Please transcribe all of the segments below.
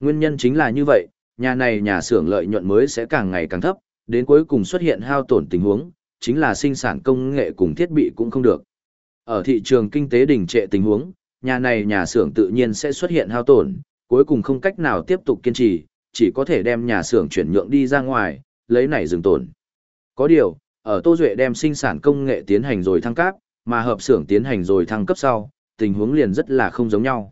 Nguyên nhân chính là như vậy, nhà này nhà xưởng lợi nhuận mới sẽ càng ngày càng thấp, đến cuối cùng xuất hiện hao tổn tình huống, chính là sinh sản công nghệ cùng thiết bị cũng không được. Ở thị trường kinh tế đình trệ tình huống, nhà này nhà xưởng tự nhiên sẽ xuất hiện hao tổn, cuối cùng không cách nào tiếp tục kiên trì, chỉ có thể đem nhà xưởng chuyển nhượng đi ra ngoài, lấy này dừng tổn. Có điều, ở Tô Duệ đem sinh sản công nghệ tiến hành rồi thăng cấp, mà hợp xưởng tiến hành rồi thăng cấp sau, tình huống liền rất là không giống nhau.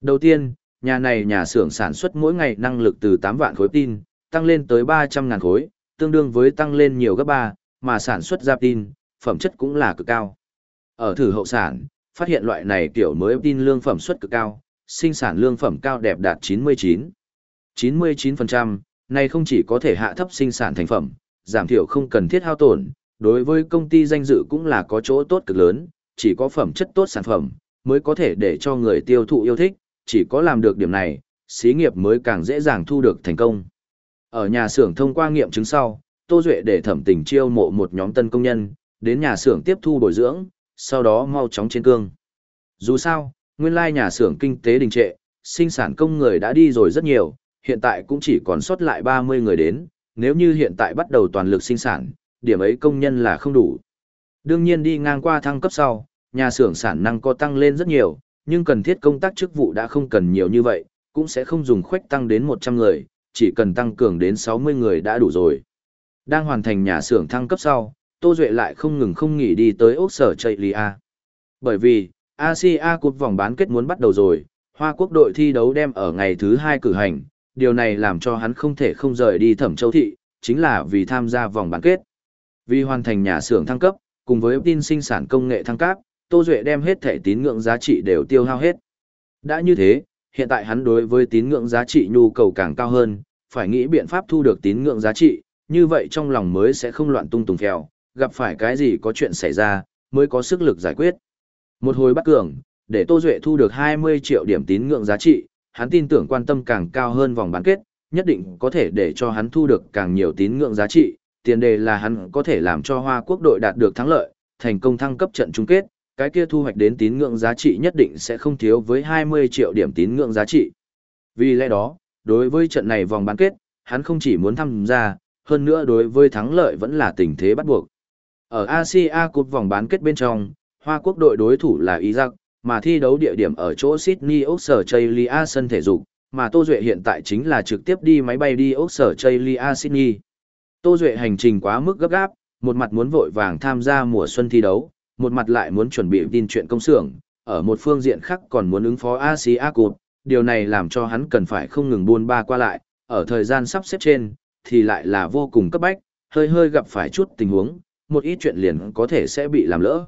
Đầu tiên, nhà này nhà xưởng sản xuất mỗi ngày năng lực từ 8 vạn khối tin, tăng lên tới 300 ngàn khối, tương đương với tăng lên nhiều gấp 3, mà sản xuất ra tin, phẩm chất cũng là cực cao. Ở thử hậu sản, phát hiện loại này kiểu mới tin lương phẩm suất cực cao, sinh sản lương phẩm cao đẹp đạt 99. 99%, này không chỉ có thể hạ thấp sinh sản thành phẩm, giảm thiểu không cần thiết hao tổn, đối với công ty danh dự cũng là có chỗ tốt cực lớn, chỉ có phẩm chất tốt sản phẩm, mới có thể để cho người tiêu thụ yêu thích, chỉ có làm được điểm này, xí nghiệp mới càng dễ dàng thu được thành công. Ở nhà xưởng thông qua nghiệm chứng sau, Tô Duệ để thẩm tình chiêu mộ một nhóm tân công nhân, đến nhà xưởng tiếp thu bồi dưỡng, sau đó mau chóng trên cương. Dù sao, nguyên lai nhà xưởng kinh tế đình trệ, sinh sản công người đã đi rồi rất nhiều, hiện tại cũng chỉ còn sót lại 30 người đến, nếu như hiện tại bắt đầu toàn lực sinh sản, điểm ấy công nhân là không đủ. Đương nhiên đi ngang qua thăng cấp sau, nhà xưởng sản năng có tăng lên rất nhiều, nhưng cần thiết công tác chức vụ đã không cần nhiều như vậy, cũng sẽ không dùng khuếch tăng đến 100 người, chỉ cần tăng cường đến 60 người đã đủ rồi. Đang hoàn thành nhà xưởng thăng cấp sau, Tô Duệ lại không ngừng không nghỉ đi tới Úc sở chạy Lia. Bởi vì, Asia cuộc vòng bán kết muốn bắt đầu rồi, Hoa Quốc đội thi đấu đem ở ngày thứ 2 cử hành, điều này làm cho hắn không thể không rời đi Thẩm Châu Thị, chính là vì tham gia vòng bán kết. Vì hoàn thành nhà xưởng thăng cấp, cùng với tin sinh sản công nghệ thăng cấp, Tô Duệ đem hết thể tín ngưỡng giá trị đều tiêu hao hết. Đã như thế, hiện tại hắn đối với tín ngưỡng giá trị nhu cầu càng cao hơn, phải nghĩ biện pháp thu được tín ngưỡng giá trị, như vậy trong lòng mới sẽ không loạn tung tùng phèo, gặp phải cái gì có chuyện xảy ra, mới có sức lực giải quyết. Một hồi bắt cường, để Tô Duệ thu được 20 triệu điểm tín ngưỡng giá trị, hắn tin tưởng quan tâm càng cao hơn vòng bán kết, nhất định có thể để cho hắn thu được càng nhiều tín ngưỡng giá trị, tiền đề là hắn có thể làm cho Hoa Quốc đội đạt được thắng lợi, thành công thăng cấp trận chung kết, cái kia thu hoạch đến tín ngưỡng giá trị nhất định sẽ không thiếu với 20 triệu điểm tín ngưỡng giá trị. Vì lẽ đó, đối với trận này vòng bán kết, hắn không chỉ muốn tham gia, hơn nữa đối với thắng lợi vẫn là tình thế bắt buộc. Ở Asia Cup vòng bán kết bên trong, Hoa Quốc đội đối thủ là Iraq, mà thi đấu địa điểm ở chỗ Sydney Australia sân thể dục, mà Tô Duệ hiện tại chính là trực tiếp đi máy bay đi Australia Sydney. Tô Duệ hành trình quá mức gấp gáp, một mặt muốn vội vàng tham gia mùa xuân thi đấu, một mặt lại muốn chuẩn bị tin chuyện công xưởng, ở một phương diện khác còn muốn ứng phó Asia Cup, điều này làm cho hắn cần phải không ngừng buôn ba qua lại, ở thời gian sắp xếp trên, thì lại là vô cùng cấp bách, hơi hơi gặp phải chút tình huống, một ít chuyện liền có thể sẽ bị làm lỡ.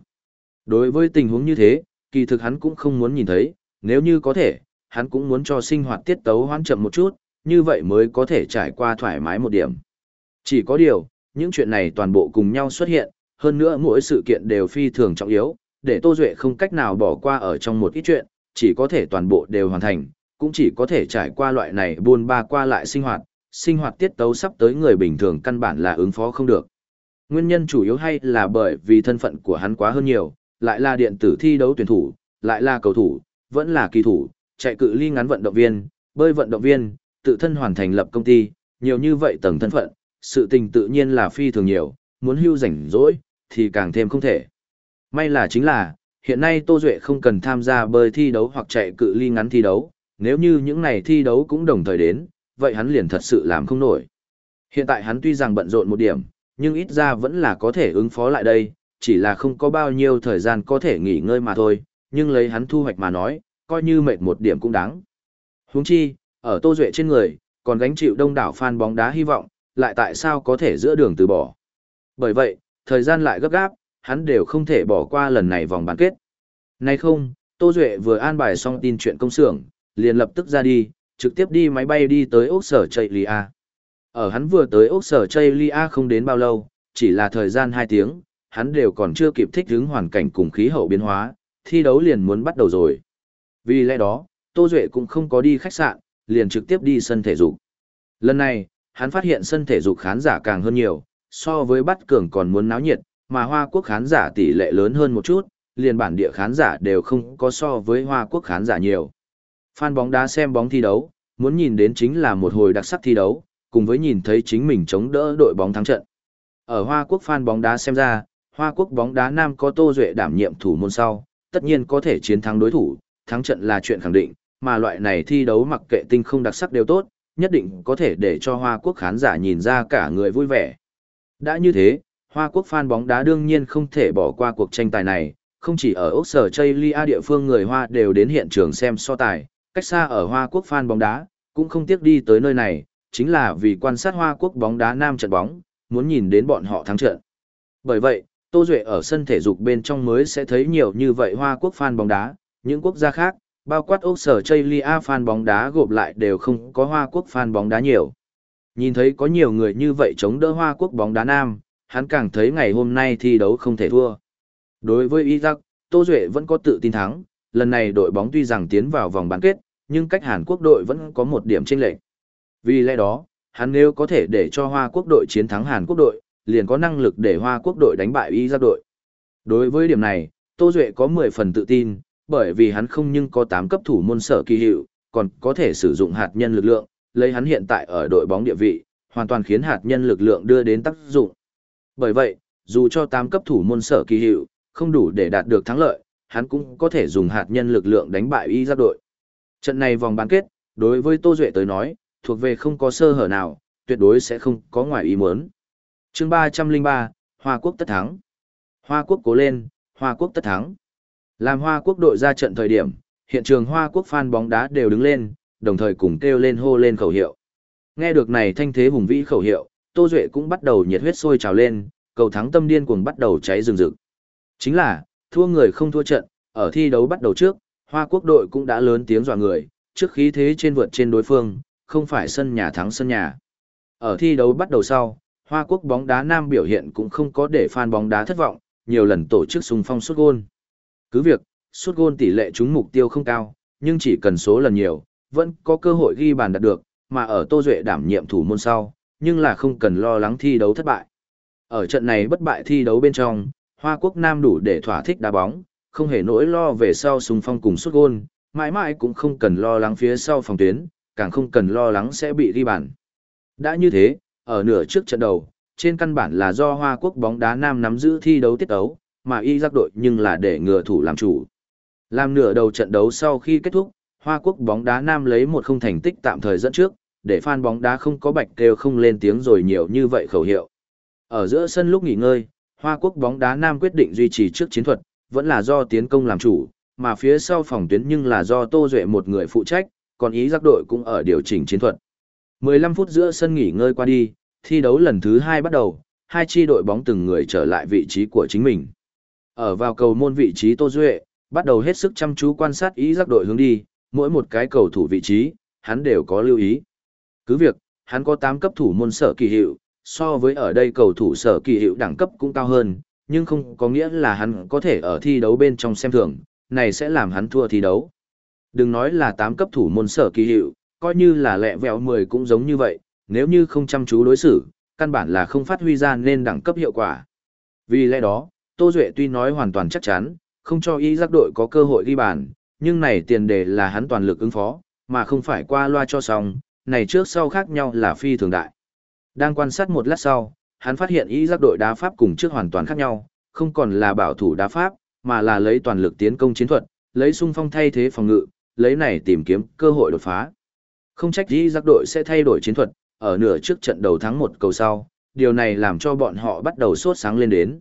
Đối với tình huống như thế, kỳ thực hắn cũng không muốn nhìn thấy, nếu như có thể, hắn cũng muốn cho sinh hoạt tiết tấu hoãn chậm một chút, như vậy mới có thể trải qua thoải mái một điểm. Chỉ có điều, những chuyện này toàn bộ cùng nhau xuất hiện, hơn nữa mỗi sự kiện đều phi thường trọng yếu, để Tô Duệ không cách nào bỏ qua ở trong một ít chuyện, chỉ có thể toàn bộ đều hoàn thành, cũng chỉ có thể trải qua loại này buôn ba qua lại sinh hoạt, sinh hoạt tiết tấu sắp tới người bình thường căn bản là ứng phó không được. Nguyên nhân chủ yếu hay là bởi vì thân phận của hắn quá hơn nhiều, lại là điện tử thi đấu tuyển thủ, lại là cầu thủ, vẫn là kỳ thủ, chạy cự ly ngắn vận động viên, bơi vận động viên, tự thân hoàn thành lập công ty, nhiều như vậy tầng thân phận, sự tình tự nhiên là phi thường nhiều, muốn hưu rảnh rỗi, thì càng thêm không thể. May là chính là, hiện nay Tô Duệ không cần tham gia bơi thi đấu hoặc chạy cự ly ngắn thi đấu, nếu như những này thi đấu cũng đồng thời đến, vậy hắn liền thật sự làm không nổi. Hiện tại hắn tuy rằng bận rộn một điểm, nhưng ít ra vẫn là có thể ứng phó lại đây, chỉ là không có bao nhiêu thời gian có thể nghỉ ngơi mà thôi, nhưng lấy hắn thu hoạch mà nói, coi như mệt một điểm cũng đáng. Huống chi, ở Tô Duệ trên người, còn gánh chịu đông đảo fan bóng đá hy vọng, lại tại sao có thể giữa đường từ bỏ. Bởi vậy, thời gian lại gấp gáp, hắn đều không thể bỏ qua lần này vòng bán kết. Nay không, Tô Duệ vừa an bài xong tin chuyện công xưởng, liền lập tức ra đi, trực tiếp đi máy bay đi tới Úc Sở Chây Lia. Ở hắn vừa tới Úc Sở Chây Lia không đến bao lâu, chỉ là thời gian 2 tiếng, hắn đều còn chưa kịp thích ứng hoàn cảnh cùng khí hậu biến hóa, thi đấu liền muốn bắt đầu rồi. Vì lẽ đó, Tô Duệ cũng không có đi khách sạn, liền trực tiếp đi sân thể dục. Lần này, hắn phát hiện sân thể dục khán giả càng hơn nhiều, so với bắt cường còn muốn náo nhiệt, mà Hoa Quốc khán giả tỷ lệ lớn hơn một chút, liền bản địa khán giả đều không có so với Hoa Quốc khán giả nhiều. Fan bóng đá xem bóng thi đấu, muốn nhìn đến chính là một hồi đặc sắc thi đấu, cùng với nhìn thấy chính mình chống đỡ đội bóng thắng trận. Ở Hoa Quốc fan bóng đá xem ra, Hoa Quốc bóng đá nam có Tô Duệ đảm nhiệm thủ môn sau, tất nhiên có thể chiến thắng đối thủ, thắng trận là chuyện khẳng định, mà loại này thi đấu mặc kệ tinh không đặc sắc đều tốt, nhất định có thể để cho Hoa Quốc khán giả nhìn ra cả người vui vẻ. Đã như thế, Hoa Quốc fan bóng đá đương nhiên không thể bỏ qua cuộc tranh tài này, không chỉ ở Úc Sở Chaylia địa phương người Hoa đều đến hiện trường xem so tài, cách xa ở Hoa Quốc fan bóng đá, cũng không tiếc đi tới nơi này, chính là vì quan sát Hoa Quốc bóng đá nam trận bóng, muốn nhìn đến bọn họ thắng trận. Bởi vậy, Tô Duệ ở sân thể dục bên trong mới sẽ thấy nhiều như vậy Hoa Quốc fan bóng đá, những quốc gia khác, bao quát Úc Sở Chaylia fan bóng đá gộp lại đều không có Hoa Quốc fan bóng đá nhiều. Nhìn thấy có nhiều người như vậy chống đỡ Hoa Quốc bóng đá nam, hắn càng thấy ngày hôm nay thi đấu không thể thua. Đối với Iraq, Tô Duệ vẫn có tự tin thắng, lần này đội bóng tuy rằng tiến vào vòng bán kết, nhưng cách Hàn Quốc đội vẫn có một điểm chênh lệch. Vì lẽ đó, hắn nếu có thể để cho Hoa Quốc đội chiến thắng Hàn Quốc đội, liền có năng lực để Hoa Quốc đội đánh bại Iraq đội. Đối với điểm này, Tô Duệ có 10 phần tự tin, bởi vì hắn không nhưng có 8 cấp thủ môn sở kỳ hiệu, còn có thể sử dụng hạt nhân lực lượng, lấy hắn hiện tại ở đội bóng địa vị, hoàn toàn khiến hạt nhân lực lượng đưa đến tác dụng. Bởi vậy, dù cho 8 cấp thủ môn sở kỳ hiệu, không đủ để đạt được thắng lợi, hắn cũng có thể dùng hạt nhân lực lượng đánh bại y giáp đội. Trận này vòng bán kết, đối với Tô Duệ tới nói, thuộc về không có sơ hở nào, tuyệt đối sẽ không có ngoài ý muốn. chương 303, Hoa Quốc tất thắng. Hoa Quốc cố lên, Hoa Quốc tất thắng. Làm Hoa Quốc đội ra trận thời điểm, hiện trường Hoa Quốc fan bóng đá đều đứng lên, đồng thời cùng kêu lên hô lên khẩu hiệu. Nghe được này thanh thế hùng vĩ khẩu hiệu, Tô Duệ cũng bắt đầu nhiệt huyết sôi trào lên, cầu thắng tâm điên cuồng bắt đầu cháy rừng rực. Chính là, thua người không thua trận, ở thi đấu bắt đầu trước, Hoa Quốc đội cũng đã lớn tiếng dọa người, trước khí thế trên vượt trên đối phương, không phải sân nhà thắng sân nhà. Ở thi đấu bắt đầu sau, Hoa Quốc bóng đá nam biểu hiện cũng không có để fan bóng đá thất vọng, nhiều lần tổ chức xung phong sút gôn. Cứ việc, sút gôn tỷ lệ trúng mục tiêu không cao, nhưng chỉ cần số lần nhiều, vẫn có cơ hội ghi bàn đạt được, mà ở Tô Duệ đảm nhiệm thủ môn sau, nhưng là không cần lo lắng thi đấu thất bại. Ở trận này bất bại thi đấu bên trong, Hoa Quốc Nam đủ để thỏa thích đá bóng, không hề nỗi lo về sau sùng phong cùng xuất gôn, mãi mãi cũng không cần lo lắng phía sau phòng tuyến, càng không cần lo lắng sẽ bị ghi bàn. Đã như thế, ở nửa trước trận đầu, trên căn bản là do Hoa Quốc bóng đá Nam nắm giữ thi đấu tiết đấu, mà y giác đội nhưng là để ngừa thủ làm chủ. Làm nửa đầu trận đấu sau khi kết thúc, Hoa Quốc bóng đá Nam lấy một không thành tích tạm thời dẫn trước, để fan bóng đá không có bạch kêu không lên tiếng rồi nhiều như vậy khẩu hiệu. Ở giữa sân lúc nghỉ ngơi, Hoa Quốc bóng đá Nam quyết định duy trì trước chiến thuật, vẫn là do tiến công làm chủ, mà phía sau phòng tuyến nhưng là do Tô Duệ một người phụ trách, còn ý giác đội cũng ở điều chỉnh chiến thuật. 15 phút giữa sân nghỉ ngơi qua đi, thi đấu lần thứ 2 bắt đầu, hai chi đội bóng từng người trở lại vị trí của chính mình. Ở vào cầu môn vị trí Tô Duệ, bắt đầu hết sức chăm chú quan sát ý giác đội hướng đi, mỗi một cái cầu thủ vị trí, hắn đều có lưu ý. Cứ việc, hắn có 8 cấp thủ môn sở kỳ hiệu, so với ở đây cầu thủ sở kỳ hiệu đẳng cấp cũng cao hơn, nhưng không có nghĩa là hắn có thể ở thi đấu bên trong xem thường, này sẽ làm hắn thua thi đấu. Đừng nói là 8 cấp thủ môn sở kỳ hiệu, coi như là lẹ vẹo 10 cũng giống như vậy, nếu như không chăm chú đối xử, căn bản là không phát huy ra nên đẳng cấp hiệu quả. Vì lẽ đó, Tô Duệ tuy nói hoàn toàn chắc chắn, không cho ý giác đội có cơ hội ghi bàn, nhưng này tiền đề là hắn toàn lực ứng phó, mà không phải qua loa cho xong, này trước sau khác nhau là phi thường đại. Đang quan sát một lát sau, hắn phát hiện ý giác đội đá pháp cùng trước hoàn toàn khác nhau, không còn là bảo thủ đá pháp, mà là lấy toàn lực tiến công chiến thuật, lấy sung phong thay thế phòng ngự, lấy này tìm kiếm cơ hội đột phá. Không trách ý giác đội sẽ thay đổi chiến thuật, ở nửa trước trận đầu thắng một cầu sau, điều này làm cho bọn họ bắt đầu sốt sáng lên đến.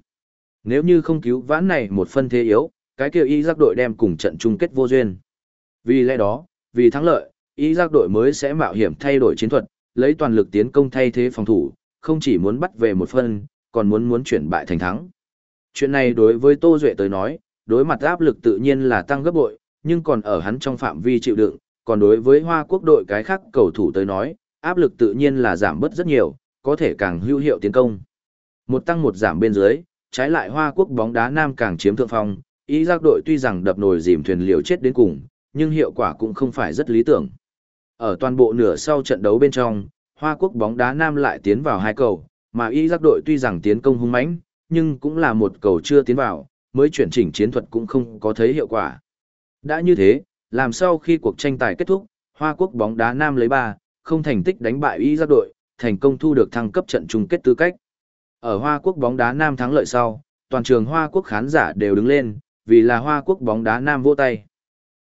Nếu như không cứu vãn này một phân thế yếu, cái kia y giác đội đem cùng trận chung kết vô duyên. Vì lẽ đó, vì thắng lợi, y giác đội mới sẽ mạo hiểm thay đổi chiến thuật, lấy toàn lực tiến công thay thế phòng thủ, không chỉ muốn bắt về một phân, còn muốn muốn chuyển bại thành thắng. Chuyện này đối với Tô Duệ tới nói, đối mặt áp lực tự nhiên là tăng gấp bội, nhưng còn ở hắn trong phạm vi chịu đựng, còn đối với Hoa Quốc đội cái khác cầu thủ tới nói, áp lực tự nhiên là giảm bớt rất nhiều, có thể càng hữu hiệu tiến công. Một tăng một giảm bên dưới, trái lại Hoa Quốc bóng đá nam càng chiếm thượng phong, ý giác đội tuy rằng đập nồi dìm thuyền liều chết đến cùng, nhưng hiệu quả cũng không phải rất lý tưởng. Ở toàn bộ nửa sau trận đấu bên trong, Hoa Quốc bóng đá nam lại tiến vào hai cầu, mà Ý giác đội tuy rằng tiến công hung mãnh, nhưng cũng là một cầu chưa tiến vào, mới chuyển chỉnh chiến thuật cũng không có thấy hiệu quả. Đã như thế, làm sau khi cuộc tranh tài kết thúc, Hoa Quốc bóng đá nam lấy 3, không thành tích đánh bại Ý Giác đội, thành công thu được thăng cấp trận chung kết tư cách. Ở Hoa Quốc bóng đá nam thắng lợi sau, toàn trường Hoa Quốc khán giả đều đứng lên, vì là Hoa Quốc bóng đá nam vỗ tay.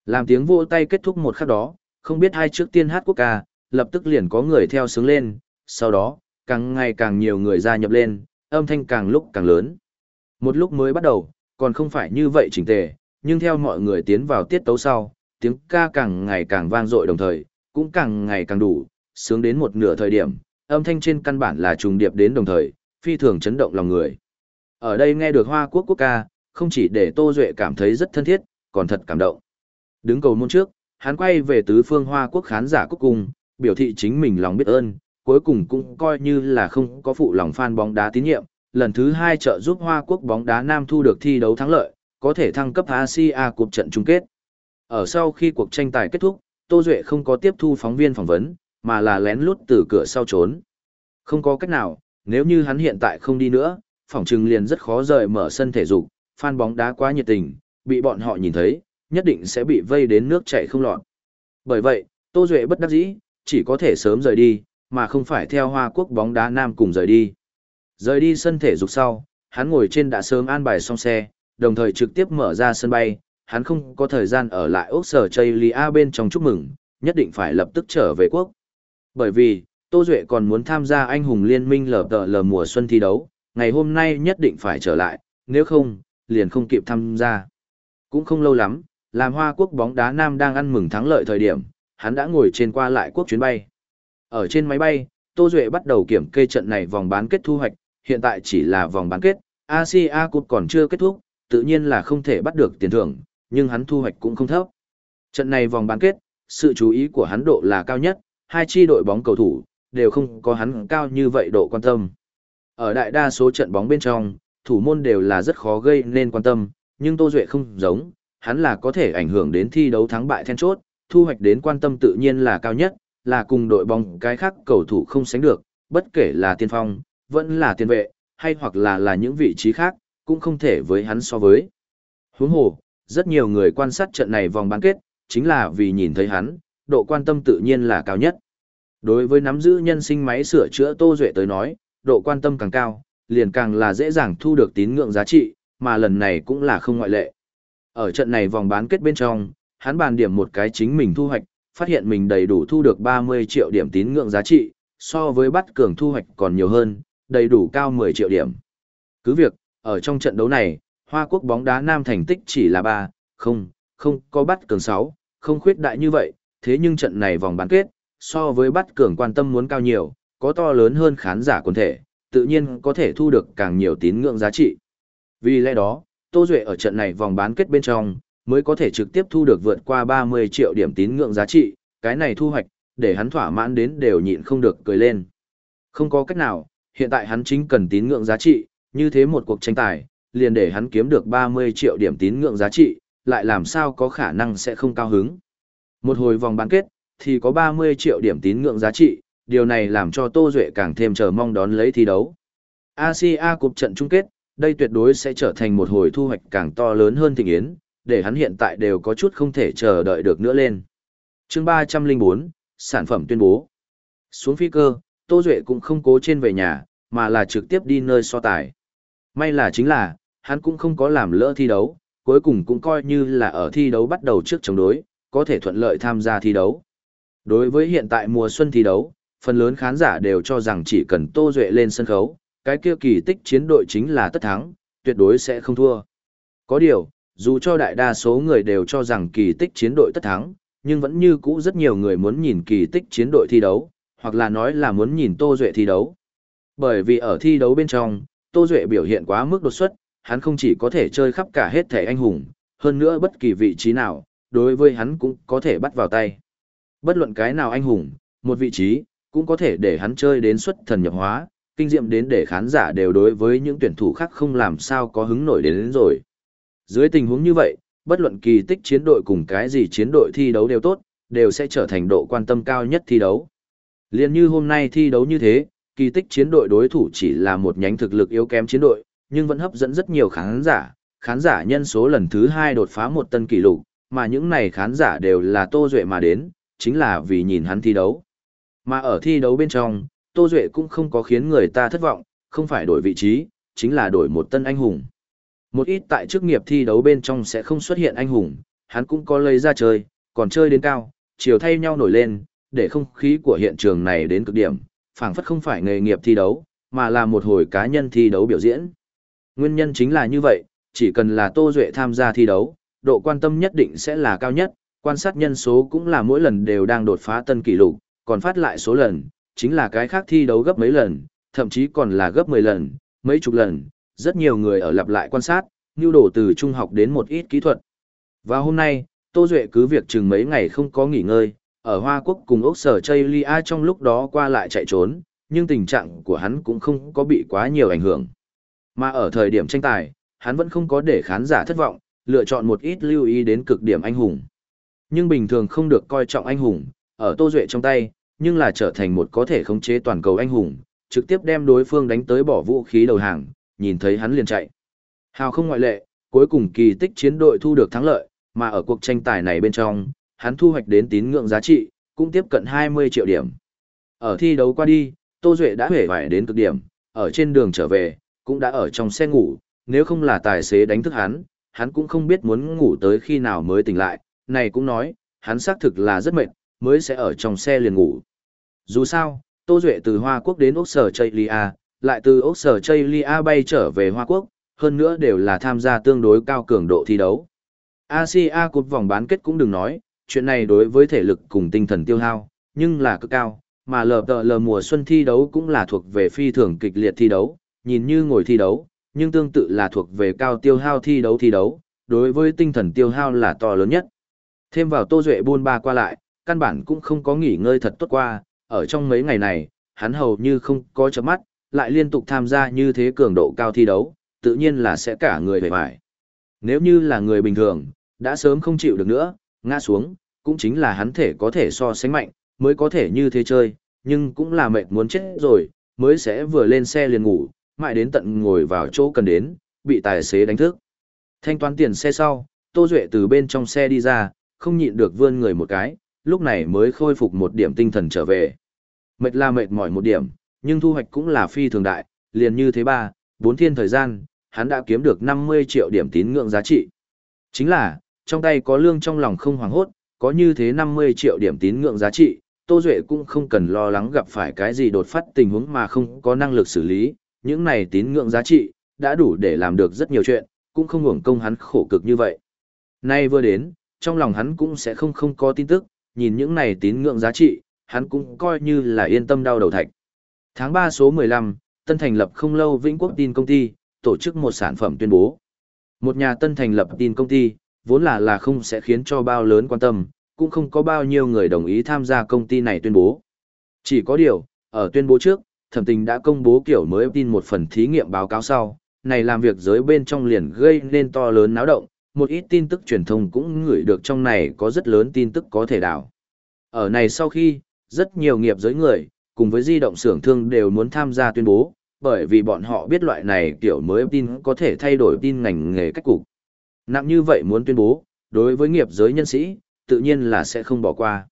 Làm tiếng vỗ tay kết thúc một khắc đó, không biết hai trước tiên hát quốc ca, lập tức liền có người theo sướng lên, sau đó, càng ngày càng nhiều người gia nhập lên, âm thanh càng lúc càng lớn. Một lúc mới bắt đầu, còn không phải như vậy chỉnh tề, nhưng theo mọi người tiến vào tiết tấu sau, tiếng ca càng ngày càng vang dội đồng thời, cũng càng ngày càng đủ, sướng đến một nửa thời điểm, âm thanh trên căn bản là trùng điệp đến đồng thời, phi thường chấn động lòng người. Ở đây nghe được Hoa Quốc quốc ca, không chỉ để Tô Duệ cảm thấy rất thân thiết, còn thật cảm động. Đứng cầu môn trước, hắn quay về tứ phương Hoa Quốc khán giả cuối cùng, biểu thị chính mình lòng biết ơn, cuối cùng cũng coi như là không có phụ lòng fan bóng đá tín nhiệm, lần thứ hai trợ giúp Hoa Quốc bóng đá nam thu được thi đấu thắng lợi, có thể thăng cấp Asia cuộc trận chung kết. Ở sau khi cuộc tranh tài kết thúc, Tô Duệ không có tiếp thu phóng viên phỏng vấn, mà là lén lút từ cửa sau trốn. Không có cách nào, nếu như hắn hiện tại không đi nữa, phỏng trừng liền rất khó rời mở sân thể dục, fan bóng đá quá nhiệt tình, bị bọn họ nhìn thấy, nhất định sẽ bị vây đến nước chảy không lọt. Bởi vậy, Tô Duệ bất đắc dĩ, chỉ có thể sớm rời đi, mà không phải theo Hoa Quốc bóng đá nam cùng rời đi. Rời đi sân thể dục sau, hắn ngồi trên đã sớm an bài xong xe, đồng thời trực tiếp mở ra sân bay, hắn không có thời gian ở lại Úc Sở Chây Lia bên trong chúc mừng, nhất định phải lập tức trở về quốc. Bởi vì, Tô Duệ còn muốn tham gia anh hùng liên minh lờ tờ lờ mùa xuân thi đấu, ngày hôm nay nhất định phải trở lại, nếu không, liền không kịp tham gia. Cũng không lâu lắm, làm Hoa Quốc bóng đá Nam đang ăn mừng thắng lợi thời điểm, hắn đã ngồi trên qua lại quốc chuyến bay. Ở trên máy bay, Tô Duệ bắt đầu kiểm kê trận này vòng bán kết thu hoạch, hiện tại chỉ là vòng bán kết, Asia Cup còn chưa kết thúc, tự nhiên là không thể bắt được tiền thưởng, nhưng hắn thu hoạch cũng không thấp. Trận này vòng bán kết, sự chú ý của hắn độ là cao nhất, hai chi đội bóng cầu thủ đều không có hắn cao như vậy độ quan tâm. Ở đại đa số trận bóng bên trong, thủ môn đều là rất khó gây nên quan tâm, nhưng Tô Duệ không giống, hắn là có thể ảnh hưởng đến thi đấu thắng bại then chốt, thu hoạch đến quan tâm tự nhiên là cao nhất, là cùng đội bóng cái khác cầu thủ không sánh được, bất kể là tiên phong, vẫn là tiền vệ, hay hoặc là là những vị trí khác, cũng không thể với hắn so với. Huống hồ, rất nhiều người quan sát trận này vòng bán kết, chính là vì nhìn thấy hắn, độ quan tâm tự nhiên là cao nhất. Đối với nắm giữ nhân sinh máy sửa chữa Tô Duệ tới nói, độ quan tâm càng cao, liền càng là dễ dàng thu được tín ngưỡng giá trị, mà lần này cũng là không ngoại lệ. Ở trận này vòng bán kết bên trong, hắn bàn điểm một cái chính mình thu hoạch, phát hiện mình đầy đủ thu được 30 triệu điểm tín ngưỡng giá trị, so với bắt cường thu hoạch còn nhiều hơn, đầy đủ cao 10 triệu điểm. Cứ việc, ở trong trận đấu này, Hoa Quốc bóng đá nam thành tích chỉ là 3, không, không có bắt cường 6, không khuyết đại như vậy, thế nhưng trận này vòng bán kết, so với bắt cường quan tâm muốn cao nhiều, có to lớn hơn khán giả quần thể, tự nhiên có thể thu được càng nhiều tín ngưỡng giá trị. Vì lẽ đó, Tô Duệ ở trận này vòng bán kết bên trong, mới có thể trực tiếp thu được vượt qua 30 triệu điểm tín ngưỡng giá trị, cái này thu hoạch, để hắn thỏa mãn đến đều nhịn không được cười lên. Không có cách nào, hiện tại hắn chính cần tín ngưỡng giá trị, như thế một cuộc tranh tài, liền để hắn kiếm được 30 triệu điểm tín ngưỡng giá trị, lại làm sao có khả năng sẽ không cao hứng. Một hồi vòng bán kết, thì có 30 triệu điểm tín ngưỡng giá trị, điều này làm cho Tô Duệ càng thêm chờ mong đón lấy thi đấu. Asia Cup trận chung kết, đây tuyệt đối sẽ trở thành một hồi thu hoạch càng to lớn hơn thịnh yến, để hắn hiện tại đều có chút không thể chờ đợi được nữa lên. chương 304, sản phẩm tuyên bố. Xuống phi cơ, Tô Duệ cũng không cố trên về nhà, mà là trực tiếp đi nơi so tài. May là chính là, hắn cũng không có làm lỡ thi đấu, cuối cùng cũng coi như là ở thi đấu bắt đầu trước chống đối, có thể thuận lợi tham gia thi đấu. Đối với hiện tại mùa xuân thi đấu, phần lớn khán giả đều cho rằng chỉ cần Tô Duệ lên sân khấu, cái kia kỳ tích chiến đội chính là tất thắng, tuyệt đối sẽ không thua. Có điều, dù cho đại đa số người đều cho rằng kỳ tích chiến đội tất thắng, nhưng vẫn như cũ rất nhiều người muốn nhìn kỳ tích chiến đội thi đấu, hoặc là nói là muốn nhìn Tô Duệ thi đấu. Bởi vì ở thi đấu bên trong, Tô Duệ biểu hiện quá mức đột xuất, hắn không chỉ có thể chơi khắp cả hết thể anh hùng, hơn nữa bất kỳ vị trí nào, đối với hắn cũng có thể bắt vào tay. Bất luận cái nào anh hùng, một vị trí, cũng có thể để hắn chơi đến xuất thần nhập hóa, kinh nghiệm đến để khán giả đều đối với những tuyển thủ khác không làm sao có hứng nổi đến, đến rồi. Dưới tình huống như vậy, bất luận kỳ tích chiến đội cùng cái gì chiến đội thi đấu đều tốt, đều sẽ trở thành độ quan tâm cao nhất thi đấu. Liên như hôm nay thi đấu như thế, kỳ tích chiến đội đối thủ chỉ là một nhánh thực lực yếu kém chiến đội, nhưng vẫn hấp dẫn rất nhiều khán giả, khán giả nhân số lần thứ hai đột phá một tân kỷ lục, mà những này khán giả đều là Tô Duệ mà đến, chính là vì nhìn hắn thi đấu. Mà ở thi đấu bên trong, Tô Duệ cũng không có khiến người ta thất vọng, không phải đổi vị trí, chính là đổi một tân anh hùng. Một ít tại chức nghiệp thi đấu bên trong sẽ không xuất hiện anh hùng, hắn cũng có lấy ra chơi, còn chơi đến cao, chiều thay nhau nổi lên, để không khí của hiện trường này đến cực điểm, phảng phất không phải nghề nghiệp thi đấu, mà là một hồi cá nhân thi đấu biểu diễn. Nguyên nhân chính là như vậy, chỉ cần là Tô Duệ tham gia thi đấu, độ quan tâm nhất định sẽ là cao nhất, quan sát nhân số cũng là mỗi lần đều đang đột phá tân kỷ lục, còn phát lại số lần, chính là cái khác thi đấu gấp mấy lần, thậm chí còn là gấp 10 lần, mấy chục lần, rất nhiều người ở lặp lại quan sát, nhu đổ từ trung học đến một ít kỹ thuật. Và hôm nay, Tô Duệ cứ việc chừng mấy ngày không có nghỉ ngơi, ở Hoa Quốc cùng Úc Sở Chây Lia trong lúc đó qua lại chạy trốn, nhưng tình trạng của hắn cũng không có bị quá nhiều ảnh hưởng. Mà ở thời điểm tranh tài, hắn vẫn không có để khán giả thất vọng, lựa chọn một ít lưu ý đến cực điểm anh hùng. Nhưng bình thường không được coi trọng anh hùng, ở Tô Duệ trong tay, nhưng là trở thành một có thể khống chế toàn cầu anh hùng, trực tiếp đem đối phương đánh tới bỏ vũ khí đầu hàng, nhìn thấy hắn liền chạy. Hào không ngoại lệ, cuối cùng kỳ tích chiến đội thu được thắng lợi, mà ở cuộc tranh tài này bên trong, hắn thu hoạch đến tín ngưỡng giá trị, cũng tiếp cận 20 triệu điểm. Ở thi đấu qua đi, Tô Duệ đã hể vải đến cực điểm, ở trên đường trở về, cũng đã ở trong xe ngủ, nếu không là tài xế đánh thức hắn, hắn cũng không biết muốn ngủ tới khi nào mới tỉnh lại, này cũng nói, hắn xác thực là rất mệt, mới sẽ ở trong xe liền ngủ. Dù sao, Tô Duệ từ Hoa Quốc đến Úc Sở Chaylia, lại từ Úc Sở Chaylia bay trở về Hoa Quốc, hơn nữa đều là tham gia tương đối cao cường độ thi đấu. Asia cột vòng bán kết cũng đừng nói, chuyện này đối với thể lực cùng tinh thần tiêu hao, nhưng là cực cao, mà lờ tờ lờ mùa xuân thi đấu cũng là thuộc về phi thường kịch liệt thi đấu, nhìn như ngồi thi đấu, nhưng tương tự là thuộc về cao tiêu hao thi đấu thi đấu, đối với tinh thần tiêu hao là to lớn nhất. Thêm vào Tô Duệ buôn ba qua lại, căn bản cũng không có nghỉ ngơi thật tốt qua, ở trong mấy ngày này, hắn hầu như không có chấm mắt, lại liên tục tham gia như thế cường độ cao thi đấu, tự nhiên là sẽ cả người về vải. Nếu như là người bình thường, đã sớm không chịu được nữa, ngã xuống, cũng chính là hắn thể có thể so sánh mạnh, mới có thể như thế chơi, nhưng cũng là mệt muốn chết rồi, mới sẽ vừa lên xe liền ngủ, mãi đến tận ngồi vào chỗ cần đến, bị tài xế đánh thức. Thanh toán tiền xe sau, Tô Duệ từ bên trong xe đi ra, không nhịn được vươn người một cái, lúc này mới khôi phục một điểm tinh thần trở về. Mệt là mệt mỏi một điểm, nhưng thu hoạch cũng là phi thường đại, liền như thế ba, bốn thiên thời gian, hắn đã kiếm được 50 triệu điểm tín ngưỡng giá trị. Chính là, trong tay có lương trong lòng không hoảng hốt, có như thế 50 triệu điểm tín ngưỡng giá trị, Tô Duệ cũng không cần lo lắng gặp phải cái gì đột phát tình huống mà không có năng lực xử lý, những này tín ngưỡng giá trị, đã đủ để làm được rất nhiều chuyện, cũng không hưởng công hắn khổ cực như vậy. Nay vừa đến, trong lòng hắn cũng sẽ không không có tin tức, nhìn những này tín ngưỡng giá trị, hắn cũng coi như là yên tâm đau đầu thạch. Tháng 3 số 15, tân thành lập không lâu Vĩnh Quốc tin công ty, tổ chức một sản phẩm tuyên bố. Một nhà tân thành lập tin công ty, vốn là là không sẽ khiến cho bao lớn quan tâm, cũng không có bao nhiêu người đồng ý tham gia công ty này tuyên bố. Chỉ có điều, ở tuyên bố trước, thẩm tình đã công bố kiểu mới tin một phần thí nghiệm báo cáo sau, này làm việc giới bên trong liền gây nên to lớn náo động, một ít tin tức truyền thông cũng ngửi được trong này có rất lớn tin tức có thể đảo. Ở này sau khi, rất nhiều nghiệp giới người, cùng với di động xưởng thương đều muốn tham gia tuyên bố, bởi vì bọn họ biết loại này kiểu mới tin có thể thay đổi tin ngành nghề cách cục. Nặng như vậy muốn tuyên bố, đối với nghiệp giới nhân sĩ, tự nhiên là sẽ không bỏ qua.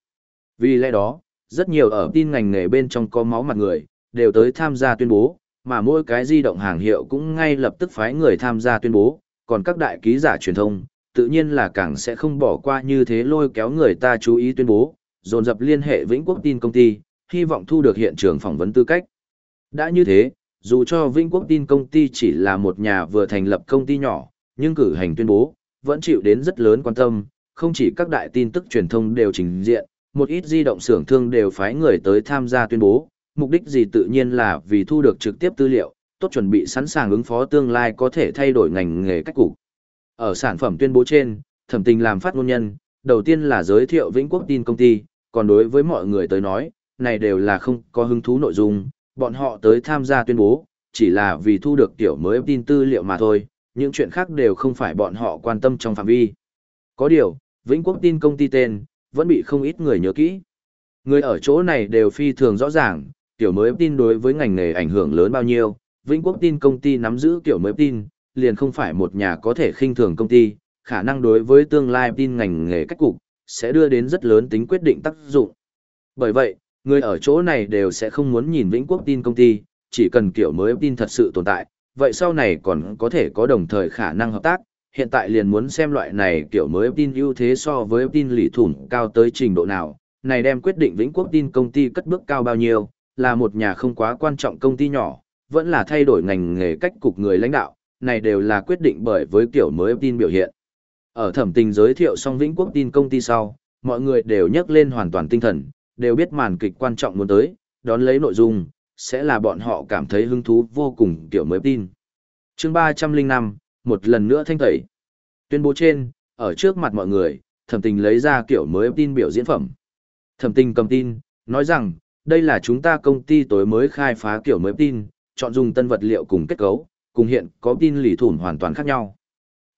Vì lẽ đó, rất nhiều ở tin ngành nghề bên trong có máu mặt người, đều tới tham gia tuyên bố, mà mỗi cái di động hàng hiệu cũng ngay lập tức phái người tham gia tuyên bố, còn các đại ký giả truyền thông, tự nhiên là càng sẽ không bỏ qua như thế lôi kéo người ta chú ý tuyên bố, dồn dập liên hệ Vĩnh Quốc tin công ty, hy vọng thu được hiện trường phỏng vấn tư cách. Đã như thế, dù cho Vĩnh Quốc tin công ty chỉ là một nhà vừa thành lập công ty nhỏ, nhưng cử hành tuyên bố, vẫn chịu đến rất lớn quan tâm, không chỉ các đại tin tức truyền thông đều trình diện, một ít di động xưởng thương đều phái người tới tham gia tuyên bố, mục đích gì tự nhiên là vì thu được trực tiếp tư liệu, tốt chuẩn bị sẵn sàng ứng phó tương lai có thể thay đổi ngành nghề cách cục. Ở sản phẩm tuyên bố trên, thẩm tình làm phát ngôn nhân, đầu tiên là giới thiệu Vĩnh Quốc tin công ty, còn đối với mọi người tới nói, này đều là không có hứng thú nội dung, bọn họ tới tham gia tuyên bố, chỉ là vì thu được tiểu mới tin tư liệu mà thôi, những chuyện khác đều không phải bọn họ quan tâm trong phạm vi. Có điều, Vĩnh Quốc tin công ty tên, vẫn bị không ít người nhớ kỹ. Người ở chỗ này đều phi thường rõ ràng, tiểu mới tin đối với ngành nghề ảnh hưởng lớn bao nhiêu, Vĩnh Quốc tin công ty nắm giữ kiểu mới tin, liền không phải một nhà có thể khinh thường công ty, khả năng đối với tương lai tin ngành nghề cách cục, sẽ đưa đến rất lớn tính quyết định tác dụng. Bởi vậy, người ở chỗ này đều sẽ không muốn nhìn Vĩnh Quốc tin công ty, chỉ cần kiểu mới tin thật sự tồn tại, vậy sau này còn có thể có đồng thời khả năng hợp tác, hiện tại liền muốn xem loại này kiểu mới tin ưu thế so với tin lỷ thủng cao tới trình độ nào, này đem quyết định Vĩnh Quốc tin công ty cất bước cao bao nhiêu, là một nhà không quá quan trọng công ty nhỏ, vẫn là thay đổi ngành nghề cách cục người lãnh đạo, này đều là quyết định bởi với kiểu mới tin biểu hiện. Ở thẩm tình giới thiệu xong Vĩnh Quốc tin công ty sau, mọi người đều nhấc lên hoàn toàn tinh thần, đều biết màn kịch quan trọng muốn tới, đón lấy nội dung, sẽ là bọn họ cảm thấy hứng thú vô cùng kiểu mới tin. chương 305, một lần nữa thanh tẩy. Tuyên bố trên, ở trước mặt mọi người, thẩm tình lấy ra kiểu mới tin biểu diễn phẩm. Thẩm tình cầm tin, nói rằng, đây là chúng ta công ty tối mới khai phá kiểu mới tin, chọn dùng tân vật liệu cùng kết cấu, cùng hiện có tin lì thủn hoàn toàn khác nhau.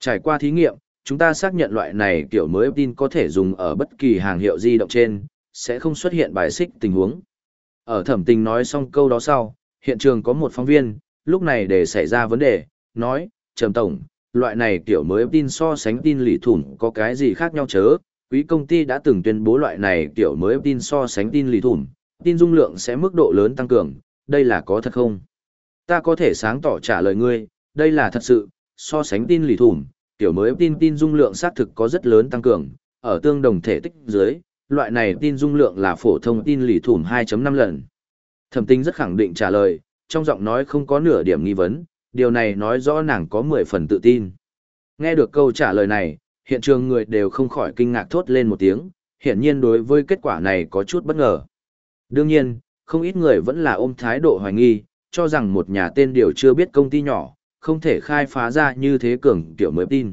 Trải qua thí nghiệm, chúng ta xác nhận loại này kiểu mới tin có thể dùng ở bất kỳ hàng hiệu di động trên, sẽ không xuất hiện bài xích tình huống. Ở thẩm tình nói xong câu đó sau, hiện trường có một phóng viên, lúc này để xảy ra vấn đề, nói, Trầm Tổng, loại này kiểu mới tin so sánh tin lì thủn có cái gì khác nhau chớ, quý công ty đã từng tuyên bố loại này kiểu mới tin so sánh tin lì thủn, tin dung lượng sẽ mức độ lớn tăng cường, đây là có thật không? Ta có thể sáng tỏ trả lời ngươi, đây là thật sự, so sánh tin lì thủm, kiểu mới tin tin dung lượng xác thực có rất lớn tăng cường, ở tương đồng thể tích dưới, loại này tin dung lượng là phổ thông tin lì thủm 2.5 lần. Thẩm tinh rất khẳng định trả lời, trong giọng nói không có nửa điểm nghi vấn, điều này nói rõ nàng có 10 phần tự tin. Nghe được câu trả lời này, hiện trường người đều không khỏi kinh ngạc thốt lên một tiếng, hiển nhiên đối với kết quả này có chút bất ngờ. Đương nhiên, không ít người vẫn là ôm thái độ hoài nghi, cho rằng một nhà tên điều chưa biết công ty nhỏ, không thể khai phá ra như thế cường kiểu mới tin.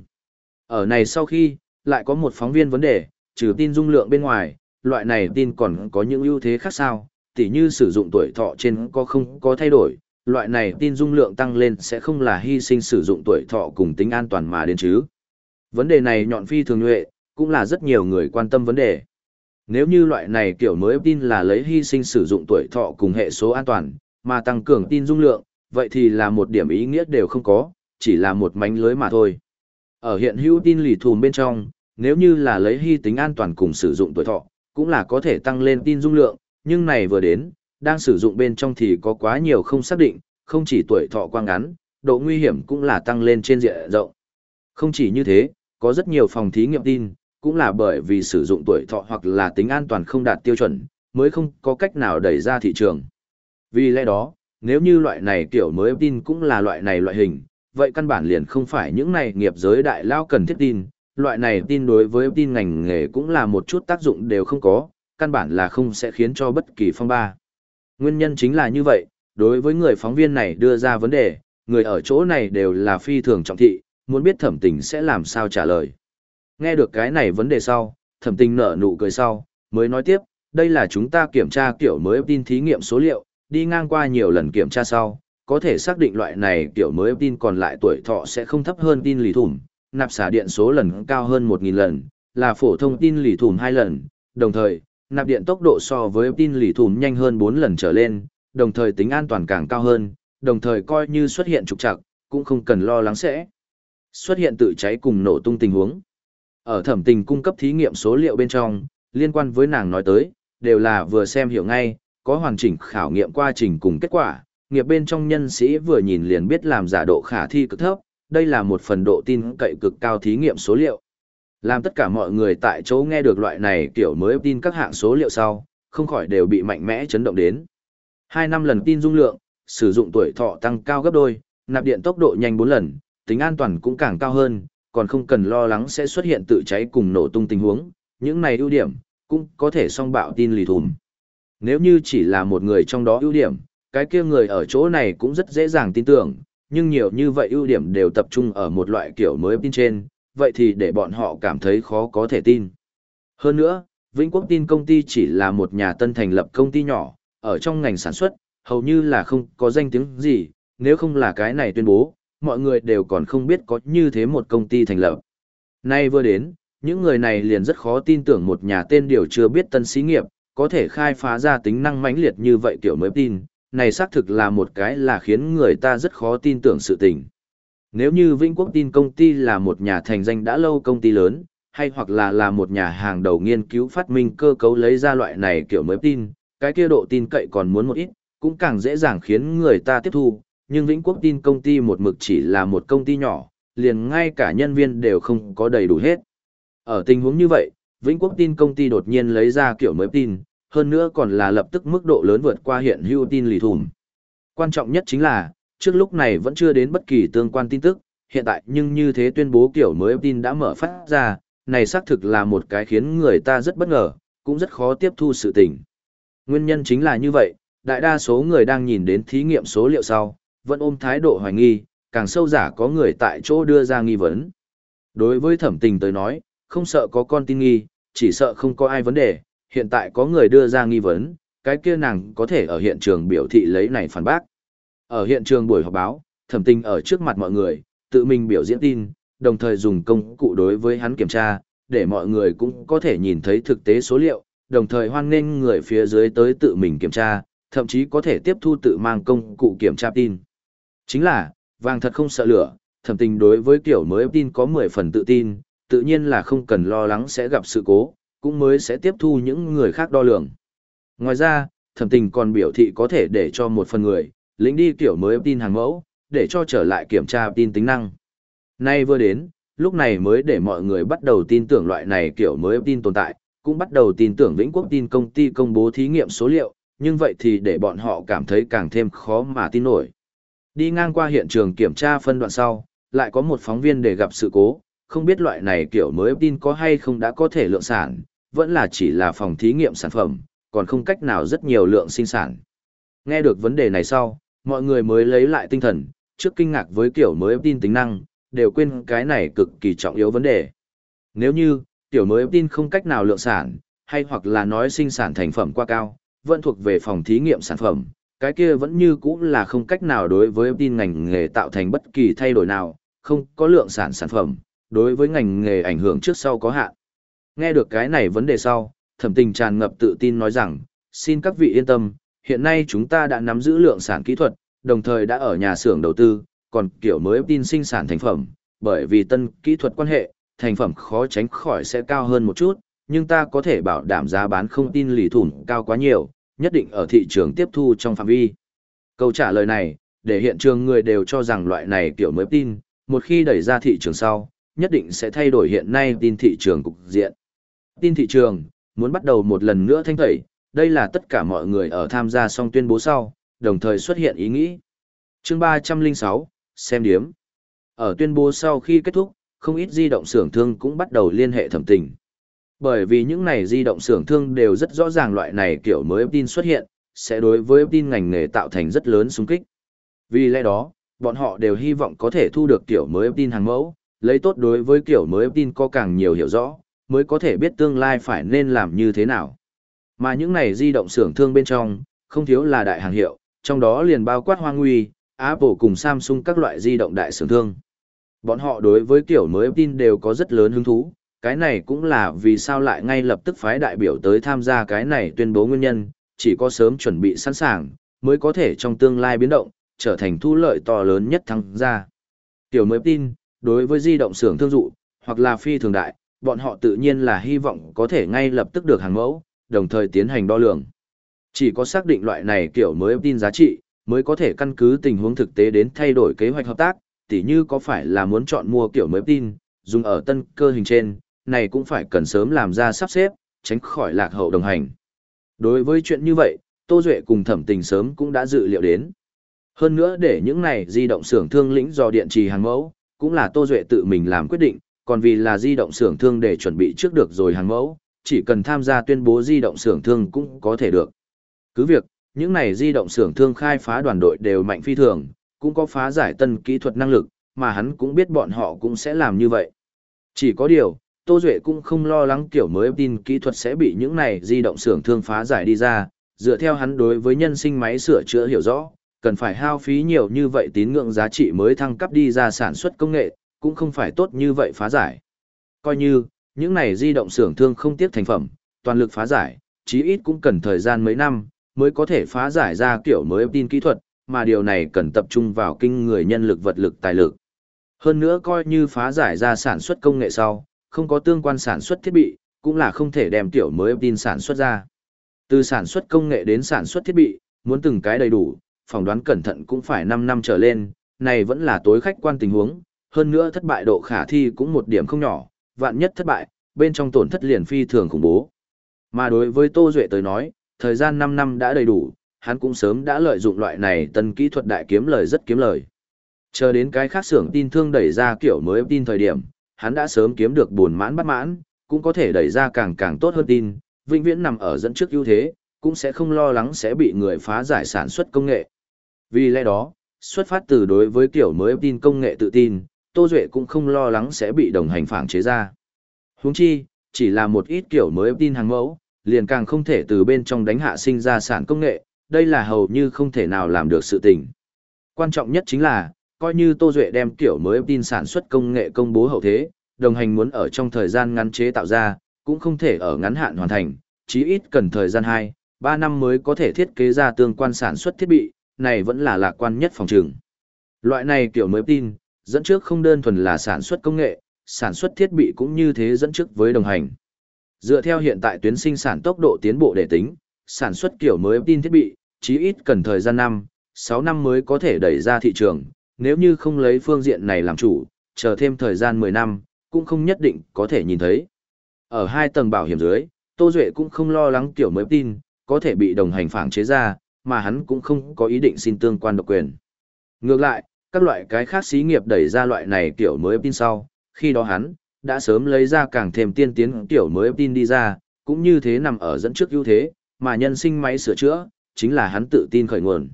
Ở này sau khi, lại có một phóng viên vấn đề, trừ tin dung lượng bên ngoài, loại này tin còn có những ưu thế khác sao, tỉ như sử dụng tuổi thọ trên có không có thay đổi, loại này tin dung lượng tăng lên sẽ không là hy sinh sử dụng tuổi thọ cùng tính an toàn mà đến chứ. Vấn đề này nhọn phi thường nhuệ, cũng là rất nhiều người quan tâm vấn đề. Nếu như loại này kiểu mới tin là lấy hy sinh sử dụng tuổi thọ cùng hệ số an toàn, mà tăng cường tin dung lượng, vậy thì là một điểm ý nghĩa đều không có, chỉ là một mánh lưới mà thôi. Ở hiện hữu tin lì thùm bên trong, nếu như là lấy hy tính an toàn cùng sử dụng tuổi thọ, cũng là có thể tăng lên tin dung lượng, nhưng này vừa đến, đang sử dụng bên trong thì có quá nhiều không xác định, không chỉ tuổi thọ quang ngắn, độ nguy hiểm cũng là tăng lên trên diện rộng. Không chỉ như thế, có rất nhiều phòng thí nghiệm tin, cũng là bởi vì sử dụng tuổi thọ hoặc là tính an toàn không đạt tiêu chuẩn, mới không có cách nào đẩy ra thị trường. Vì lẽ đó, nếu như loại này kiểu mới tin cũng là loại này loại hình, vậy căn bản liền không phải những này nghiệp giới đại lao cần thiết tin, loại này tin đối với tin ngành nghề cũng là một chút tác dụng đều không có, căn bản là không sẽ khiến cho bất kỳ phong ba. Nguyên nhân chính là như vậy, đối với người phóng viên này đưa ra vấn đề, người ở chỗ này đều là phi thường trọng thị, muốn biết thẩm tình sẽ làm sao trả lời. Nghe được cái này vấn đề sau, thẩm tình nở nụ cười sau, mới nói tiếp, đây là chúng ta kiểm tra kiểu mới tin thí nghiệm số liệu, đi ngang qua nhiều lần kiểm tra sau, có thể xác định loại này kiểu mới tin còn lại tuổi thọ sẽ không thấp hơn tin lì thủm, nạp xả điện số lần cao hơn 1.000 lần, là phổ thông tin lì thủm 2 lần, đồng thời, nạp điện tốc độ so với tin lì thủm nhanh hơn 4 lần trở lên, đồng thời tính an toàn càng cao hơn, đồng thời coi như xuất hiện trục trặc, cũng không cần lo lắng sẽ xuất hiện tự cháy cùng nổ tung tình huống. Ở thẩm tình cung cấp thí nghiệm số liệu bên trong, liên quan với nàng nói tới, đều là vừa xem hiểu ngay, có hoàn chỉnh khảo nghiệm quá trình cùng kết quả, nghiệp bên trong nhân sĩ vừa nhìn liền biết làm giả độ khả thi cực thấp, đây là một phần độ tin cậy cực cao thí nghiệm số liệu. Làm tất cả mọi người tại chỗ nghe được loại này kiểu mới tin các hạng số liệu sau, không khỏi đều bị mạnh mẽ chấn động đến. Hai năm lần tin dung lượng, sử dụng tuổi thọ tăng cao gấp đôi, nạp điện tốc độ nhanh 4 lần, tính an toàn cũng càng cao hơn, còn không cần lo lắng sẽ xuất hiện tự cháy cùng nổ tung tình huống, những này ưu điểm, cũng có thể song bạo tin lì thùm. Nếu như chỉ là một người trong đó ưu điểm, cái kia người ở chỗ này cũng rất dễ dàng tin tưởng, nhưng nhiều như vậy ưu điểm đều tập trung ở một loại kiểu mới tin trên, vậy thì để bọn họ cảm thấy khó có thể tin. Hơn nữa, Vĩnh Quốc tin công ty chỉ là một nhà tân thành lập công ty nhỏ, ở trong ngành sản xuất, hầu như là không có danh tiếng gì, nếu không là cái này tuyên bố, mọi người đều còn không biết có như thế một công ty thành lập. Nay vừa đến, những người này liền rất khó tin tưởng một nhà tên điều chưa biết tân xí nghiệp, có thể khai phá ra tính năng mãnh liệt như vậy kiểu mới tin, này xác thực là một cái là khiến người ta rất khó tin tưởng sự tình. Nếu như Vĩnh Quốc tin công ty là một nhà thành danh đã lâu công ty lớn, hay hoặc là là một nhà hàng đầu nghiên cứu phát minh cơ cấu lấy ra loại này kiểu mới tin, cái kia độ tin cậy còn muốn một ít, cũng càng dễ dàng khiến người ta tiếp thu, nhưng Vĩnh Quốc tin công ty một mực chỉ là một công ty nhỏ, liền ngay cả nhân viên đều không có đầy đủ hết. Ở tình huống như vậy, Vĩnh Quốc tin công ty đột nhiên lấy ra kiểu mới tin, hơn nữa còn là lập tức mức độ lớn vượt qua hiện hữu tin lì thùm. Quan trọng nhất chính là, trước lúc này vẫn chưa đến bất kỳ tương quan tin tức, hiện tại nhưng như thế tuyên bố kiểu mới tin đã mở phát ra, này xác thực là một cái khiến người ta rất bất ngờ, cũng rất khó tiếp thu sự tình. Nguyên nhân chính là như vậy, đại đa số người đang nhìn đến thí nghiệm số liệu sau, vẫn ôm thái độ hoài nghi, càng sâu giả có người tại chỗ đưa ra nghi vấn. Đối với thẩm tình tới nói, không sợ có con tin nghi, chỉ sợ không có ai vấn đề, hiện tại có người đưa ra nghi vấn, cái kia nàng có thể ở hiện trường biểu thị lấy này phản bác. Ở hiện trường buổi họp báo, thẩm tình ở trước mặt mọi người, tự mình biểu diễn tin, đồng thời dùng công cụ đối với hắn kiểm tra, để mọi người cũng có thể nhìn thấy thực tế số liệu, đồng thời hoan nghênh người phía dưới tới tự mình kiểm tra, thậm chí có thể tiếp thu tự mang công cụ kiểm tra tin. Chính là, vàng thật không sợ lửa, thẩm tình đối với kiểu mới tin có 10 phần tự tin, tự nhiên là không cần lo lắng sẽ gặp sự cố, cũng mới sẽ tiếp thu những người khác đo lường. Ngoài ra, thẩm tình còn biểu thị có thể để cho một phần người, lĩnh đi kiểu mới tin hàng mẫu, để cho trở lại kiểm tra tin tính năng. Nay vừa đến, lúc này mới để mọi người bắt đầu tin tưởng loại này kiểu mới tin tồn tại, cũng bắt đầu tin tưởng Vĩnh Quốc tin công ty công bố thí nghiệm số liệu, nhưng vậy thì để bọn họ cảm thấy càng thêm khó mà tin nổi. Đi ngang qua hiện trường kiểm tra phân đoạn sau, lại có một phóng viên để gặp sự cố, không biết loại này kiểu mới tin có hay không đã có thể lượng sản, vẫn là chỉ là phòng thí nghiệm sản phẩm, còn không cách nào rất nhiều lượng sinh sản. Nghe được vấn đề này sau, mọi người mới lấy lại tinh thần, trước kinh ngạc với kiểu mới tin tính năng, đều quên cái này cực kỳ trọng yếu vấn đề. Nếu như, tiểu mới tin không cách nào lượng sản, hay hoặc là nói sinh sản thành phẩm quá cao, vẫn thuộc về phòng thí nghiệm sản phẩm, cái kia vẫn như cũ là không cách nào đối với tin ngành nghề tạo thành bất kỳ thay đổi nào, không có lượng sản sản phẩm, đối với ngành nghề ảnh hưởng trước sau có hạn. Nghe được cái này vấn đề sau, thẩm tình tràn ngập tự tin nói rằng, xin các vị yên tâm, hiện nay chúng ta đã nắm giữ lượng sản kỹ thuật, đồng thời đã ở nhà xưởng đầu tư, còn kiểu mới tin sinh sản thành phẩm, bởi vì tân kỹ thuật quan hệ, thành phẩm khó tránh khỏi sẽ cao hơn một chút, nhưng ta có thể bảo đảm giá bán không tin lì thủng cao quá nhiều, nhất định ở thị trường tiếp thu trong phạm vi. Câu trả lời này, để hiện trường người đều cho rằng loại này kiểu mới tin, một khi đẩy ra thị trường sau, nhất định sẽ thay đổi hiện nay tin thị trường cục diện. Tin thị trường, muốn bắt đầu một lần nữa thanh tẩy, đây là tất cả mọi người ở tham gia xong tuyên bố sau, đồng thời xuất hiện ý nghĩ. Chương 306, xem điếm. Ở tuyên bố sau khi kết thúc, không ít di động xưởng thương cũng bắt đầu liên hệ thẩm tình. Bởi vì những này di động xưởng thương đều rất rõ ràng loại này kiểu mới tin xuất hiện, sẽ đối với tin ngành nghề tạo thành rất lớn xung kích. Vì lẽ đó, bọn họ đều hy vọng có thể thu được kiểu mới tin hàng mẫu, lấy tốt đối với kiểu mới tin có càng nhiều hiểu rõ, mới có thể biết tương lai phải nên làm như thế nào. Mà những này di động xưởng thương bên trong, không thiếu là đại hàng hiệu, trong đó liền bao quát Hoa Nguy, Apple cùng Samsung các loại di động đại xưởng thương. Bọn họ đối với kiểu mới tin đều có rất lớn hứng thú, cái này cũng là vì sao lại ngay lập tức phái đại biểu tới tham gia cái này tuyên bố nguyên nhân, chỉ có sớm chuẩn bị sẵn sàng, mới có thể trong tương lai biến động, trở thành thu lợi to lớn nhất thắng ra. Tiểu mới tin, đối với di động xưởng thương dụ, hoặc là phi thường đại, bọn họ tự nhiên là hy vọng có thể ngay lập tức được hàng mẫu, đồng thời tiến hành đo lường. Chỉ có xác định loại này kiểu mới tin giá trị, mới có thể căn cứ tình huống thực tế đến thay đổi kế hoạch hợp tác, tỉ như có phải là muốn chọn mua kiểu mới tin, dùng ở tân cơ hình trên, này cũng phải cần sớm làm ra sắp xếp, tránh khỏi lạc hậu đồng hành. Đối với chuyện như vậy, Tô Duệ cùng thẩm tình sớm cũng đã dự liệu đến. Hơn nữa để những này di động xưởng thương lĩnh do điện trì hàng mẫu, cũng là Tô Duệ tự mình làm quyết định, còn vì là di động xưởng thương để chuẩn bị trước được rồi hàng mẫu, chỉ cần tham gia tuyên bố di động xưởng thương cũng có thể được. Cứ việc, những này di động xưởng thương khai phá đoàn đội đều mạnh phi thường, cũng có phá giải tân kỹ thuật năng lực, mà hắn cũng biết bọn họ cũng sẽ làm như vậy. Chỉ có điều, Tô Duệ cũng không lo lắng kiểu mới tin kỹ thuật sẽ bị những này di động xưởng thương phá giải đi ra, dựa theo hắn đối với nhân sinh máy sửa chữa hiểu rõ, cần phải hao phí nhiều như vậy tín ngưỡng giá trị mới thăng cấp đi ra sản xuất công nghệ, cũng không phải tốt như vậy phá giải. Coi như, những này di động xưởng thương không tiếc thành phẩm, toàn lực phá giải, chí ít cũng cần thời gian mấy năm, mới có thể phá giải ra kiểu mới tin kỹ thuật, mà điều này cần tập trung vào kinh người nhân lực vật lực tài lực. Hơn nữa coi như phá giải ra sản xuất công nghệ sau, không có tương quan sản xuất thiết bị, cũng là không thể đem tiểu mới tin sản xuất ra. Từ sản xuất công nghệ đến sản xuất thiết bị, muốn từng cái đầy đủ, phỏng đoán cẩn thận cũng phải 5 năm trở lên, này vẫn là tối khách quan tình huống, hơn nữa thất bại độ khả thi cũng một điểm không nhỏ, vạn nhất thất bại, bên trong tổn thất liền phi thường khủng bố. Mà đối với Tô Duệ tới nói, thời gian 5 năm đã đầy đủ, hắn cũng sớm đã lợi dụng loại này tân kỹ thuật đại kiếm lời rất kiếm lời. Chờ đến cái khác xưởng tin thương đẩy ra kiểu mới tin thời điểm, hắn đã sớm kiếm được buồn mãn bắt mãn, cũng có thể đẩy ra càng càng tốt hơn tin, vĩnh viễn nằm ở dẫn trước ưu thế, cũng sẽ không lo lắng sẽ bị người phá giải sản xuất công nghệ. Vì lẽ đó, xuất phát từ đối với kiểu mới tin công nghệ tự tin, Tô Duệ cũng không lo lắng sẽ bị đồng hành phản chế ra. Huống chi, chỉ là một ít kiểu mới tin hàng mẫu, liền càng không thể từ bên trong đánh hạ sinh ra sản công nghệ, đây là hầu như không thể nào làm được sự tình. Quan trọng nhất chính là, coi như Tô Duệ đem kiểu mới tin sản xuất công nghệ công bố hậu thế, đồng hành muốn ở trong thời gian ngắn chế tạo ra, cũng không thể ở ngắn hạn hoàn thành, chí ít cần thời gian 2, 3 năm mới có thể thiết kế ra tương quan sản xuất thiết bị, này vẫn là lạc quan nhất phòng trường. Loại này kiểu mới tin, dẫn trước không đơn thuần là sản xuất công nghệ, sản xuất thiết bị cũng như thế dẫn trước với đồng hành. Dựa theo hiện tại tuyến sinh sản tốc độ tiến bộ để tính, sản xuất kiểu mới tin thiết bị, chí ít cần thời gian 5, 6 năm mới có thể đẩy ra thị trường, nếu như không lấy phương diện này làm chủ, chờ thêm thời gian 10 năm, cũng không nhất định có thể nhìn thấy. Ở hai tầng bảo hiểm dưới, Tô Duệ cũng không lo lắng kiểu mới tin, có thể bị đồng hành phản chế ra, mà hắn cũng không có ý định xin tương quan độc quyền. Ngược lại, các loại cái khác xí nghiệp đẩy ra loại này kiểu mới tin sau, khi đó hắn, đã sớm lấy ra càng thêm tiên tiến kiểu mới tin đi ra, cũng như thế nằm ở dẫn trước ưu thế, mà nhân sinh máy sửa chữa, chính là hắn tự tin khởi nguồn.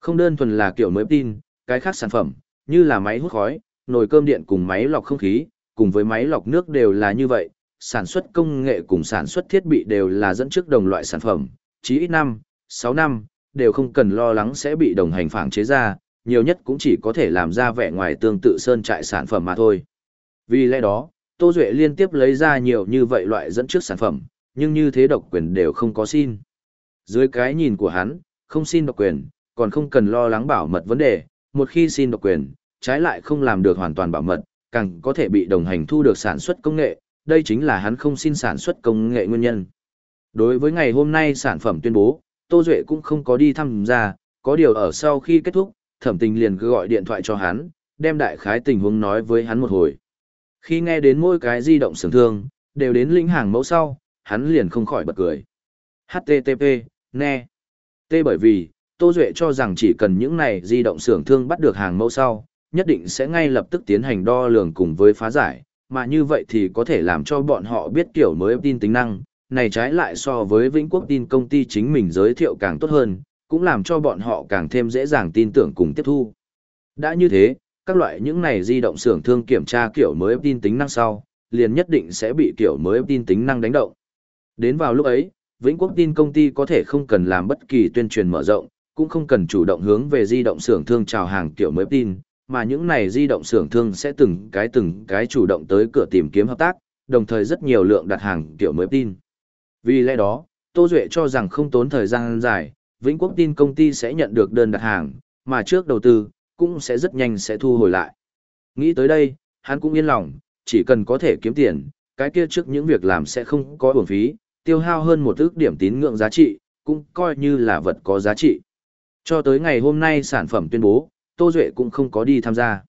Không đơn thuần là kiểu mới tin, cái khác sản phẩm, như là máy hút khói, nồi cơm điện cùng máy lọc không khí, cùng với máy lọc nước đều là như vậy, sản xuất công nghệ cùng sản xuất thiết bị đều là dẫn trước đồng loại sản phẩm, chí ít năm, 6 năm, đều không cần lo lắng sẽ bị đồng hành phản chế ra, nhiều nhất cũng chỉ có thể làm ra vẻ ngoài tương tự sơn trại sản phẩm mà thôi. Vì lẽ đó, Tô Duệ liên tiếp lấy ra nhiều như vậy loại dẫn trước sản phẩm, nhưng như thế độc quyền đều không có xin. Dưới cái nhìn của hắn, không xin độc quyền, còn không cần lo lắng bảo mật vấn đề, một khi xin độc quyền, trái lại không làm được hoàn toàn bảo mật, càng có thể bị đồng hành thu được sản xuất công nghệ, đây chính là hắn không xin sản xuất công nghệ nguyên nhân. Đối với ngày hôm nay sản phẩm tuyên bố, Tô Duệ cũng không có đi thăm ra, có điều ở sau khi kết thúc, thẩm tình liền cứ gọi điện thoại cho hắn, đem đại khái tình huống nói với hắn một hồi. Khi nghe đến mỗi cái di động sưởng thương, đều đến lĩnh hàng mẫu sau, hắn liền không khỏi bật cười. HTTP, ne. T bởi vì, Tô Duệ cho rằng chỉ cần những này di động xưởng thương bắt được hàng mẫu sau, nhất định sẽ ngay lập tức tiến hành đo lường cùng với phá giải, mà như vậy thì có thể làm cho bọn họ biết kiểu mới tin tính năng, này trái lại so với Vĩnh Quốc tin công ty chính mình giới thiệu càng tốt hơn, cũng làm cho bọn họ càng thêm dễ dàng tin tưởng cùng tiếp thu. Đã như thế, các loại những này di động xưởng thương kiểm tra kiểu mới tin tính năng sau, liền nhất định sẽ bị kiểu mới tin tính năng đánh động. Đến vào lúc ấy, Vĩnh Quốc tin công ty có thể không cần làm bất kỳ tuyên truyền mở rộng, cũng không cần chủ động hướng về di động xưởng thương chào hàng kiểu mới tin, mà những này di động xưởng thương sẽ từng cái từng cái chủ động tới cửa tìm kiếm hợp tác, đồng thời rất nhiều lượng đặt hàng kiểu mới tin. Vì lẽ đó, Tô Duệ cho rằng không tốn thời gian dài, Vĩnh Quốc tin công ty sẽ nhận được đơn đặt hàng, mà trước đầu tư, cũng sẽ rất nhanh sẽ thu hồi lại. Nghĩ tới đây, hắn cũng yên lòng, chỉ cần có thể kiếm tiền, cái kia trước những việc làm sẽ không có uổng phí, tiêu hao hơn một ước điểm tín ngưỡng giá trị, cũng coi như là vật có giá trị. Cho tới ngày hôm nay sản phẩm tuyên bố, Tô Duệ cũng không có đi tham gia.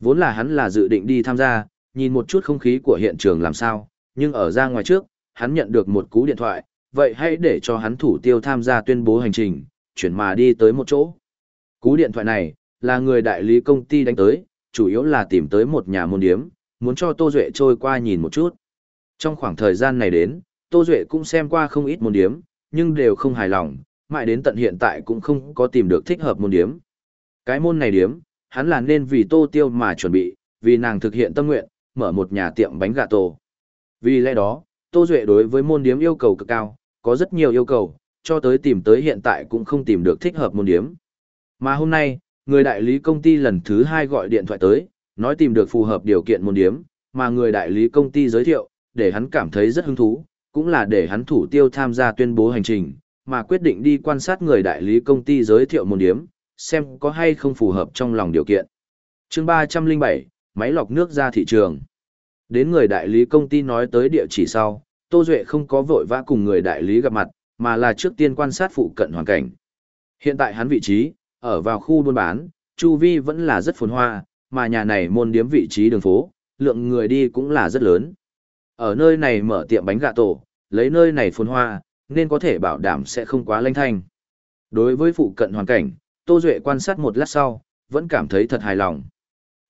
Vốn là hắn là dự định đi tham gia, nhìn một chút không khí của hiện trường làm sao, nhưng ở ra ngoài trước, hắn nhận được một cú điện thoại, vậy hãy để cho hắn thủ tiêu tham gia tuyên bố hành trình, chuyển mà đi tới một chỗ. Cú điện thoại này, là người đại lý công ty đánh tới, chủ yếu là tìm tới một nhà môn điếm, muốn cho Tô Duệ trôi qua nhìn một chút. Trong khoảng thời gian này đến, Tô Duệ cũng xem qua không ít môn điếm, nhưng đều không hài lòng, mãi đến tận hiện tại cũng không có tìm được thích hợp môn điếm. Cái môn này điếm, hắn là nên vì Tô Tiêu mà chuẩn bị, vì nàng thực hiện tâm nguyện, mở một nhà tiệm bánh gà tổ. Vì lẽ đó, Tô Duệ đối với môn điếm yêu cầu cực cao, có rất nhiều yêu cầu, cho tới tìm tới hiện tại cũng không tìm được thích hợp môn điếm. Mà hôm nay, người đại lý công ty lần thứ hai gọi điện thoại tới, nói tìm được phù hợp điều kiện môn điếm, mà người đại lý công ty giới thiệu, để hắn cảm thấy rất hứng thú, cũng là để hắn thủ tiêu tham gia tuyên bố hành trình, mà quyết định đi quan sát người đại lý công ty giới thiệu môn điếm, xem có hay không phù hợp trong lòng điều kiện. chương 307, máy lọc nước ra thị trường. Đến người đại lý công ty nói tới địa chỉ sau, Tô Duệ không có vội vã cùng người đại lý gặp mặt, mà là trước tiên quan sát phụ cận hoàn cảnh. Hiện tại hắn vị trí, ở vào khu buôn bán, chu vi vẫn là rất phồn hoa, mà nhà này môn điếm vị trí đường phố, lượng người đi cũng là rất lớn. Ở nơi này mở tiệm bánh gà tổ, lấy nơi này phồn hoa, nên có thể bảo đảm sẽ không quá lanh thanh. Đối với phụ cận hoàn cảnh, Tô Duệ quan sát một lát sau, vẫn cảm thấy thật hài lòng.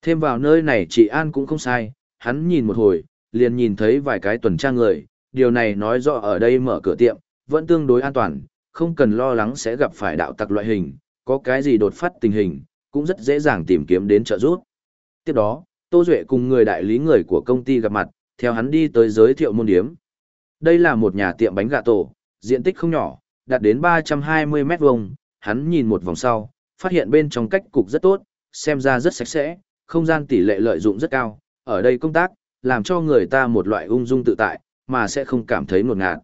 Thêm vào nơi này chị An cũng không sai, hắn nhìn một hồi, liền nhìn thấy vài cái tuần tra người, điều này nói rõ ở đây mở cửa tiệm, vẫn tương đối an toàn, không cần lo lắng sẽ gặp phải đạo tặc loại hình, có cái gì đột phát tình hình, cũng rất dễ dàng tìm kiếm đến trợ giúp. Tiếp đó, Tô Duệ cùng người đại lý người của công ty gặp mặt, theo hắn đi tới giới thiệu môn điếm. Đây là một nhà tiệm bánh gà tổ, diện tích không nhỏ, đạt đến 320 mét vuông. hắn nhìn một vòng sau, phát hiện bên trong cách cục rất tốt, xem ra rất sạch sẽ, không gian tỷ lệ lợi dụng rất cao, ở đây công tác, làm cho người ta một loại ung dung tự tại, mà sẽ không cảm thấy ngột ngạt.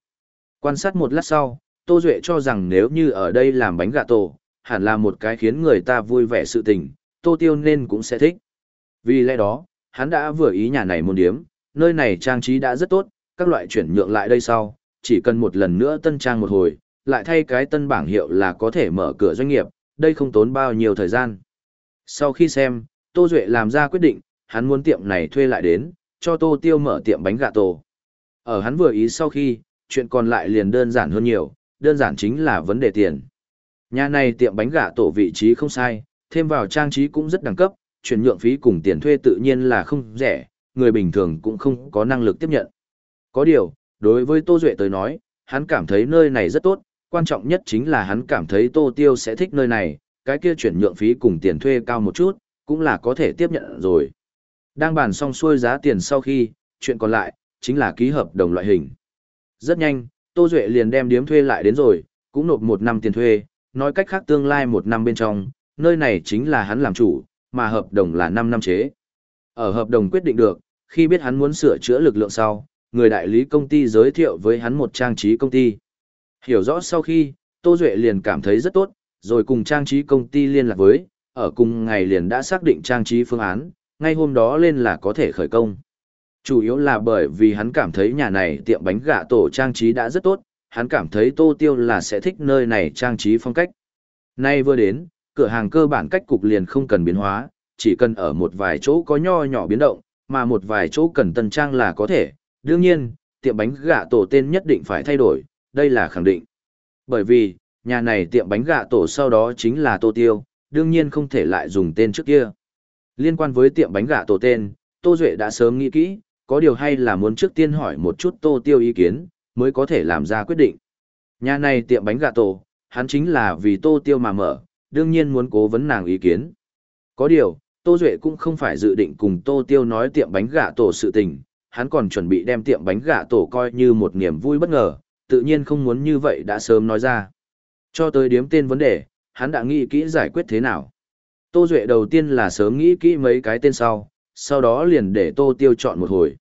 Quan sát một lát sau, Tô Duệ cho rằng nếu như ở đây làm bánh gà tổ, hẳn là một cái khiến người ta vui vẻ sự tình, Tô Tiêu nên cũng sẽ thích. Vì lẽ đó, hắn đã vừa ý nhà này môn điếm, nơi này trang trí đã rất tốt, các loại chuyển nhượng lại đây sau, chỉ cần một lần nữa tân trang một hồi, lại thay cái tân bảng hiệu là có thể mở cửa doanh nghiệp, đây không tốn bao nhiêu thời gian. Sau khi xem, Tô Duệ làm ra quyết định, hắn muốn tiệm này thuê lại đến, cho Tô Tiêu mở tiệm bánh gà tổ. Ở hắn vừa ý sau khi, chuyện còn lại liền đơn giản hơn nhiều, đơn giản chính là vấn đề tiền. Nhà này tiệm bánh gà tổ vị trí không sai, thêm vào trang trí cũng rất đẳng cấp, chuyển nhượng phí cùng tiền thuê tự nhiên là không rẻ, người bình thường cũng không có năng lực tiếp nhận. Có điều, đối với Tô Duệ tới nói, hắn cảm thấy nơi này rất tốt, quan trọng nhất chính là hắn cảm thấy Tô Tiêu sẽ thích nơi này, cái kia chuyển nhượng phí cùng tiền thuê cao một chút, cũng là có thể tiếp nhận rồi. Đang bàn xong xuôi giá tiền sau khi, chuyện còn lại, chính là ký hợp đồng loại hình. Rất nhanh, Tô Duệ liền đem điếm thuê lại đến rồi, cũng nộp một năm tiền thuê, nói cách khác tương lai một năm bên trong, nơi này chính là hắn làm chủ, mà hợp đồng là 5 năm chế. Ở hợp đồng quyết định được, khi biết hắn muốn sửa chữa lực lượng sau, người đại lý công ty giới thiệu với hắn một trang trí công ty. Hiểu rõ sau khi, Tô Duệ liền cảm thấy rất tốt, rồi cùng trang trí công ty liên lạc với, ở cùng ngày liền đã xác định trang trí phương án, ngay hôm đó lên là có thể khởi công. Chủ yếu là bởi vì hắn cảm thấy nhà này tiệm bánh gà tổ trang trí đã rất tốt, hắn cảm thấy Tô Tiêu là sẽ thích nơi này trang trí phong cách. Nay vừa đến, cửa hàng cơ bản cách cục liền không cần biến hóa, chỉ cần ở một vài chỗ có nho nhỏ biến động, mà một vài chỗ cần tân trang là có thể. Đương nhiên, tiệm bánh gà tổ tên nhất định phải thay đổi, đây là khẳng định. Bởi vì, nhà này tiệm bánh gà tổ sau đó chính là Tô Tiêu, đương nhiên không thể lại dùng tên trước kia. Liên quan với tiệm bánh gà tổ tên, Tô Duệ đã sớm nghĩ kỹ, có điều hay là muốn trước tiên hỏi một chút Tô Tiêu ý kiến, mới có thể làm ra quyết định. Nhà này tiệm bánh gà tổ, hắn chính là vì Tô Tiêu mà mở, đương nhiên muốn cố vấn nàng ý kiến. Có điều, Tô Duệ cũng không phải dự định cùng Tô Tiêu nói tiệm bánh gà tổ sự tình, hắn còn chuẩn bị đem tiệm bánh gà tổ coi như một niềm vui bất ngờ, tự nhiên không muốn như vậy đã sớm nói ra. Cho tới điếm tên vấn đề, hắn đã nghĩ kỹ giải quyết thế nào. Tô Duệ đầu tiên là sớm nghĩ kỹ mấy cái tên sau, sau đó liền để Tô Tiêu chọn một hồi.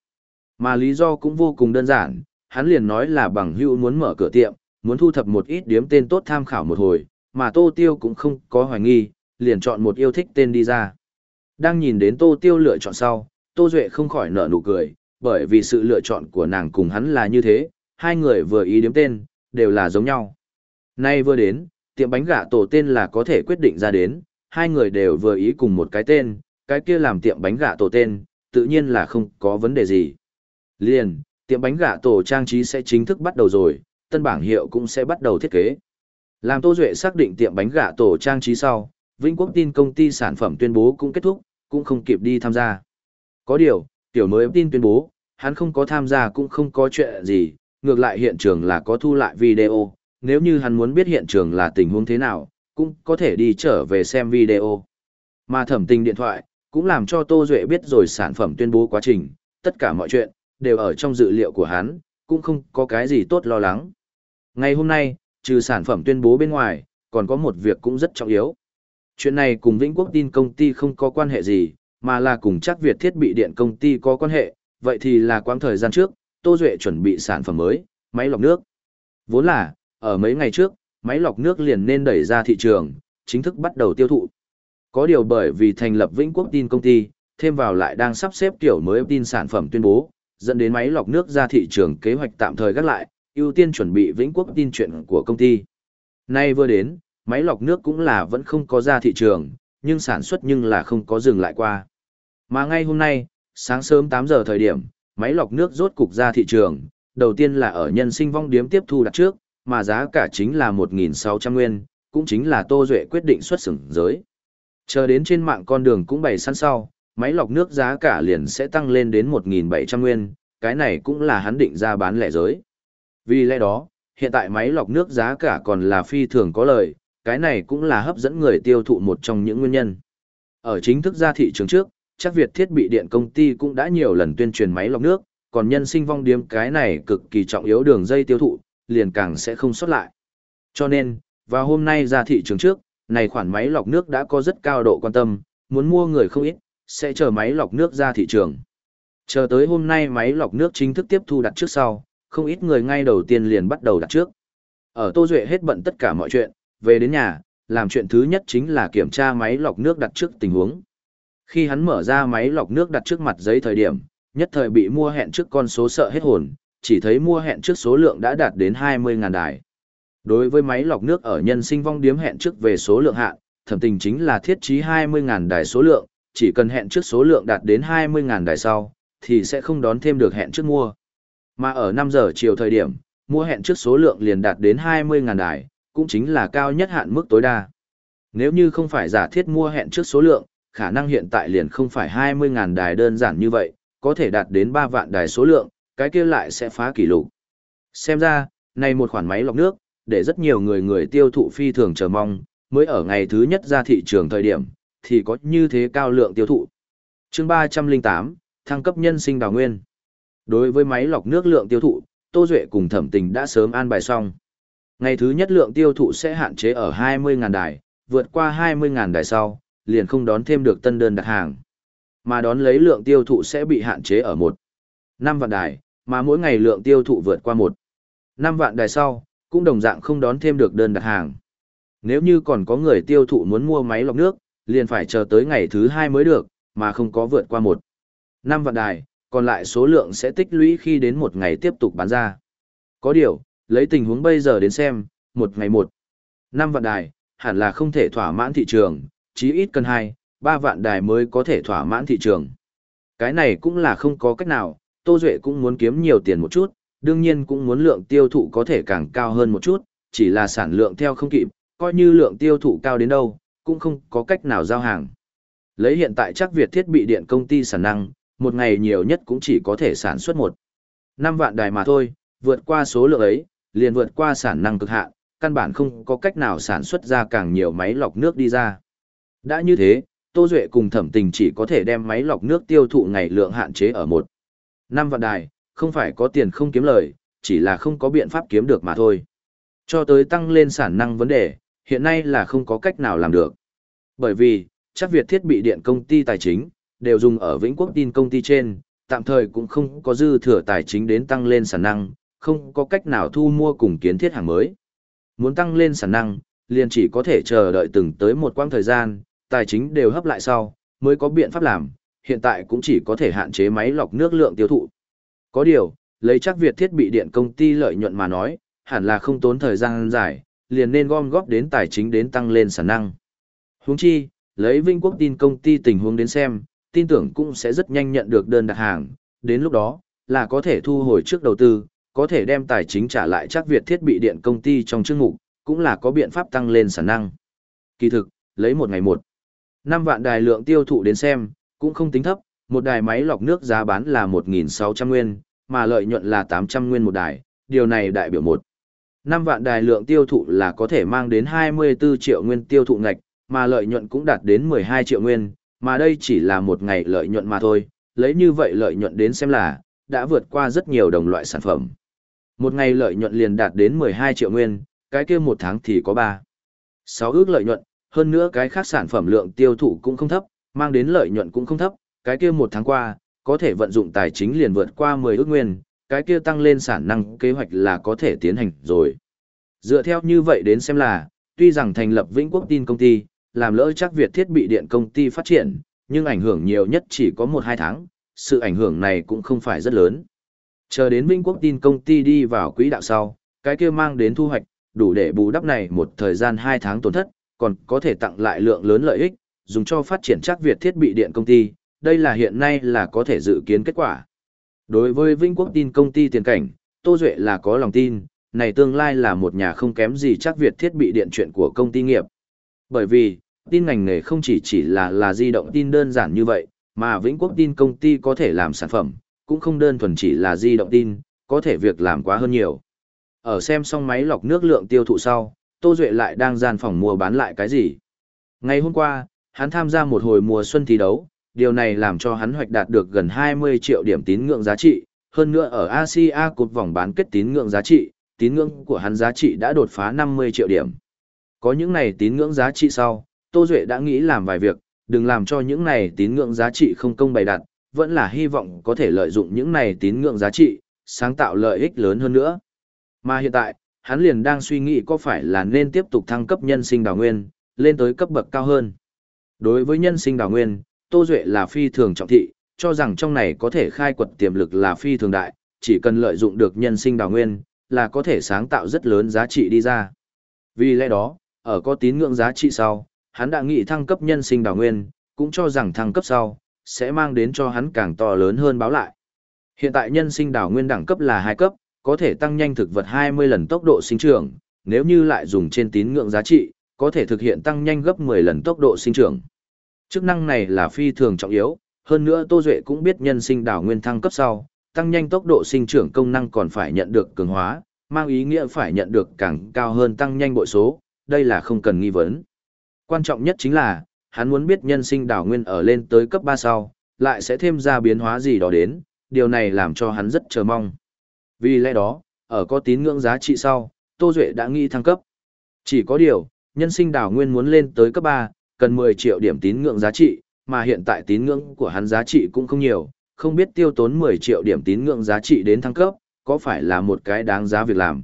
Mà lý do cũng vô cùng đơn giản, hắn liền nói là bằng hữu muốn mở cửa tiệm, muốn thu thập một ít điếm tên tốt tham khảo một hồi, mà Tô Tiêu cũng không có hoài nghi, liền chọn một yêu thích tên đi ra. Đang nhìn đến Tô Tiêu lựa chọn sau, Tô Duệ không khỏi nở nụ cười, bởi vì sự lựa chọn của nàng cùng hắn là như thế, hai người vừa ý điếm tên, đều là giống nhau. Nay vừa đến, tiệm bánh gà tổ tên là có thể quyết định ra đến, hai người đều vừa ý cùng một cái tên, cái kia làm tiệm bánh gà tổ tên, tự nhiên là không có vấn đề gì. Liền, tiệm bánh gà tổ trang trí sẽ chính thức bắt đầu rồi, tân bảng hiệu cũng sẽ bắt đầu thiết kế. Làm Tô Duệ xác định tiệm bánh gà tổ trang trí sau, Vĩnh Quốc tin công ty sản phẩm tuyên bố cũng kết thúc, cũng không kịp đi tham gia. Có điều, tiểu mới tin tuyên bố, hắn không có tham gia cũng không có chuyện gì, ngược lại hiện trường là có thu lại video, nếu như hắn muốn biết hiện trường là tình huống thế nào, cũng có thể đi trở về xem video. Mà thẩm tình điện thoại, cũng làm cho Tô Duệ biết rồi sản phẩm tuyên bố quá trình, tất cả mọi chuyện, đều ở trong dự liệu của hắn, cũng không có cái gì tốt lo lắng. Ngày hôm nay, trừ sản phẩm tuyên bố bên ngoài, còn có một việc cũng rất trọng yếu. Chuyện này cùng Vĩnh Quốc tin công ty không có quan hệ gì, mà là cùng chắc Việt thiết bị điện công ty có quan hệ, vậy thì là quãng thời gian trước, Tô Duệ chuẩn bị sản phẩm mới, máy lọc nước. Vốn là, ở mấy ngày trước, máy lọc nước liền nên đẩy ra thị trường, chính thức bắt đầu tiêu thụ. Có điều bởi vì thành lập Vĩnh Quốc tin công ty, thêm vào lại đang sắp xếp kiểu mới tin sản phẩm tuyên bố, dẫn đến máy lọc nước ra thị trường kế hoạch tạm thời gác lại, ưu tiên chuẩn bị vĩnh quốc tin chuyện của công ty. Nay vừa đến, máy lọc nước cũng là vẫn không có ra thị trường, nhưng sản xuất nhưng là không có dừng lại qua. Mà ngay hôm nay, sáng sớm 8 giờ thời điểm, máy lọc nước rốt cục ra thị trường, đầu tiên là ở nhân sinh vong điếm tiếp thu đặt trước, mà giá cả chính là 1.600 nguyên, cũng chính là Tô Duệ quyết định xuất xưởng giới. Chờ đến trên mạng con đường cũng bày sẵn sau, máy lọc nước giá cả liền sẽ tăng lên đến 1.700 nguyên, cái này cũng là hắn định ra bán lẻ giới. Vì lẽ đó, hiện tại máy lọc nước giá cả còn là phi thường có lợi, cái này cũng là hấp dẫn người tiêu thụ một trong những nguyên nhân. Ở chính thức ra thị trường trước, chắc Việt thiết bị điện công ty cũng đã nhiều lần tuyên truyền máy lọc nước, còn nhân sinh vong điếm cái này cực kỳ trọng yếu đường dây tiêu thụ, liền càng sẽ không xuất lại. Cho nên, vào hôm nay ra thị trường trước, này khoản máy lọc nước đã có rất cao độ quan tâm, muốn mua người không ít, sẽ chờ máy lọc nước ra thị trường. Chờ tới hôm nay máy lọc nước chính thức tiếp thu đặt trước sau, không ít người ngay đầu tiên liền bắt đầu đặt trước. Ở Tô Duệ hết bận tất cả mọi chuyện, về đến nhà, làm chuyện thứ nhất chính là kiểm tra máy lọc nước đặt trước tình huống. Khi hắn mở ra máy lọc nước đặt trước mặt giấy thời điểm, nhất thời bị mua hẹn trước con số sợ hết hồn, chỉ thấy mua hẹn trước số lượng đã đạt đến 20.000 đài. Đối với máy lọc nước ở nhân sinh vong điếm hẹn trước về số lượng hạn, thẩm tình chính là thiết trí 20.000 đài số lượng, chỉ cần hẹn trước số lượng đạt đến 20.000 đài sau, thì sẽ không đón thêm được hẹn trước mua. Mà ở 5 giờ chiều thời điểm, mua hẹn trước số lượng liền đạt đến 20.000 đài, cũng chính là cao nhất hạn mức tối đa. Nếu như không phải giả thiết mua hẹn trước số lượng, khả năng hiện tại liền không phải 20.000 đài đơn giản như vậy, có thể đạt đến 3 vạn đài số lượng, cái kia lại sẽ phá kỷ lục. Xem ra, này một khoản máy lọc nước, để rất nhiều người người tiêu thụ phi thường chờ mong, mới ở ngày thứ nhất ra thị trường thời điểm, thì có như thế cao lượng tiêu thụ. chương 308, thăng cấp nhân sinh đào nguyên. Đối với máy lọc nước lượng tiêu thụ, Tô Duệ cùng thẩm tình đã sớm an bài xong. Ngày thứ nhất lượng tiêu thụ sẽ hạn chế ở 20.000 đài, vượt qua 20.000 đài sau, liền không đón thêm được tân đơn đặt hàng. Mà đón lấy lượng tiêu thụ sẽ bị hạn chế ở 1. 5 vạn đài, mà mỗi ngày lượng tiêu thụ vượt qua 1. 5 vạn đài sau, cũng đồng dạng không đón thêm được đơn đặt hàng. Nếu như còn có người tiêu thụ muốn mua máy lọc nước, liền phải chờ tới ngày thứ hai mới được, mà không có vượt qua 1. 5 vạn đài, còn lại số lượng sẽ tích lũy khi đến một ngày tiếp tục bán ra. Có điều, lấy tình huống bây giờ đến xem, một ngày một, năm vạn đài, hẳn là không thể thỏa mãn thị trường, chí ít cần hai, ba vạn đài mới có thể thỏa mãn thị trường. Cái này cũng là không có cách nào, Tô Duệ cũng muốn kiếm nhiều tiền một chút, đương nhiên cũng muốn lượng tiêu thụ có thể càng cao hơn một chút, chỉ là sản lượng theo không kịp, coi như lượng tiêu thụ cao đến đâu, cũng không có cách nào giao hàng. Lấy hiện tại chắc Việt thiết bị điện công ty sản năng, một ngày nhiều nhất cũng chỉ có thể sản xuất một năm vạn đài mà thôi, vượt qua số lượng ấy, liền vượt qua sản năng cực hạn, căn bản không có cách nào sản xuất ra càng nhiều máy lọc nước đi ra. Đã như thế, Tô Duệ cùng thẩm tình chỉ có thể đem máy lọc nước tiêu thụ ngày lượng hạn chế ở một năm vạn đài, không phải có tiền không kiếm lời, chỉ là không có biện pháp kiếm được mà thôi. Cho tới tăng lên sản năng vấn đề, hiện nay là không có cách nào làm được. Bởi vì, chắc Việt thiết bị điện công ty tài chính, đều dùng ở Vĩnh Quốc tin công ty trên, tạm thời cũng không có dư thừa tài chính đến tăng lên sản năng, không có cách nào thu mua cùng kiến thiết hàng mới. Muốn tăng lên sản năng, liền chỉ có thể chờ đợi từng tới một quãng thời gian, tài chính đều hấp lại sau, mới có biện pháp làm, hiện tại cũng chỉ có thể hạn chế máy lọc nước lượng tiêu thụ. Có điều, lấy chắc Việt thiết bị điện công ty lợi nhuận mà nói, hẳn là không tốn thời gian dài, liền nên gom góp đến tài chính đến tăng lên sản năng. Huống chi, lấy Vinh Quốc tin công ty tình huống đến xem, tin tưởng cũng sẽ rất nhanh nhận được đơn đặt hàng, đến lúc đó, là có thể thu hồi trước đầu tư, có thể đem tài chính trả lại chắc Việt thiết bị điện công ty trong chương mục, cũng là có biện pháp tăng lên sản năng. Kỳ thực, lấy một ngày một, năm vạn đài lượng tiêu thụ đến xem, cũng không tính thấp, một đài máy lọc nước giá bán là 1.600 nguyên, mà lợi nhuận là 800 nguyên một đài, điều này đại biểu một. năm vạn đài lượng tiêu thụ là có thể mang đến 24 triệu nguyên tiêu thụ ngạch, mà lợi nhuận cũng đạt đến 12 triệu nguyên, mà đây chỉ là một ngày lợi nhuận mà thôi, lấy như vậy lợi nhuận đến xem là, đã vượt qua rất nhiều đồng loại sản phẩm. Một ngày lợi nhuận liền đạt đến 12 triệu nguyên, cái kia một tháng thì có 3. 6 ước lợi nhuận, hơn nữa cái khác sản phẩm lượng tiêu thụ cũng không thấp, mang đến lợi nhuận cũng không thấp, cái kia một tháng qua, có thể vận dụng tài chính liền vượt qua 10 ước nguyên, cái kia tăng lên sản năng kế hoạch là có thể tiến hành rồi. Dựa theo như vậy đến xem là, tuy rằng thành lập Vĩnh Quốc tin công ty, làm lỡ chắc Việt thiết bị điện công ty phát triển, nhưng ảnh hưởng nhiều nhất chỉ có 1-2 tháng, sự ảnh hưởng này cũng không phải rất lớn. Chờ đến Vinh Quốc tin công ty đi vào quỹ đạo sau, cái kia mang đến thu hoạch, đủ để bù đắp này một thời gian 2 tháng tổn thất, còn có thể tặng lại lượng lớn lợi ích, dùng cho phát triển chắc Việt thiết bị điện công ty, đây là hiện nay là có thể dự kiến kết quả. Đối với Vinh Quốc tin công ty tiền cảnh, Tô Duệ là có lòng tin, này tương lai là một nhà không kém gì chắc Việt thiết bị điện chuyện của công ty nghiệp. Bởi vì, tin ngành nghề không chỉ chỉ là là di động tin đơn giản như vậy, mà Vĩnh Quốc tin công ty có thể làm sản phẩm, cũng không đơn thuần chỉ là di động tin, có thể việc làm quá hơn nhiều. Ở xem xong máy lọc nước lượng tiêu thụ sau, Tô Duệ lại đang gian phòng mua bán lại cái gì. Ngày hôm qua, hắn tham gia một hồi mùa xuân thi đấu, điều này làm cho hắn hoạch đạt được gần 20 triệu điểm tín ngưỡng giá trị, hơn nữa ở Asia cột vòng bán kết tín ngưỡng giá trị, tín ngưỡng của hắn giá trị đã đột phá 50 triệu điểm. Có những này tín ngưỡng giá trị sau, Tô Duệ đã nghĩ làm vài việc, đừng làm cho những này tín ngưỡng giá trị không công bày đặt, vẫn là hy vọng có thể lợi dụng những này tín ngưỡng giá trị, sáng tạo lợi ích lớn hơn nữa. Mà hiện tại, hắn liền đang suy nghĩ có phải là nên tiếp tục thăng cấp nhân sinh đào nguyên, lên tới cấp bậc cao hơn. Đối với nhân sinh đào nguyên, Tô Duệ là phi thường trọng thị, cho rằng trong này có thể khai quật tiềm lực là phi thường đại, chỉ cần lợi dụng được nhân sinh đào nguyên, là có thể sáng tạo rất lớn giá trị đi ra. Vì lẽ đó, ở có tín ngưỡng giá trị sau, hắn đã nghĩ thăng cấp nhân sinh đào nguyên, cũng cho rằng thăng cấp sau, sẽ mang đến cho hắn càng to lớn hơn báo lại. Hiện tại nhân sinh đào nguyên đẳng cấp là 2 cấp, có thể tăng nhanh thực vật 20 lần tốc độ sinh trưởng, nếu như lại dùng trên tín ngưỡng giá trị, có thể thực hiện tăng nhanh gấp 10 lần tốc độ sinh trưởng. Chức năng này là phi thường trọng yếu, hơn nữa Tô Duệ cũng biết nhân sinh đảo nguyên thăng cấp sau, tăng nhanh tốc độ sinh trưởng công năng còn phải nhận được cường hóa, mang ý nghĩa phải nhận được càng cao hơn tăng nhanh bội số, đây là không cần nghi vấn. Quan trọng nhất chính là, hắn muốn biết nhân sinh đảo nguyên ở lên tới cấp 3 sau, lại sẽ thêm ra biến hóa gì đó đến, điều này làm cho hắn rất chờ mong. Vì lẽ đó, ở có tín ngưỡng giá trị sau, Tô Duệ đã nghĩ thăng cấp. Chỉ có điều, nhân sinh đảo nguyên muốn lên tới cấp 3, cần 10 triệu điểm tín ngưỡng giá trị, mà hiện tại tín ngưỡng của hắn giá trị cũng không nhiều, không biết tiêu tốn 10 triệu điểm tín ngưỡng giá trị đến thăng cấp, có phải là một cái đáng giá việc làm.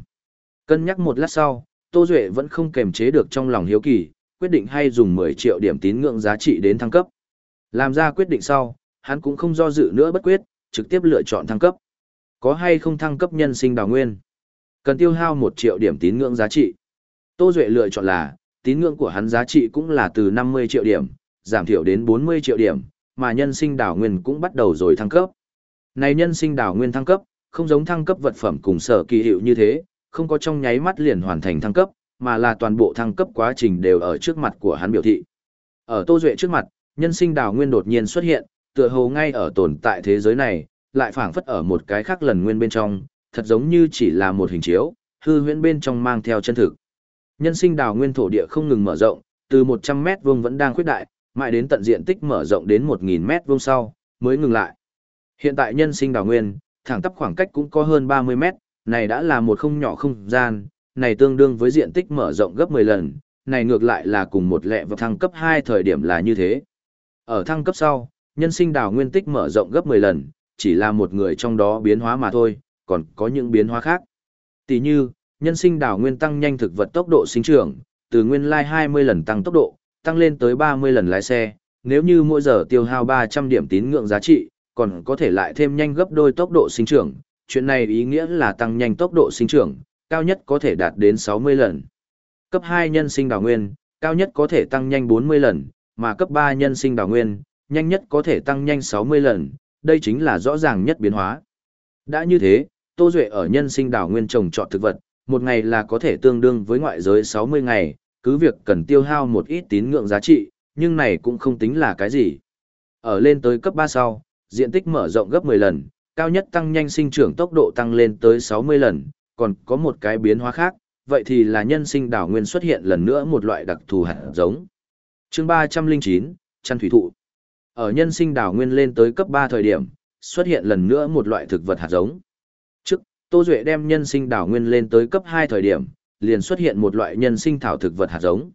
Cân nhắc một lát sau, Tô Duệ vẫn không kềm chế được trong lòng hiếu kỳ, quyết định hay dùng 10 triệu điểm tín ngưỡng giá trị đến thăng cấp. Làm ra quyết định sau, hắn cũng không do dự nữa bất quyết, trực tiếp lựa chọn thăng cấp. Có hay không thăng cấp nhân sinh đào nguyên? Cần tiêu hao 1 triệu điểm tín ngưỡng giá trị. Tô Duệ lựa chọn là, tín ngưỡng của hắn giá trị cũng là từ 50 triệu điểm, giảm thiểu đến 40 triệu điểm, mà nhân sinh đảo nguyên cũng bắt đầu rồi thăng cấp. Này nhân sinh đảo nguyên thăng cấp, không giống thăng cấp vật phẩm cùng sở kỳ hiệu như thế, không có trong nháy mắt liền hoàn thành thăng cấp, mà là toàn bộ thăng cấp quá trình đều ở trước mặt của hắn biểu thị. Ở Tô Duệ trước mặt, nhân sinh đảo nguyên đột nhiên xuất hiện, tựa hồ ngay ở tồn tại thế giới này, lại phảng phất ở một cái khác lần nguyên bên trong, thật giống như chỉ là một hình chiếu, hư huyễn bên trong mang theo chân thực. Nhân sinh đào nguyên thổ địa không ngừng mở rộng, từ 100 mét vuông vẫn đang khuyết đại, mãi đến tận diện tích mở rộng đến 1000 mét vuông sau, mới ngừng lại. Hiện tại nhân sinh đào nguyên, thẳng tắp khoảng cách cũng có hơn 30 mét, này đã là một không nhỏ không gian, này tương đương với diện tích mở rộng gấp 10 lần, này ngược lại là cùng một lệ và thăng cấp 2 thời điểm là như thế. Ở thăng cấp sau, nhân sinh đào nguyên tích mở rộng gấp 10 lần, chỉ là một người trong đó biến hóa mà thôi, còn có những biến hóa khác. Tỷ như, nhân sinh đảo nguyên tăng nhanh thực vật tốc độ sinh trưởng, từ nguyên lai 20 lần tăng tốc độ, tăng lên tới 30 lần lái xe, nếu như mỗi giờ tiêu hao 300 điểm tín ngưỡng giá trị, còn có thể lại thêm nhanh gấp đôi tốc độ sinh trưởng, chuyện này ý nghĩa là tăng nhanh tốc độ sinh trưởng, cao nhất có thể đạt đến 60 lần. Cấp 2 nhân sinh đảo nguyên, cao nhất có thể tăng nhanh 40 lần, mà cấp 3 nhân sinh đảo nguyên, nhanh nhất có thể tăng nhanh 60 lần, đây chính là rõ ràng nhất biến hóa. Đã như thế, Tô Duệ ở nhân sinh đảo nguyên trồng trọt thực vật, một ngày là có thể tương đương với ngoại giới 60 ngày, cứ việc cần tiêu hao một ít tín ngưỡng giá trị, nhưng này cũng không tính là cái gì. Ở lên tới cấp 3 sau, diện tích mở rộng gấp 10 lần, cao nhất tăng nhanh sinh trưởng tốc độ tăng lên tới 60 lần, còn có một cái biến hóa khác, vậy thì là nhân sinh đảo nguyên xuất hiện lần nữa một loại đặc thù hạt giống. chương 309, chăn thủy thụ. Ở nhân sinh đảo nguyên lên tới cấp 3 thời điểm, xuất hiện lần nữa một loại thực vật hạt giống. Trước, Tô Duệ đem nhân sinh đảo nguyên lên tới cấp 2 thời điểm, liền xuất hiện một loại nhân sinh thảo thực vật hạt giống.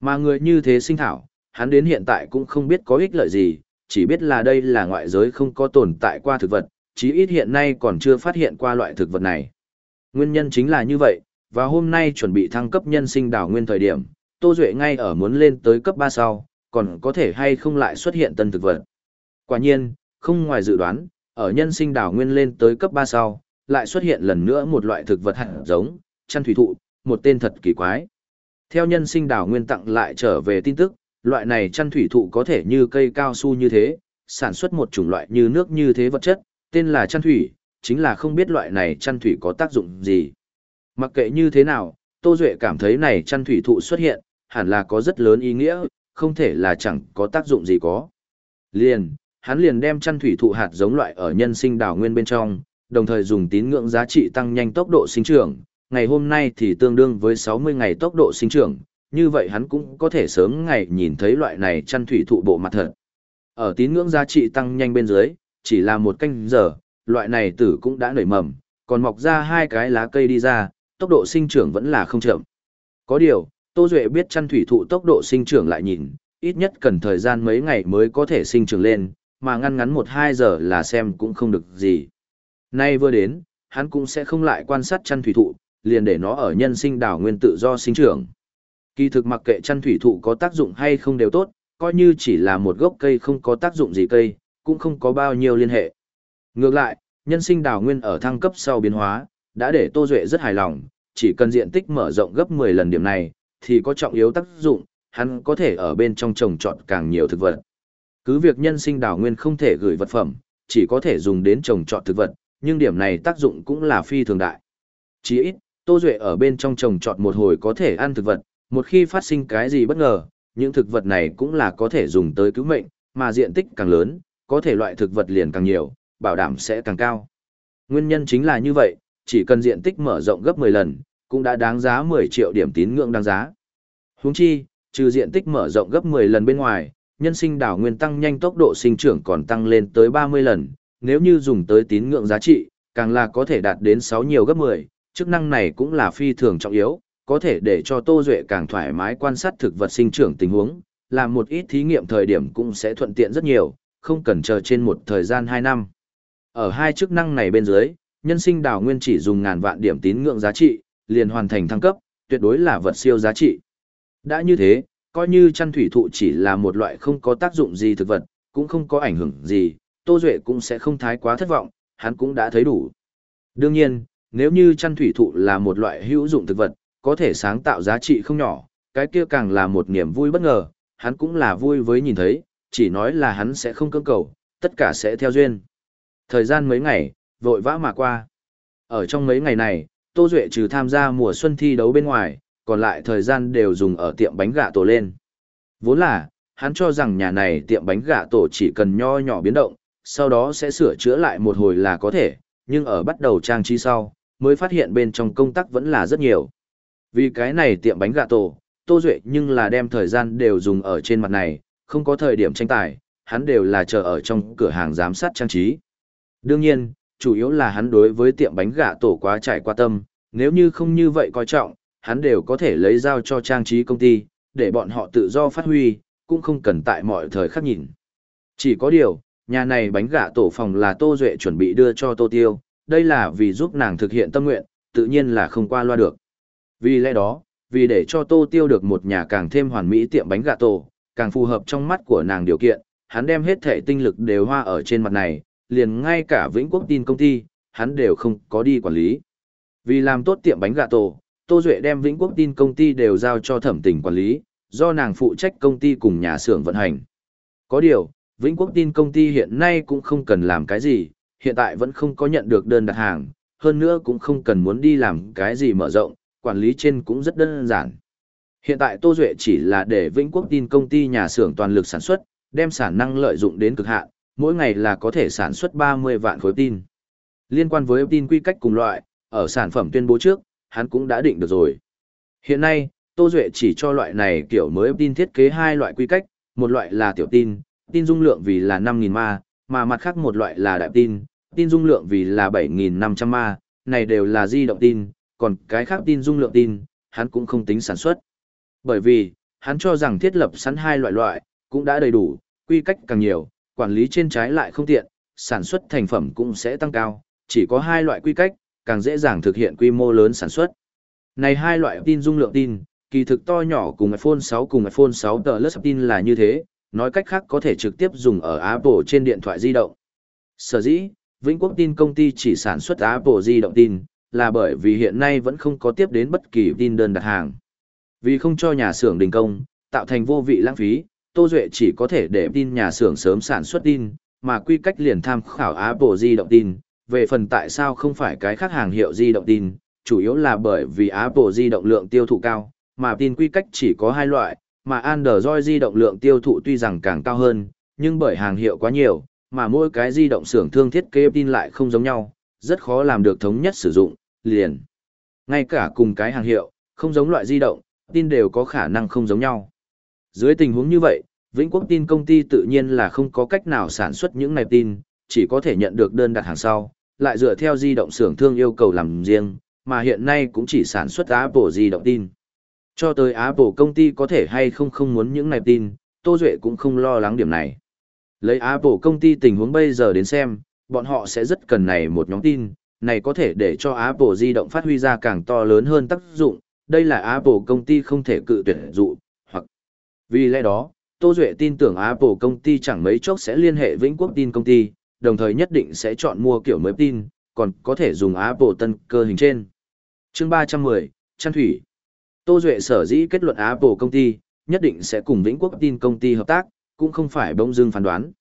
Mà người như thế sinh thảo, hắn đến hiện tại cũng không biết có ích lợi gì, chỉ biết là đây là ngoại giới không có tồn tại qua thực vật, chí ít hiện nay còn chưa phát hiện qua loại thực vật này. Nguyên nhân chính là như vậy, và hôm nay chuẩn bị thăng cấp nhân sinh đảo nguyên thời điểm, Tô Duệ ngay ở muốn lên tới cấp 3 sau, còn có thể hay không lại xuất hiện tân thực vật. Quả nhiên, không ngoài dự đoán, ở nhân sinh đảo nguyên lên tới cấp 3 sau, lại xuất hiện lần nữa một loại thực vật hạt giống, chăn thủy thụ, một tên thật kỳ quái. Theo nhân sinh đảo nguyên tặng lại trở về tin tức, loại này chăn thủy thụ có thể như cây cao su như thế, sản xuất một chủng loại như nước như thế vật chất, tên là chăn thủy, chính là không biết loại này chăn thủy có tác dụng gì. Mặc kệ như thế nào, Tô Duệ cảm thấy này chăn thủy thụ xuất hiện, hẳn là có rất lớn ý nghĩa, không thể là chẳng có tác dụng gì có. Liền, hắn liền đem chăn thủy thụ hạt giống loại ở nhân sinh đảo nguyên bên trong, đồng thời dùng tín ngưỡng giá trị tăng nhanh tốc độ sinh trưởng, ngày hôm nay thì tương đương với 60 ngày tốc độ sinh trưởng, như vậy hắn cũng có thể sớm ngày nhìn thấy loại này chăn thủy thụ bộ mặt thật. Ở tín ngưỡng giá trị tăng nhanh bên dưới, chỉ là một canh giờ, loại này tử cũng đã nảy mầm, còn mọc ra hai cái lá cây đi ra, tốc độ sinh trưởng vẫn là không chậm. Có điều, Tô Duệ biết chăn thủy thụ tốc độ sinh trưởng lại nhìn, ít nhất cần thời gian mấy ngày mới có thể sinh trưởng lên, mà ngăn ngắn 1-2 giờ là xem cũng không được gì. Nay vừa đến, hắn cũng sẽ không lại quan sát chăn thủy thụ, liền để nó ở nhân sinh đảo nguyên tự do sinh trưởng. Kỳ thực mặc kệ chăn thủy thụ có tác dụng hay không đều tốt, coi như chỉ là một gốc cây không có tác dụng gì cây, cũng không có bao nhiêu liên hệ. Ngược lại, nhân sinh đảo nguyên ở thăng cấp sau biến hóa, đã để Tô Duệ rất hài lòng, chỉ cần diện tích mở rộng gấp 10 lần điểm này, thì có trọng yếu tác dụng, hắn có thể ở bên trong trồng trọt càng nhiều thực vật. Cứ việc nhân sinh đảo nguyên không thể gửi vật phẩm, chỉ có thể dùng đến trồng trọt thực vật, nhưng điểm này tác dụng cũng là phi thường đại. Chỉ ít, Tô Duệ ở bên trong trồng trọt một hồi có thể ăn thực vật, một khi phát sinh cái gì bất ngờ, những thực vật này cũng là có thể dùng tới cứu mệnh, mà diện tích càng lớn, có thể loại thực vật liền càng nhiều, bảo đảm sẽ càng cao. Nguyên nhân chính là như vậy, chỉ cần diện tích mở rộng gấp 10 lần, cũng đã đáng giá 10 triệu điểm tín ngưỡng đáng giá. Huống chi, trừ diện tích mở rộng gấp 10 lần bên ngoài, nhân sinh đảo nguyên tăng nhanh tốc độ sinh trưởng còn tăng lên tới 30 lần, nếu như dùng tới tín ngưỡng giá trị, càng là có thể đạt đến 6 nhiều gấp 10, chức năng này cũng là phi thường trọng yếu, có thể để cho Tô Duệ càng thoải mái quan sát thực vật sinh trưởng tình huống, làm một ít thí nghiệm thời điểm cũng sẽ thuận tiện rất nhiều, không cần chờ trên một thời gian 2 năm. Ở hai chức năng này bên dưới, nhân sinh đảo nguyên chỉ dùng ngàn vạn điểm tín ngưỡng giá trị, liền hoàn thành thăng cấp, tuyệt đối là vật siêu giá trị. Đã như thế, coi như chăn thủy thụ chỉ là một loại không có tác dụng gì thực vật, cũng không có ảnh hưởng gì, Tô Duệ cũng sẽ không thái quá thất vọng, hắn cũng đã thấy đủ. Đương nhiên, nếu như chăn thủy thụ là một loại hữu dụng thực vật, có thể sáng tạo giá trị không nhỏ, cái kia càng là một niềm vui bất ngờ, hắn cũng là vui với nhìn thấy, chỉ nói là hắn sẽ không cưỡng cầu, tất cả sẽ theo duyên. Thời gian mấy ngày, vội vã mà qua. Ở trong mấy ngày này, Tô Duệ trừ tham gia mùa xuân thi đấu bên ngoài, còn lại thời gian đều dùng ở tiệm bánh gà tổ lên. Vốn là, hắn cho rằng nhà này tiệm bánh gà tổ chỉ cần nho nhỏ biến động, sau đó sẽ sửa chữa lại một hồi là có thể, nhưng ở bắt đầu trang trí sau, mới phát hiện bên trong công tác vẫn là rất nhiều. Vì cái này tiệm bánh gà tổ, Tô Duệ nhưng là đem thời gian đều dùng ở trên mặt này, không có thời điểm tranh tài, hắn đều là chờ ở trong cửa hàng giám sát trang trí. Đương nhiên, chủ yếu là hắn đối với tiệm bánh gà tổ quá trải qua tâm, nếu như không như vậy coi trọng, hắn đều có thể lấy giao cho trang trí công ty, để bọn họ tự do phát huy, cũng không cần tại mọi thời khắc nhìn. Chỉ có điều, nhà này bánh gà tổ phòng là Tô Duệ chuẩn bị đưa cho Tô Tiêu, đây là vì giúp nàng thực hiện tâm nguyện, tự nhiên là không qua loa được. Vì lẽ đó, vì để cho Tô Tiêu được một nhà càng thêm hoàn mỹ tiệm bánh gà tổ, càng phù hợp trong mắt của nàng điều kiện, hắn đem hết thể tinh lực đều hoa ở trên mặt này, liền ngay cả Vĩnh Quốc tin công ty, hắn đều không có đi quản lý. Vì làm tốt tiệm bánh gà tổ, Tô Duệ đem Vĩnh Quốc tin công ty đều giao cho thẩm tình quản lý, do nàng phụ trách công ty cùng nhà xưởng vận hành. Có điều, Vĩnh Quốc tin công ty hiện nay cũng không cần làm cái gì, hiện tại vẫn không có nhận được đơn đặt hàng, hơn nữa cũng không cần muốn đi làm cái gì mở rộng, quản lý trên cũng rất đơn giản. Hiện tại Tô Duệ chỉ là để Vĩnh Quốc tin công ty nhà xưởng toàn lực sản xuất, đem sản năng lợi dụng đến cực hạn, mỗi ngày là có thể sản xuất 30 vạn khối tin. Liên quan với tin quy cách cùng loại, ở sản phẩm tuyên bố trước, hắn cũng đã định được rồi. Hiện nay, Tô Duệ chỉ cho loại này kiểu mới tin thiết kế hai loại quy cách, một loại là tiểu tin, tin dung lượng vì là 5.000 ma, mà mặt khác một loại là đại tin, tin dung lượng vì là 7.500 ma, này đều là di động tin, còn cái khác tin dung lượng tin, hắn cũng không tính sản xuất. Bởi vì, hắn cho rằng thiết lập sẵn hai loại loại, cũng đã đầy đủ, quy cách càng nhiều, quản lý trên trái lại không tiện, sản xuất thành phẩm cũng sẽ tăng cao, chỉ có hai loại quy cách, càng dễ dàng thực hiện quy mô lớn sản xuất. Này hai loại tin dung lượng tin, kỳ thực to nhỏ cùng iPhone 6 cùng iPhone 6 Plus tin là như thế, nói cách khác có thể trực tiếp dùng ở Apple trên điện thoại di động. Sở dĩ, Vĩnh Quốc tin công ty chỉ sản xuất Apple di động tin, là bởi vì hiện nay vẫn không có tiếp đến bất kỳ tin đơn đặt hàng. Vì không cho nhà xưởng đình công, tạo thành vô vị lãng phí, Tô Duệ chỉ có thể để tin nhà xưởng sớm sản xuất tin, mà quy cách liền tham khảo Apple di động tin. Về phần tại sao không phải cái khác hàng hiệu di động tin, chủ yếu là bởi vì Apple di động lượng tiêu thụ cao, mà tin quy cách chỉ có hai loại, mà Android di động lượng tiêu thụ tuy rằng càng cao hơn, nhưng bởi hàng hiệu quá nhiều, mà mỗi cái di động xưởng thương thiết kế tin lại không giống nhau, rất khó làm được thống nhất sử dụng, liền. Ngay cả cùng cái hàng hiệu, không giống loại di động, tin đều có khả năng không giống nhau. Dưới tình huống như vậy, Vĩnh Quốc tin công ty tự nhiên là không có cách nào sản xuất những này tin, chỉ có thể nhận được đơn đặt hàng sau, lại dựa theo di động xưởng thương yêu cầu làm riêng, mà hiện nay cũng chỉ sản xuất Apple di động tin. Cho tới Apple công ty có thể hay không không muốn những này tin, Tô Duệ cũng không lo lắng điểm này. Lấy Apple công ty tình huống bây giờ đến xem, bọn họ sẽ rất cần này một nhóm tin, này có thể để cho Apple di động phát huy ra càng to lớn hơn tác dụng, đây là Apple công ty không thể cự tuyệt dụ, hoặc vì lẽ đó, Tô Duệ tin tưởng Apple công ty chẳng mấy chốc sẽ liên hệ Vĩnh Quốc tin công ty, đồng thời nhất định sẽ chọn mua kiểu mới tin, còn có thể dùng Apple tân cơ hình trên. chương 310, Trăn Thủy Tô Duệ sở dĩ kết luận Apple công ty, nhất định sẽ cùng Vĩnh Quốc tin công ty hợp tác, cũng không phải bỗng dưng phán đoán.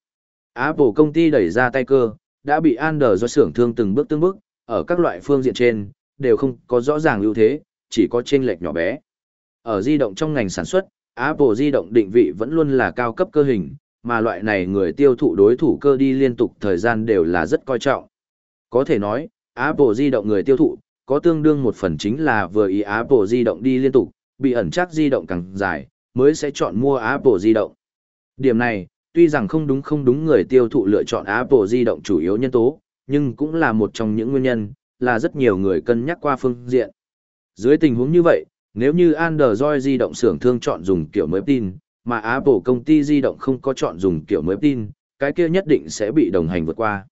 Apple công ty đẩy ra tay cơ, đã bị Ander do xưởng thương từng bước từng bước, ở các loại phương diện trên, đều không có rõ ràng ưu thế, chỉ có chênh lệch nhỏ bé. Ở di động trong ngành sản xuất, Apple di động định vị vẫn luôn là cao cấp cơ hình, mà loại này người tiêu thụ đối thủ cơ đi liên tục thời gian đều là rất coi trọng. Có thể nói, Apple di động người tiêu thụ, có tương đương một phần chính là vừa ý Apple di động đi liên tục, bị ẩn chắc di động càng dài, mới sẽ chọn mua Apple di động. Điểm này, tuy rằng không đúng không đúng người tiêu thụ lựa chọn Apple di động chủ yếu nhân tố, nhưng cũng là một trong những nguyên nhân, là rất nhiều người cân nhắc qua phương diện. Dưới tình huống như vậy, nếu như Android di động xưởng thương chọn dùng kiểu mới tin, mà Apple công ty di động không có chọn dùng kiểu mới tin, cái kia nhất định sẽ bị đồng hành vượt qua.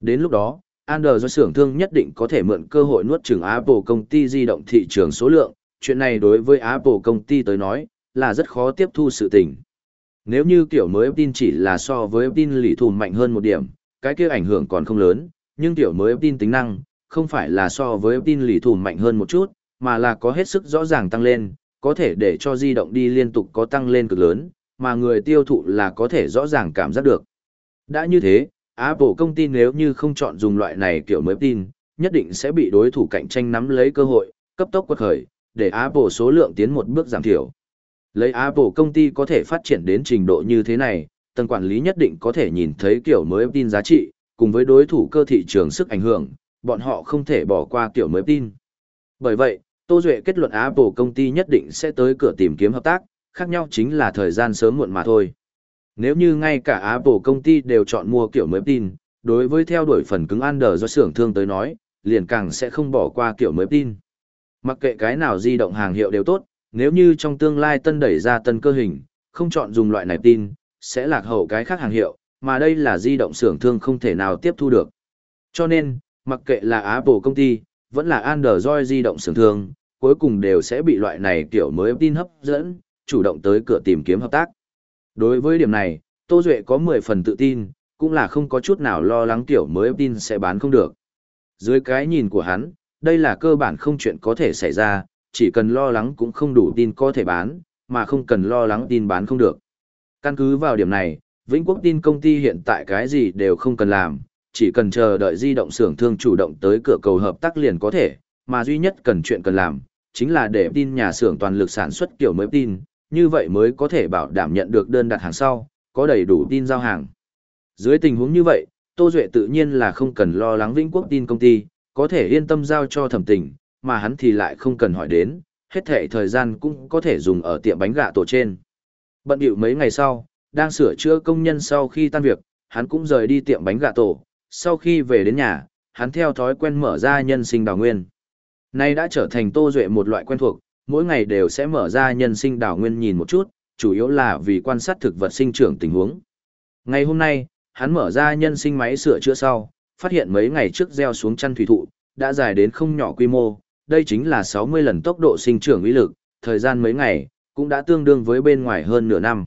Đến lúc đó, Android xưởng thương nhất định có thể mượn cơ hội nuốt chửng Apple công ty di động thị trường số lượng, chuyện này đối với Apple công ty tới nói, là rất khó tiếp thu sự tình. Nếu như kiểu mới tin chỉ là so với tin lỷ thùm mạnh hơn một điểm, cái kia ảnh hưởng còn không lớn, nhưng kiểu mới tin tính năng, không phải là so với tin lỷ thùm mạnh hơn một chút, mà là có hết sức rõ ràng tăng lên, có thể để cho di động đi liên tục có tăng lên cực lớn, mà người tiêu thụ là có thể rõ ràng cảm giác được. Đã như thế, Apple công ty nếu như không chọn dùng loại này kiểu mới tin, nhất định sẽ bị đối thủ cạnh tranh nắm lấy cơ hội, cấp tốc quật khởi, để Apple số lượng tiến một bước giảm thiểu. Lấy Apple công ty có thể phát triển đến trình độ như thế này, tầng quản lý nhất định có thể nhìn thấy kiểu mới tin giá trị, cùng với đối thủ cơ thị trường sức ảnh hưởng, bọn họ không thể bỏ qua kiểu mới tin. Bởi vậy, Tô Duệ kết luận Apple công ty nhất định sẽ tới cửa tìm kiếm hợp tác, khác nhau chính là thời gian sớm muộn mà thôi. Nếu như ngay cả Apple công ty đều chọn mua kiểu mới tin, đối với theo đuổi phần cứng Android do xưởng thương tới nói, liền càng sẽ không bỏ qua kiểu mới tin. Mặc kệ cái nào di động hàng hiệu đều tốt, nếu như trong tương lai tân đẩy ra tân cơ hình, không chọn dùng loại này tin, sẽ lạc hậu cái khác hàng hiệu, mà đây là di động xưởng thương không thể nào tiếp thu được. Cho nên, mặc kệ là Apple công ty, vẫn là Android di động xưởng thương, cuối cùng đều sẽ bị loại này kiểu mới tin hấp dẫn, chủ động tới cửa tìm kiếm hợp tác. Đối với điểm này, Tô Duệ có 10 phần tự tin, cũng là không có chút nào lo lắng tiểu mới tin sẽ bán không được. Dưới cái nhìn của hắn, đây là cơ bản không chuyện có thể xảy ra, chỉ cần lo lắng cũng không đủ tin có thể bán, mà không cần lo lắng tin bán không được. Căn cứ vào điểm này, Vĩnh Quốc tin công ty hiện tại cái gì đều không cần làm, chỉ cần chờ đợi di động xưởng thương chủ động tới cửa cầu hợp tác liền có thể, mà duy nhất cần chuyện cần làm, chính là để tin nhà xưởng toàn lực sản xuất kiểu mới tin, như vậy mới có thể bảo đảm nhận được đơn đặt hàng sau, có đầy đủ tin giao hàng. Dưới tình huống như vậy, Tô Duệ tự nhiên là không cần lo lắng Vĩnh Quốc tin công ty, có thể yên tâm giao cho thẩm tình, mà hắn thì lại không cần hỏi đến, hết thể thời gian cũng có thể dùng ở tiệm bánh gà tổ trên. Bận điệu mấy ngày sau, đang sửa chữa công nhân sau khi tan việc, hắn cũng rời đi tiệm bánh gà tổ, sau khi về đến nhà, hắn theo thói quen mở ra nhân sinh đào nguyên. Nay đã trở thành Tô Duệ một loại quen thuộc, mỗi ngày đều sẽ mở ra nhân sinh đảo nguyên nhìn một chút, chủ yếu là vì quan sát thực vật sinh trưởng tình huống. Ngày hôm nay, hắn mở ra nhân sinh máy sửa chữa sau, phát hiện mấy ngày trước gieo xuống chăn thủy thụ, đã dài đến không nhỏ quy mô, đây chính là 60 lần tốc độ sinh trưởng uy lực, thời gian mấy ngày, cũng đã tương đương với bên ngoài hơn nửa năm.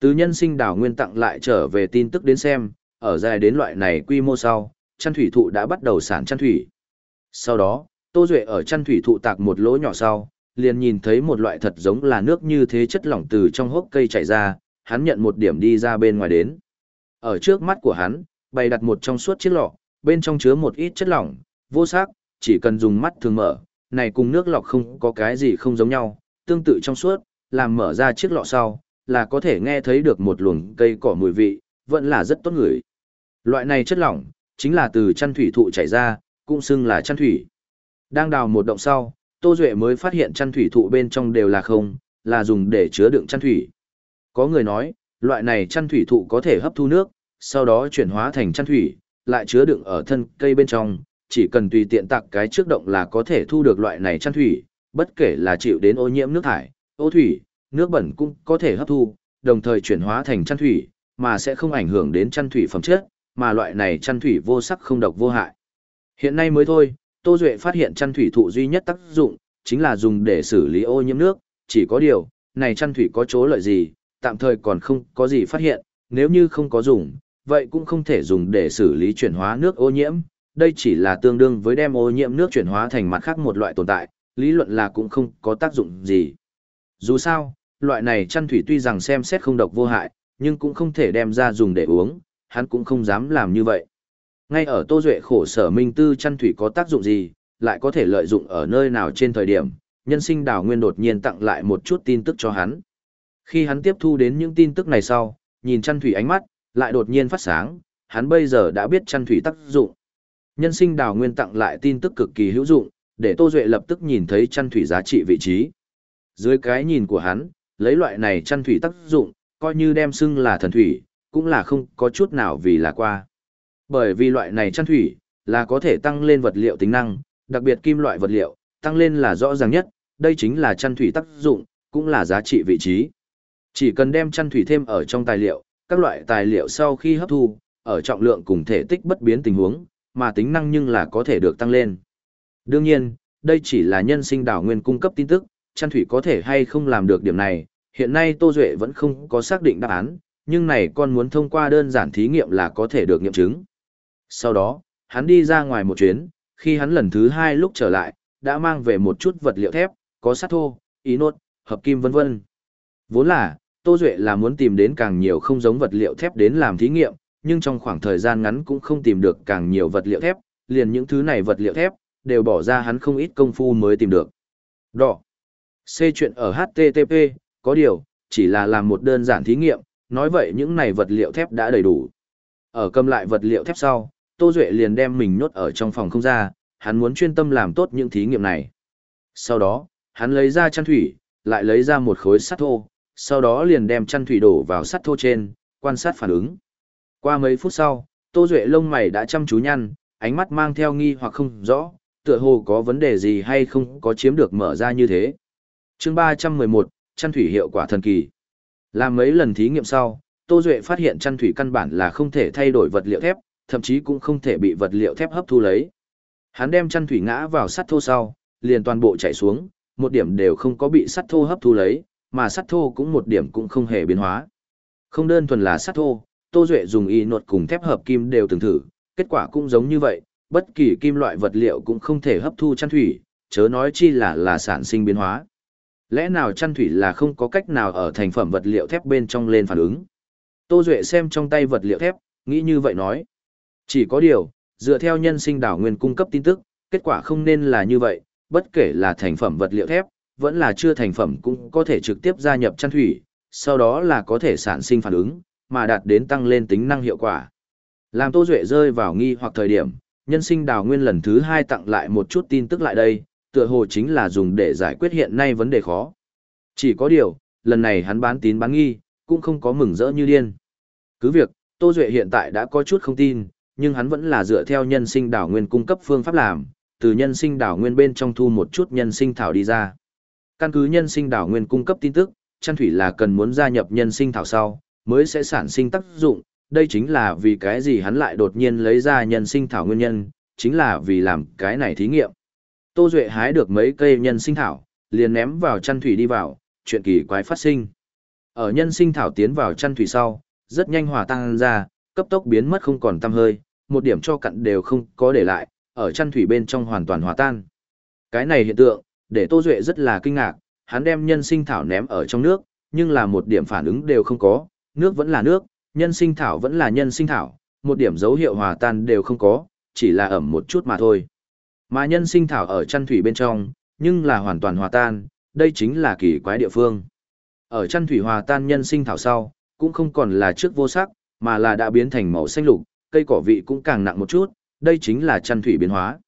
Từ nhân sinh đảo nguyên tặng lại trở về tin tức đến xem, ở dài đến loại này quy mô sau, chăn thủy thụ đã bắt đầu sản chăn thủy. Sau đó, Tô Duệ ở chăn thủy thụ tạc một lỗ nhỏ sau, liền nhìn thấy một loại thật giống là nước như thế chất lỏng từ trong hốc cây chảy ra, hắn nhận một điểm đi ra bên ngoài đến. Ở trước mắt của hắn, bày đặt một trong suốt chiếc lọ, bên trong chứa một ít chất lỏng, vô sắc, chỉ cần dùng mắt thường mở, này cùng nước lọc không có cái gì không giống nhau, tương tự trong suốt, làm mở ra chiếc lọ sau, là có thể nghe thấy được một luồng cây cỏ mùi vị, vẫn là rất tốt ngửi. Loại này chất lỏng, chính là từ chăn thủy thụ chảy ra, cũng xưng là chăn thủy. Đang đào một động sau, Tô Duệ mới phát hiện chăn thủy thụ bên trong đều là không, là dùng để chứa đựng chăn thủy. Có người nói, loại này chăn thủy thụ có thể hấp thu nước, sau đó chuyển hóa thành chăn thủy, lại chứa đựng ở thân cây bên trong, chỉ cần tùy tiện tặng cái trước động là có thể thu được loại này chăn thủy, bất kể là chịu đến ô nhiễm nước thải, ô thủy, nước bẩn cũng có thể hấp thu, đồng thời chuyển hóa thành chăn thủy, mà sẽ không ảnh hưởng đến chăn thủy phẩm chất, mà loại này chăn thủy vô sắc không độc vô hại. Hiện nay mới thôi, Tô Duệ phát hiện chăn thủy thụ duy nhất tác dụng, chính là dùng để xử lý ô nhiễm nước, chỉ có điều, này chăn thủy có chỗ lợi gì, tạm thời còn không có gì phát hiện, nếu như không có dùng, vậy cũng không thể dùng để xử lý chuyển hóa nước ô nhiễm, đây chỉ là tương đương với đem ô nhiễm nước chuyển hóa thành mặt khác một loại tồn tại, lý luận là cũng không có tác dụng gì. Dù sao, loại này chăn thủy tuy rằng xem xét không độc vô hại, nhưng cũng không thể đem ra dùng để uống, hắn cũng không dám làm như vậy. Ngay ở Tô Duệ khổ sở minh tư chăn thủy có tác dụng gì, lại có thể lợi dụng ở nơi nào trên thời điểm, nhân sinh đào nguyên đột nhiên tặng lại một chút tin tức cho hắn. Khi hắn tiếp thu đến những tin tức này sau, nhìn chăn thủy ánh mắt, lại đột nhiên phát sáng, hắn bây giờ đã biết chăn thủy tác dụng. Nhân sinh đào nguyên tặng lại tin tức cực kỳ hữu dụng, để Tô Duệ lập tức nhìn thấy chăn thủy giá trị vị trí. Dưới cái nhìn của hắn, lấy loại này chăn thủy tác dụng, coi như đem xưng là thần thủy, cũng là không có chút nào vì là qua. Bởi vì loại này chăn thủy, là có thể tăng lên vật liệu tính năng, đặc biệt kim loại vật liệu, tăng lên là rõ ràng nhất, đây chính là chăn thủy tác dụng, cũng là giá trị vị trí. Chỉ cần đem chăn thủy thêm ở trong tài liệu, các loại tài liệu sau khi hấp thu, ở trọng lượng cùng thể tích bất biến tình huống, mà tính năng nhưng là có thể được tăng lên. Đương nhiên, đây chỉ là nhân sinh đảo nguyên cung cấp tin tức, chăn thủy có thể hay không làm được điểm này, hiện nay Tô Duệ vẫn không có xác định đáp án, nhưng này con muốn thông qua đơn giản thí nghiệm là có thể được nghiệm chứng. Sau đó, hắn đi ra ngoài một chuyến, khi hắn lần thứ hai lúc trở lại, đã mang về một chút vật liệu thép, có sắt thô, ý nốt, hợp kim vân vân. Vốn là, Tô Duệ là muốn tìm đến càng nhiều không giống vật liệu thép đến làm thí nghiệm, nhưng trong khoảng thời gian ngắn cũng không tìm được càng nhiều vật liệu thép, liền những thứ này vật liệu thép, đều bỏ ra hắn không ít công phu mới tìm được. Đỏ. C chuyện ở HTTP, có điều, chỉ là làm một đơn giản thí nghiệm, nói vậy những này vật liệu thép đã đầy đủ. Ở cầm lại vật liệu thép sau, Tô Duệ liền đem mình nhốt ở trong phòng không ra, hắn muốn chuyên tâm làm tốt những thí nghiệm này. Sau đó, hắn lấy ra chăn thủy, lại lấy ra một khối sắt thô, sau đó liền đem chăn thủy đổ vào sắt thô trên, quan sát phản ứng. Qua mấy phút sau, Tô Duệ lông mày đã chăm chú nhăn, ánh mắt mang theo nghi hoặc không rõ, tựa hồ có vấn đề gì hay không có chiếm được mở ra như thế. chương 311, chăn thủy hiệu quả thần kỳ. Làm mấy lần thí nghiệm sau, Tô Duệ phát hiện chăn thủy căn bản là không thể thay đổi vật liệu thép, thậm chí cũng không thể bị vật liệu thép hấp thu lấy. Hắn đem chăn thủy ngã vào sắt thô sau, liền toàn bộ chảy xuống, một điểm đều không có bị sắt thô hấp thu lấy, mà sắt thô cũng một điểm cũng không hề biến hóa. Không đơn thuần là sắt thô, Tô Duệ dùng y nột cùng thép hợp kim đều từng thử, kết quả cũng giống như vậy, bất kỳ kim loại vật liệu cũng không thể hấp thu chăn thủy, chớ nói chi là là sản sinh biến hóa. Lẽ nào chăn thủy là không có cách nào ở thành phẩm vật liệu thép bên trong lên phản ứng? Tô Duệ xem trong tay vật liệu thép, nghĩ như vậy nói. Chỉ có điều, dựa theo nhân sinh đảo nguyên cung cấp tin tức, kết quả không nên là như vậy, bất kể là thành phẩm vật liệu thép, vẫn là chưa thành phẩm cũng có thể trực tiếp gia nhập chăn thủy, sau đó là có thể sản sinh phản ứng, mà đạt đến tăng lên tính năng hiệu quả. Làm Tô Duệ rơi vào nghi hoặc thời điểm, nhân sinh đào nguyên lần thứ hai tặng lại một chút tin tức lại đây, tựa hồ chính là dùng để giải quyết hiện nay vấn đề khó. Chỉ có điều, lần này hắn bán tín bán nghi, cũng không có mừng rỡ như điên. Cứ việc, Tô Duệ hiện tại đã có chút không tin, nhưng hắn vẫn là dựa theo nhân sinh đảo nguyên cung cấp phương pháp làm, từ nhân sinh đảo nguyên bên trong thu một chút nhân sinh thảo đi ra. Căn cứ nhân sinh đảo nguyên cung cấp tin tức, chăn thủy là cần muốn gia nhập nhân sinh thảo sau, mới sẽ sản sinh tác dụng, đây chính là vì cái gì hắn lại đột nhiên lấy ra nhân sinh thảo nguyên nhân, chính là vì làm cái này thí nghiệm. Tô Duệ hái được mấy cây nhân sinh thảo, liền ném vào chăn thủy đi vào, chuyện kỳ quái phát sinh. Ở nhân sinh thảo tiến vào chăn thủy sau, rất nhanh hòa tan ra, cấp tốc biến mất không còn tăm hơi, một điểm cho cặn đều không có để lại, ở chăn thủy bên trong hoàn toàn hòa tan. Cái này hiện tượng, để Tô Duệ rất là kinh ngạc, hắn đem nhân sinh thảo ném ở trong nước, nhưng là một điểm phản ứng đều không có, nước vẫn là nước, nhân sinh thảo vẫn là nhân sinh thảo, một điểm dấu hiệu hòa tan đều không có, chỉ là ẩm một chút mà thôi. Mà nhân sinh thảo ở chăn thủy bên trong, nhưng là hoàn toàn hòa tan, đây chính là kỳ quái địa phương. Ở chăn thủy hòa tan nhân sinh thảo sau, cũng không còn là trước vô sắc, mà là đã biến thành màu xanh lục, cây cỏ vị cũng càng nặng một chút, đây chính là chăn thủy biến hóa.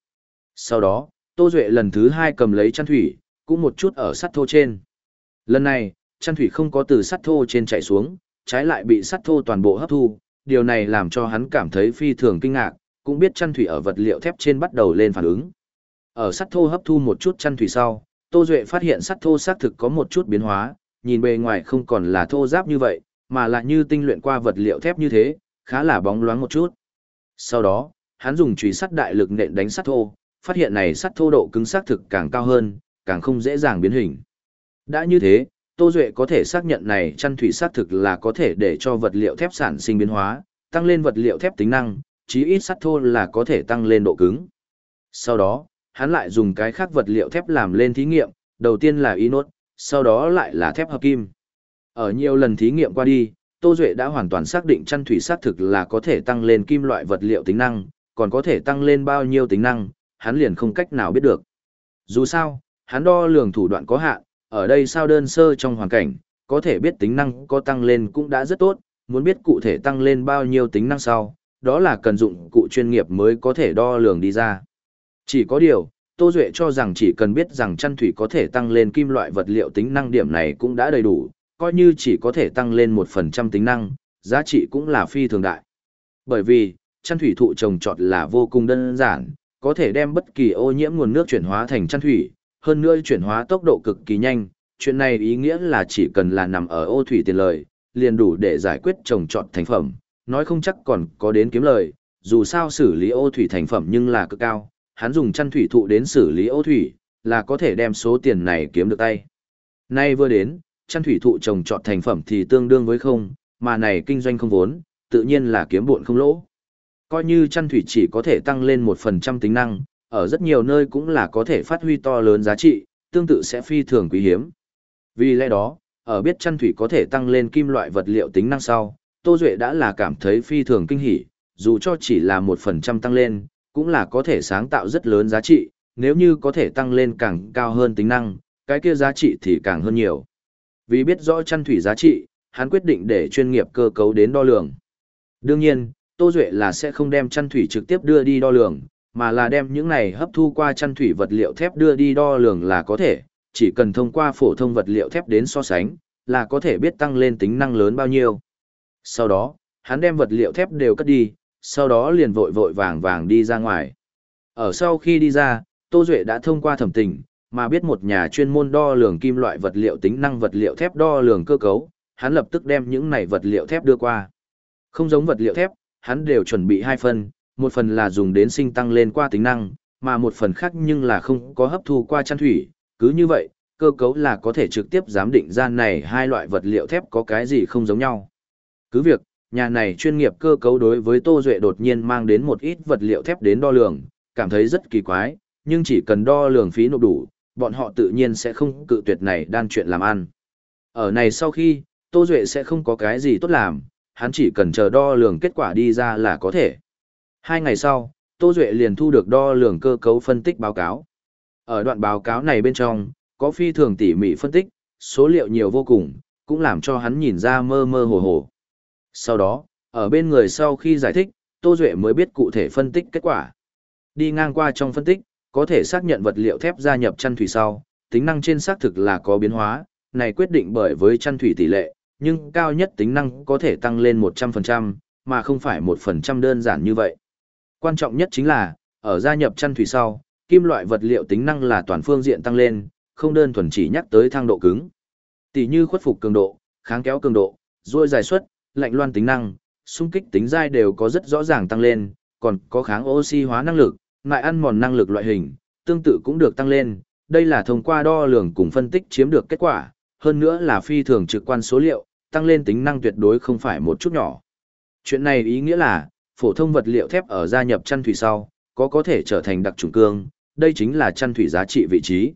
Sau đó, Tô Duệ lần thứ hai cầm lấy chăn thủy, cũng một chút ở sắt thô trên. Lần này, chăn thủy không có từ sắt thô trên chạy xuống, trái lại bị sắt thô toàn bộ hấp thu, điều này làm cho hắn cảm thấy phi thường kinh ngạc, cũng biết chăn thủy ở vật liệu thép trên bắt đầu lên phản ứng. Ở sắt thô hấp thu một chút chăn thủy sau, Tô Duệ phát hiện sắt thô xác thực có một chút biến hóa, nhìn bề ngoài không còn là thô giáp như vậy, mà là như tinh luyện qua vật liệu thép như thế, khá là bóng loáng một chút. Sau đó, hắn dùng chùy sắt đại lực nện đánh sắt thô, phát hiện này sắt thô độ cứng xác thực càng cao hơn, càng không dễ dàng biến hình. Đã như thế, Tô Duệ có thể xác nhận này chăn thủy xác thực là có thể để cho vật liệu thép sản sinh biến hóa, tăng lên vật liệu thép tính năng, chí ít sắt thô là có thể tăng lên độ cứng. Sau đó, hắn lại dùng cái khác vật liệu thép làm lên thí nghiệm, đầu tiên là inox, sau đó lại là thép hợp kim. Ở nhiều lần thí nghiệm qua đi, Tô Duệ đã hoàn toàn xác định chăn thủy xác thực là có thể tăng lên kim loại vật liệu tính năng, còn có thể tăng lên bao nhiêu tính năng, hắn liền không cách nào biết được. Dù sao, hắn đo lường thủ đoạn có hạn, ở đây sao đơn sơ trong hoàn cảnh, có thể biết tính năng có tăng lên cũng đã rất tốt, muốn biết cụ thể tăng lên bao nhiêu tính năng sau, đó là cần dụng cụ chuyên nghiệp mới có thể đo lường đi ra. Chỉ có điều, Tô Duệ cho rằng chỉ cần biết rằng chăn thủy có thể tăng lên kim loại vật liệu tính năng điểm này cũng đã đầy đủ, coi như chỉ có thể tăng lên 1% tính năng, giá trị cũng là phi thường đại. Bởi vì, chăn thủy thụ trồng trọt là vô cùng đơn giản, có thể đem bất kỳ ô nhiễm nguồn nước chuyển hóa thành chăn thủy, hơn nữa chuyển hóa tốc độ cực kỳ nhanh, chuyện này ý nghĩa là chỉ cần là nằm ở ô thủy tiền lời, liền đủ để giải quyết trồng trọt thành phẩm, nói không chắc còn có đến kiếm lời, dù sao xử lý ô thủy thành phẩm nhưng là cực cao, hắn dùng chăn thủy thụ đến xử lý ô thủy, là có thể đem số tiền này kiếm được tay. Nay vừa đến, chăn thủy thụ trồng trọt thành phẩm thì tương đương với không, mà này kinh doanh không vốn, tự nhiên là kiếm buồn không lỗ. Coi như chăn thủy chỉ có thể tăng lên 1% tính năng, ở rất nhiều nơi cũng là có thể phát huy to lớn giá trị, tương tự sẽ phi thường quý hiếm. Vì lẽ đó, ở biết chăn thủy có thể tăng lên kim loại vật liệu tính năng sau, Tô Duệ đã là cảm thấy phi thường kinh hỉ, dù cho chỉ là 1% tăng lên, cũng là có thể sáng tạo rất lớn giá trị, nếu như có thể tăng lên càng cao hơn tính năng, cái kia giá trị thì càng hơn nhiều. Vì biết rõ chăn thủy giá trị, hắn quyết định để chuyên nghiệp cơ cấu đến đo lường. Đương nhiên, Tô Duệ là sẽ không đem chăn thủy trực tiếp đưa đi đo lường, mà là đem những này hấp thu qua chăn thủy vật liệu thép đưa đi đo lường là có thể, chỉ cần thông qua phổ thông vật liệu thép đến so sánh, là có thể biết tăng lên tính năng lớn bao nhiêu. Sau đó, hắn đem vật liệu thép đều cất đi, sau đó liền vội vội vàng vàng đi ra ngoài. Ở sau khi đi ra, Tô Duệ đã thông qua thẩm tình, mà biết một nhà chuyên môn đo lường kim loại vật liệu tính năng vật liệu thép đo lường cơ cấu, hắn lập tức đem những này vật liệu thép đưa qua. Không giống vật liệu thép, hắn đều chuẩn bị hai phần, một phần là dùng đến sinh tăng lên qua tính năng, mà một phần khác nhưng là không có hấp thu qua chăn thủy, cứ như vậy, cơ cấu là có thể trực tiếp giám định ra này hai loại vật liệu thép có cái gì không giống nhau. Cứ việc, nhà này chuyên nghiệp cơ cấu đối với Tô Duệ đột nhiên mang đến một ít vật liệu thép đến đo lường, cảm thấy rất kỳ quái, nhưng chỉ cần đo lường phí nộp đủ, bọn họ tự nhiên sẽ không cự tuyệt này đan chuyện làm ăn. Ở này sau khi, Tô Duệ sẽ không có cái gì tốt làm, hắn chỉ cần chờ đo lường kết quả đi ra là có thể. Hai ngày sau, Tô Duệ liền thu được đo lường cơ cấu phân tích báo cáo. Ở đoạn báo cáo này bên trong, có phi thường tỉ mỉ phân tích, số liệu nhiều vô cùng, cũng làm cho hắn nhìn ra mơ mơ hồ hồ. Sau đó, ở bên người sau khi giải thích, Tô Duệ mới biết cụ thể phân tích kết quả. Đi ngang qua trong phân tích, có thể xác nhận vật liệu thép gia nhập chăn thủy sau, tính năng trên xác thực là có biến hóa, này quyết định bởi với chăn thủy tỷ lệ, nhưng cao nhất tính năng có thể tăng lên 100%, mà không phải 1% đơn giản như vậy. Quan trọng nhất chính là, ở gia nhập chăn thủy sau, kim loại vật liệu tính năng là toàn phương diện tăng lên, không đơn thuần chỉ nhắc tới thang độ cứng. Tỷ như khuất phục cường độ, kháng kéo cường độ, ruôi dài suất, lạnh loan tính năng, xung kích tính dai đều có rất rõ ràng tăng lên, còn có kháng oxy hóa năng lực, ngại ăn mòn năng lực loại hình, tương tự cũng được tăng lên, đây là thông qua đo lường cùng phân tích chiếm được kết quả, hơn nữa là phi thường trực quan số liệu, tăng lên tính năng tuyệt đối không phải một chút nhỏ. Chuyện này ý nghĩa là, phổ thông vật liệu thép ở gia nhập chăn thủy sau, có có thể trở thành đặc trùng cương, đây chính là chăn thủy giá trị vị trí.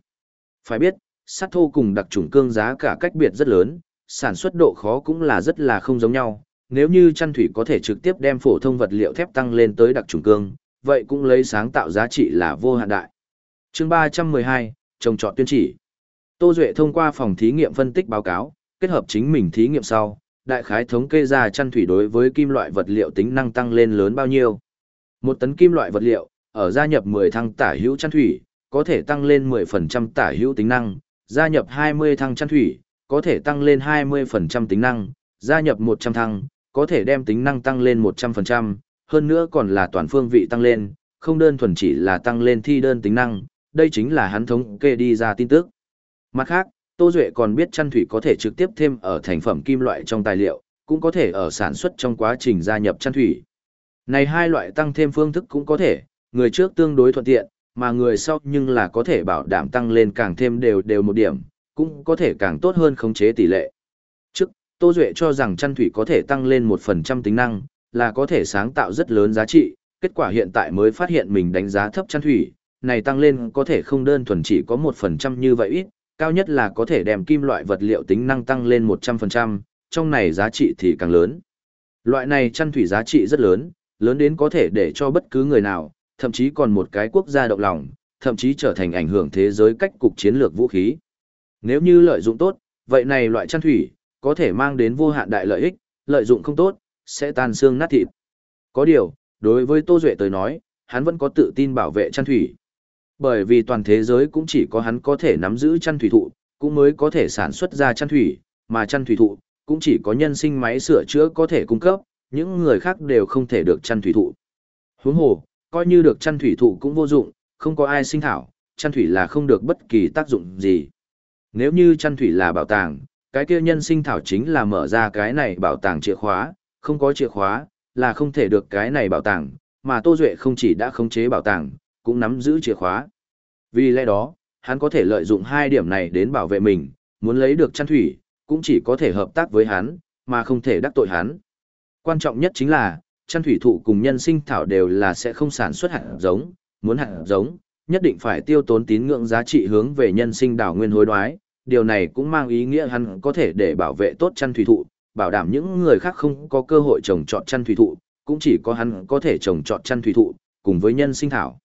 Phải biết, sắt thô cùng đặc trùng cương giá cả cách biệt rất lớn, sản xuất độ khó cũng là rất là không giống nhau. Nếu như chăn thủy có thể trực tiếp đem phổ thông vật liệu thép tăng lên tới đặc trùng cương, vậy cũng lấy sáng tạo giá trị là vô hạn đại. chương 312, trồng trọt tuyên chỉ. Tô Duệ thông qua phòng thí nghiệm phân tích báo cáo, kết hợp chính mình thí nghiệm sau, đại khái thống kê ra chăn thủy đối với kim loại vật liệu tính năng tăng lên lớn bao nhiêu. Một tấn kim loại vật liệu, ở gia nhập 10 thăng tả hữu chăn thủy, có thể tăng lên 10% tả hữu tính năng, gia nhập 20 thăng chăn thủy, có thể tăng lên 20% tính năng, gia nhập 100 thăng, có thể đem tính năng tăng lên 100%, hơn nữa còn là toàn phương vị tăng lên, không đơn thuần chỉ là tăng lên thi đơn tính năng, đây chính là hắn thống kê đi ra tin tức. Mặt khác, Tô Duệ còn biết chăn thủy có thể trực tiếp thêm ở thành phẩm kim loại trong tài liệu, cũng có thể ở sản xuất trong quá trình gia nhập chăn thủy. Này hai loại tăng thêm phương thức cũng có thể, người trước tương đối thuận tiện, mà người sau nhưng là có thể bảo đảm tăng lên càng thêm đều đều một điểm, cũng có thể càng tốt hơn khống chế tỷ lệ. Trước, Tô Duệ cho rằng chăn thủy có thể tăng lên 1% tính năng, là có thể sáng tạo rất lớn giá trị, kết quả hiện tại mới phát hiện mình đánh giá thấp chăn thủy, này tăng lên có thể không đơn thuần chỉ có 1% như vậy ít, cao nhất là có thể đem kim loại vật liệu tính năng tăng lên 100%, trong này giá trị thì càng lớn. Loại này chăn thủy giá trị rất lớn, lớn đến có thể để cho bất cứ người nào, thậm chí còn một cái quốc gia động lòng, thậm chí trở thành ảnh hưởng thế giới cách cục chiến lược vũ khí. Nếu như lợi dụng tốt, vậy này loại chăn thủy, có thể mang đến vô hạn đại lợi ích, lợi dụng không tốt, sẽ tan xương nát thịt. Có điều, đối với Tô Duệ tới nói, hắn vẫn có tự tin bảo vệ chăn thủy. Bởi vì toàn thế giới cũng chỉ có hắn có thể nắm giữ chăn thủy thụ, cũng mới có thể sản xuất ra chăn thủy, mà chăn thủy thụ, cũng chỉ có nhân sinh máy sửa chữa có thể cung cấp, những người khác đều không thể được chăn thủy thụ. Huống hồ, coi như được chăn thủy thụ cũng vô dụng, không có ai sinh thảo, chăn thủy là không được bất kỳ tác dụng gì. Nếu như chăn thủy là bảo tàng, cái kia nhân sinh thảo chính là mở ra cái này bảo tàng chìa khóa, không có chìa khóa, là không thể được cái này bảo tàng, mà Tô Duệ không chỉ đã khống chế bảo tàng, cũng nắm giữ chìa khóa. Vì lẽ đó, hắn có thể lợi dụng hai điểm này đến bảo vệ mình, muốn lấy được chăn thủy, cũng chỉ có thể hợp tác với hắn, mà không thể đắc tội hắn. Quan trọng nhất chính là, chăn thủy thụ cùng nhân sinh thảo đều là sẽ không sản xuất hạt giống, muốn hạt giống, nhất định phải tiêu tốn tín ngưỡng giá trị hướng về nhân sinh đảo nguyên hối đoái, điều này cũng mang ý nghĩa hắn có thể để bảo vệ tốt chăn thủy thụ, bảo đảm những người khác không có cơ hội trồng trọt chăn thủy thụ, cũng chỉ có hắn có thể trồng trọt chăn thủy thụ, cùng với nhân sinh thảo.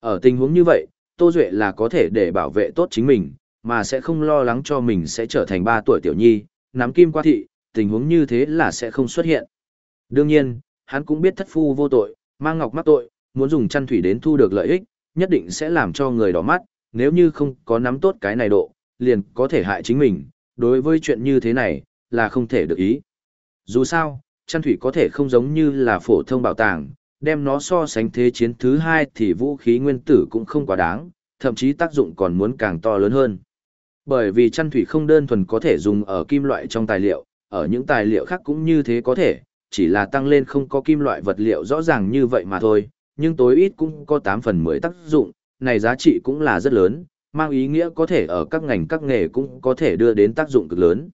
Ở tình huống như vậy, Tô Duệ là có thể để bảo vệ tốt chính mình, mà sẽ không lo lắng cho mình sẽ trở thành 3 tuổi tiểu nhi, nắm kim qua thị, tình huống như thế là sẽ không xuất hiện. Đương nhiên, hắn cũng biết thất phu vô tội, mang ngọc mắc tội, muốn dùng chăn thủy đến thu được lợi ích, nhất định sẽ làm cho người đỏ mắt, nếu như không có nắm tốt cái này độ, liền có thể hại chính mình, đối với chuyện như thế này, là không thể được ý. Dù sao, chăn thủy có thể không giống như là phổ thông bảo tàng, đem nó so sánh thế chiến thứ hai thì vũ khí nguyên tử cũng không quá đáng, thậm chí tác dụng còn muốn càng to lớn hơn. Bởi vì chăn thủy không đơn thuần có thể dùng ở kim loại trong tài liệu, ở những tài liệu khác cũng như thế có thể, chỉ là tăng lên không có kim loại vật liệu rõ ràng như vậy mà thôi, nhưng tối ít cũng có 8 phần 10 tác dụng, này giá trị cũng là rất lớn, mang ý nghĩa có thể ở các ngành các nghề cũng có thể đưa đến tác dụng cực lớn.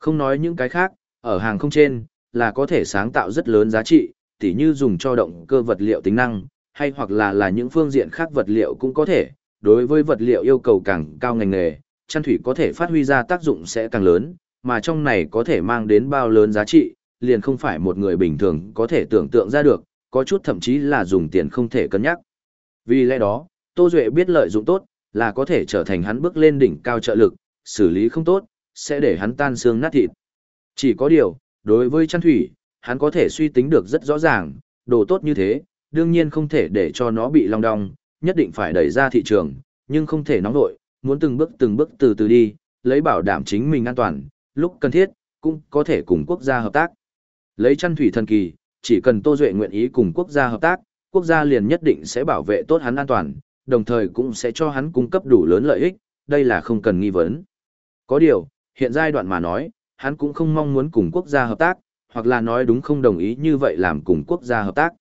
Không nói những cái khác, ở hàng không trên, là có thể sáng tạo rất lớn giá trị, tỉ như dùng cho động cơ vật liệu tính năng, hay hoặc là là những phương diện khác vật liệu cũng có thể, đối với vật liệu yêu cầu càng cao ngành nghề, chăn thủy có thể phát huy ra tác dụng sẽ càng lớn, mà trong này có thể mang đến bao lớn giá trị, liền không phải một người bình thường có thể tưởng tượng ra được, có chút thậm chí là dùng tiền không thể cân nhắc. Vì lẽ đó, Tô Duệ biết lợi dụng tốt, là có thể trở thành hắn bước lên đỉnh cao trợ lực, xử lý không tốt, sẽ để hắn tan xương nát thịt. Chỉ có điều, đối với chăn thủy, hắn có thể suy tính được rất rõ ràng, đồ tốt như thế, đương nhiên không thể để cho nó bị long đong, nhất định phải đẩy ra thị trường, nhưng không thể nóng nội, muốn từng bước từng bước từ từ đi, lấy bảo đảm chính mình an toàn, lúc cần thiết, cũng có thể cùng quốc gia hợp tác. Lấy chăn thủy thần kỳ, chỉ cần Tô Duệ nguyện ý cùng quốc gia hợp tác, quốc gia liền nhất định sẽ bảo vệ tốt hắn an toàn, đồng thời cũng sẽ cho hắn cung cấp đủ lớn lợi ích, đây là không cần nghi vấn. Có điều, hiện giai đoạn mà nói, hắn cũng không mong muốn cùng quốc gia hợp tác, hoặc là nói đúng không đồng ý như vậy làm cùng quốc gia hợp tác.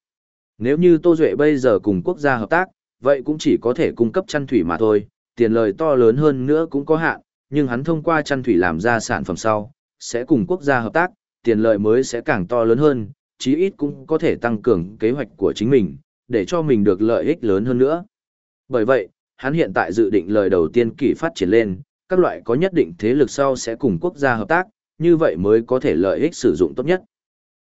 Nếu như Tô Duệ bây giờ cùng quốc gia hợp tác, vậy cũng chỉ có thể cung cấp chăn thủy mà thôi, tiền lời to lớn hơn nữa cũng có hạn, nhưng hắn thông qua chăn thủy làm ra sản phẩm sau, sẽ cùng quốc gia hợp tác, tiền lợi mới sẽ càng to lớn hơn, chí ít cũng có thể tăng cường kế hoạch của chính mình, để cho mình được lợi ích lớn hơn nữa. Bởi vậy, hắn hiện tại dự định lời đầu tiên kỳ phát triển lên, các loại có nhất định thế lực sau sẽ cùng quốc gia hợp tác, như vậy mới có thể lợi ích sử dụng tốt nhất.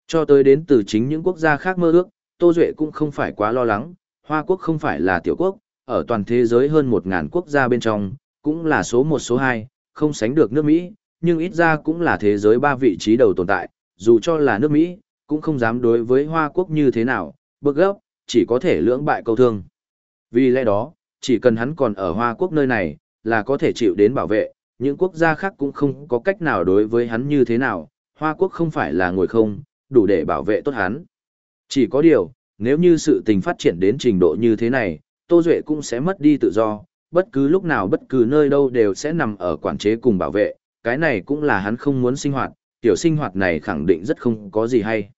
Cho tới đến từ chính những quốc gia khác mơ ước, Tô Duệ cũng không phải quá lo lắng, Hoa Quốc không phải là tiểu quốc, ở toàn thế giới hơn 1.000 quốc gia bên trong, cũng là số 1 số 2, không sánh được nước Mỹ, nhưng ít ra cũng là thế giới ba vị trí đầu tồn tại, dù cho là nước Mỹ, cũng không dám đối với Hoa Quốc như thế nào, bực gốc, chỉ có thể lưỡng bại câu thương. Vì lẽ đó, chỉ cần hắn còn ở Hoa Quốc nơi này, là có thể chịu đến bảo vệ, những quốc gia khác cũng không có cách nào đối với hắn như thế nào, Hoa Quốc không phải là ngồi không, đủ để bảo vệ tốt hắn. Chỉ có điều, nếu như sự tình phát triển đến trình độ như thế này, Tô Duệ cũng sẽ mất đi tự do, bất cứ lúc nào bất cứ nơi đâu đều sẽ nằm ở quản chế cùng bảo vệ, cái này cũng là hắn không muốn sinh hoạt, tiểu sinh hoạt này khẳng định rất không có gì hay.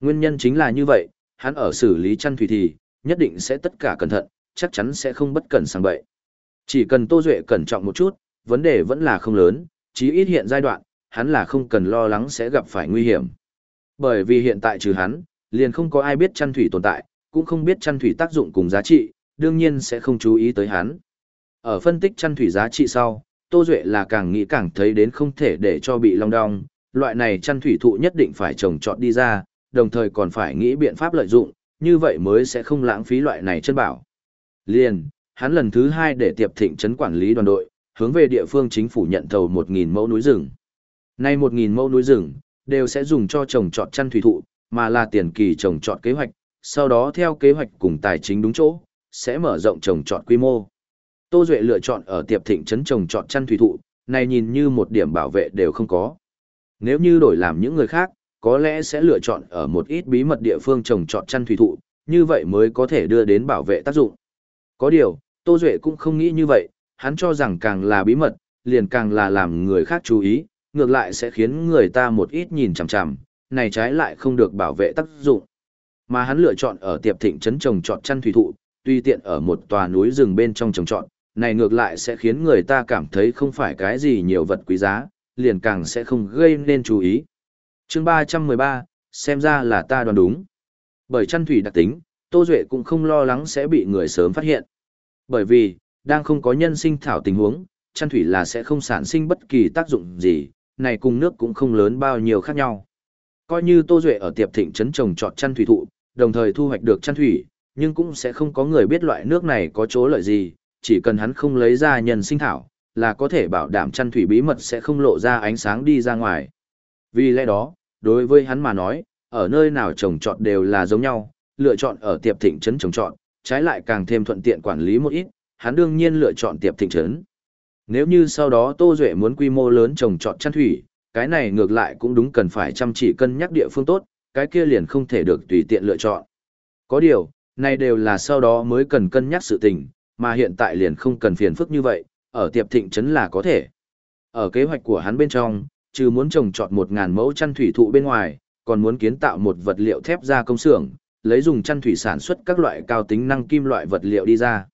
Nguyên nhân chính là như vậy, hắn ở xử lý chăn thủy thì, nhất định sẽ tất cả cẩn thận, chắc chắn sẽ không bất cẩn sang bậy. Chỉ cần Tô Duệ cẩn trọng một chút, vấn đề vẫn là không lớn, chí ít hiện giai đoạn, hắn là không cần lo lắng sẽ gặp phải nguy hiểm. Bởi vì hiện tại trừ hắn, liền không có ai biết chăn thủy tồn tại, cũng không biết chăn thủy tác dụng cùng giá trị, đương nhiên sẽ không chú ý tới hắn. Ở phân tích chăn thủy giá trị sau, Tô Duệ là càng nghĩ càng thấy đến không thể để cho bị long đong, loại này chăn thủy thụ nhất định phải trồng trọt đi ra, đồng thời còn phải nghĩ biện pháp lợi dụng, như vậy mới sẽ không lãng phí loại này chân bảo. Liền, hắn lần thứ hai để tiệp thịnh trấn quản lý đoàn đội, hướng về địa phương chính phủ nhận thầu 1.000 mẫu núi rừng. Nay 1.000 mẫu núi rừng, đều sẽ dùng cho trồng trọt chăn thủy thụ, mà là tiền kỳ trồng trọt kế hoạch, sau đó theo kế hoạch cùng tài chính đúng chỗ, sẽ mở rộng trồng trọt quy mô. Tô Duệ lựa chọn ở tiệp thịnh trấn trồng trọt chăn thủy thụ, này nhìn như một điểm bảo vệ đều không có. Nếu như đổi làm những người khác, có lẽ sẽ lựa chọn ở một ít bí mật địa phương trồng trọt chăn thủy thụ, như vậy mới có thể đưa đến bảo vệ tác dụng. Có điều, Tô Duệ cũng không nghĩ như vậy, hắn cho rằng càng là bí mật, liền càng là làm người khác chú ý, ngược lại sẽ khiến người ta một ít nhìn chằm chằm, này trái lại không được bảo vệ tác dụng. Mà hắn lựa chọn ở tiệp thịnh trấn trồng trọt chăn thủy thụ, tuy tiện ở một tòa núi rừng bên trong trồng trọt, này ngược lại sẽ khiến người ta cảm thấy không phải cái gì nhiều vật quý giá, liền càng sẽ không gây nên chú ý. chương 313, xem ra là ta đoán đúng. Bởi chăn thủy đặc tính, Tô Duệ cũng không lo lắng sẽ bị người sớm phát hiện. Bởi vì, đang không có nhân sinh thảo tình huống, chăn thủy là sẽ không sản sinh bất kỳ tác dụng gì, này cùng nước cũng không lớn bao nhiêu khác nhau. Coi như Tô Duệ ở tiệp thịnh trấn trồng trọt chăn thủy thụ, đồng thời thu hoạch được chăn thủy, nhưng cũng sẽ không có người biết loại nước này có chỗ lợi gì, chỉ cần hắn không lấy ra nhân sinh thảo, là có thể bảo đảm chăn thủy bí mật sẽ không lộ ra ánh sáng đi ra ngoài. Vì lẽ đó, đối với hắn mà nói, ở nơi nào trồng trọt đều là giống nhau, lựa chọn ở tiệp thịnh trấn trồng trọt, trái lại càng thêm thuận tiện quản lý một ít, hắn đương nhiên lựa chọn tiệp thịnh trấn. Nếu như sau đó Tô Duệ muốn quy mô lớn trồng trọt chăn thủy, cái này ngược lại cũng đúng cần phải chăm chỉ cân nhắc địa phương tốt, cái kia liền không thể được tùy tiện lựa chọn. Có điều, này đều là sau đó mới cần cân nhắc sự tình, mà hiện tại liền không cần phiền phức như vậy, ở tiệp thịnh trấn là có thể. Ở kế hoạch của hắn bên trong, trừ muốn trồng trọt 1.000 mẫu chăn thủy thụ bên ngoài, còn muốn kiến tạo một vật liệu thép ra công xưởng, lấy dùng chăn thủy sản xuất các loại cao tính năng kim loại vật liệu đi ra.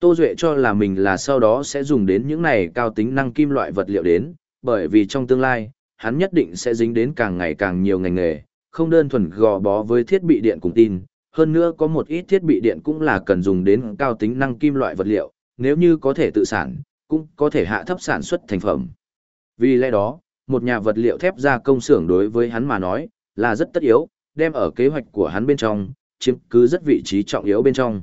Tô Duệ cho là mình là sau đó sẽ dùng đến những này cao tính năng kim loại vật liệu đến, bởi vì trong tương lai, hắn nhất định sẽ dính đến càng ngày càng nhiều ngành nghề, không đơn thuần gò bó với thiết bị điện cùng tin, hơn nữa có một ít thiết bị điện cũng là cần dùng đến cao tính năng kim loại vật liệu, nếu như có thể tự sản, cũng có thể hạ thấp sản xuất thành phẩm. Vì lẽ đó, một nhà vật liệu thép ra công xưởng đối với hắn mà nói, là rất tất yếu, đem ở kế hoạch của hắn bên trong, chiếm cứ rất vị trí trọng yếu bên trong.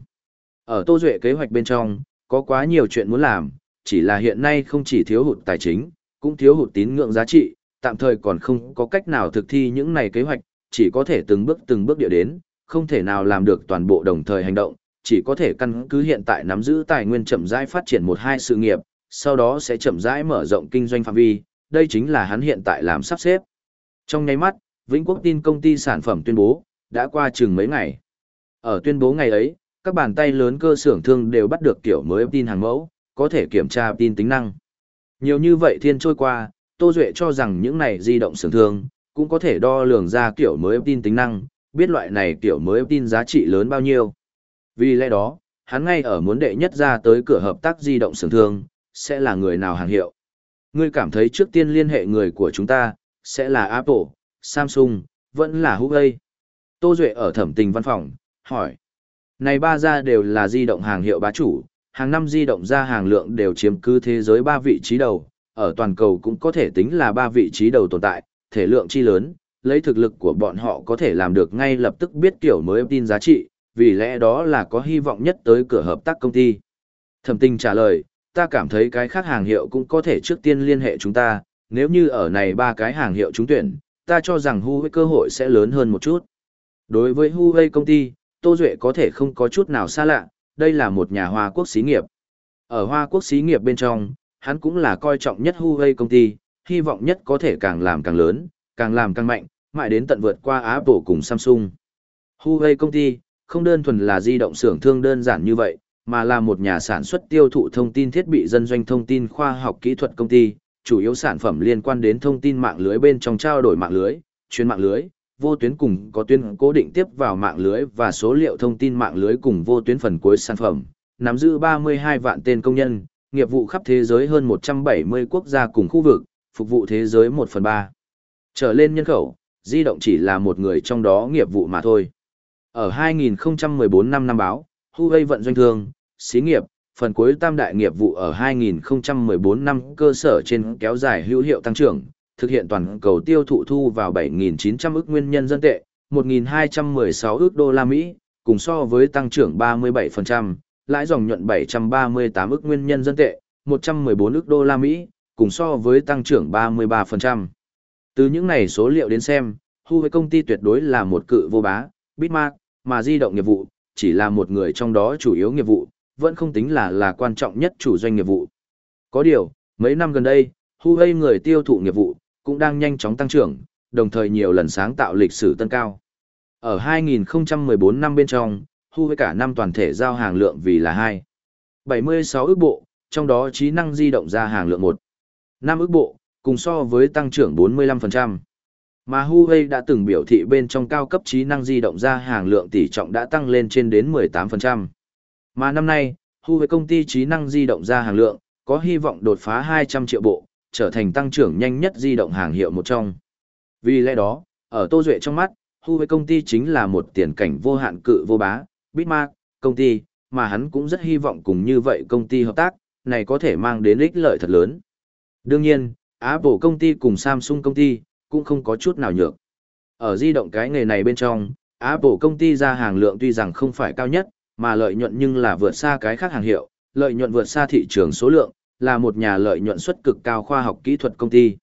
Ở Tô Duệ kế hoạch bên trong, có quá nhiều chuyện muốn làm, chỉ là hiện nay không chỉ thiếu hụt tài chính, cũng thiếu hụt tín ngưỡng giá trị, tạm thời còn không có cách nào thực thi những này kế hoạch, chỉ có thể từng bước từng bước địa đến, không thể nào làm được toàn bộ đồng thời hành động, chỉ có thể căn cứ hiện tại nắm giữ tài nguyên chậm rãi phát triển một hai sự nghiệp, sau đó sẽ chậm rãi mở rộng kinh doanh phạm vi, đây chính là hắn hiện tại làm sắp xếp. Trong nháy mắt, Vĩnh Quốc tin công ty sản phẩm tuyên bố, đã qua chừng mấy ngày. Ở tuyên bố ngày ấy, các bàn tay lớn cơ xưởng thương đều bắt được kiểu mới tin hàng mẫu, có thể kiểm tra tin tính năng. Nhiều như vậy thiên trôi qua, Tô Duệ cho rằng những này di động xưởng thương, cũng có thể đo lường ra kiểu mới tin tính năng, biết loại này kiểu mới tin giá trị lớn bao nhiêu. Vì lẽ đó, hắn ngay ở muốn đệ nhất ra tới cửa hợp tác di động xưởng thương, sẽ là người nào hàng hiệu. Ngươi cảm thấy trước tiên liên hệ người của chúng ta, sẽ là Apple, Samsung, vẫn là Huawei. Tô Duệ ở thẩm tình văn phòng, hỏi. Này ba gia đều là di động hàng hiệu bá chủ, hàng năm di động ra hàng lượng đều chiếm cứ thế giới ba vị trí đầu, ở toàn cầu cũng có thể tính là ba vị trí đầu tồn tại, thể lượng chi lớn, lấy thực lực của bọn họ có thể làm được ngay lập tức biết kiểu mới tin giá trị, vì lẽ đó là có hy vọng nhất tới cửa hợp tác công ty. Thẩm tình trả lời, ta cảm thấy cái khác hàng hiệu cũng có thể trước tiên liên hệ chúng ta, nếu như ở này ba cái hàng hiệu trúng tuyển, ta cho rằng Huawei cơ hội sẽ lớn hơn một chút. Đối với Huawei công ty, Tô Duệ có thể không có chút nào xa lạ, đây là một nhà Hoa Quốc xí nghiệp. Ở Hoa Quốc xí nghiệp bên trong, hắn cũng là coi trọng nhất Huawei công ty, hy vọng nhất có thể càng làm càng lớn, càng làm càng mạnh, mãi đến tận vượt qua Apple cùng Samsung. Huawei công ty, không đơn thuần là di động xưởng thương đơn giản như vậy, mà là một nhà sản xuất tiêu thụ thông tin thiết bị dân doanh thông tin khoa học kỹ thuật công ty, chủ yếu sản phẩm liên quan đến thông tin mạng lưới bên trong trao đổi mạng lưới, chuyên mạng lưới, vô tuyến cùng có tuyến cố định tiếp vào mạng lưới và số liệu thông tin mạng lưới cùng vô tuyến phần cuối sản phẩm, nắm giữ 32 vạn tên công nhân, nghiệp vụ khắp thế giới hơn 170 quốc gia cùng khu vực, phục vụ thế giới 1 phần 3. Trở lên nhân khẩu, di động chỉ là một người trong đó nghiệp vụ mà thôi. Ở 2014 năm năm báo, Huawei vận doanh thương, xí nghiệp, phần cuối tam đại nghiệp vụ ở 2014 năm cơ sở trên kéo dài hữu hiệu tăng trưởng, thực hiện toàn cầu tiêu thụ thu vào 7.900 ức nguyên nhân dân tệ, 1.216 ức đô la Mỹ, cùng so với tăng trưởng 37%, lãi dòng nhuận 738 ức nguyên nhân dân tệ, 114 ức đô la Mỹ, cùng so với tăng trưởng 33%. Từ những này số liệu đến xem, Huawei công ty tuyệt đối là một cự vô bá, Bitmark, mà di động nghiệp vụ, chỉ là một người trong đó chủ yếu nghiệp vụ, vẫn không tính là là quan trọng nhất chủ doanh nghiệp vụ. Có điều, mấy năm gần đây, Huawei người tiêu thụ nghiệp vụ, cũng đang nhanh chóng tăng trưởng, đồng thời nhiều lần sáng tạo lịch sử tân cao. Ở 2014 năm bên trong, Huawei cả năm toàn thể giao hàng lượng vì là 2. 76 ước bộ, trong đó trí năng di động ra hàng lượng 1. 5 ước bộ, cùng so với tăng trưởng 45%. Mà Huawei đã từng biểu thị bên trong cao cấp trí năng di động ra hàng lượng tỷ trọng đã tăng lên trên đến 18%. Mà năm nay, Huawei công ty trí năng di động ra hàng lượng, có hy vọng đột phá 200 triệu bộ, trở thành tăng trưởng nhanh nhất di động hàng hiệu một trong. Vì lẽ đó, ở Tô Duệ trong mắt, Huawei công ty chính là một tiền cảnh vô hạn cự vô bá, Bitmark, công ty, mà hắn cũng rất hy vọng cùng như vậy công ty hợp tác, này có thể mang đến ích lợi thật lớn. Đương nhiên, Apple công ty cùng Samsung công ty, cũng không có chút nào nhược. Ở di động cái nghề này bên trong, Apple công ty ra hàng lượng tuy rằng không phải cao nhất, mà lợi nhuận nhưng là vượt xa cái khác hàng hiệu, lợi nhuận vượt xa thị trường số lượng, là một nhà lợi nhuận suất cực cao khoa học kỹ thuật công ty.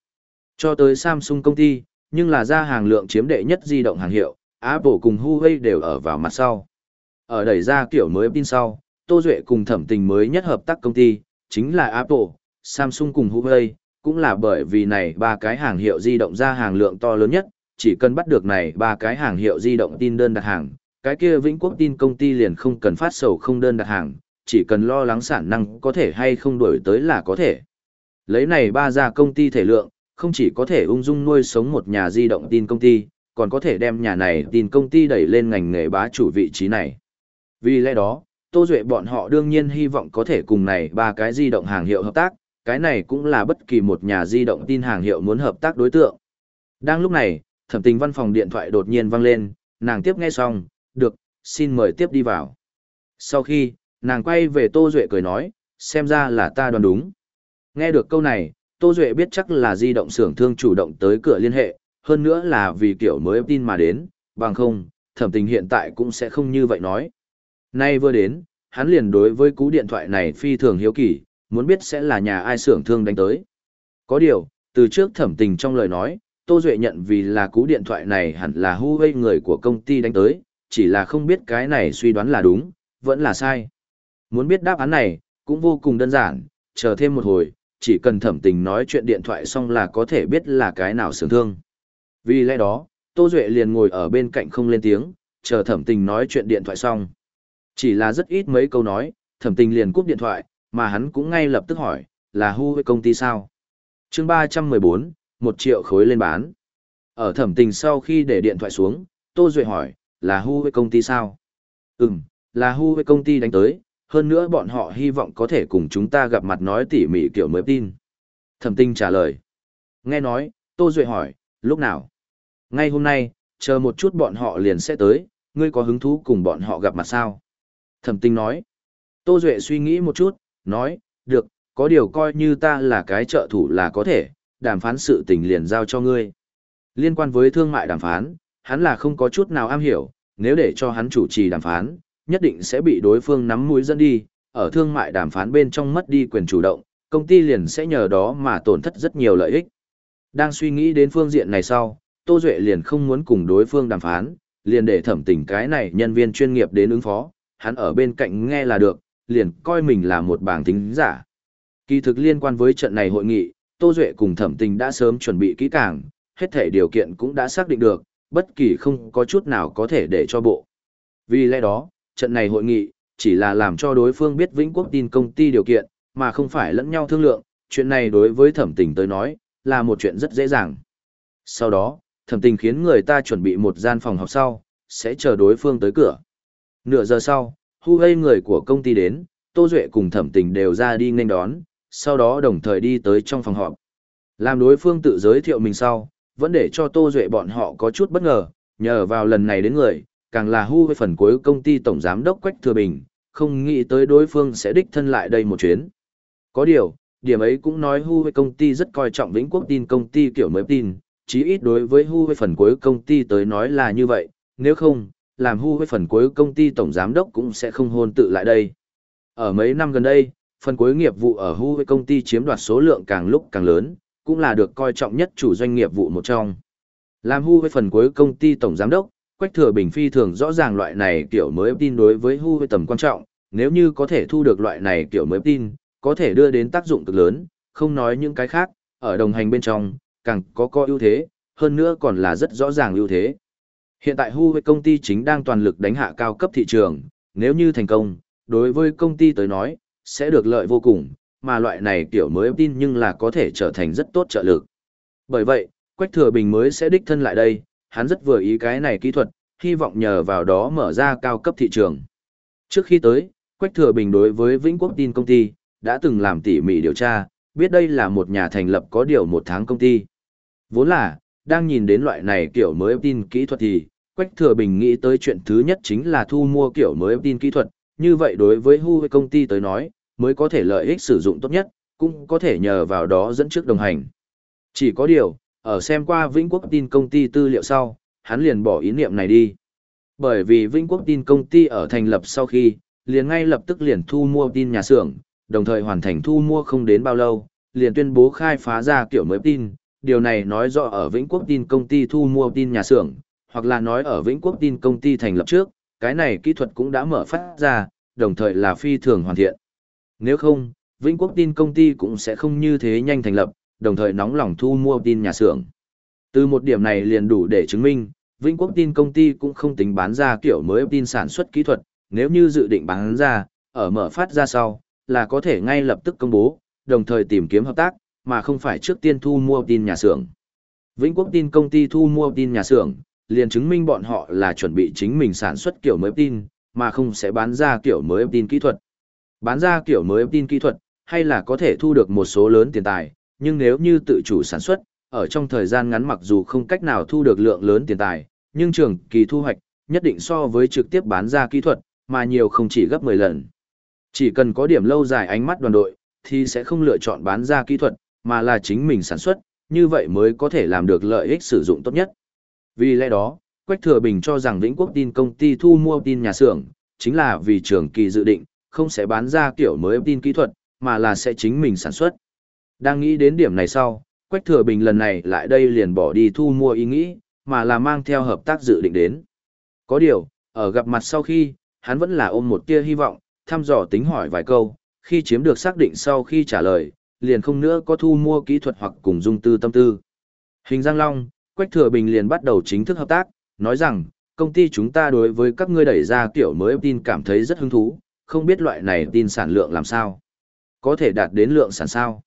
Cho tới Samsung công ty, nhưng là ra hàng lượng chiếm đệ nhất di động hàng hiệu, Apple cùng Huawei đều ở vào mặt sau. Ở đẩy ra kiểu mới tin sau, Tô Duệ cùng thẩm tình mới nhất hợp tác công ty, chính là Apple, Samsung cùng Huawei, cũng là bởi vì này ba cái hàng hiệu di động ra hàng lượng to lớn nhất, chỉ cần bắt được này ba cái hàng hiệu di động tin đơn đặt hàng, cái kia Vĩnh Quốc tin công ty liền không cần phát sầu không đơn đặt hàng, chỉ cần lo lắng sản năng có thể hay không đổi tới là có thể. Lấy này ba ra công ty thể lượng, không chỉ có thể ung dung nuôi sống một nhà di động tin công ty, còn có thể đem nhà này tin công ty đẩy lên ngành nghề bá chủ vị trí này. Vì lẽ đó, Tô Duệ bọn họ đương nhiên hy vọng có thể cùng này ba cái di động hàng hiệu hợp tác, cái này cũng là bất kỳ một nhà di động tin hàng hiệu muốn hợp tác đối tượng. Đang lúc này, thẩm tình văn phòng điện thoại đột nhiên vang lên, nàng tiếp nghe xong, được, xin mời tiếp đi vào. Sau khi, nàng quay về Tô Duệ cười nói, xem ra là ta đoán đúng. Nghe được câu này, Tô Duệ biết chắc là di động xưởng thương chủ động tới cửa liên hệ, hơn nữa là vì kiểu mới tin mà đến, bằng không, thẩm tình hiện tại cũng sẽ không như vậy nói. Nay vừa đến, hắn liền đối với cú điện thoại này phi thường hiếu kỳ, muốn biết sẽ là nhà ai xưởng thương đánh tới. Có điều, từ trước thẩm tình trong lời nói, Tô Duệ nhận vì là cú điện thoại này hẳn là Huawei người của công ty đánh tới, chỉ là không biết cái này suy đoán là đúng, vẫn là sai. Muốn biết đáp án này, cũng vô cùng đơn giản, chờ thêm một hồi, chỉ cần thẩm tình nói chuyện điện thoại xong là có thể biết là cái nào sướng thương. Vì lẽ đó, Tô Duệ liền ngồi ở bên cạnh không lên tiếng, chờ thẩm tình nói chuyện điện thoại xong. Chỉ là rất ít mấy câu nói, thẩm tình liền cúp điện thoại, mà hắn cũng ngay lập tức hỏi, là hu với công ty sao? chương 314, 1 triệu khối lên bán. Ở thẩm tình sau khi để điện thoại xuống, Tô Duệ hỏi, là hu với công ty sao? Ừm, là hu với công ty đánh tới, hơn nữa bọn họ hy vọng có thể cùng chúng ta gặp mặt nói tỉ mỉ kiểu mới tin. Thẩm tinh trả lời. Nghe nói, Tô Duệ hỏi, lúc nào? Ngay hôm nay, chờ một chút bọn họ liền sẽ tới, ngươi có hứng thú cùng bọn họ gặp mặt sao? Thẩm tinh nói. Tô Duệ suy nghĩ một chút, nói, được, có điều coi như ta là cái trợ thủ là có thể, đàm phán sự tình liền giao cho ngươi. Liên quan với thương mại đàm phán, hắn là không có chút nào am hiểu, nếu để cho hắn chủ trì đàm phán, nhất định sẽ bị đối phương nắm mũi dẫn đi, ở thương mại đàm phán bên trong mất đi quyền chủ động, công ty liền sẽ nhờ đó mà tổn thất rất nhiều lợi ích. Đang suy nghĩ đến phương diện này sau, Tô Duệ liền không muốn cùng đối phương đàm phán, liền để thẩm tình cái này nhân viên chuyên nghiệp đến ứng phó, hắn ở bên cạnh nghe là được, liền coi mình là một bảng tính giả. Kỳ thực liên quan với trận này hội nghị, Tô Duệ cùng thẩm tình đã sớm chuẩn bị kỹ càng, hết thể điều kiện cũng đã xác định được, bất kỳ không có chút nào có thể để cho bộ. Vì lẽ đó, trận này hội nghị, chỉ là làm cho đối phương biết Vĩnh Quốc tin công ty điều kiện, mà không phải lẫn nhau thương lượng, chuyện này đối với thẩm tình tới nói, là một chuyện rất dễ dàng. Sau đó, thẩm tình khiến người ta chuẩn bị một gian phòng học sau, sẽ chờ đối phương tới cửa. Nửa giờ sau, hu hây người của công ty đến, Tô Duệ cùng thẩm tình đều ra đi nghênh đón, sau đó đồng thời đi tới trong phòng họp. Làm đối phương tự giới thiệu mình sau, vẫn để cho Tô Duệ bọn họ có chút bất ngờ, nhờ vào lần này đến người, càng là hu với phần cuối công ty tổng giám đốc Quách Thừa Bình, không nghĩ tới đối phương sẽ đích thân lại đây một chuyến. Có điều, điểm ấy cũng nói hu với công ty rất coi trọng Vĩnh Quốc tin công ty kiểu mới tin, chí ít đối với hu với phần cuối công ty tới nói là như vậy, nếu không, làm hu với phần cuối công ty tổng giám đốc cũng sẽ không hôn tự lại đây. Ở mấy năm gần đây, phần cuối nghiệp vụ ở hu với công ty chiếm đoạt số lượng càng lúc càng lớn, cũng là được coi trọng nhất chủ doanh nghiệp vụ một trong. Làm hu với phần cuối công ty tổng giám đốc, Quách Thừa Bình phi thường rõ ràng loại này kiểu mới tin đối với hu với tầm quan trọng, nếu như có thể thu được loại này kiểu mới tin, có thể đưa đến tác dụng cực lớn, không nói những cái khác, ở đồng hành bên trong, càng có có ưu thế, hơn nữa còn là rất rõ ràng ưu thế. Hiện tại hu với công ty chính đang toàn lực đánh hạ cao cấp thị trường, nếu như thành công, đối với công ty tới nói, sẽ được lợi vô cùng, mà loại này kiểu mới tin nhưng là có thể trở thành rất tốt trợ lực. Bởi vậy, Quách Thừa Bình mới sẽ đích thân lại đây, hắn rất vừa ý cái này kỹ thuật, hy vọng nhờ vào đó mở ra cao cấp thị trường. Trước khi tới, Quách Thừa Bình đối với Vĩnh Quốc tin công ty, đã từng làm tỉ mỉ điều tra, biết đây là một nhà thành lập có điều một tháng công ty. Vốn là, đang nhìn đến loại này kiểu mới tin kỹ thuật thì, Quách Thừa Bình nghĩ tới chuyện thứ nhất chính là thu mua kiểu mới tin kỹ thuật, như vậy đối với Hu công ty tới nói, mới có thể lợi ích sử dụng tốt nhất, cũng có thể nhờ vào đó dẫn trước đồng hành. Chỉ có điều, ở xem qua Vĩnh Quốc tin công ty tư liệu sau, hắn liền bỏ ý niệm này đi. Bởi vì Vĩnh Quốc tin công ty ở thành lập sau khi, liền ngay lập tức liền thu mua tin nhà xưởng, đồng thời hoàn thành thu mua không đến bao lâu, liền tuyên bố khai phá ra kiểu mới tin. Điều này nói rõ ở Vĩnh Quốc tin công ty thu mua tin nhà xưởng, hoặc là nói ở Vĩnh Quốc tin công ty thành lập trước, cái này kỹ thuật cũng đã mở phát ra, đồng thời là phi thường hoàn thiện. Nếu không, Vĩnh Quốc tin công ty cũng sẽ không như thế nhanh thành lập, đồng thời nóng lòng thu mua tin nhà xưởng. Từ một điểm này liền đủ để chứng minh, Vĩnh Quốc tin công ty cũng không tính bán ra kiểu mới tin sản xuất kỹ thuật, nếu như dự định bán ra, ở mở phát ra sau, là có thể ngay lập tức công bố, đồng thời tìm kiếm hợp tác, mà không phải trước tiên thu mua tin nhà xưởng. Vĩnh Quốc tin công ty thu mua tin nhà xưởng, liền chứng minh bọn họ là chuẩn bị chính mình sản xuất kiểu mới tin, mà không sẽ bán ra kiểu mới tin kỹ thuật. Bán ra kiểu mới tin kỹ thuật, hay là có thể thu được một số lớn tiền tài, nhưng nếu như tự chủ sản xuất, ở trong thời gian ngắn mặc dù không cách nào thu được lượng lớn tiền tài, nhưng trường kỳ thu hoạch, nhất định so với trực tiếp bán ra kỹ thuật, mà nhiều không chỉ gấp 10 lần. Chỉ cần có điểm lâu dài ánh mắt đoàn đội, thì sẽ không lựa chọn bán ra kỹ thuật, mà là chính mình sản xuất, như vậy mới có thể làm được lợi ích sử dụng tốt nhất. Vì lẽ đó, Quách Thừa Bình cho rằng Vĩnh Quốc tin công ty thu mua tin nhà xưởng, chính là vì trường kỳ dự định, không sẽ bán ra kiểu mới tin kỹ thuật, mà là sẽ chính mình sản xuất. Đang nghĩ đến điểm này sau, Quách Thừa Bình lần này lại đây liền bỏ đi thu mua ý nghĩ, mà là mang theo hợp tác dự định đến. Có điều, ở gặp mặt sau khi, hắn vẫn là ôm một tia hy vọng, thăm dò tính hỏi vài câu, khi chiếm được xác định sau khi trả lời, liền không nữa có thu mua kỹ thuật hoặc cùng dung tư tâm tư. Hình Giang Long, Quách Thừa Bình liền bắt đầu chính thức hợp tác, nói rằng, công ty chúng ta đối với các ngươi đẩy ra kiểu mới tin cảm thấy rất hứng thú, không biết loại này tin sản lượng làm sao. Có thể đạt đến lượng sản sao.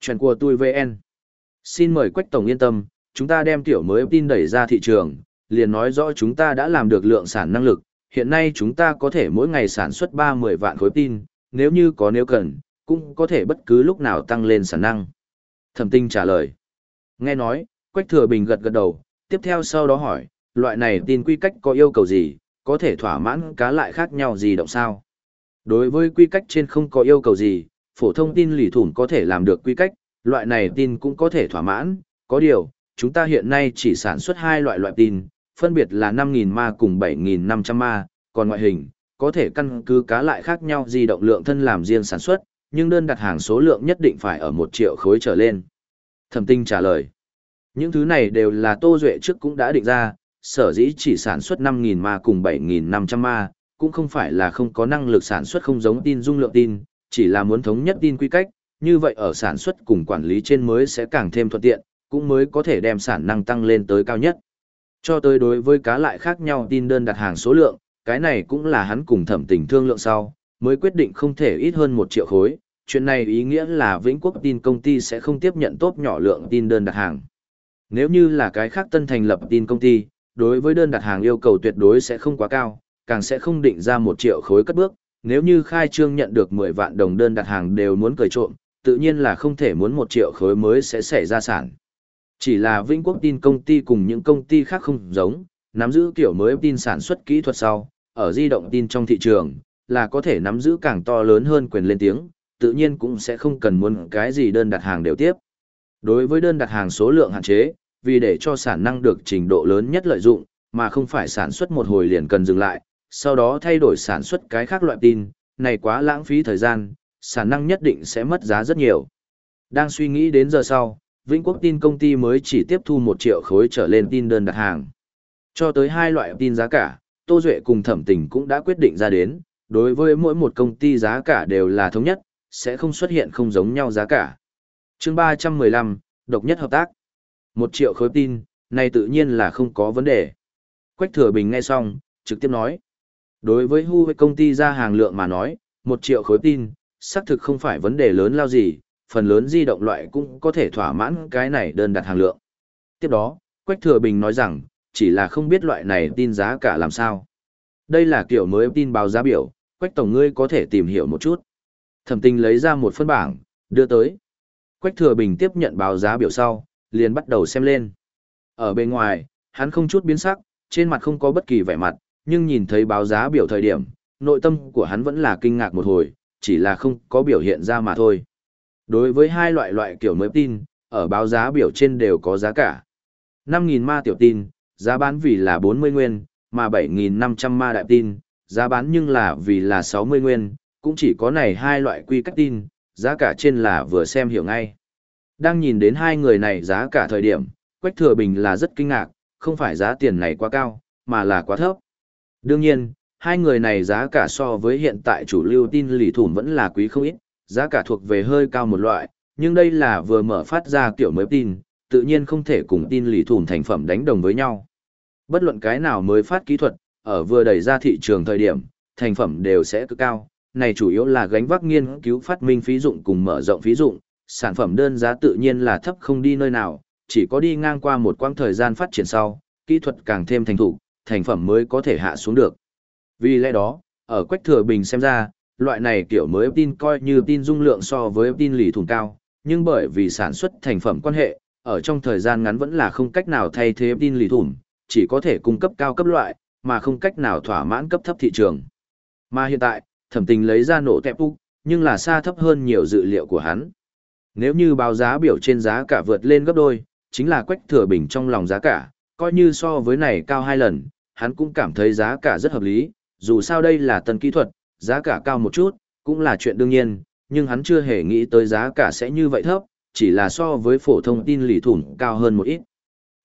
Chuyện của tôi VN. Xin mời Quách Tổng yên tâm, chúng ta đem tiểu mới tin đẩy ra thị trường, liền nói rõ chúng ta đã làm được lượng sản năng lực, hiện nay chúng ta có thể mỗi ngày sản xuất 30 vạn khối tin, nếu như có nếu cần, cũng có thể bất cứ lúc nào tăng lên sản năng. Thẩm tinh trả lời. Nghe nói, Quách Thừa Bình gật gật đầu, tiếp theo sau đó hỏi, loại này tin quy cách có yêu cầu gì, có thể thỏa mãn cá lại khác nhau gì động sao? Đối với quy cách trên không có yêu cầu gì, phổ thông tin lì thủng có thể làm được quy cách, loại này tin cũng có thể thỏa mãn, có điều, chúng ta hiện nay chỉ sản xuất hai loại loại tin, phân biệt là 5.000 ma cùng 7.500 ma, còn ngoại hình, có thể căn cứ cá lại khác nhau di động lượng thân làm riêng sản xuất, nhưng đơn đặt hàng số lượng nhất định phải ở 1 triệu khối trở lên. Thẩm tinh trả lời. Những thứ này đều là Tô Duệ trước cũng đã định ra, sở dĩ chỉ sản xuất 5.000 ma cùng 7.500 ma, cũng không phải là không có năng lực sản xuất không giống tin dung lượng tin, chỉ là muốn thống nhất tin quy cách, như vậy ở sản xuất cùng quản lý trên mới sẽ càng thêm thuận tiện, cũng mới có thể đem sản năng tăng lên tới cao nhất. Cho tới đối với cá lại khác nhau tin đơn đặt hàng số lượng, cái này cũng là hắn cùng thẩm tình thương lượng sau, mới quyết định không thể ít hơn 1 triệu khối. Chuyện này ý nghĩa là Vĩnh Quốc tin công ty sẽ không tiếp nhận tốt nhỏ lượng tin đơn đặt hàng. Nếu như là cái khác tân thành lập tin công ty, đối với đơn đặt hàng yêu cầu tuyệt đối sẽ không quá cao, càng sẽ không định ra một triệu khối cất bước. Nếu như khai trương nhận được 10 vạn đồng đơn đặt hàng đều muốn cười trộm, tự nhiên là không thể muốn một triệu khối mới sẽ xảy ra sản. Chỉ là Vĩnh Quốc tin công ty cùng những công ty khác không giống, nắm giữ kiểu mới tin sản xuất kỹ thuật sau, ở di động tin trong thị trường, là có thể nắm giữ càng to lớn hơn quyền lên tiếng, tự nhiên cũng sẽ không cần muốn cái gì đơn đặt hàng đều tiếp. Đối với đơn đặt hàng số lượng hạn chế, vì để cho sản năng được trình độ lớn nhất lợi dụng, mà không phải sản xuất một hồi liền cần dừng lại, sau đó thay đổi sản xuất cái khác loại tin, này quá lãng phí thời gian, sản năng nhất định sẽ mất giá rất nhiều. Đang suy nghĩ đến giờ sau, Vĩnh Quốc tin công ty mới chỉ tiếp thu 1 triệu khối trở lên tin đơn đặt hàng. Cho tới hai loại tin giá cả, Tô Duệ cùng thẩm tình cũng đã quyết định ra đến, đối với mỗi một công ty giá cả đều là thống nhất, sẽ không xuất hiện không giống nhau giá cả. chương 315, độc nhất hợp tác. 1 triệu khối tin, này tự nhiên là không có vấn đề. Quách Thừa Bình nghe xong, trực tiếp nói. Đối với Huawei công ty ra hàng lượng mà nói, 1 triệu khối tin, xác thực không phải vấn đề lớn lao gì, phần lớn di động loại cũng có thể thỏa mãn cái này đơn đặt hàng lượng. Tiếp đó, Quách Thừa Bình nói rằng, chỉ là không biết loại này tin giá cả làm sao. Đây là kiểu mới tin báo giá biểu, Quách Tổng ngươi có thể tìm hiểu một chút. Thẩm tình lấy ra một phân bảng, đưa tới. Quách Thừa Bình tiếp nhận báo giá biểu sau, liền bắt đầu xem lên. Ở bên ngoài, hắn không chút biến sắc, trên mặt không có bất kỳ vẻ mặt, nhưng nhìn thấy báo giá biểu thời điểm, nội tâm của hắn vẫn là kinh ngạc một hồi, chỉ là không có biểu hiện ra mà thôi. Đối với hai loại loại kiểu mới tin, ở báo giá biểu trên đều có giá cả. 5.000 ma tiểu tin, giá bán vì là 40 nguyên, mà 7.500 ma đại tin, giá bán nhưng là vì là 60 nguyên, cũng chỉ có này hai loại quy cách tin, giá cả trên là vừa xem hiểu ngay. Đang nhìn đến hai người này giá cả thời điểm, Quách Thừa Bình là rất kinh ngạc, không phải giá tiền này quá cao, mà là quá thấp. Đương nhiên, hai người này giá cả so với hiện tại chủ lưu tin lì thủm vẫn là quý không ít, giá cả thuộc về hơi cao một loại, nhưng đây là vừa mở phát ra kiểu mới tin, tự nhiên không thể cùng tin lì thủm thành phẩm đánh đồng với nhau. Bất luận cái nào mới phát kỹ thuật, ở vừa đẩy ra thị trường thời điểm, thành phẩm đều sẽ cực cao, này chủ yếu là gánh vác nghiên cứu phát minh phí dụng cùng mở rộng phí dụng, sản phẩm đơn giá tự nhiên là thấp không đi nơi nào, chỉ có đi ngang qua một quãng thời gian phát triển sau, kỹ thuật càng thêm thành thục, thành phẩm mới có thể hạ xuống được. Vì lẽ đó, ở Quách Thừa Bình xem ra, loại này kiểu mới tin coi như tin dung lượng so với tin lì thùng cao, nhưng bởi vì sản xuất thành phẩm quan hệ, ở trong thời gian ngắn vẫn là không cách nào thay thế tin lì thùng, chỉ có thể cung cấp cao cấp loại, mà không cách nào thỏa mãn cấp thấp thị trường. Mà hiện tại, thẩm tình lấy ra nổ tẹp úc, nhưng là xa thấp hơn nhiều dự liệu của hắn. Nếu như báo giá biểu trên giá cả vượt lên gấp đôi, chính là quách thừa bình trong lòng giá cả, coi như so với này cao hai lần, hắn cũng cảm thấy giá cả rất hợp lý, dù sao đây là tân kỹ thuật, giá cả cao một chút, cũng là chuyện đương nhiên, nhưng hắn chưa hề nghĩ tới giá cả sẽ như vậy thấp, chỉ là so với phổ thông tin lì thủng cao hơn một ít.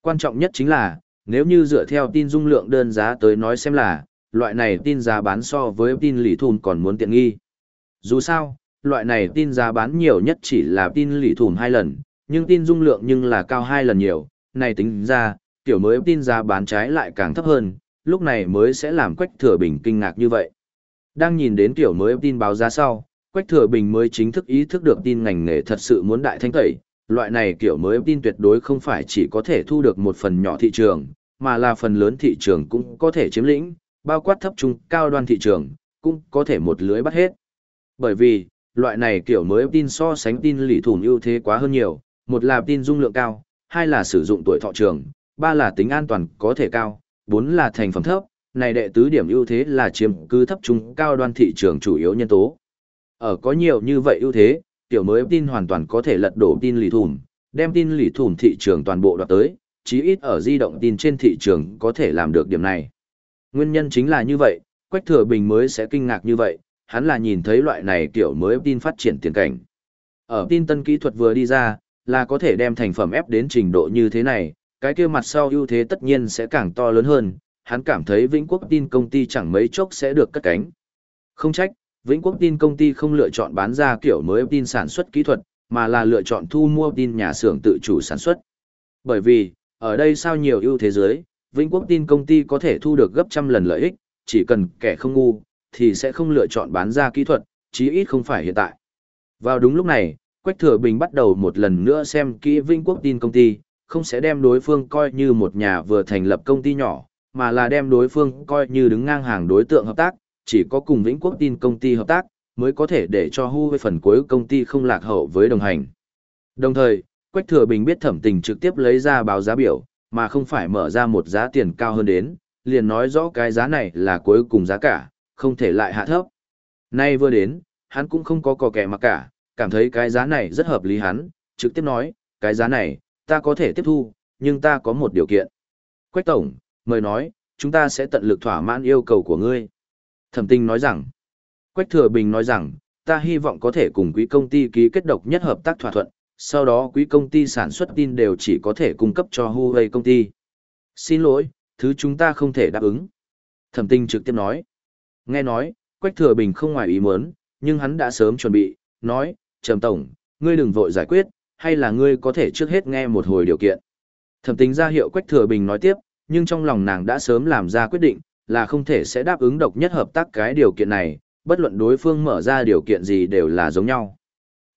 Quan trọng nhất chính là, nếu như dựa theo tin dung lượng đơn giá tới nói xem là, loại này tin giá bán so với tin lì thủng còn muốn tiện nghi. Dù sao, loại này tin giá bán nhiều nhất chỉ là tin lì thủng hai lần, nhưng tin dung lượng nhưng là cao hai lần nhiều, này tính ra, tiểu mới tin giá bán trái lại càng thấp hơn, lúc này mới sẽ làm Quách Thừa Bình kinh ngạc như vậy. Đang nhìn đến tiểu mới tin báo giá sau, Quách Thừa Bình mới chính thức ý thức được tin ngành nghề thật sự muốn đại thanh tẩy, loại này kiểu mới tin tuyệt đối không phải chỉ có thể thu được một phần nhỏ thị trường, mà là phần lớn thị trường cũng có thể chiếm lĩnh, bao quát thấp trung cao đoan thị trường, cũng có thể một lưới bắt hết. Bởi vì, loại này kiểu mới tin so sánh tin lì thủn ưu thế quá hơn nhiều, một là tin dung lượng cao, hai là sử dụng tuổi thọ trường, ba là tính an toàn có thể cao, bốn là thành phẩm thấp, này đệ tứ điểm ưu thế là chiếm cứ thấp trung cao đoan thị trường chủ yếu nhân tố. Ở có nhiều như vậy ưu thế, tiểu mới tin hoàn toàn có thể lật đổ tin lì thủn, đem tin lì thủn thị trường toàn bộ đoạt tới, chí ít ở di động tin trên thị trường có thể làm được điểm này. Nguyên nhân chính là như vậy, Quách Thừa Bình mới sẽ kinh ngạc như vậy, hắn là nhìn thấy loại này kiểu mới tin phát triển tiền cảnh. Ở tin tân kỹ thuật vừa đi ra, là có thể đem thành phẩm ép đến trình độ như thế này, cái kia mặt sau ưu thế tất nhiên sẽ càng to lớn hơn, hắn cảm thấy Vĩnh Quốc tin công ty chẳng mấy chốc sẽ được cất cánh. Không trách, Vĩnh Quốc tin công ty không lựa chọn bán ra kiểu mới tin sản xuất kỹ thuật, mà là lựa chọn thu mua tin nhà xưởng tự chủ sản xuất. Bởi vì, ở đây sao nhiều ưu thế giới, Vĩnh Quốc tin công ty có thể thu được gấp trăm lần lợi ích, chỉ cần kẻ không ngu, thì sẽ không lựa chọn bán ra kỹ thuật, chí ít không phải hiện tại. Vào đúng lúc này, Quách Thừa Bình bắt đầu một lần nữa xem kỹ Vĩnh Quốc tin công ty, không sẽ đem đối phương coi như một nhà vừa thành lập công ty nhỏ, mà là đem đối phương coi như đứng ngang hàng đối tượng hợp tác, chỉ có cùng Vĩnh Quốc tin công ty hợp tác, mới có thể để cho Hu với phần cuối công ty không lạc hậu với đồng hành. Đồng thời, Quách Thừa Bình biết thẩm tình trực tiếp lấy ra báo giá biểu, mà không phải mở ra một giá tiền cao hơn đến, liền nói rõ cái giá này là cuối cùng giá cả, không thể lại hạ thấp. Nay vừa đến, hắn cũng không có cò kẻ mà cả, cảm thấy cái giá này rất hợp lý hắn, trực tiếp nói, cái giá này, ta có thể tiếp thu, nhưng ta có một điều kiện. Quách Tổng, mời nói, chúng ta sẽ tận lực thỏa mãn yêu cầu của ngươi. Thẩm tinh nói rằng, Quách Thừa Bình nói rằng, ta hy vọng có thể cùng quý công ty ký kết độc nhất hợp tác thỏa thuận, sau đó quý công ty sản xuất tin đều chỉ có thể cung cấp cho Huawei công ty. Xin lỗi, thứ chúng ta không thể đáp ứng. Thẩm tinh trực tiếp nói. Nghe nói, Quách Thừa Bình không ngoài ý muốn, nhưng hắn đã sớm chuẩn bị, nói, Trầm Tổng, ngươi đừng vội giải quyết, hay là ngươi có thể trước hết nghe một hồi điều kiện. Thẩm tính ra hiệu Quách Thừa Bình nói tiếp, nhưng trong lòng nàng đã sớm làm ra quyết định, là không thể sẽ đáp ứng độc nhất hợp tác cái điều kiện này, bất luận đối phương mở ra điều kiện gì đều là giống nhau.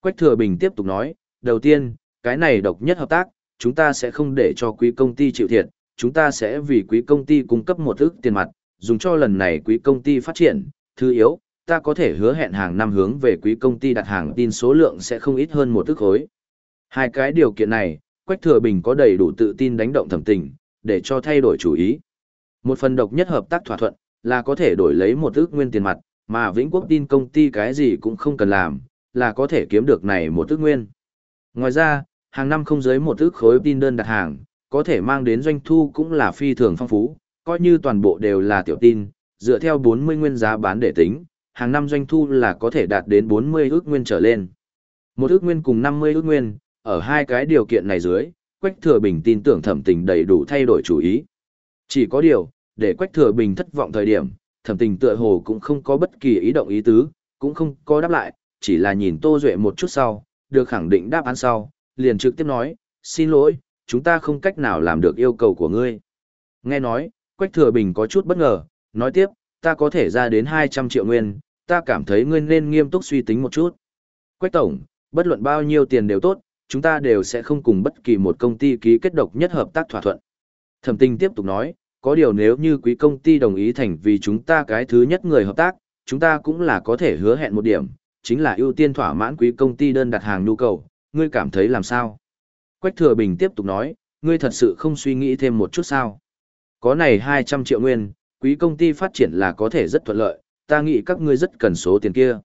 Quách Thừa Bình tiếp tục nói, đầu tiên, cái này độc nhất hợp tác, chúng ta sẽ không để cho quý công ty chịu thiệt, chúng ta sẽ vì quý công ty cung cấp một ức tiền mặt, dùng cho lần này quý công ty phát triển, thứ yếu, ta có thể hứa hẹn hàng năm hướng về quý công ty đặt hàng tin số lượng sẽ không ít hơn một ức khối. Hai cái điều kiện này, Quách Thừa Bình có đầy đủ tự tin đánh động thẩm tình, để cho thay đổi chủ ý. Một phần độc nhất hợp tác thỏa thuận, là có thể đổi lấy một ước nguyên tiền mặt, mà Vĩnh Quốc tin công ty cái gì cũng không cần làm, là có thể kiếm được này một ước nguyên. Ngoài ra, hàng năm không dưới một ước khối tin đơn đặt hàng, có thể mang đến doanh thu cũng là phi thường phong phú, coi như toàn bộ đều là tiểu tin, dựa theo 40 nguyên giá bán để tính, hàng năm doanh thu là có thể đạt đến 40 ước nguyên trở lên. Một ước nguyên cùng 50 ước nguyên, ở hai cái điều kiện này dưới, Quách Thừa Bình tin tưởng thẩm tình đầy đủ thay đổi chủ ý. Chỉ có điều, để Quách Thừa Bình thất vọng thời điểm, thẩm tình tựa hồ cũng không có bất kỳ ý động ý tứ, cũng không có đáp lại, chỉ là nhìn Tô Duệ một chút sau, được khẳng định đáp án sau, liền trực tiếp nói, xin lỗi, chúng ta không cách nào làm được yêu cầu của ngươi. Nghe nói, Quách Thừa Bình có chút bất ngờ, nói tiếp, ta có thể ra đến 200 triệu nguyên, ta cảm thấy ngươi nên nghiêm túc suy tính một chút. Quách Tổng, bất luận bao nhiêu tiền đều tốt, chúng ta đều sẽ không cùng bất kỳ một công ty ký kết độc nhất hợp tác thỏa thuận. Thẩm tinh tiếp tục nói, có điều nếu như quý công ty đồng ý thành vì chúng ta cái thứ nhất người hợp tác, chúng ta cũng là có thể hứa hẹn một điểm, chính là ưu tiên thỏa mãn quý công ty đơn đặt hàng nhu cầu, ngươi cảm thấy làm sao? Quách Thừa Bình tiếp tục nói, ngươi thật sự không suy nghĩ thêm một chút sao? Có này 200 triệu nguyên, quý công ty phát triển là có thể rất thuận lợi, ta nghĩ các ngươi rất cần số tiền kia.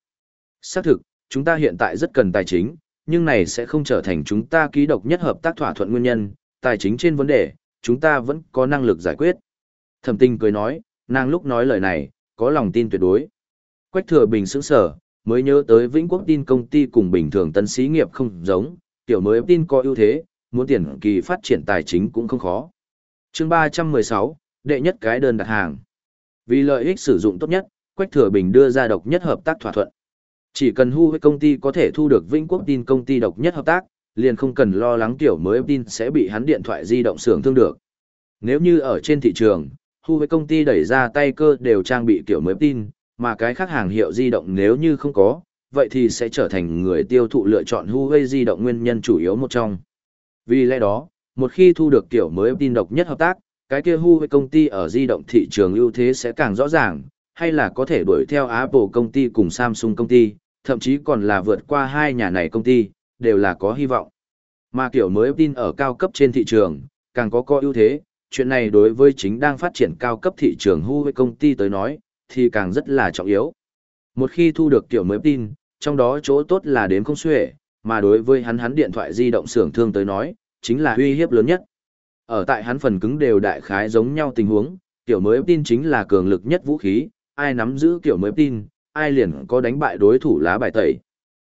Xác thực, chúng ta hiện tại rất cần tài chính, nhưng này sẽ không trở thành chúng ta ký độc nhất hợp tác thỏa thuận nguyên nhân, tài chính trên vấn đề, chúng ta vẫn có năng lực giải quyết. Thẩm tinh cười nói, nàng lúc nói lời này, có lòng tin tuyệt đối. Quách thừa bình sững sở, mới nhớ tới Vĩnh Quốc tin công ty cùng bình thường tân sĩ nghiệp không giống, tiểu mới tin có ưu thế, muốn tiền kỳ phát triển tài chính cũng không khó. chương 316, đệ nhất cái đơn đặt hàng. Vì lợi ích sử dụng tốt nhất, Quách Thừa Bình đưa ra độc nhất hợp tác thỏa thuận. Chỉ cần hu với công ty có thể thu được Vĩnh Quốc tin công ty độc nhất hợp tác, liền không cần lo lắng kiểu mới tin sẽ bị hắn điện thoại di động xưởng thương được. Nếu như ở trên thị trường, hu với công ty đẩy ra tay cơ đều trang bị kiểu mới tin, mà cái khác hàng hiệu di động nếu như không có, vậy thì sẽ trở thành người tiêu thụ lựa chọn Huawei di động nguyên nhân chủ yếu một trong. Vì lẽ đó, một khi thu được kiểu mới tin độc nhất hợp tác, cái kia Huawei công ty ở di động thị trường ưu thế sẽ càng rõ ràng, hay là có thể đuổi theo Apple công ty cùng Samsung công ty, thậm chí còn là vượt qua hai nhà này công ty, đều là có hy vọng. Mà kiểu mới tin ở cao cấp trên thị trường, càng có có ưu thế, chuyện này đối với chính đang phát triển cao cấp thị trường Huawei công ty tới nói, thì càng rất là trọng yếu. Một khi thu được kiểu mới tin, trong đó chỗ tốt là đến không xuể, mà đối với hắn hắn điện thoại di động xưởng thương tới nói, chính là uy hiếp lớn nhất. Ở tại hắn phần cứng đều đại khái giống nhau tình huống, kiểu mới tin chính là cường lực nhất vũ khí, ai nắm giữ kiểu mới tin, ai liền có đánh bại đối thủ lá bài tẩy.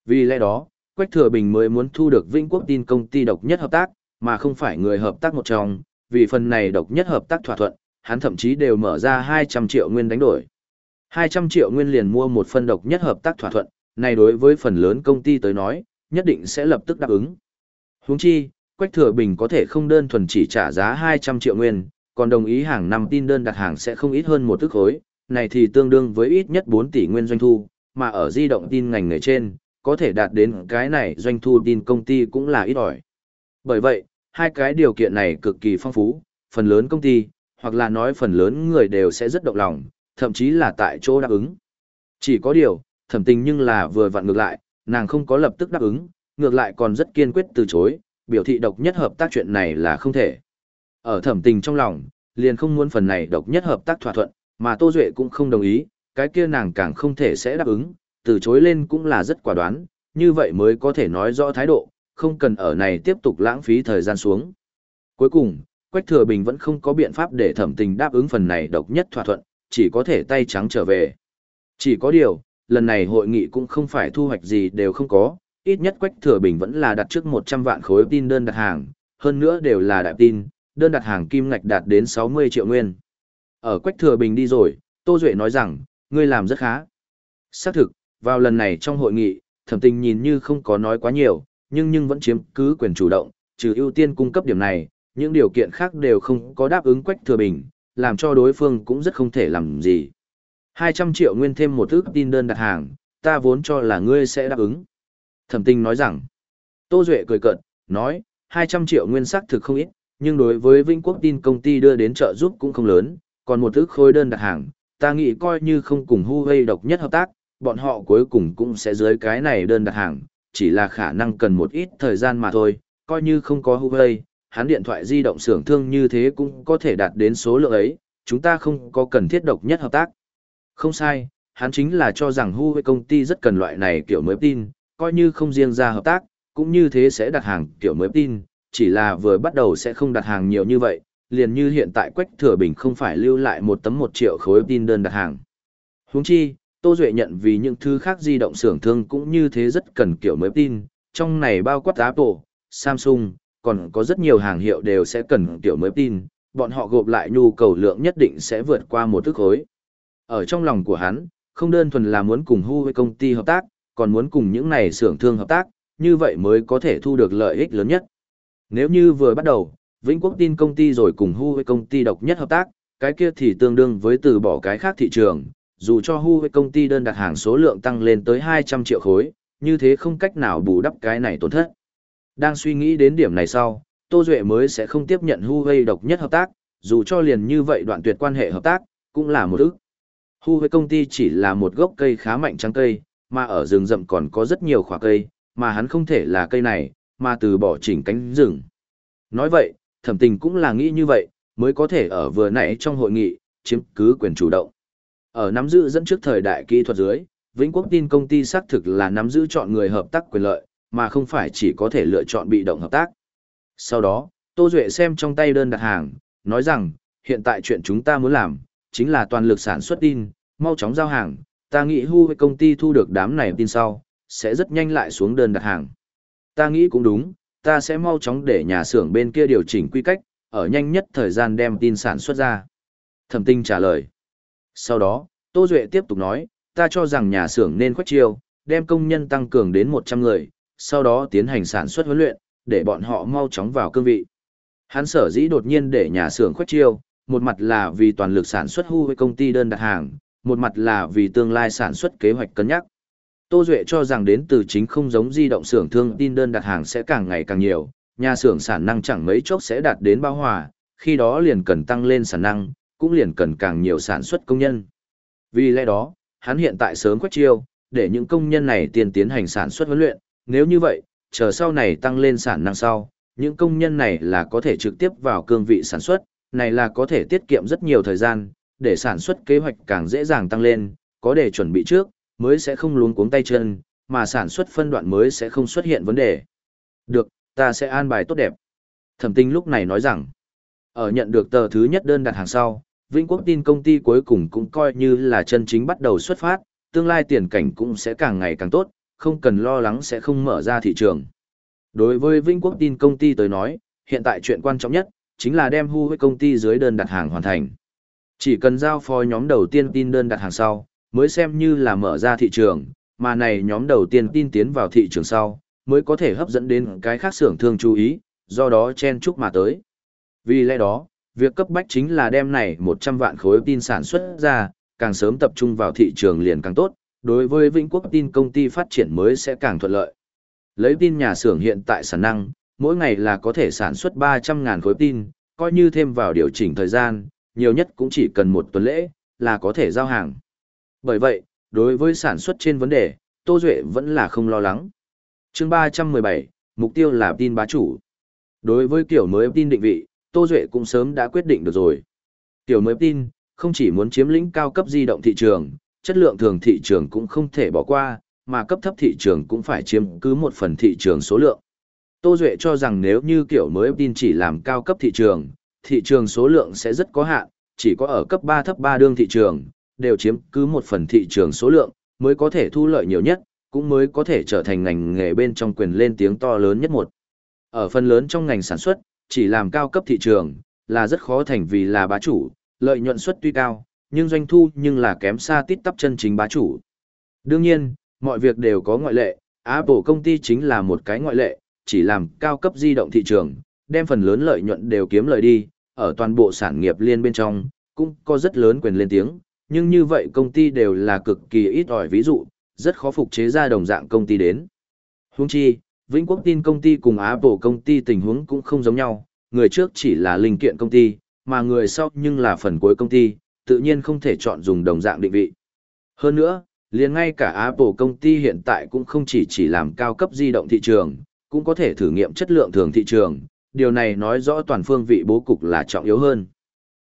Vì lẽ đó, Quách Thừa Bình mới muốn thu được Vinh Quốc tin công ty độc nhất hợp tác, mà không phải người hợp tác một trong, vì phần này độc nhất hợp tác thỏa thuận, hắn thậm chí đều mở ra 200 triệu nguyên đánh đổi. 200 triệu nguyên liền mua một phần độc nhất hợp tác thỏa thuận, này đối với phần lớn công ty tới nói, nhất định sẽ lập tức đáp ứng. Huống chi, Quách Thừa Bình có thể không đơn thuần chỉ trả giá 200 triệu nguyên, còn đồng ý hàng năm tin đơn đặt hàng sẽ không ít hơn một tức khối, này thì tương đương với ít nhất 4 tỷ nguyên doanh thu, mà ở di động tin ngành nghề trên, có thể đạt đến cái này doanh thu tin công ty cũng là ít ỏi. Bởi vậy, hai cái điều kiện này cực kỳ phong phú, phần lớn công ty, hoặc là nói phần lớn người đều sẽ rất động lòng, thậm chí là tại chỗ đáp ứng. Chỉ có điều, thẩm tình nhưng là vừa vặn ngược lại, nàng không có lập tức đáp ứng, ngược lại còn rất kiên quyết từ chối, biểu thị độc nhất hợp tác chuyện này là không thể. Ở thẩm tình trong lòng, liền không muốn phần này độc nhất hợp tác thỏa thuận, mà Tô Duệ cũng không đồng ý, cái kia nàng càng không thể sẽ đáp ứng, từ chối lên cũng là rất quả đoán, như vậy mới có thể nói rõ thái độ, không cần ở này tiếp tục lãng phí thời gian xuống. Cuối cùng, Quách Thừa Bình vẫn không có biện pháp để thẩm tình đáp ứng phần này độc nhất thỏa thuận, chỉ có thể tay trắng trở về. Chỉ có điều, lần này hội nghị cũng không phải thu hoạch gì đều không có, ít nhất Quách Thừa Bình vẫn là đặt trước 100 vạn khối tin đơn đặt hàng, hơn nữa đều là đại tin, đơn đặt hàng kim ngạch đạt đến 60 triệu nguyên. Ở Quách Thừa Bình đi rồi, Tô Duệ nói rằng, ngươi làm rất khá. Xác thực, vào lần này trong hội nghị, thẩm tình nhìn như không có nói quá nhiều, nhưng nhưng vẫn chiếm cứ quyền chủ động, trừ ưu tiên cung cấp điểm này, những điều kiện khác đều không có đáp ứng Quách Thừa Bình, làm cho đối phương cũng rất không thể làm gì. 200 triệu nguyên thêm một ước tin đơn đặt hàng, ta vốn cho là ngươi sẽ đáp ứng. Thẩm tinh nói rằng, Tô Duệ cười cợt, nói, 200 triệu nguyên sắc thực không ít, nhưng đối với Vinh Quốc tin công ty đưa đến trợ giúp cũng không lớn, còn một ước khối đơn đặt hàng, ta nghĩ coi như không cùng Huawei độc nhất hợp tác, bọn họ cuối cùng cũng sẽ dưới cái này đơn đặt hàng, chỉ là khả năng cần một ít thời gian mà thôi, coi như không có Huawei, hắn điện thoại di động xưởng thương như thế cũng có thể đạt đến số lượng ấy, chúng ta không có cần thiết độc nhất hợp tác. Không sai, hắn chính là cho rằng Huawei công ty rất cần loại này kiểu mới tin, coi như không riêng ra hợp tác, cũng như thế sẽ đặt hàng kiểu mới tin, chỉ là vừa bắt đầu sẽ không đặt hàng nhiều như vậy, liền như hiện tại Quách Thừa Bình không phải lưu lại một tấm một triệu khối tin đơn đặt hàng. Huống chi, Tô Duệ nhận vì những thứ khác di động xưởng thương cũng như thế rất cần kiểu mới tin, trong này bao quát Apple, Samsung, còn có rất nhiều hàng hiệu đều sẽ cần kiểu mới tin, bọn họ gộp lại nhu cầu lượng nhất định sẽ vượt qua một thức khối. Ở trong lòng của hắn, không đơn thuần là muốn cùng Huawei công ty hợp tác, còn muốn cùng những này xưởng thương hợp tác, như vậy mới có thể thu được lợi ích lớn nhất. Nếu như vừa bắt đầu, Vĩnh Quốc tin công ty rồi cùng Huawei công ty độc nhất hợp tác, cái kia thì tương đương với từ bỏ cái khác thị trường, dù cho Huawei công ty đơn đặt hàng số lượng tăng lên tới 200 triệu khối, như thế không cách nào bù đắp cái này tổn thất. Đang suy nghĩ đến điểm này sau, Tô Duệ mới sẽ không tiếp nhận Huawei độc nhất hợp tác, dù cho liền như vậy đoạn tuyệt quan hệ hợp tác, cũng là một ức. Huawei công ty chỉ là một gốc cây khá mạnh trắng cây, mà ở rừng rậm còn có rất nhiều khóa cây, mà hắn không thể là cây này, mà từ bỏ chỉnh cánh rừng. Nói vậy, thẩm tình cũng là nghĩ như vậy, mới có thể ở vừa nãy trong hội nghị, chiếm cứ quyền chủ động. Ở nắm giữ dẫn trước thời đại kỹ thuật dưới, Vĩnh Quốc tin công ty xác thực là nắm giữ chọn người hợp tác quyền lợi, mà không phải chỉ có thể lựa chọn bị động hợp tác. Sau đó, Tô Duệ xem trong tay đơn đặt hàng, nói rằng, hiện tại chuyện chúng ta muốn làm, chính là toàn lực sản xuất tin, mau chóng giao hàng, ta nghĩ hu với công ty thu được đám này tin sau, sẽ rất nhanh lại xuống đơn đặt hàng. Ta nghĩ cũng đúng, ta sẽ mau chóng để nhà xưởng bên kia điều chỉnh quy cách, ở nhanh nhất thời gian đem tin sản xuất ra. Thẩm tinh trả lời. Sau đó, Tô Duệ tiếp tục nói, ta cho rằng nhà xưởng nên khoách chiêu, đem công nhân tăng cường đến 100 người, sau đó tiến hành sản xuất huấn luyện, để bọn họ mau chóng vào cương vị. Hắn sở dĩ đột nhiên để nhà xưởng khoách chiêu, một mặt là vì toàn lực sản xuất hu với công ty đơn đặt hàng, một mặt là vì tương lai sản xuất kế hoạch cân nhắc. Tô Duệ cho rằng đến từ chính không giống di động xưởng thương tin đơn đặt hàng sẽ càng ngày càng nhiều, nhà xưởng sản năng chẳng mấy chốc sẽ đạt đến bao hòa, khi đó liền cần tăng lên sản năng, cũng liền cần càng nhiều sản xuất công nhân. Vì lẽ đó, hắn hiện tại sớm quét chiêu, để những công nhân này tiền tiến hành sản xuất huấn luyện, nếu như vậy, chờ sau này tăng lên sản năng sau, những công nhân này là có thể trực tiếp vào cương vị sản xuất, này là có thể tiết kiệm rất nhiều thời gian, để sản xuất kế hoạch càng dễ dàng tăng lên, có để chuẩn bị trước, mới sẽ không luống cuống tay chân, mà sản xuất phân đoạn mới sẽ không xuất hiện vấn đề. Được, ta sẽ an bài tốt đẹp. Thẩm tinh lúc này nói rằng, ở nhận được tờ thứ nhất đơn đặt hàng sau, Vĩnh Quốc tin công ty cuối cùng cũng coi như là chân chính bắt đầu xuất phát, tương lai tiền cảnh cũng sẽ càng ngày càng tốt, không cần lo lắng sẽ không mở ra thị trường. Đối với Vĩnh Quốc tin công ty tới nói, hiện tại chuyện quan trọng nhất, chính là đem hu với công ty dưới đơn đặt hàng hoàn thành. Chỉ cần giao phó nhóm đầu tiên tin đơn đặt hàng sau, mới xem như là mở ra thị trường, mà này nhóm đầu tiên tin tiến vào thị trường sau, mới có thể hấp dẫn đến cái khác xưởng thương chú ý, do đó chen chúc mà tới. Vì lẽ đó, việc cấp bách chính là đem này 100 vạn khối tin sản xuất ra, càng sớm tập trung vào thị trường liền càng tốt, đối với Vĩnh Quốc tin công ty phát triển mới sẽ càng thuận lợi. Lấy tin nhà xưởng hiện tại sản năng, mỗi ngày là có thể sản xuất 300.000 khối tin, coi như thêm vào điều chỉnh thời gian, nhiều nhất cũng chỉ cần một tuần lễ, là có thể giao hàng. Bởi vậy, đối với sản xuất trên vấn đề, Tô Duệ vẫn là không lo lắng. chương 317, mục tiêu là tin bá chủ. Đối với kiểu mới tin định vị, Tô Duệ cũng sớm đã quyết định được rồi. Kiểu mới tin, không chỉ muốn chiếm lĩnh cao cấp di động thị trường, chất lượng thường thị trường cũng không thể bỏ qua, mà cấp thấp thị trường cũng phải chiếm cứ một phần thị trường số lượng. Tô Duệ cho rằng nếu như kiểu mới tin chỉ làm cao cấp thị trường, thị trường số lượng sẽ rất có hạn, chỉ có ở cấp 3 thấp 3 đương thị trường, đều chiếm cứ một phần thị trường số lượng, mới có thể thu lợi nhiều nhất, cũng mới có thể trở thành ngành nghề bên trong quyền lên tiếng to lớn nhất một. Ở phần lớn trong ngành sản xuất, chỉ làm cao cấp thị trường, là rất khó thành vì là bá chủ, lợi nhuận suất tuy cao, nhưng doanh thu nhưng là kém xa tít tắp chân chính bá chủ. Đương nhiên, mọi việc đều có ngoại lệ, Apple công ty chính là một cái ngoại lệ, chỉ làm cao cấp di động thị trường, đem phần lớn lợi nhuận đều kiếm lợi đi, ở toàn bộ sản nghiệp liên bên trong, cũng có rất lớn quyền lên tiếng, nhưng như vậy công ty đều là cực kỳ ít ỏi ví dụ, rất khó phục chế ra đồng dạng công ty đến. Huống chi, Vĩnh Quốc tin công ty cùng Apple công ty tình huống cũng không giống nhau, người trước chỉ là linh kiện công ty, mà người sau nhưng là phần cuối công ty, tự nhiên không thể chọn dùng đồng dạng định vị. Hơn nữa, liền ngay cả Apple công ty hiện tại cũng không chỉ chỉ làm cao cấp di động thị trường, cũng có thể thử nghiệm chất lượng thường thị trường, điều này nói rõ toàn phương vị bố cục là trọng yếu hơn.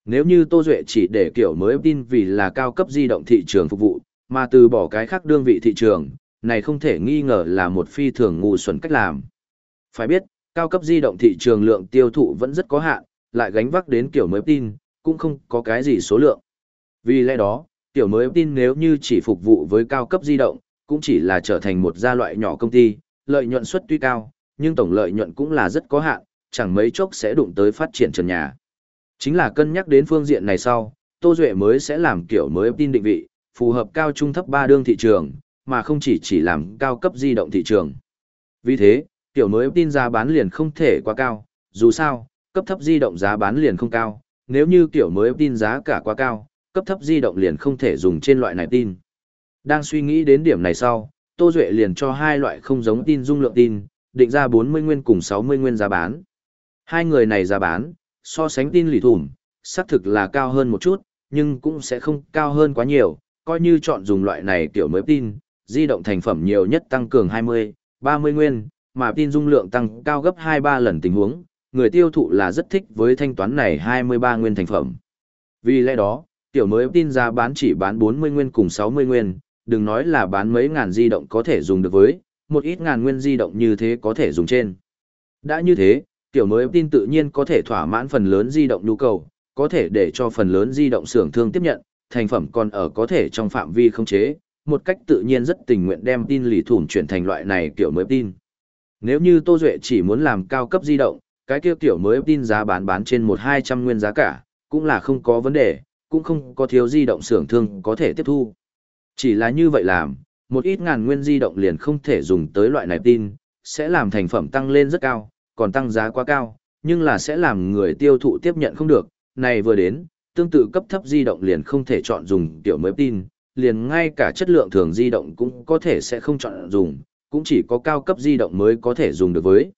Nếu như Tô Duệ chỉ để kiểu mới tin vì là cao cấp di động thị trường phục vụ, mà từ bỏ cái khác đương vị thị trường, này không thể nghi ngờ là một phi thường ngu xuẩn cách làm. Phải biết, cao cấp di động thị trường lượng tiêu thụ vẫn rất có hạn, lại gánh vác đến kiểu mới tin, cũng không có cái gì số lượng. Vì lẽ đó, kiểu mới tin nếu như chỉ phục vụ với cao cấp di động, cũng chỉ là trở thành một gia loại nhỏ công ty, lợi nhuận suất tuy cao, nhưng tổng lợi nhuận cũng là rất có hạn, chẳng mấy chốc sẽ đụng tới phát triển trần nhà. Chính là cân nhắc đến phương diện này sau, Tô Duệ mới sẽ làm kiểu mới tin định vị, phù hợp cao trung thấp ba đương thị trường, mà không chỉ chỉ làm cao cấp di động thị trường. Vì thế, kiểu mới tin giá bán liền không thể quá cao, dù sao, cấp thấp di động giá bán liền không cao, nếu như kiểu mới tin giá cả quá cao, cấp thấp di động liền không thể dùng trên loại này tin. Đang suy nghĩ đến điểm này sau, Tô Duệ liền cho hai loại không giống tin dung lượng tin, định ra 40 nguyên cùng 60 nguyên giá bán. Hai người này giá bán, so sánh tin lì thủm, xác thực là cao hơn một chút, nhưng cũng sẽ không cao hơn quá nhiều, coi như chọn dùng loại này kiểu mới tin, di động thành phẩm nhiều nhất tăng cường 20, 30 nguyên, mà tin dung lượng tăng cao gấp 2-3 lần tình huống, người tiêu thụ là rất thích với thanh toán này 23 nguyên thành phẩm. Vì lẽ đó, tiểu mới tin ra bán chỉ bán 40 nguyên cùng 60 nguyên, đừng nói là bán mấy ngàn di động có thể dùng được với, một ít ngàn nguyên di động như thế có thể dùng trên. Đã như thế, tiểu mới tin tự nhiên có thể thỏa mãn phần lớn di động nhu cầu, có thể để cho phần lớn di động xưởng thương tiếp nhận, thành phẩm còn ở có thể trong phạm vi không chế, một cách tự nhiên rất tình nguyện đem tin lì thủm chuyển thành loại này kiểu mới tin. Nếu như Tô Duệ chỉ muốn làm cao cấp di động, cái kia kiểu mới tin giá bán bán trên một hai trăm nguyên giá cả, cũng là không có vấn đề, cũng không có thiếu di động xưởng thương có thể tiếp thu. Chỉ là như vậy làm, một ít ngàn nguyên di động liền không thể dùng tới loại này tin, sẽ làm thành phẩm tăng lên rất cao, còn tăng giá quá cao, nhưng là sẽ làm người tiêu thụ tiếp nhận không được, này vừa đến, tương tự cấp thấp di động liền không thể chọn dùng kiểu mới tin, liền ngay cả chất lượng thường di động cũng có thể sẽ không chọn dùng, cũng chỉ có cao cấp di động mới có thể dùng được với.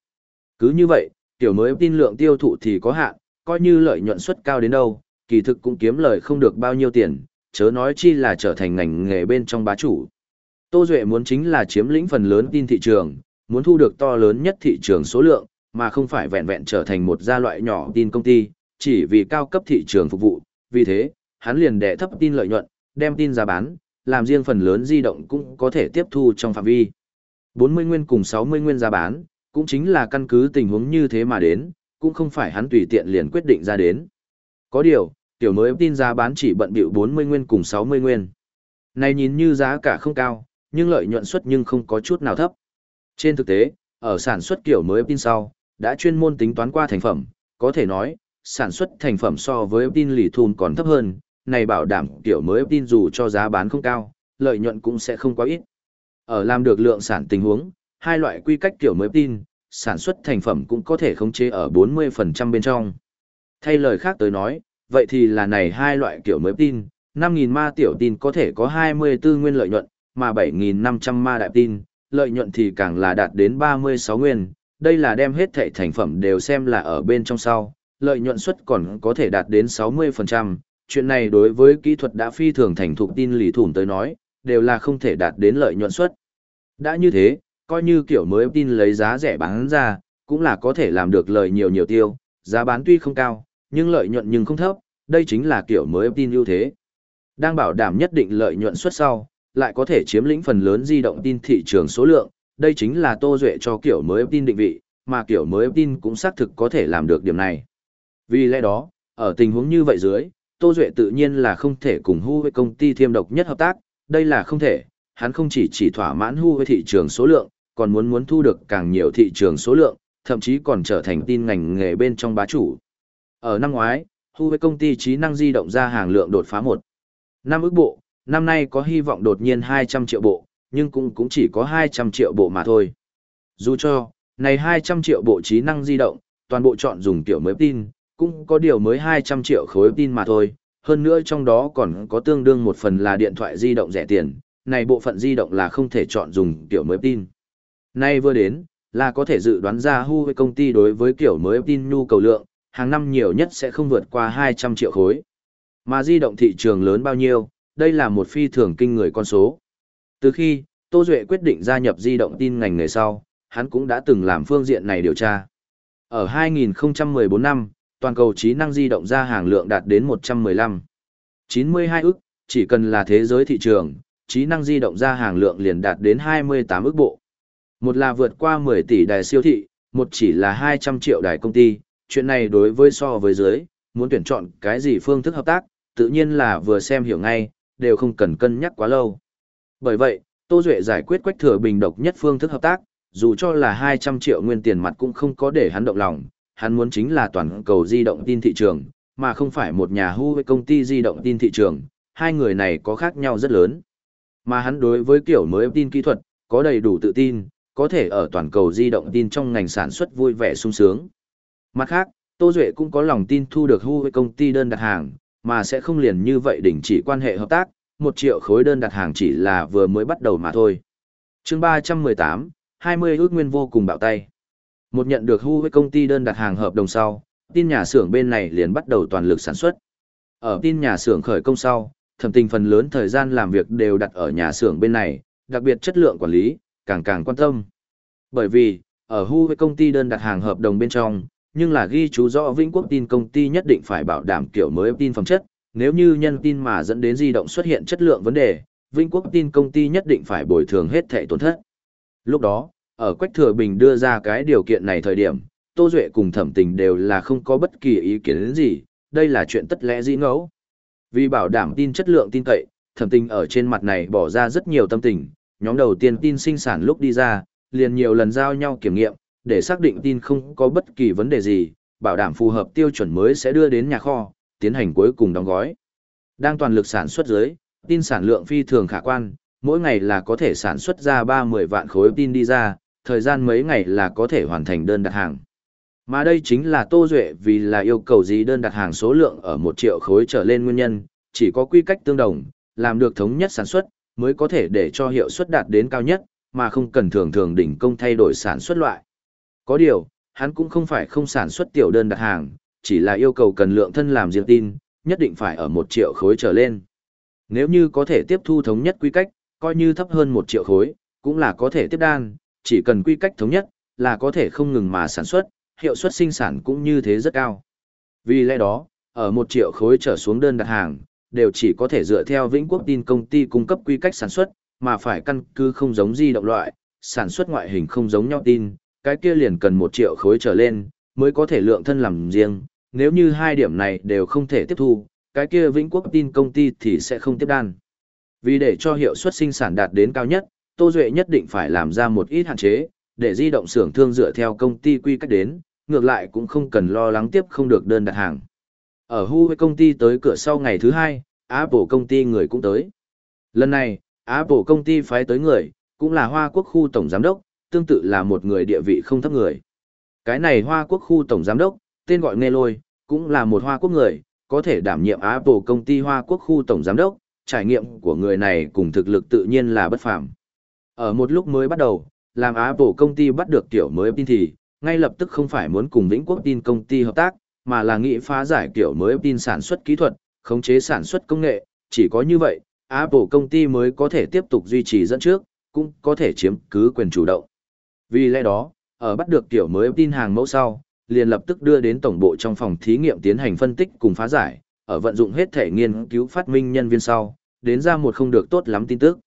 Cứ như vậy, kiểu mới tin lượng tiêu thụ thì có hạn, coi như lợi nhuận suất cao đến đâu, kỳ thực cũng kiếm lời không được bao nhiêu tiền, chớ nói chi là trở thành ngành nghề bên trong bá chủ. Tô Duệ muốn chính là chiếm lĩnh phần lớn tin thị trường, muốn thu được to lớn nhất thị trường số lượng, mà không phải vẹn vẹn trở thành một gia loại nhỏ tin công ty, chỉ vì cao cấp thị trường phục vụ, vì thế, hắn liền đẻ thấp tin lợi nhuận, đem tin giá bán, làm riêng phần lớn di động cũng có thể tiếp thu trong phạm vi. 40 nguyên cùng 60 nguyên giá bán, cũng chính là căn cứ tình huống như thế mà đến, cũng không phải hắn tùy tiện liền quyết định ra đến. Có điều, tiểu mới tin giá bán chỉ bận bịu 40 nguyên cùng 60 nguyên. Này nhìn như giá cả không cao, nhưng lợi nhuận suất nhưng không có chút nào thấp. Trên thực tế, ở sản xuất kiểu mới tin sau, đã chuyên môn tính toán qua thành phẩm, có thể nói, sản xuất thành phẩm so với tin lì thun còn thấp hơn, này bảo đảm kiểu mới tin dù cho giá bán không cao, lợi nhuận cũng sẽ không quá ít. Ở làm được lượng sản tình huống, hai loại quy cách kiểu mới tin, sản xuất thành phẩm cũng có thể khống chế ở 40% bên trong. Thay lời khác tới nói, vậy thì là này hai loại kiểu mới tin, 5.000 ma tiểu tin có thể có 24 nguyên lợi nhuận, mà 7.500 ma đại tin, lợi nhuận thì càng là đạt đến 36 nguyên, đây là đem hết thảy thành phẩm đều xem là ở bên trong sau, lợi nhuận suất còn có thể đạt đến 60%, chuyện này đối với kỹ thuật đã phi thường thành thục tin lì thủng tới nói, đều là không thể đạt đến lợi nhuận suất. Đã như thế, coi như kiểu mới tin lấy giá rẻ bán ra, cũng là có thể làm được lợi nhiều nhiều tiêu, giá bán tuy không cao, nhưng lợi nhuận nhưng không thấp, đây chính là kiểu mới tin ưu thế. Đang bảo đảm nhất định lợi nhuận suất sau, lại có thể chiếm lĩnh phần lớn di động tin thị trường số lượng, đây chính là Tô Duệ cho kiểu mới tin định vị, mà kiểu mới tin cũng xác thực có thể làm được điểm này. Vì lẽ đó, ở tình huống như vậy dưới, Tô Duệ tự nhiên là không thể cùng Hu với công ty thiêm độc nhất hợp tác, đây là không thể, hắn không chỉ chỉ thỏa mãn Hu với thị trường số lượng, còn muốn muốn thu được càng nhiều thị trường số lượng, thậm chí còn trở thành tin ngành nghề bên trong bá chủ. Ở năm ngoái, Hu với công ty trí năng di động ra hàng lượng đột phá một năm ước bộ, năm nay có hy vọng đột nhiên 200 triệu bộ, nhưng cũng cũng chỉ có 200 triệu bộ mà thôi. Dù cho, này 200 triệu bộ trí năng di động, toàn bộ chọn dùng kiểu mới tin, cũng có điều mới 200 triệu khối tin mà thôi, hơn nữa trong đó còn có tương đương một phần là điện thoại di động rẻ tiền, này bộ phận di động là không thể chọn dùng kiểu mới tin. Nay vừa đến, là có thể dự đoán ra Huawei công ty đối với kiểu mới tin nhu cầu lượng, hàng năm nhiều nhất sẽ không vượt qua 200 triệu khối. Mà di động thị trường lớn bao nhiêu, đây là một phi thường kinh người con số. Từ khi, Tô Duệ quyết định gia nhập di động tin ngành nghề sau, hắn cũng đã từng làm phương diện này điều tra. Ở 2014 năm, toàn cầu trí năng di động ra hàng lượng đạt đến 115. 92 ức, chỉ cần là thế giới thị trường, trí năng di động ra hàng lượng liền đạt đến 28 ức bộ. Một là vượt qua 10 tỷ đài siêu thị, một chỉ là 200 triệu đài công ty, chuyện này đối với so với dưới, muốn tuyển chọn cái gì phương thức hợp tác, tự nhiên là vừa xem hiểu ngay, đều không cần cân nhắc quá lâu. Bởi vậy, Tô Duệ giải quyết Quách Thừa Bình độc nhất phương thức hợp tác, dù cho là 200 triệu nguyên tiền mặt cũng không có để hắn động lòng, hắn muốn chính là toàn cầu di động tin thị trường, mà không phải một nhà hưu với công ty di động tin thị trường, hai người này có khác nhau rất lớn. Mà hắn đối với kiểu mới tin kỹ thuật, có đầy đủ tự tin, có thể ở toàn cầu di động tin trong ngành sản xuất vui vẻ sung sướng. Mặt khác, Tô Duệ cũng có lòng tin thu được hưu với công ty đơn đặt hàng, mà sẽ không liền như vậy đình chỉ quan hệ hợp tác, một triệu khối đơn đặt hàng chỉ là vừa mới bắt đầu mà thôi. chương 318, 20 ước nguyên vô cùng bạo tay. Một nhận được Hu với công ty đơn đặt hàng hợp đồng sau, tin nhà xưởng bên này liền bắt đầu toàn lực sản xuất. Ở tin nhà xưởng khởi công sau, thẩm tình phần lớn thời gian làm việc đều đặt ở nhà xưởng bên này, đặc biệt chất lượng quản lý, càng càng quan tâm. Bởi vì, ở Hu với công ty đơn đặt hàng hợp đồng bên trong, nhưng là ghi chú rõ Vĩnh Quốc tin công ty nhất định phải bảo đảm kiểu mới tin phẩm chất, nếu như nhân tin mà dẫn đến di động xuất hiện chất lượng vấn đề, Vĩnh Quốc tin công ty nhất định phải bồi thường hết thẻ tổn thất. Lúc đó, ở Quách Thừa Bình đưa ra cái điều kiện này thời điểm, Tô Duệ cùng thẩm tình đều là không có bất kỳ ý kiến đến gì, đây là chuyện tất lẽ dĩ ngẫu. Vì bảo đảm tin chất lượng tin cậy, thẩm tình ở trên mặt này bỏ ra rất nhiều tâm tình, nhóm đầu tiên tin sinh sản lúc đi ra, liền nhiều lần giao nhau kiểm nghiệm, để xác định tin không có bất kỳ vấn đề gì, bảo đảm phù hợp tiêu chuẩn mới sẽ đưa đến nhà kho, tiến hành cuối cùng đóng gói. Đang toàn lực sản xuất dưới, tin sản lượng phi thường khả quan, mỗi ngày là có thể sản xuất ra 30 vạn khối tin đi ra, thời gian mấy ngày là có thể hoàn thành đơn đặt hàng. Mà đây chính là Tô Duệ vì là yêu cầu gì đơn đặt hàng số lượng ở 1 triệu khối trở lên nguyên nhân, chỉ có quy cách tương đồng, làm được thống nhất sản xuất, mới có thể để cho hiệu suất đạt đến cao nhất, mà không cần thường thường đỉnh công thay đổi sản xuất loại. Có điều, hắn cũng không phải không sản xuất tiểu đơn đặt hàng, chỉ là yêu cầu cần lượng thân làm riêng tin, nhất định phải ở một triệu khối trở lên. Nếu như có thể tiếp thu thống nhất quy cách, coi như thấp hơn một triệu khối, cũng là có thể tiếp đan, chỉ cần quy cách thống nhất, là có thể không ngừng mà sản xuất, hiệu suất sinh sản cũng như thế rất cao. Vì lẽ đó, ở một triệu khối trở xuống đơn đặt hàng, đều chỉ có thể dựa theo Vĩnh Quốc tin công ty cung cấp quy cách sản xuất, mà phải căn cứ không giống di động loại, sản xuất ngoại hình không giống nhau tin, cái kia liền cần một triệu khối trở lên, mới có thể lượng thân làm riêng, nếu như hai điểm này đều không thể tiếp thu, cái kia Vĩnh Quốc tin công ty thì sẽ không tiếp đan. Vì để cho hiệu suất sinh sản đạt đến cao nhất, Tô Duệ nhất định phải làm ra một ít hạn chế, để di động xưởng thương dựa theo công ty quy cách đến, ngược lại cũng không cần lo lắng tiếp không được đơn đặt hàng. Ở Huawei công ty tới cửa sau ngày thứ hai, Apple công ty người cũng tới. Lần này, Apple công ty phái tới người, cũng là Hoa Quốc khu tổng giám đốc, tương tự là một người địa vị không thấp người. Cái này Hoa Quốc khu tổng giám đốc, tên gọi Nghe Lôi, cũng là một Hoa Quốc người, có thể đảm nhiệm Apple công ty Hoa Quốc khu tổng giám đốc, trải nghiệm của người này cùng thực lực tự nhiên là bất phàm. Ở một lúc mới bắt đầu, làm Apple công ty bắt được kiểu mới tin thì, ngay lập tức không phải muốn cùng Vĩnh Quốc tin công ty hợp tác, mà là nghĩ phá giải kiểu mới tin sản xuất kỹ thuật, khống chế sản xuất công nghệ, chỉ có như vậy, Apple công ty mới có thể tiếp tục duy trì dẫn trước, cũng có thể chiếm cứ quyền chủ động. Vì lẽ đó, ở bắt được kiểu mới tin hàng mẫu sau, liền lập tức đưa đến tổng bộ trong phòng thí nghiệm tiến hành phân tích cùng phá giải, ở vận dụng hết thể nghiên cứu phát minh nhân viên sau, đến ra một không được tốt lắm tin tức.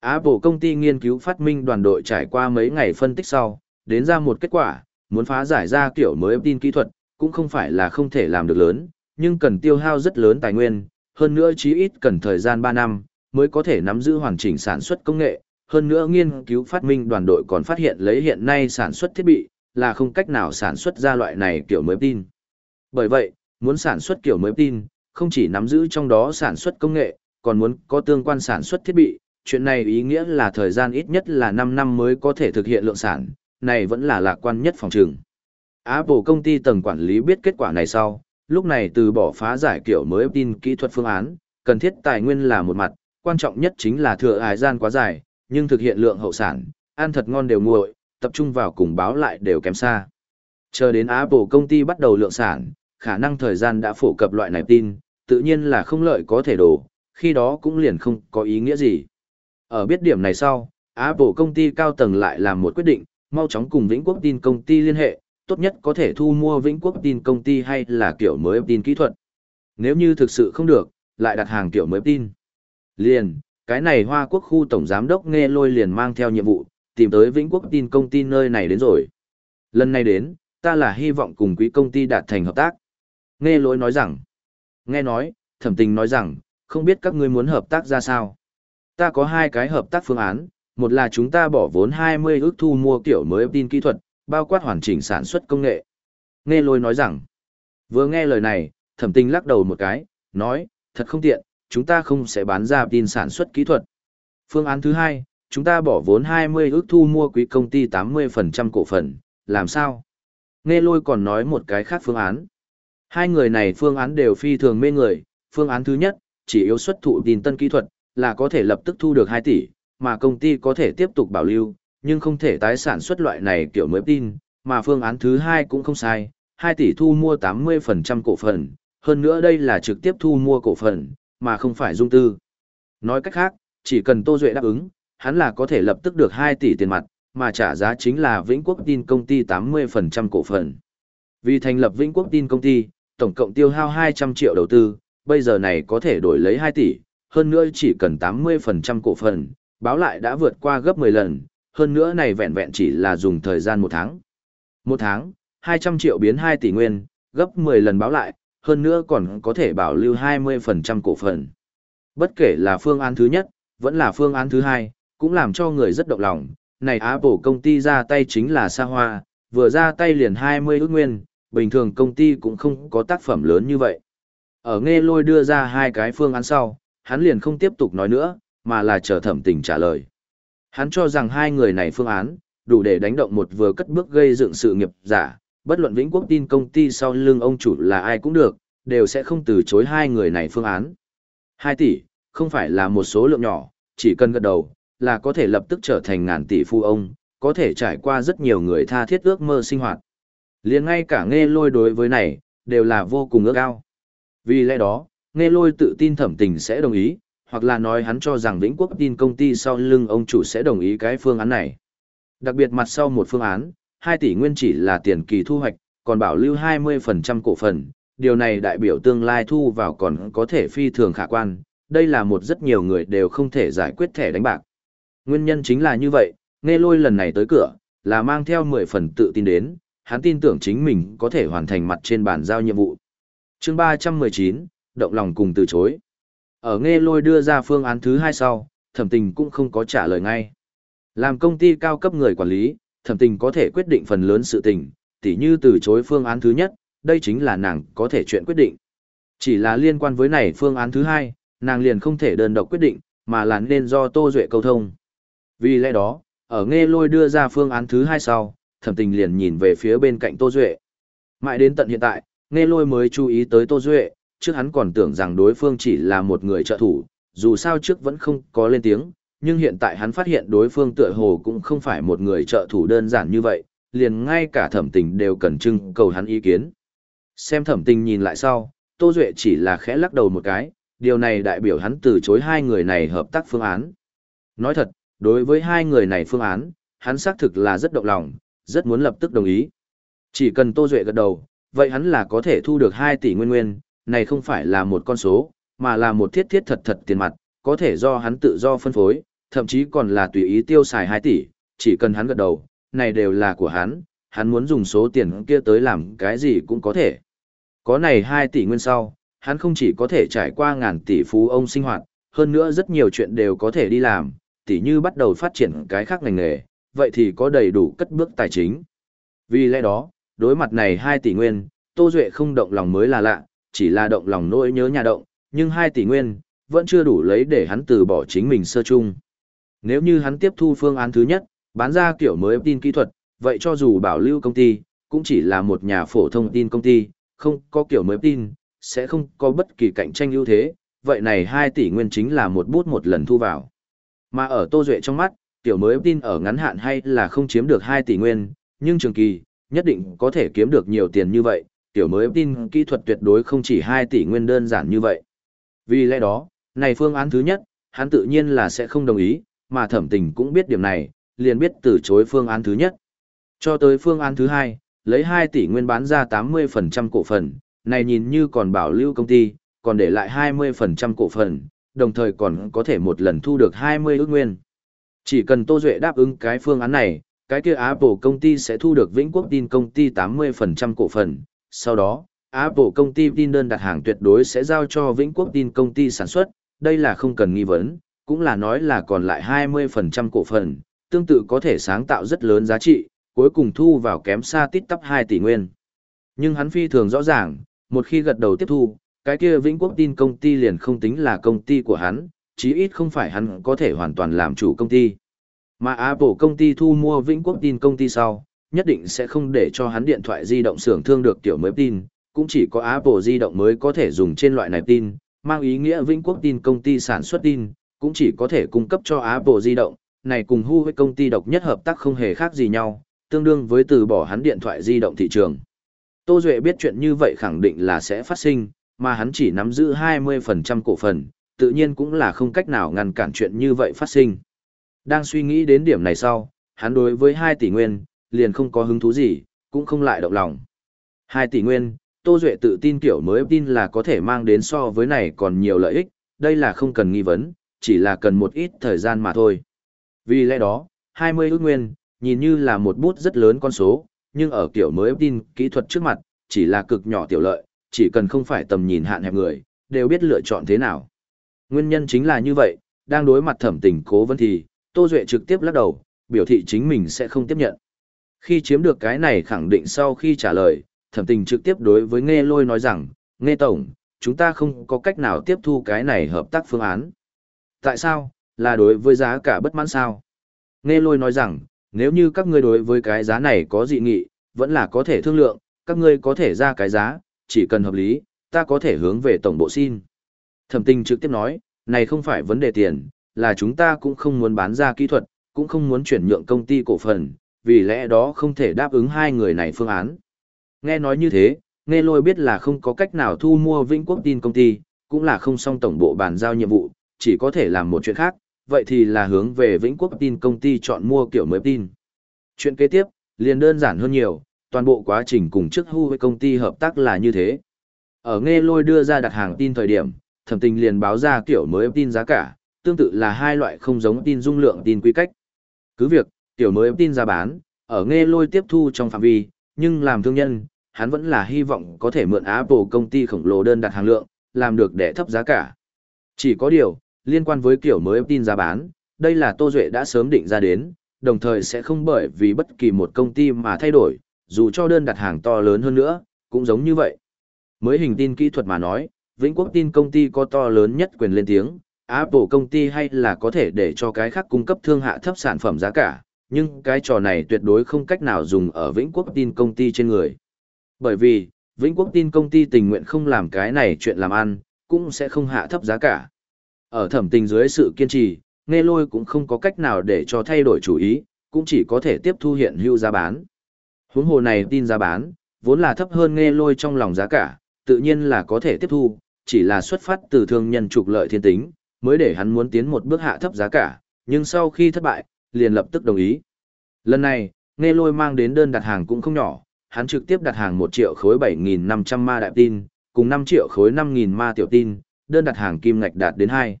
Apple công ty nghiên cứu phát minh đoàn đội trải qua mấy ngày phân tích sau, đến ra một kết quả, muốn phá giải ra kiểu mới tin kỹ thuật, cũng không phải là không thể làm được lớn, nhưng cần tiêu hao rất lớn tài nguyên, hơn nữa chí ít cần thời gian 3 năm, mới có thể nắm giữ hoàn chỉnh sản xuất công nghệ, hơn nữa nghiên cứu phát minh đoàn đội còn phát hiện lấy hiện nay sản xuất thiết bị, là không cách nào sản xuất ra loại này kiểu mới tin. Bởi vậy, muốn sản xuất kiểu mới tin, không chỉ nắm giữ trong đó sản xuất công nghệ, còn muốn có tương quan sản xuất thiết bị, chuyện này ý nghĩa là thời gian ít nhất là 5 năm mới có thể thực hiện lượng sản, này vẫn là lạc quan nhất phòng trường. Apple công ty tầng quản lý biết kết quả này sau, lúc này từ bỏ phá giải kiểu mới tin kỹ thuật phương án, cần thiết tài nguyên là một mặt, quan trọng nhất chính là thừa hải gian quá dài, nhưng thực hiện lượng hậu sản, ăn thật ngon đều nguội, tập trung vào cùng báo lại đều kém xa. Chờ đến Apple công ty bắt đầu lượng sản, khả năng thời gian đã phổ cập loại này tin, tự nhiên là không lợi có thể đổ, khi đó cũng liền không có ý nghĩa gì. Ở biết điểm này sau, Apple công ty cao tầng lại làm một quyết định, mau chóng cùng Vĩnh Quốc tin công ty liên hệ, tốt nhất có thể thu mua Vĩnh Quốc tin công ty hay là kiểu mới tin kỹ thuật. Nếu như thực sự không được, lại đặt hàng kiểu mới tin. Liền, cái này Hoa Quốc khu tổng giám đốc nghe lôi liền mang theo nhiệm vụ, tìm tới Vĩnh Quốc tin công ty nơi này đến rồi. Lần này đến, ta là hy vọng cùng quý công ty đạt thành hợp tác. Nghe lối nói rằng, nghe nói, thẩm tình nói rằng, không biết các ngươi muốn hợp tác ra sao. Ta có hai cái hợp tác phương án, một là chúng ta bỏ vốn 20 ước thu mua kiểu mới tin kỹ thuật, bao quát hoàn chỉnh sản xuất công nghệ. Nghe lôi nói rằng, vừa nghe lời này, thẩm tình lắc đầu một cái, nói, thật không tiện, chúng ta không sẽ bán ra tin sản xuất kỹ thuật. Phương án thứ hai, chúng ta bỏ vốn 20 ước thu mua quý công ty 80% cổ phần, làm sao? Nghe lôi còn nói một cái khác phương án. Hai người này phương án đều phi thường mê người, phương án thứ nhất, chỉ yếu xuất thụ tin tân kỹ thuật, là có thể lập tức thu được 2 tỷ, mà công ty có thể tiếp tục bảo lưu, nhưng không thể tái sản xuất loại này kiểu mới tin, mà phương án thứ hai cũng không sai, 2 tỷ thu mua 80% cổ phần, hơn nữa đây là trực tiếp thu mua cổ phần, mà không phải dung tư. Nói cách khác, chỉ cần Tô Duệ đáp ứng, hắn là có thể lập tức được 2 tỷ tiền mặt, mà trả giá chính là Vĩnh Quốc tin công ty 80% cổ phần. Vì thành lập Vĩnh Quốc tin công ty, tổng cộng tiêu hao 200 triệu đầu tư, bây giờ này có thể đổi lấy 2 tỷ, hơn nữa chỉ cần 80% cổ phần, báo lại đã vượt qua gấp 10 lần, hơn nữa này vẹn vẹn chỉ là dùng thời gian 1 tháng. 1 tháng, 200 triệu biến 2 tỷ nguyên, gấp 10 lần báo lại, hơn nữa còn có thể bảo lưu 20% cổ phần. Bất kể là phương án thứ nhất, vẫn là phương án thứ hai, cũng làm cho người rất động lòng. Này Apple công ty ra tay chính là xa hoa, vừa ra tay liền 20 ước nguyên, bình thường công ty cũng không có tác phẩm lớn như vậy. Ở nghe lôi đưa ra hai cái phương án sau, hắn liền không tiếp tục nói nữa, mà là chờ thẩm tình trả lời. Hắn cho rằng hai người này phương án, đủ để đánh động một vừa cất bước gây dựng sự nghiệp giả, bất luận Vĩnh Quốc tin công ty sau lưng ông chủ là ai cũng được, đều sẽ không từ chối hai người này phương án. 2 tỷ, không phải là một số lượng nhỏ, chỉ cần gật đầu, là có thể lập tức trở thành ngàn tỷ phu ông, có thể trải qua rất nhiều người tha thiết ước mơ sinh hoạt. liền ngay cả nghe lôi đối với này, đều là vô cùng ước ao. Vì lẽ đó, nghe lôi tự tin thẩm tình sẽ đồng ý, hoặc là nói hắn cho rằng Vĩnh Quốc tin công ty sau lưng ông chủ sẽ đồng ý cái phương án này. Đặc biệt mặt sau một phương án, 2 tỷ nguyên chỉ là tiền kỳ thu hoạch, còn bảo lưu 20% cổ phần, điều này đại biểu tương lai thu vào còn có thể phi thường khả quan, đây là một rất nhiều người đều không thể giải quyết thẻ đánh bạc. Nguyên nhân chính là như vậy, nghe lôi lần này tới cửa, là mang theo 10 phần tự tin đến, hắn tin tưởng chính mình có thể hoàn thành mặt trên bàn giao nhiệm vụ. chương 319, động lòng cùng từ chối. Ở nghe lôi đưa ra phương án thứ hai sau, thẩm tình cũng không có trả lời ngay. Làm công ty cao cấp người quản lý, thẩm tình có thể quyết định phần lớn sự tình, tỉ như từ chối phương án thứ nhất, đây chính là nàng có thể chuyện quyết định. Chỉ là liên quan với này phương án thứ hai, nàng liền không thể đơn độc quyết định, mà là nên do Tô Duệ câu thông. Vì lẽ đó, ở nghe lôi đưa ra phương án thứ hai sau, thẩm tình liền nhìn về phía bên cạnh Tô Duệ. Mãi đến tận hiện tại, nghe lôi mới chú ý tới Tô Duệ, trước hắn còn tưởng rằng đối phương chỉ là một người trợ thủ, dù sao trước vẫn không có lên tiếng, nhưng hiện tại hắn phát hiện đối phương tựa hồ cũng không phải một người trợ thủ đơn giản như vậy, liền ngay cả thẩm tình đều cần trưng cầu hắn ý kiến. Xem thẩm tình nhìn lại sau, Tô Duệ chỉ là khẽ lắc đầu một cái, điều này đại biểu hắn từ chối hai người này hợp tác phương án. Nói thật, đối với hai người này phương án, hắn xác thực là rất động lòng, rất muốn lập tức đồng ý. Chỉ cần Tô Duệ gật đầu, vậy hắn là có thể thu được 2 tỷ nguyên nguyên, này không phải là một con số, mà là một thiết thiết thật thật tiền mặt, có thể do hắn tự do phân phối, thậm chí còn là tùy ý tiêu xài 2 tỷ, chỉ cần hắn gật đầu, này đều là của hắn, hắn muốn dùng số tiền kia tới làm cái gì cũng có thể. Có này 2 tỷ nguyên sau, hắn không chỉ có thể trải qua ngàn tỷ phú ông sinh hoạt, hơn nữa rất nhiều chuyện đều có thể đi làm, Tỉ như bắt đầu phát triển cái khác ngành nghề, vậy thì có đầy đủ cất bước tài chính. Vì lẽ đó, đối mặt này 2 tỷ nguyên, Tô Duệ không động lòng mới là lạ, chỉ là động lòng nỗi nhớ nhà động, nhưng 2 tỷ nguyên, vẫn chưa đủ lấy để hắn từ bỏ chính mình sơ chung. Nếu như hắn tiếp thu phương án thứ nhất, bán ra kiểu mới tin kỹ thuật, vậy cho dù bảo lưu công ty, cũng chỉ là một nhà phổ thông tin công ty, không có kiểu mới tin, sẽ không có bất kỳ cạnh tranh ưu thế, vậy này 2 tỷ nguyên chính là một bút một lần thu vào. Mà ở Tô Duệ trong mắt, tiểu mới tin ở ngắn hạn hay là không chiếm được 2 tỷ nguyên, nhưng trường kỳ, nhất định có thể kiếm được nhiều tiền như vậy, tiểu mới tin kỹ thuật tuyệt đối không chỉ 2 tỷ nguyên đơn giản như vậy. Vì lẽ đó, này phương án thứ nhất, hắn tự nhiên là sẽ không đồng ý, mà thẩm tình cũng biết điểm này, liền biết từ chối phương án thứ nhất. Cho tới phương án thứ hai, lấy 2 tỷ nguyên bán ra 80% cổ phần, này nhìn như còn bảo lưu công ty, còn để lại 20% cổ phần, đồng thời còn có thể một lần thu được 20 ước nguyên. Chỉ cần Tô Duệ đáp ứng cái phương án này, cái kia Apple công ty sẽ thu được Vĩnh Quốc tin công ty 80% cổ phần, sau đó, Apple công ty tin đơn đặt hàng tuyệt đối sẽ giao cho Vĩnh Quốc tin công ty sản xuất, đây là không cần nghi vấn, cũng là nói là còn lại 20% cổ phần, tương tự có thể sáng tạo rất lớn giá trị, cuối cùng thu vào kém xa tít tắp 2 tỷ nguyên. Nhưng hắn phi thường rõ ràng, một khi gật đầu tiếp thu, cái kia Vĩnh Quốc tin công ty liền không tính là công ty của hắn, chí ít không phải hắn có thể hoàn toàn làm chủ công ty. Mà Apple công ty thu mua Vĩnh Quốc tin công ty sau, nhất định sẽ không để cho hắn điện thoại di động xưởng thương được tiểu mới tin, cũng chỉ có Apple di động mới có thể dùng trên loại này tin, mang ý nghĩa Vĩnh Quốc tin công ty sản xuất tin, cũng chỉ có thể cung cấp cho Apple di động, này cùng Huawei công ty độc nhất hợp tác không hề khác gì nhau, tương đương với từ bỏ hắn điện thoại di động thị trường. Tô Duệ biết chuyện như vậy khẳng định là sẽ phát sinh, mà hắn chỉ nắm giữ 20% cổ phần, tự nhiên cũng là không cách nào ngăn cản chuyện như vậy phát sinh. Đang suy nghĩ đến điểm này sau, hắn đối với 2 tỷ nguyên, liền không có hứng thú gì, cũng không lại động lòng. 2 tỷ nguyên, Tô Duệ tự tin kiểu mới tin là có thể mang đến so với này còn nhiều lợi ích, đây là không cần nghi vấn, chỉ là cần một ít thời gian mà thôi. Vì lẽ đó, 20 ước nguyên, nhìn như là một bút rất lớn con số, nhưng ở kiểu mới tin kỹ thuật trước mặt, chỉ là cực nhỏ tiểu lợi, chỉ cần không phải tầm nhìn hạn hẹp người, đều biết lựa chọn thế nào. Nguyên nhân chính là như vậy, đang đối mặt thẩm tình cố vấn thì, Tô Duệ trực tiếp lắc đầu, biểu thị chính mình sẽ không tiếp nhận. Khi chiếm được cái này khẳng định sau khi trả lời, thẩm tình trực tiếp đối với nghe lôi nói rằng, nghe tổng, chúng ta không có cách nào tiếp thu cái này hợp tác phương án. Tại sao? Là đối với giá cả bất mãn sao? Nghe lôi nói rằng, nếu như các ngươi đối với cái giá này có dị nghị, vẫn là có thể thương lượng, các ngươi có thể ra cái giá, chỉ cần hợp lý, ta có thể hướng về tổng bộ xin. Thẩm tình trực tiếp nói, này không phải vấn đề tiền, là chúng ta cũng không muốn bán ra kỹ thuật, cũng không muốn chuyển nhượng công ty cổ phần, vì lẽ đó không thể đáp ứng hai người này phương án. Nghe nói như thế, nghe lôi biết là không có cách nào thu mua Vĩnh Quốc tin công ty, cũng là không xong tổng bộ bàn giao nhiệm vụ, chỉ có thể làm một chuyện khác, vậy thì là hướng về Vĩnh Quốc tin công ty chọn mua kiểu mới tin. Chuyện kế tiếp, liền đơn giản hơn nhiều, toàn bộ quá trình cùng trước hu với công ty hợp tác là như thế. Ở nghe lôi đưa ra đặt hàng tin thời điểm, thẩm tình liền báo ra kiểu mới tin giá cả, tương tự là hai loại không giống tin dung lượng tin quy cách. Cứ việc, kiểu mới tin giá bán, ở nghe lôi tiếp thu trong phạm vi, nhưng làm thương nhân, hắn vẫn là hy vọng có thể mượn Apple công ty khổng lồ đơn đặt hàng lượng, làm được để thấp giá cả. Chỉ có điều, liên quan với kiểu mới tin giá bán, đây là Tô Duệ đã sớm định ra đến, đồng thời sẽ không bởi vì bất kỳ một công ty mà thay đổi, dù cho đơn đặt hàng to lớn hơn nữa, cũng giống như vậy. Mới hình tin kỹ thuật mà nói, Vĩnh Quốc tin công ty có to lớn nhất quyền lên tiếng, Apple công ty hay là có thể để cho cái khác cung cấp thương hạ thấp sản phẩm giá cả, nhưng cái trò này tuyệt đối không cách nào dùng ở Vĩnh Quốc tin công ty trên người. Bởi vì, Vĩnh Quốc tin công ty tình nguyện không làm cái này chuyện làm ăn, cũng sẽ không hạ thấp giá cả. Ở thẩm tình dưới sự kiên trì, nghe lôi cũng không có cách nào để cho thay đổi chủ ý, cũng chỉ có thể tiếp thu hiện hữu giá bán. Huống hồ này tin giá bán, vốn là thấp hơn nghe lôi trong lòng giá cả, tự nhiên là có thể tiếp thu, chỉ là xuất phát từ thương nhân trục lợi thiên tính, mới để hắn muốn tiến một bước hạ thấp giá cả, nhưng sau khi thất bại, liền lập tức đồng ý. Lần này, nghe lôi mang đến đơn đặt hàng cũng không nhỏ, hắn trực tiếp đặt hàng 1 triệu khối 7.500 ma đại tin, cùng 5 triệu khối 5.000 ma tiểu tin, đơn đặt hàng kim ngạch đạt đến 2.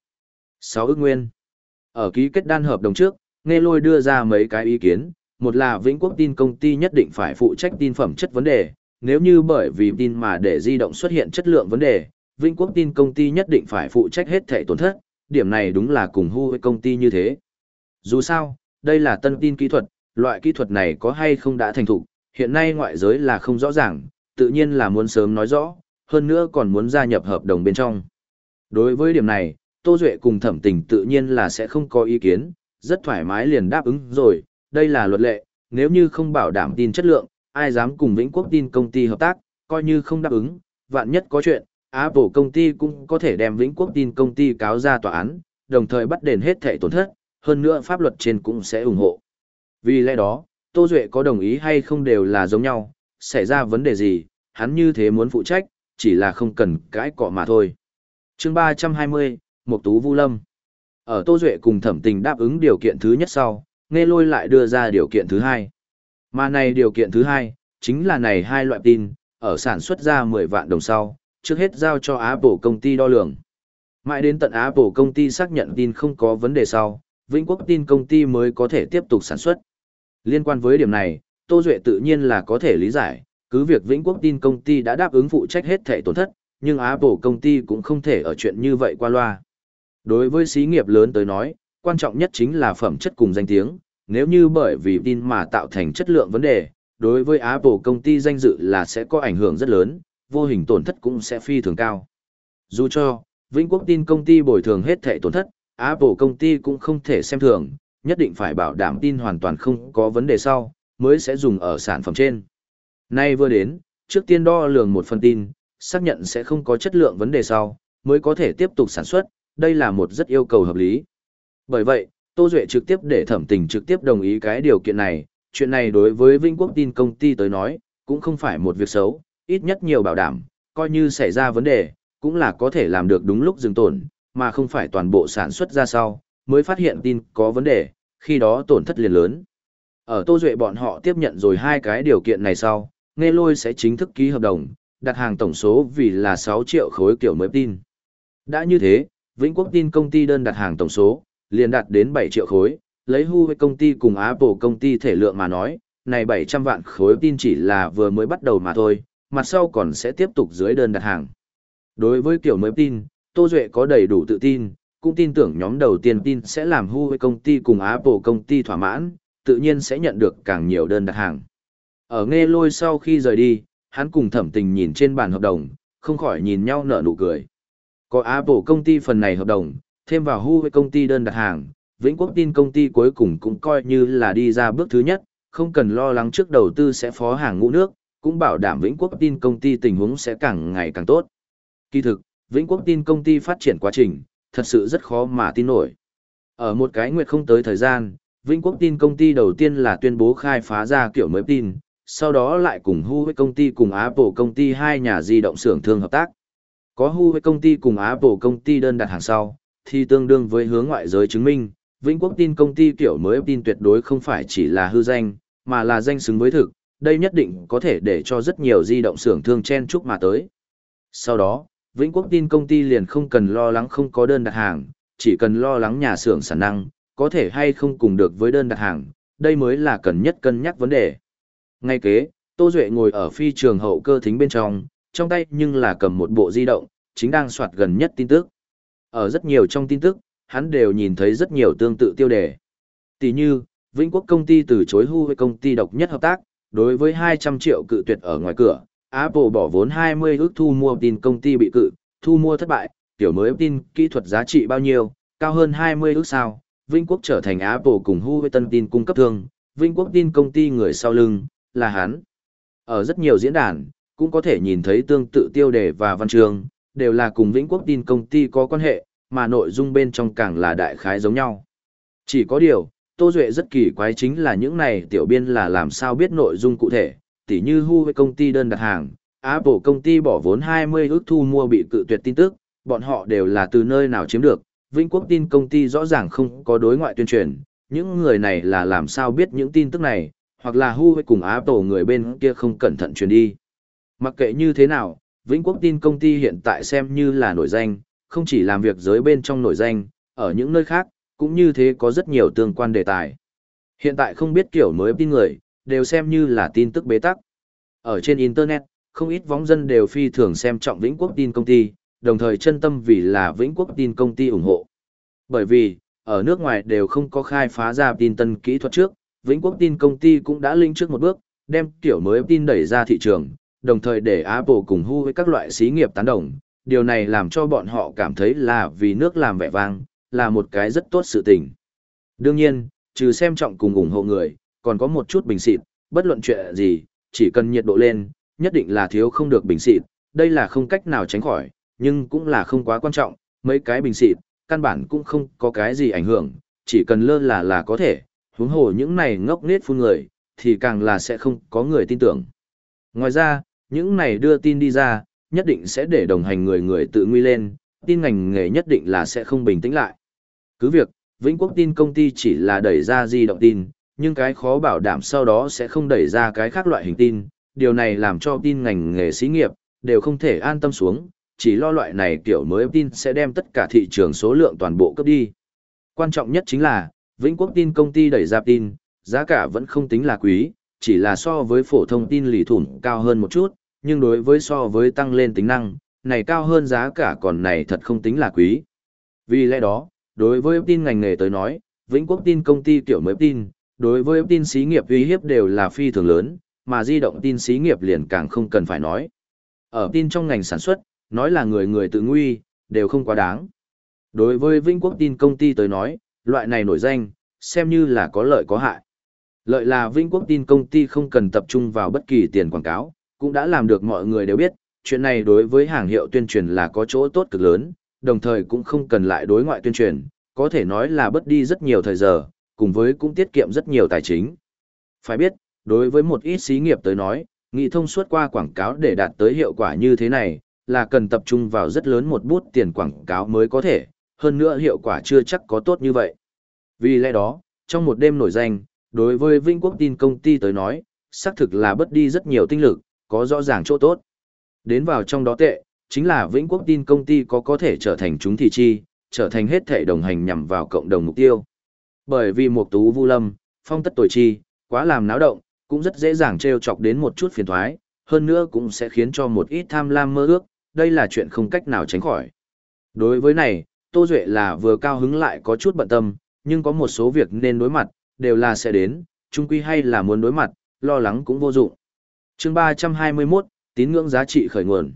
6 ước nguyên. Ở ký kết đan hợp đồng trước, nghe lôi đưa ra mấy cái ý kiến, một là Vĩnh Quốc tin công ty nhất định phải phụ trách tin phẩm chất vấn đề, nếu như bởi vì tin mà để di động xuất hiện chất lượng vấn đề, Vĩnh Quốc tin công ty nhất định phải phụ trách hết thẻ tổn thất, điểm này đúng là cùng hu với công ty như thế. Dù sao, đây là tân tin kỹ thuật, loại kỹ thuật này có hay không đã thành thục, hiện nay ngoại giới là không rõ ràng, tự nhiên là muốn sớm nói rõ, hơn nữa còn muốn gia nhập hợp đồng bên trong. Đối với điểm này, Tô Duệ cùng thẩm tình tự nhiên là sẽ không có ý kiến, rất thoải mái liền đáp ứng rồi, đây là luật lệ, nếu như không bảo đảm tin chất lượng, ai dám cùng Vĩnh Quốc tin công ty hợp tác, coi như không đáp ứng, vạn nhất có chuyện, Apple công ty cũng có thể đem Vĩnh Quốc tin công ty cáo ra tòa án, đồng thời bắt đền hết thẻ tổn thất, hơn nữa pháp luật trên cũng sẽ ủng hộ. Vì lẽ đó, Tô Duệ có đồng ý hay không đều là giống nhau, xảy ra vấn đề gì, hắn như thế muốn phụ trách, chỉ là không cần cãi cọ mà thôi. chương 320, Mộc Tú Vu Lâm Ở Tô Duệ cùng thẩm tình đáp ứng điều kiện thứ nhất sau, nghe lôi lại đưa ra điều kiện thứ hai. Mà này điều kiện thứ hai, chính là này hai loại tin, ở sản xuất ra 10 vạn đồng sau, trước hết giao cho Apple công ty đo lường. Mãi đến tận Apple công ty xác nhận tin không có vấn đề sau, Vĩnh Quốc tin công ty mới có thể tiếp tục sản xuất. Liên quan với điểm này, Tô Duệ tự nhiên là có thể lý giải, cứ việc Vĩnh Quốc tin công ty đã đáp ứng phụ trách hết thể tổn thất, nhưng Apple công ty cũng không thể ở chuyện như vậy qua loa. Đối với xí nghiệp lớn tới nói, quan trọng nhất chính là phẩm chất cùng danh tiếng, nếu như bởi vì tin mà tạo thành chất lượng vấn đề, đối với Apple công ty danh dự là sẽ có ảnh hưởng rất lớn, vô hình tổn thất cũng sẽ phi thường cao. Dù cho, Vĩnh Quốc tin công ty bồi thường hết thẻ tổn thất, Apple công ty cũng không thể xem thường, nhất định phải bảo đảm tin hoàn toàn không có vấn đề sau, mới sẽ dùng ở sản phẩm trên. Nay vừa đến, trước tiên đo lường một phần tin, xác nhận sẽ không có chất lượng vấn đề sau, mới có thể tiếp tục sản xuất, đây là một rất yêu cầu hợp lý. Bởi vậy, Tô Duệ trực tiếp để thẩm tình trực tiếp đồng ý cái điều kiện này, chuyện này đối với Vinh Quốc tin công ty tới nói, cũng không phải một việc xấu, ít nhất nhiều bảo đảm, coi như xảy ra vấn đề, cũng là có thể làm được đúng lúc dừng tổn, mà không phải toàn bộ sản xuất ra sau, mới phát hiện tin có vấn đề, khi đó tổn thất liền lớn. Ở Tô Duệ bọn họ tiếp nhận rồi hai cái điều kiện này sau, nghe lôi sẽ chính thức ký hợp đồng, đặt hàng tổng số vì là 6 triệu khối kiểu mới tin. Đã như thế, Vĩnh Quốc tin công ty đơn đặt hàng tổng số, liền đạt đến 7 triệu khối, lấy Huawei công ty cùng Apple công ty thể lượng mà nói, này 700 vạn khối tin chỉ là vừa mới bắt đầu mà thôi, mặt sau còn sẽ tiếp tục dưới đơn đặt hàng. Đối với kiểu mới tin, Tô Duệ có đầy đủ tự tin, cũng tin tưởng nhóm đầu tiên tin sẽ làm Huawei công ty cùng Apple công ty thỏa mãn, tự nhiên sẽ nhận được càng nhiều đơn đặt hàng. Ở nghe lôi sau khi rời đi, hắn cùng thẩm tình nhìn trên bàn hợp đồng, không khỏi nhìn nhau nở nụ cười. Có Apple công ty phần này hợp đồng, thêm vào Huawei công ty đơn đặt hàng, Vĩnh Quốc tin công ty cuối cùng cũng coi như là đi ra bước thứ nhất, không cần lo lắng trước đầu tư sẽ phó hàng ngũ nước, cũng bảo đảm Vĩnh Quốc tin công ty tình huống sẽ càng ngày càng tốt. Kỳ thực, Vĩnh Quốc tin công ty phát triển quá trình, thật sự rất khó mà tin nổi. Ở một cái nguyệt không tới thời gian, Vĩnh Quốc tin công ty đầu tiên là tuyên bố khai phá ra kiểu mới tin, sau đó lại cùng Huawei công ty cùng Apple công ty hai nhà di động xưởng thương hợp tác. Có Huawei công ty cùng Apple công ty đơn đặt hàng sau, thì tương đương với hướng ngoại giới chứng minh, Vĩnh Quốc tin công ty kiểu mới tin tuyệt đối không phải chỉ là hư danh, mà là danh xứng với thực, đây nhất định có thể để cho rất nhiều di động xưởng thương chen chúc mà tới. Sau đó, Vĩnh Quốc tin công ty liền không cần lo lắng không có đơn đặt hàng, chỉ cần lo lắng nhà xưởng sản năng, có thể hay không cùng được với đơn đặt hàng, đây mới là cần nhất cân nhắc vấn đề. Ngay kế, Tô Duệ ngồi ở phi trường hậu cơ thính bên trong, trong tay nhưng là cầm một bộ di động, chính đang soạt gần nhất tin tức. Ở rất nhiều trong tin tức, hắn đều nhìn thấy rất nhiều tương tự tiêu đề. Tỷ như, Vĩnh Quốc công ty từ chối hưu với công ty độc nhất hợp tác, đối với 200 triệu cự tuyệt ở ngoài cửa, Apple bỏ vốn 20 ước thu mua tin công ty bị cự, thu mua thất bại, tiểu mới tin kỹ thuật giá trị bao nhiêu, cao hơn 20 ước sao, Vinh Quốc trở thành Apple cùng Huawei tân tin cung cấp thương, Vinh Quốc tin công ty người sau lưng, là hắn. Ở rất nhiều diễn đàn, cũng có thể nhìn thấy tương tự tiêu đề và văn chương, đều là cùng Vĩnh Quốc tin công ty có quan hệ, mà nội dung bên trong càng là đại khái giống nhau. Chỉ có điều, Tô Duệ rất kỳ quái chính là những này tiểu biên là làm sao biết nội dung cụ thể, tỉ như Huawei công ty đơn đặt hàng, Apple công ty bỏ vốn 20 ước thu mua bị cự tuyệt tin tức, bọn họ đều là từ nơi nào chiếm được, Vĩnh Quốc tin công ty rõ ràng không có đối ngoại tuyên truyền, những người này là làm sao biết những tin tức này, hoặc là Huawei cùng Apple người bên kia không cẩn thận truyền đi. Mặc kệ như thế nào, Vĩnh Quốc tin công ty hiện tại xem như là nổi danh, không chỉ làm việc giới bên trong nổi danh, ở những nơi khác, cũng như thế có rất nhiều tương quan đề tài. Hiện tại không biết kiểu mới tin người, đều xem như là tin tức bế tắc. Ở trên Internet, không ít vóng dân đều phi thường xem trọng Vĩnh Quốc tin công ty, đồng thời chân tâm vì là Vĩnh Quốc tin công ty ủng hộ. Bởi vì, ở nước ngoài đều không có khai phá ra tin tân kỹ thuật trước, Vĩnh Quốc tin công ty cũng đã linh trước một bước, đem kiểu mới tin đẩy ra thị trường, đồng thời để Apple cùng hu với các loại xí nghiệp tán đồng. Điều này làm cho bọn họ cảm thấy là vì nước làm vẻ vang, là một cái rất tốt sự tình. Đương nhiên, trừ xem trọng cùng ủng hộ người, còn có một chút bình xịt, bất luận chuyện gì, chỉ cần nhiệt độ lên, nhất định là thiếu không được bình xịt, đây là không cách nào tránh khỏi, nhưng cũng là không quá quan trọng, mấy cái bình xịt, căn bản cũng không có cái gì ảnh hưởng, chỉ cần lơ là là có thể, huống hồ những này ngốc nết phun người, thì càng là sẽ không có người tin tưởng. Ngoài ra, những này đưa tin đi ra, nhất định sẽ để đồng hành người người tự nguy lên, tin ngành nghề nhất định là sẽ không bình tĩnh lại. Cứ việc, Vĩnh Quốc tin công ty chỉ là đẩy ra di động tin, nhưng cái khó bảo đảm sau đó sẽ không đẩy ra cái khác loại hình tin, điều này làm cho tin ngành nghề xí nghiệp, đều không thể an tâm xuống, chỉ lo loại này kiểu mới tin sẽ đem tất cả thị trường số lượng toàn bộ cấp đi. Quan trọng nhất chính là, Vĩnh Quốc tin công ty đẩy ra tin, giá cả vẫn không tính là quý, chỉ là so với phổ thông tin lì thủng cao hơn một chút, nhưng đối với so với tăng lên tính năng, này cao hơn giá cả còn này thật không tính là quý. Vì lẽ đó, đối với tin ngành nghề tới nói, Vĩnh Quốc tin công ty kiểu mới tin, đối với tin xí nghiệp uy hiếp đều là phi thường lớn, mà di động tin xí nghiệp liền càng không cần phải nói. Ở tin trong ngành sản xuất, nói là người người tự nguy, đều không quá đáng. Đối với Vĩnh Quốc tin công ty tới nói, loại này nổi danh, xem như là có lợi có hại. Lợi là Vĩnh Quốc tin công ty không cần tập trung vào bất kỳ tiền quảng cáo, cũng đã làm được mọi người đều biết, chuyện này đối với hàng hiệu tuyên truyền là có chỗ tốt cực lớn, đồng thời cũng không cần lại đối ngoại tuyên truyền, có thể nói là bất đi rất nhiều thời giờ, cùng với cũng tiết kiệm rất nhiều tài chính. Phải biết, đối với một ít xí nghiệp tới nói, nghị thông suốt qua quảng cáo để đạt tới hiệu quả như thế này, là cần tập trung vào rất lớn một bút tiền quảng cáo mới có thể, hơn nữa hiệu quả chưa chắc có tốt như vậy. Vì lẽ đó, trong một đêm nổi danh, đối với Vinh Quốc tin công ty tới nói, xác thực là bất đi rất nhiều tinh lực, có rõ ràng chỗ tốt. Đến vào trong đó tệ, chính là Vĩnh Quốc tin công ty có có thể trở thành chúng thị chi, trở thành hết thể đồng hành nhằm vào cộng đồng mục tiêu. Bởi vì một tú vu lâm, phong tất tuổi chi, quá làm náo động, cũng rất dễ dàng treo chọc đến một chút phiền thoái, hơn nữa cũng sẽ khiến cho một ít tham lam mơ ước, đây là chuyện không cách nào tránh khỏi. Đối với này, Tô Duệ là vừa cao hứng lại có chút bận tâm, nhưng có một số việc nên đối mặt, đều là sẽ đến, chung quy hay là muốn đối mặt, lo lắng cũng vô dụng chương 321, tín ngưỡng giá trị khởi nguồn.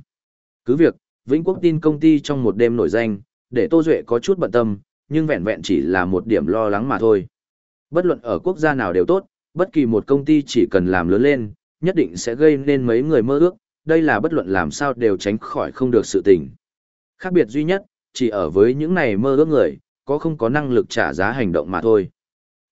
Cứ việc, Vĩnh Quốc tin công ty trong một đêm nổi danh, để Tô Duệ có chút bận tâm, nhưng vẹn vẹn chỉ là một điểm lo lắng mà thôi. Bất luận ở quốc gia nào đều tốt, bất kỳ một công ty chỉ cần làm lớn lên, nhất định sẽ gây nên mấy người mơ ước, đây là bất luận làm sao đều tránh khỏi không được sự tình. Khác biệt duy nhất, chỉ ở với những này mơ ước người, có không có năng lực trả giá hành động mà thôi.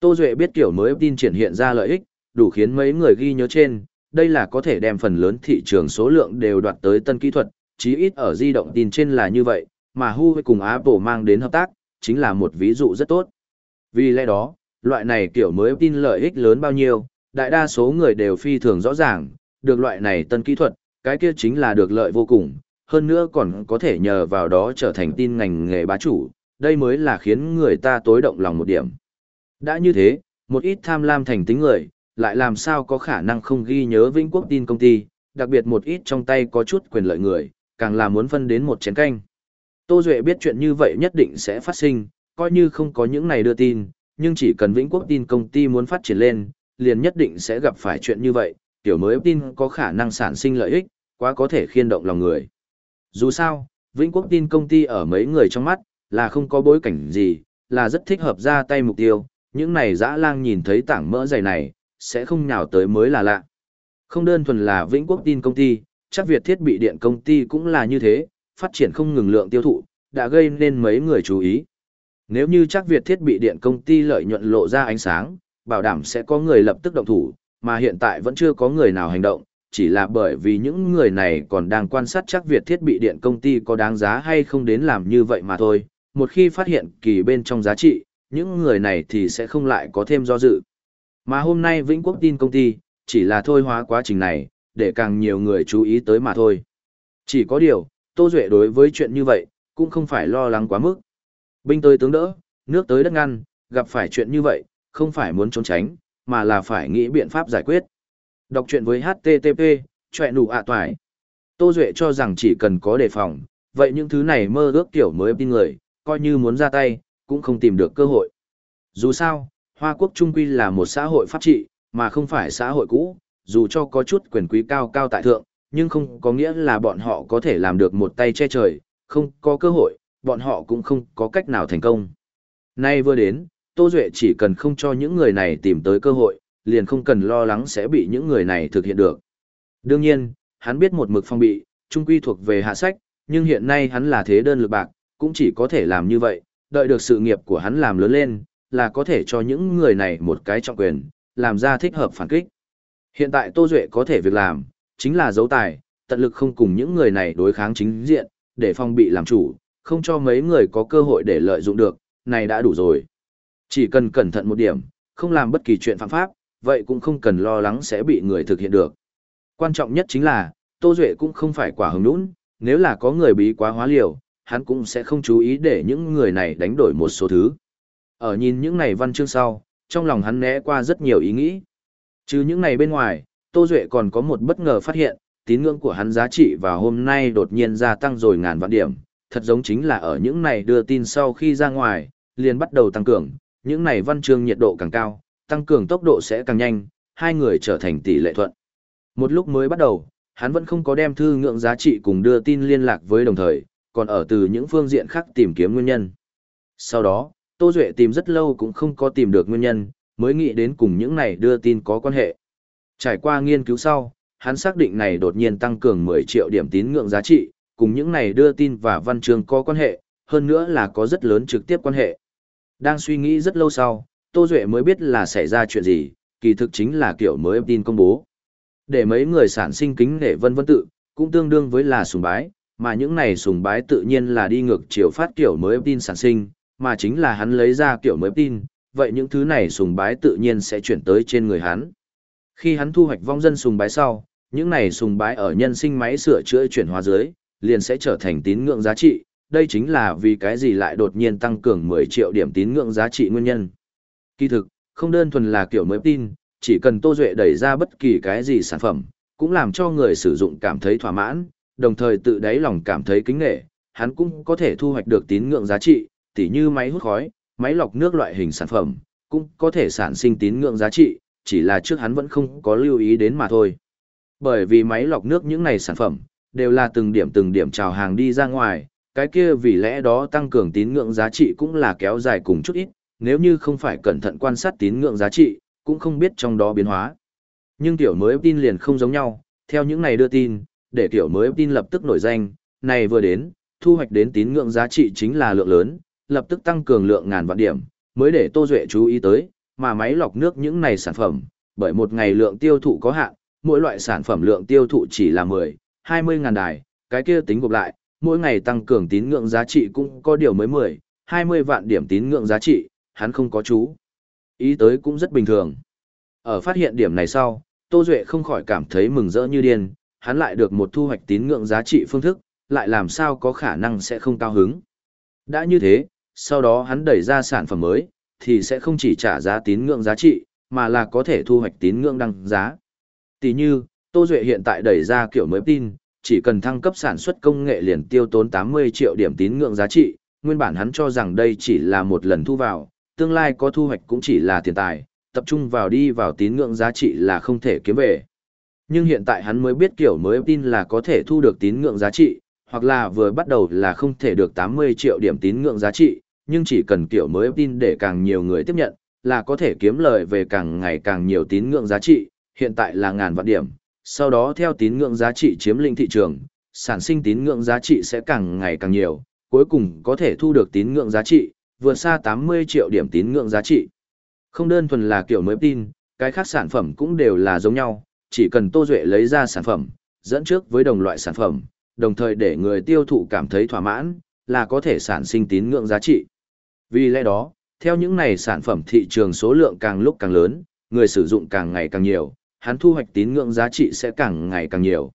Tô Duệ biết kiểu mới tin triển hiện ra lợi ích, đủ khiến mấy người ghi nhớ trên, đây là có thể đem phần lớn thị trường số lượng đều đoạt tới tân kỹ thuật, chí ít ở di động tin trên là như vậy, mà Huawei cùng Apple mang đến hợp tác, chính là một ví dụ rất tốt. Vì lẽ đó, loại này kiểu mới tin lợi ích lớn bao nhiêu, đại đa số người đều phi thường rõ ràng, được loại này tân kỹ thuật, cái kia chính là được lợi vô cùng, hơn nữa còn có thể nhờ vào đó trở thành tin ngành nghề bá chủ, đây mới là khiến người ta tối động lòng một điểm. Đã như thế, một ít tham lam thành tính người, lại làm sao có khả năng không ghi nhớ Vĩnh Quốc tin công ty, đặc biệt một ít trong tay có chút quyền lợi người, càng là muốn phân đến một chén canh. Tô Duệ biết chuyện như vậy nhất định sẽ phát sinh, coi như không có những này đưa tin, nhưng chỉ cần Vĩnh Quốc tin công ty muốn phát triển lên, liền nhất định sẽ gặp phải chuyện như vậy, tiểu mới tin có khả năng sản sinh lợi ích, quá có thể khiên động lòng người. Dù sao, Vĩnh Quốc tin công ty ở mấy người trong mắt, là không có bối cảnh gì, là rất thích hợp ra tay mục tiêu, những này dã lang nhìn thấy tảng mỡ dày này, sẽ không nhào tới mới là lạ. Không đơn thuần là Vĩnh Quốc tin công ty, chắc Việt thiết bị điện công ty cũng là như thế, phát triển không ngừng lượng tiêu thụ, đã gây nên mấy người chú ý. Nếu như chắc Việt thiết bị điện công ty lợi nhuận lộ ra ánh sáng, bảo đảm sẽ có người lập tức động thủ, mà hiện tại vẫn chưa có người nào hành động, chỉ là bởi vì những người này còn đang quan sát chắc Việt thiết bị điện công ty có đáng giá hay không đến làm như vậy mà thôi. Một khi phát hiện kỳ bên trong giá trị, những người này thì sẽ không lại có thêm do dự. Mà hôm nay Vĩnh Quốc tin công ty, chỉ là thôi hóa quá trình này, để càng nhiều người chú ý tới mà thôi. Chỉ có điều, Tô Duệ đối với chuyện như vậy, cũng không phải lo lắng quá mức. Binh tới tướng đỡ, nước tới đất ngăn, gặp phải chuyện như vậy, không phải muốn trốn tránh, mà là phải nghĩ biện pháp giải quyết. Đọc chuyện với HTTP, chọe nụ ạ à toài. Tô Duệ cho rằng chỉ cần có đề phòng, vậy những thứ này mơ ước kiểu mới tin người, coi như muốn ra tay, cũng không tìm được cơ hội. Dù sao, Hoa Quốc Trung Quy là một xã hội pháp trị, mà không phải xã hội cũ, dù cho có chút quyền quý cao cao tại thượng, nhưng không có nghĩa là bọn họ có thể làm được một tay che trời, không có cơ hội, bọn họ cũng không có cách nào thành công. Nay vừa đến, Tô Duệ chỉ cần không cho những người này tìm tới cơ hội, liền không cần lo lắng sẽ bị những người này thực hiện được. Đương nhiên, hắn biết một mực phong bị, trung quy thuộc về hạ sách, nhưng hiện nay hắn là thế đơn lực bạc, cũng chỉ có thể làm như vậy, đợi được sự nghiệp của hắn làm lớn lên, là có thể cho những người này một cái trọng quyền, làm ra thích hợp phản kích. Hiện tại Tô Duệ có thể việc làm, chính là dấu tài, tận lực không cùng những người này đối kháng chính diện, để phong bị làm chủ, không cho mấy người có cơ hội để lợi dụng được, này đã đủ rồi. Chỉ cần cẩn thận một điểm, không làm bất kỳ chuyện phạm pháp, vậy cũng không cần lo lắng sẽ bị người thực hiện được. Quan trọng nhất chính là, Tô Duệ cũng không phải quả hứng nũng, nếu là có người bí quá hóa liều, hắn cũng sẽ không chú ý để những người này đánh đổi một số thứ. Ở nhìn những này văn chương sau, trong lòng hắn né qua rất nhiều ý nghĩ. Chứ những này bên ngoài, Tô Duệ còn có một bất ngờ phát hiện, tín ngưỡng của hắn giá trị và hôm nay đột nhiên gia tăng rồi ngàn vạn điểm, thật giống chính là ở những này đưa tin sau khi ra ngoài, liền bắt đầu tăng cường, những này văn chương nhiệt độ càng cao, tăng cường tốc độ sẽ càng nhanh, hai người trở thành tỷ lệ thuận. Một lúc mới bắt đầu, hắn vẫn không có đem thư ngưỡng giá trị cùng đưa tin liên lạc với đồng thời, còn ở từ những phương diện khác tìm kiếm nguyên nhân. Sau đó, Tô Duệ tìm rất lâu cũng không có tìm được nguyên nhân, mới nghĩ đến cùng những này đưa tin có quan hệ. Trải qua nghiên cứu sau, hắn xác định này đột nhiên tăng cường 10 triệu điểm tín ngưỡng giá trị, cùng những này đưa tin và văn chương có quan hệ, hơn nữa là có rất lớn trực tiếp quan hệ. Đang suy nghĩ rất lâu sau, Tô Duệ mới biết là xảy ra chuyện gì, kỳ thực chính là kiểu mới tin công bố. Để mấy người sản sinh kính nể vân vân tự, cũng tương đương với là sùng bái, mà những này sùng bái tự nhiên là đi ngược chiều phát kiểu mới tin sản sinh, mà chính là hắn lấy ra kiểu mới tin, vậy những thứ này sùng bái tự nhiên sẽ chuyển tới trên người hắn. Khi hắn thu hoạch vong dân sùng bái sau, những này sùng bái ở nhân sinh máy sửa chữa chuyển hóa dưới, liền sẽ trở thành tín ngưỡng giá trị, đây chính là vì cái gì lại đột nhiên tăng cường 10 triệu điểm tín ngưỡng giá trị nguyên nhân. Kỳ thực, không đơn thuần là kiểu mới tin, chỉ cần Tô Duệ đẩy ra bất kỳ cái gì sản phẩm, cũng làm cho người sử dụng cảm thấy thỏa mãn, đồng thời tự đáy lòng cảm thấy kính nghệ, hắn cũng có thể thu hoạch được tín ngưỡng giá trị, tỉ như máy hút khói, máy lọc nước loại hình sản phẩm, cũng có thể sản sinh tín ngưỡng giá trị, chỉ là trước hắn vẫn không có lưu ý đến mà thôi. Bởi vì máy lọc nước những này sản phẩm, đều là từng điểm từng điểm trào hàng đi ra ngoài, cái kia vì lẽ đó tăng cường tín ngưỡng giá trị cũng là kéo dài cùng chút ít, nếu như không phải cẩn thận quan sát tín ngưỡng giá trị, cũng không biết trong đó biến hóa. Nhưng tiểu mới tin liền không giống nhau, theo những này đưa tin, để tiểu mới tin lập tức nổi danh, này vừa đến, thu hoạch đến tín ngưỡng giá trị chính là lượng lớn, lập tức tăng cường lượng ngàn vạn điểm, mới để Tô Duệ chú ý tới, mà máy lọc nước những này sản phẩm, bởi một ngày lượng tiêu thụ có hạn, mỗi loại sản phẩm lượng tiêu thụ chỉ là 10, 20 ngàn đài, cái kia tính gộp lại, mỗi ngày tăng cường tín ngưỡng giá trị cũng có điều mới 10, 20 vạn điểm tín ngưỡng giá trị, hắn không có chú. Ý tới cũng rất bình thường. Ở phát hiện điểm này sau, Tô Duệ không khỏi cảm thấy mừng rỡ như điên, hắn lại được một thu hoạch tín ngưỡng giá trị phương thức, lại làm sao có khả năng sẽ không cao hứng. Đã như thế, sau đó hắn đẩy ra sản phẩm mới, thì sẽ không chỉ trả giá tín ngưỡng giá trị, mà là có thể thu hoạch tín ngưỡng đăng giá. Tỷ như, Tô Duệ hiện tại đẩy ra kiểu mới tin, chỉ cần thăng cấp sản xuất công nghệ liền tiêu tốn 80 triệu điểm tín ngưỡng giá trị, nguyên bản hắn cho rằng đây chỉ là một lần thu vào, tương lai có thu hoạch cũng chỉ là tiền tài, tập trung vào đi vào tín ngưỡng giá trị là không thể kiếm về. Nhưng hiện tại hắn mới biết kiểu mới tin là có thể thu được tín ngưỡng giá trị, hoặc là vừa bắt đầu là không thể được 80 triệu điểm tín ngưỡng giá trị, nhưng chỉ cần kiểu mới tin để càng nhiều người tiếp nhận, là có thể kiếm lời về càng ngày càng nhiều tín ngưỡng giá trị, hiện tại là ngàn vạn điểm, sau đó theo tín ngưỡng giá trị chiếm lĩnh thị trường, sản sinh tín ngưỡng giá trị sẽ càng ngày càng nhiều, cuối cùng có thể thu được tín ngưỡng giá trị, vượt xa 80 triệu điểm tín ngưỡng giá trị. Không đơn thuần là kiểu mới tin, cái khác sản phẩm cũng đều là giống nhau, chỉ cần Tô Duệ lấy ra sản phẩm, dẫn trước với đồng loại sản phẩm, đồng thời để người tiêu thụ cảm thấy thỏa mãn, là có thể sản sinh tín ngưỡng giá trị. Vì lẽ đó, theo những này sản phẩm thị trường số lượng càng lúc càng lớn, người sử dụng càng ngày càng nhiều, hắn thu hoạch tín ngưỡng giá trị sẽ càng ngày càng nhiều.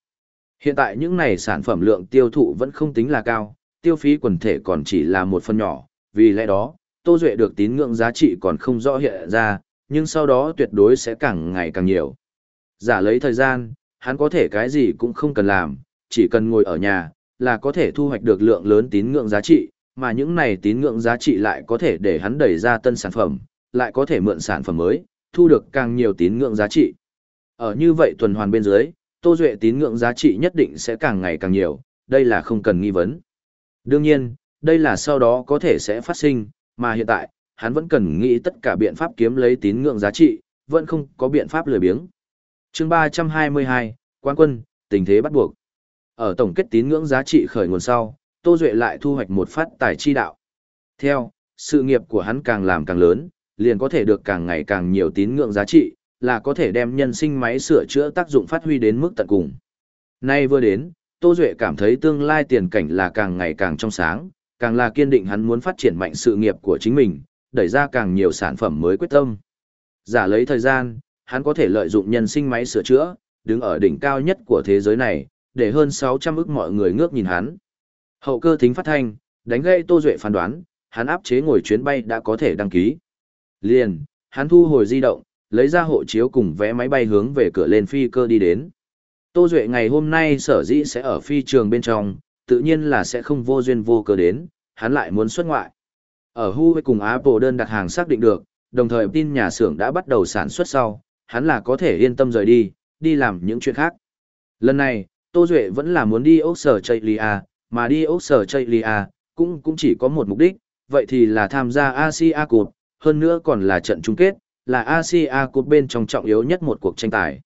Hiện tại những này sản phẩm lượng tiêu thụ vẫn không tính là cao, tiêu phí quần thể còn chỉ là một phần nhỏ, vì lẽ đó, Tô Duệ được tín ngưỡng giá trị còn không rõ hiện ra, nhưng sau đó tuyệt đối sẽ càng ngày càng nhiều. Giả lấy thời gian, hắn có thể cái gì cũng không cần làm, chỉ cần ngồi ở nhà, là có thể thu hoạch được lượng lớn tín ngưỡng giá trị, mà những này tín ngưỡng giá trị lại có thể để hắn đẩy ra tân sản phẩm, lại có thể mượn sản phẩm mới, thu được càng nhiều tín ngưỡng giá trị. Ở như vậy tuần hoàn bên dưới, Tô Duệ tín ngưỡng giá trị nhất định sẽ càng ngày càng nhiều, đây là không cần nghi vấn. Đương nhiên, đây là sau đó có thể sẽ phát sinh, mà hiện tại, hắn vẫn cần nghĩ tất cả biện pháp kiếm lấy tín ngưỡng giá trị, vẫn không có biện pháp lười biếng. chương 322, quan quân, tình thế bắt buộc. Ở tổng kết tín ngưỡng giá trị khởi nguồn sau, Tô Duệ lại thu hoạch một phát tài chi đạo. Theo, sự nghiệp của hắn càng làm càng lớn, liền có thể được càng ngày càng nhiều tín ngưỡng giá trị, là có thể đem nhân sinh máy sửa chữa tác dụng phát huy đến mức tận cùng. Nay vừa đến, Tô Duệ cảm thấy tương lai tiền cảnh là càng ngày càng trong sáng, càng là kiên định hắn muốn phát triển mạnh sự nghiệp của chính mình, đẩy ra càng nhiều sản phẩm mới quyết tâm. Giả lấy thời gian, hắn có thể lợi dụng nhân sinh máy sửa chữa, đứng ở đỉnh cao nhất của thế giới này, để hơn 600 ức mọi người ngước nhìn hắn. Hậu cơ thính phát thanh, đánh gây Tô Duệ phán đoán, hắn áp chế ngồi chuyến bay đã có thể đăng ký. Liền, hắn thu hồi di động, lấy ra hộ chiếu cùng vé máy bay hướng về cửa lên phi cơ đi đến. Tô Duệ ngày hôm nay sở dĩ sẽ ở phi trường bên trong, tự nhiên là sẽ không vô duyên vô cớ đến, hắn lại muốn xuất ngoại. Ở Huawei cùng Apple đơn đặt hàng xác định được, đồng thời tin nhà xưởng đã bắt đầu sản xuất sau, hắn là có thể yên tâm rời đi, đi làm những chuyện khác. Lần này, Tô Duệ vẫn là muốn đi ốc sở Chaylia, mà đi ốc sở à, cũng cũng chỉ có một mục đích, vậy thì là tham gia Asia Cup, hơn nữa còn là trận chung kết, là Asia Cup bên trong trọng yếu nhất một cuộc tranh tài.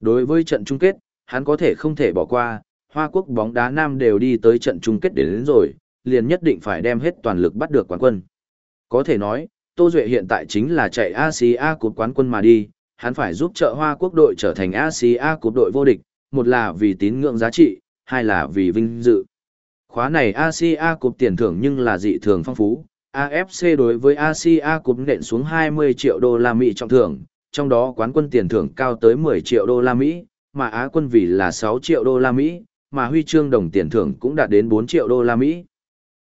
Đối với trận chung kết, hắn có thể không thể bỏ qua, Hoa Quốc bóng đá nam đều đi tới trận chung kết đến, đến rồi, liền nhất định phải đem hết toàn lực bắt được quán quân. Có thể nói, Tô Duệ hiện tại chính là chạy Asia Cup quán quân mà đi, hắn phải giúp trợ Hoa Quốc đội trở thành Asia Cup đội vô địch, một là vì tín ngưỡng giá trị, hai là vì vinh dự. Khóa này Asia Cup tiền thưởng nhưng là dị thường phong phú, AFC đối với Asia Cup nện xuống 20 triệu đô la Mỹ trọng thưởng, trong đó quán quân tiền thưởng cao tới 10 triệu đô la Mỹ, mà Á quân vì là 6 triệu đô la Mỹ, mà huy chương đồng tiền thưởng cũng đạt đến 4 triệu đô la Mỹ.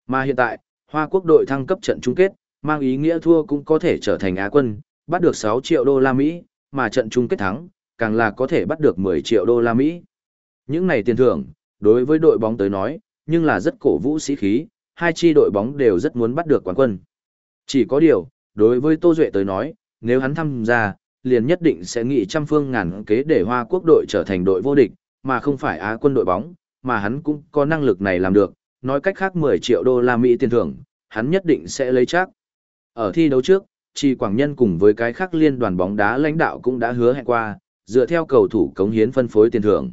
Mà hiện tại, Hoa Quốc đội thăng cấp trận chung kết, mang ý nghĩa thua cũng có thể trở thành Á quân, bắt được 6 triệu đô la Mỹ, mà trận chung kết thắng, càng là có thể bắt được 10 triệu đô la Mỹ. Những này tiền thưởng, đối với đội bóng tới nói, nhưng là rất cổ vũ sĩ khí, hai chi đội bóng đều rất muốn bắt được quán quân. Chỉ có điều, đối với Tô Duệ tới nói, nếu hắn tham gia, liền nhất định sẽ nghĩ trăm phương ngàn kế để Hoa Quốc đội trở thành đội vô địch, mà không phải Á quân đội bóng, mà hắn cũng có năng lực này làm được, nói cách khác 10 triệu đô la Mỹ tiền thưởng, hắn nhất định sẽ lấy chắc. Ở thi đấu trước, Trì Quảng Nhân cùng với cái khác liên đoàn bóng đá lãnh đạo cũng đã hứa hẹn qua, dựa theo cầu thủ cống hiến phân phối tiền thưởng.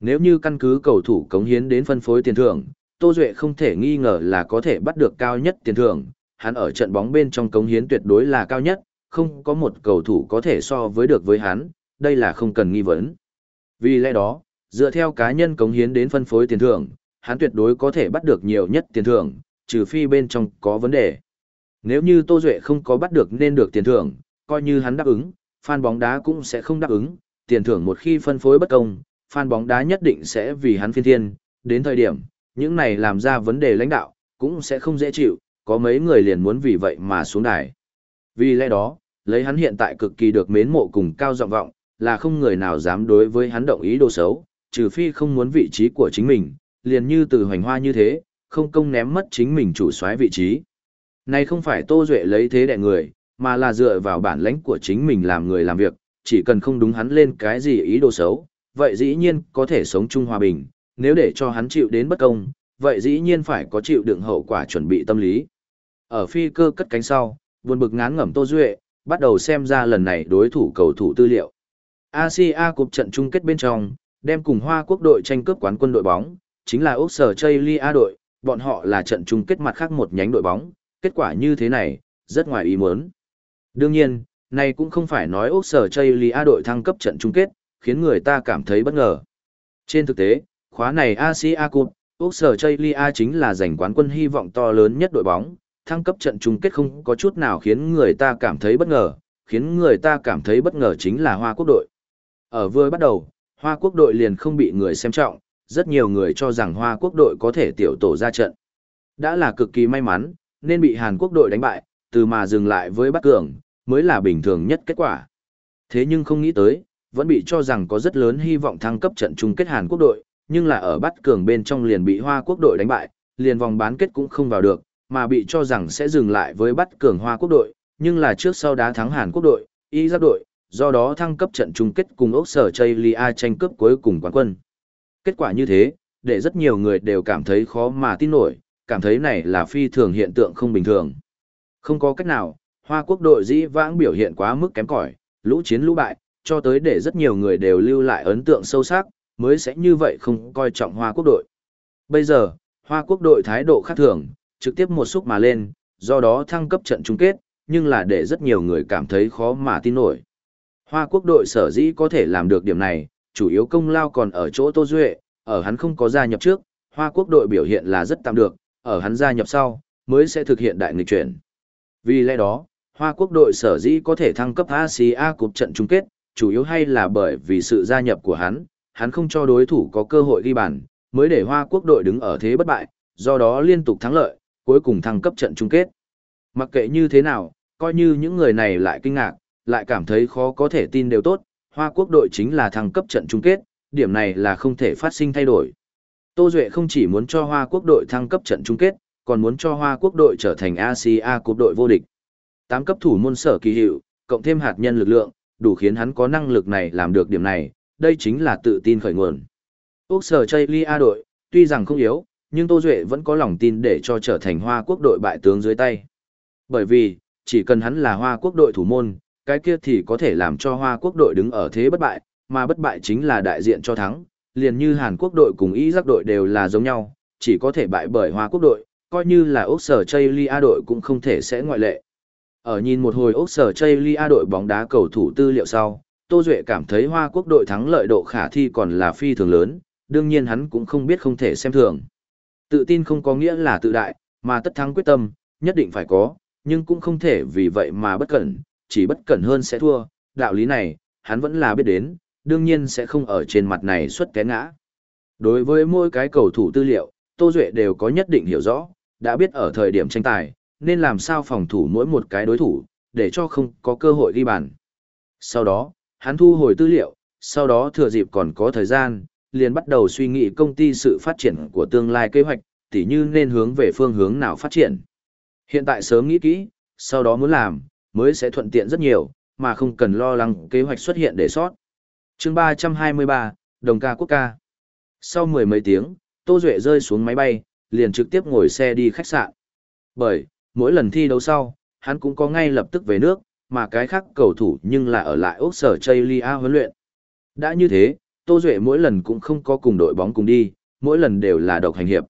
Nếu như căn cứ cầu thủ cống hiến đến phân phối tiền thưởng, Tô Duệ không thể nghi ngờ là có thể bắt được cao nhất tiền thưởng, hắn ở trận bóng bên trong cống hiến tuyệt đối là cao nhất, không có một cầu thủ có thể so với được với hắn, đây là không cần nghi vấn. Vì lẽ đó, dựa theo cá nhân cống hiến đến phân phối tiền thưởng, hắn tuyệt đối có thể bắt được nhiều nhất tiền thưởng, trừ phi bên trong có vấn đề. Nếu như Tô Duệ không có bắt được nên được tiền thưởng, coi như hắn đáp ứng, fan bóng đá cũng sẽ không đáp ứng, tiền thưởng một khi phân phối bất công, fan bóng đá nhất định sẽ vì hắn phiên thiên, đến thời điểm, những này làm ra vấn đề lãnh đạo, cũng sẽ không dễ chịu, có mấy người liền muốn vì vậy mà xuống đài. Vì lẽ đó, lấy hắn hiện tại cực kỳ được mến mộ cùng cao giọng vọng, là không người nào dám đối với hắn động ý đồ xấu, trừ phi không muốn vị trí của chính mình, liền như từ hoành hoa như thế, không công ném mất chính mình chủ soái vị trí. Này không phải Tô Duệ lấy thế đẻ người, mà là dựa vào bản lãnh của chính mình làm người làm việc, chỉ cần không đúng hắn lên cái gì ý đồ xấu, vậy dĩ nhiên có thể sống chung hòa bình, nếu để cho hắn chịu đến bất công, vậy dĩ nhiên phải có chịu đựng hậu quả chuẩn bị tâm lý. Ở phi cơ cất cánh sau, buồn bực ngán ngẩm Tô Duệ, bắt đầu xem ra lần này đối thủ cầu thủ tư liệu. Asia cục trận chung kết bên trong, đem cùng Hoa Quốc đội tranh cướp quán quân đội bóng, chính là Úc Sở Chaylia đội, bọn họ là trận chung kết mặt khác một nhánh đội bóng, kết quả như thế này, rất ngoài ý muốn. Đương nhiên, này cũng không phải nói Úc Sở Chaylia đội thăng cấp trận chung kết, khiến người ta cảm thấy bất ngờ. Trên thực tế, khóa này Asia Cup, Úc Sở Chaylia chính là giành quán quân hy vọng to lớn nhất đội bóng, thăng cấp trận chung kết không có chút nào khiến người ta cảm thấy bất ngờ, khiến người ta cảm thấy bất ngờ chính là Hoa Quốc đội. Ở vừa bắt đầu, Hoa Quốc đội liền không bị người xem trọng, rất nhiều người cho rằng Hoa Quốc đội có thể tiểu tổ ra trận. Đã là cực kỳ may mắn, nên bị Hàn Quốc đội đánh bại, từ mà dừng lại với Bắc Cường, mới là bình thường nhất kết quả. Thế nhưng không nghĩ tới, vẫn bị cho rằng có rất lớn hy vọng thăng cấp trận chung kết Hàn Quốc đội, nhưng là ở bắt Cường bên trong liền bị Hoa Quốc đội đánh bại, liền vòng bán kết cũng không vào được, mà bị cho rằng sẽ dừng lại với bắt Cường Hoa Quốc đội, nhưng là trước sau đá thắng Hàn Quốc đội, Y giáp đội, do đó thăng cấp trận chung kết cùng ốc Sở Chaylia tranh cướp cuối cùng quán quân. Kết quả như thế, để rất nhiều người đều cảm thấy khó mà tin nổi, cảm thấy này là phi thường hiện tượng không bình thường. Không có cách nào, Hoa Quốc đội dĩ vãng biểu hiện quá mức kém cỏi, lũ chiến lũ bại, cho tới để rất nhiều người đều lưu lại ấn tượng sâu sắc, mới sẽ như vậy không coi trọng Hoa Quốc đội. Bây giờ, Hoa Quốc đội thái độ khác thường, trực tiếp một xúc mà lên, do đó thăng cấp trận chung kết, nhưng là để rất nhiều người cảm thấy khó mà tin nổi. Hoa quốc đội sở dĩ có thể làm được điểm này, chủ yếu công lao còn ở chỗ Tô Duệ, ở hắn không có gia nhập trước, Hoa quốc đội biểu hiện là rất tạm được, ở hắn gia nhập sau, mới sẽ thực hiện đại nghịch chuyển. Vì lẽ đó, Hoa quốc đội sở dĩ có thể thăng cấp Asia Cup trận chung kết, chủ yếu hay là bởi vì sự gia nhập của hắn, hắn không cho đối thủ có cơ hội ghi bàn, mới để Hoa quốc đội đứng ở thế bất bại, do đó liên tục thắng lợi, cuối cùng thăng cấp trận chung kết. Mặc kệ như thế nào, coi như những người này lại kinh ngạc, lại cảm thấy khó có thể tin đều tốt, Hoa Quốc đội chính là thăng cấp trận chung kết, điểm này là không thể phát sinh thay đổi. Tô Duệ không chỉ muốn cho Hoa Quốc đội thăng cấp trận chung kết, còn muốn cho Hoa Quốc đội trở thành Asia Cup đội vô địch. Tám cấp thủ môn sở kỳ hiệu, cộng thêm hạt nhân lực lượng, đủ khiến hắn có năng lực này làm được điểm này, đây chính là tự tin khởi nguồn. Úc sở chơi A đội, tuy rằng không yếu, nhưng Tô Duệ vẫn có lòng tin để cho trở thành Hoa Quốc đội bại tướng dưới tay. Bởi vì, chỉ cần hắn là Hoa Quốc đội thủ môn, cái kia thì có thể làm cho Hoa quốc đội đứng ở thế bất bại, mà bất bại chính là đại diện cho thắng, liền như Hàn Quốc đội cùng Ý giác đội đều là giống nhau, chỉ có thể bại bởi Hoa quốc đội, coi như là Úc Sở Chaylia đội cũng không thể sẽ ngoại lệ. Ở nhìn một hồi ốc Sở chơi lia đội bóng đá cầu thủ tư liệu sau, Tô Duệ cảm thấy Hoa quốc đội thắng lợi độ khả thi còn là phi thường lớn, đương nhiên hắn cũng không biết không thể xem thường. Tự tin không có nghĩa là tự đại, mà tất thắng quyết tâm, nhất định phải có, nhưng cũng không thể vì vậy mà bất cẩn, chỉ bất cẩn hơn sẽ thua, đạo lý này, hắn vẫn là biết đến, đương nhiên sẽ không ở trên mặt này xuất té ngã. Đối với mỗi cái cầu thủ tư liệu, Tô Duệ đều có nhất định hiểu rõ, đã biết ở thời điểm tranh tài, nên làm sao phòng thủ mỗi một cái đối thủ, để cho không có cơ hội ghi bàn. Sau đó, hắn thu hồi tư liệu, sau đó thừa dịp còn có thời gian, liền bắt đầu suy nghĩ công ty sự phát triển của tương lai kế hoạch, tỉ như nên hướng về phương hướng nào phát triển. Hiện tại sớm nghĩ kỹ, sau đó muốn làm, mới sẽ thuận tiện rất nhiều, mà không cần lo lắng kế hoạch xuất hiện để sót. chương 323, Đồng ca quốc ca. Sau mười mấy tiếng, Tô Duệ rơi xuống máy bay, liền trực tiếp ngồi xe đi khách sạn. Bởi, mỗi lần thi đấu sau, hắn cũng có ngay lập tức về nước, mà cái khác cầu thủ nhưng là ở lại Úc sở Chaylia huấn luyện. Đã như thế, Tô Duệ mỗi lần cũng không có cùng đội bóng cùng đi, mỗi lần đều là độc hành hiệp.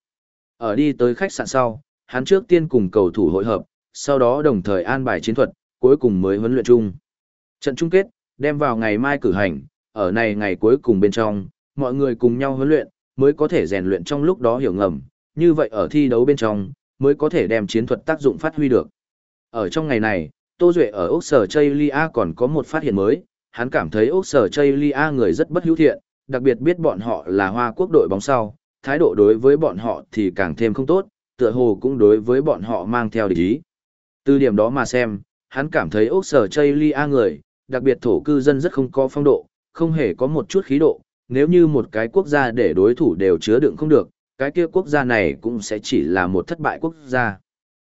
Ở đi tới khách sạn sau, hắn trước tiên cùng cầu thủ hội hợp, sau đó đồng thời an bài chiến thuật, cuối cùng mới huấn luyện chung. Trận chung kết, đem vào ngày mai cử hành, ở này ngày cuối cùng bên trong, mọi người cùng nhau huấn luyện, mới có thể rèn luyện trong lúc đó hiểu ngầm, như vậy ở thi đấu bên trong, mới có thể đem chiến thuật tác dụng phát huy được. Ở trong ngày này, Tô Duệ ở Úc Sở Chaylia còn có một phát hiện mới, hắn cảm thấy Úc Sở Chaylia người rất bất hữu thiện, đặc biệt biết bọn họ là hoa quốc đội bóng sau, thái độ đối với bọn họ thì càng thêm không tốt, tựa hồ cũng đối với bọn họ mang theo địch ý. Từ điểm đó mà xem, hắn cảm thấy Úc Sở Chaylia người, đặc biệt thổ cư dân rất không có phong độ, không hề có một chút khí độ, nếu như một cái quốc gia để đối thủ đều chứa đựng không được, cái kia quốc gia này cũng sẽ chỉ là một thất bại quốc gia.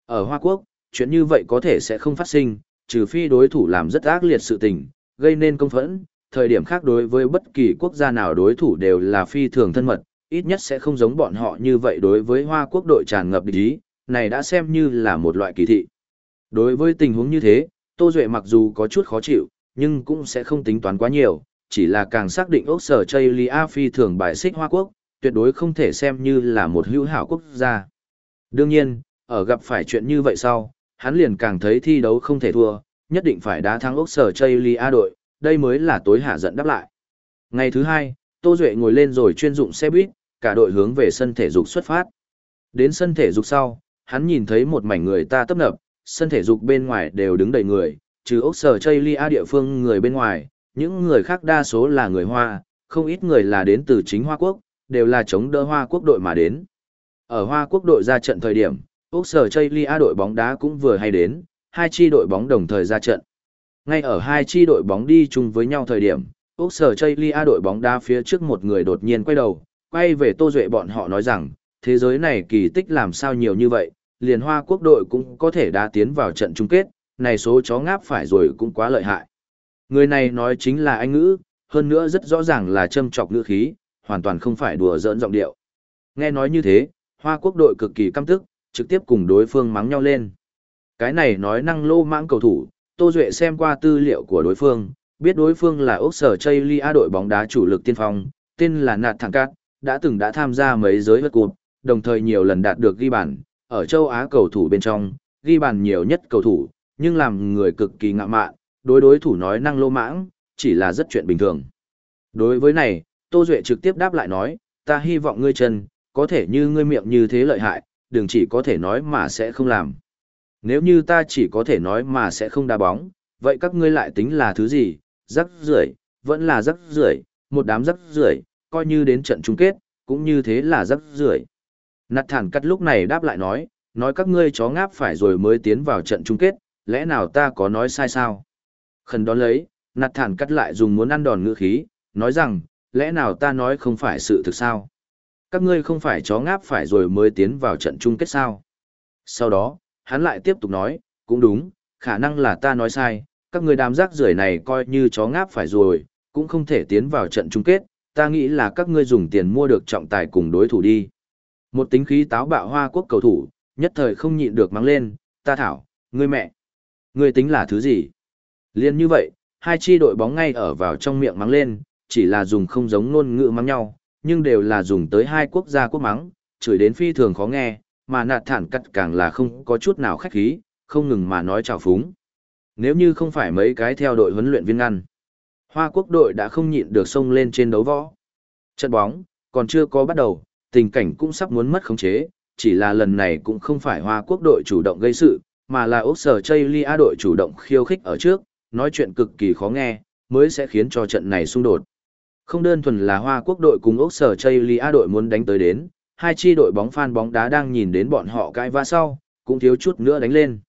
Ở Hoa Quốc, chuyện như vậy có thể sẽ không phát sinh, trừ phi đối thủ làm rất ác liệt sự tình, gây nên công phẫn, thời điểm khác đối với bất kỳ quốc gia nào đối thủ đều là phi thường thân mật, ít nhất sẽ không giống bọn họ như vậy đối với Hoa Quốc đội tràn ngập địch ý, này đã xem như là một loại kỳ thị. Đối với tình huống như thế, Tô Duệ mặc dù có chút khó chịu, nhưng cũng sẽ không tính toán quá nhiều, chỉ là càng xác định ốc Sở Chaylia phi thường bài xích Hoa Quốc, tuyệt đối không thể xem như là một hữu hảo quốc gia. Đương nhiên, ở gặp phải chuyện như vậy sau, hắn liền càng thấy thi đấu không thể thua, nhất định phải đá thắng ốc Sở Chaylia đội, đây mới là tối hạ giận đáp lại. Ngày thứ hai, Tô Duệ ngồi lên rồi chuyên dụng xe buýt, cả đội hướng về sân thể dục xuất phát. Đến sân thể dục sau, hắn nhìn thấy một mảnh người ta tấp nập, sân thể dục bên ngoài đều đứng đầy người, trừ ốc Sở Chaylia địa phương người bên ngoài, những người khác đa số là người Hoa, không ít người là đến từ chính Hoa Quốc, đều là chống đỡ Hoa Quốc đội mà đến. Ở Hoa Quốc đội ra trận thời điểm, Úc Sở Chaylia đội bóng đá cũng vừa hay đến, hai chi đội bóng đồng thời ra trận. Ngay ở hai chi đội bóng đi chung với nhau thời điểm, Úc Sở Chaylia đội bóng đá phía trước một người đột nhiên quay đầu, quay về Tô Duệ bọn họ nói rằng, thế giới này kỳ tích làm sao nhiều như vậy, liền Hoa Quốc đội cũng có thể đá tiến vào trận chung kết, này số chó ngáp phải rồi cũng quá lợi hại. Người này nói chính là anh ngữ, hơn nữa rất rõ ràng là châm trọc ngữ khí, hoàn toàn không phải đùa giỡn giọng điệu. Nghe nói như thế, Hoa quốc đội cực kỳ căm tức, trực tiếp cùng đối phương mắng nhau lên. Cái này nói năng lô mãng cầu thủ, Tô Duệ xem qua tư liệu của đối phương, biết đối phương là Úc Sở Chaylia đội bóng đá chủ lực tiên phong, tên là Nạt Thẳng Cát, đã từng đã tham gia mấy giới vật cụt, đồng thời nhiều lần đạt được ghi bàn, ở châu Á cầu thủ bên trong, ghi bàn nhiều nhất cầu thủ, nhưng làm người cực kỳ ngạ mạn, đối đối thủ nói năng lô mãng, chỉ là rất chuyện bình thường. Đối với này, Tô Duệ trực tiếp đáp lại nói, ta hy vọng ngươi chân, có thể như ngươi miệng như thế lợi hại, đừng chỉ có thể nói mà sẽ không làm. Nếu như ta chỉ có thể nói mà sẽ không đá bóng, vậy các ngươi lại tính là thứ gì, rắc rưởi vẫn là rắc rưởi một đám rắc rưởi coi như đến trận chung kết, cũng như thế là rắc rưởi Nặt thản cắt lúc này đáp lại nói, nói các ngươi chó ngáp phải rồi mới tiến vào trận chung kết, lẽ nào ta có nói sai sao? Khẩn đón lấy, nặt thản cắt lại dùng muốn ăn đòn ngữ khí, nói rằng, lẽ nào ta nói không phải sự thực sao? Các ngươi không phải chó ngáp phải rồi mới tiến vào trận chung kết sao? Sau đó, hắn lại tiếp tục nói, cũng đúng, khả năng là ta nói sai, các ngươi đám rác rưởi này coi như chó ngáp phải rồi, cũng không thể tiến vào trận chung kết, ta nghĩ là các ngươi dùng tiền mua được trọng tài cùng đối thủ đi. Một tính khí táo bạo hoa quốc cầu thủ, nhất thời không nhịn được mắng lên, ta thảo, ngươi mẹ, ngươi tính là thứ gì? Liên như vậy, hai chi đội bóng ngay ở vào trong miệng mắng lên, chỉ là dùng không giống ngôn ngữ mắng nhau, nhưng đều là dùng tới hai quốc gia quốc mắng, chửi đến phi thường khó nghe, mà nạt thản cắt càng là không có chút nào khách khí, không ngừng mà nói chào phúng. Nếu như không phải mấy cái theo đội huấn luyện viên ngăn, Hoa quốc đội đã không nhịn được xông lên trên đấu võ. Trận bóng, còn chưa có bắt đầu, tình cảnh cũng sắp muốn mất khống chế, chỉ là lần này cũng không phải Hoa quốc đội chủ động gây sự, mà là Úc Sở Chaylia đội chủ động khiêu khích ở trước, nói chuyện cực kỳ khó nghe, mới sẽ khiến cho trận này xung đột. Không đơn thuần là Hoa Quốc đội cùng Ốc Sở A đội muốn đánh tới đến, hai chi đội bóng fan bóng đá đang nhìn đến bọn họ cãi vã sau, cũng thiếu chút nữa đánh lên.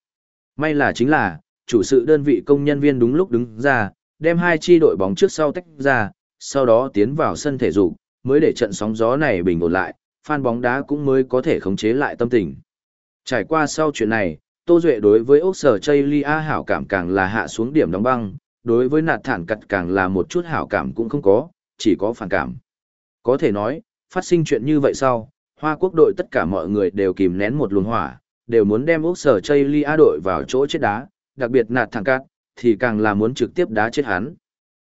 May là chính là, chủ sự đơn vị công nhân viên đúng lúc đứng ra, đem hai chi đội bóng trước sau tách ra, sau đó tiến vào sân thể dục, mới để trận sóng gió này bình ổn lại, fan bóng đá cũng mới có thể khống chế lại tâm tình. Trải qua sau chuyện này, Tô Duệ đối với Ốc Sở A hảo cảm càng là hạ xuống điểm đóng băng, đối với nạt thản cặt càng là một chút hảo cảm cũng không có, chỉ có phản cảm. Có thể nói, phát sinh chuyện như vậy sau, Hoa quốc đội tất cả mọi người đều kìm nén một luồng hỏa, đều muốn đem Úc Sở Chaylia đội vào chỗ chết đá, đặc biệt nạt thẳng cát, thì càng là muốn trực tiếp đá chết hắn.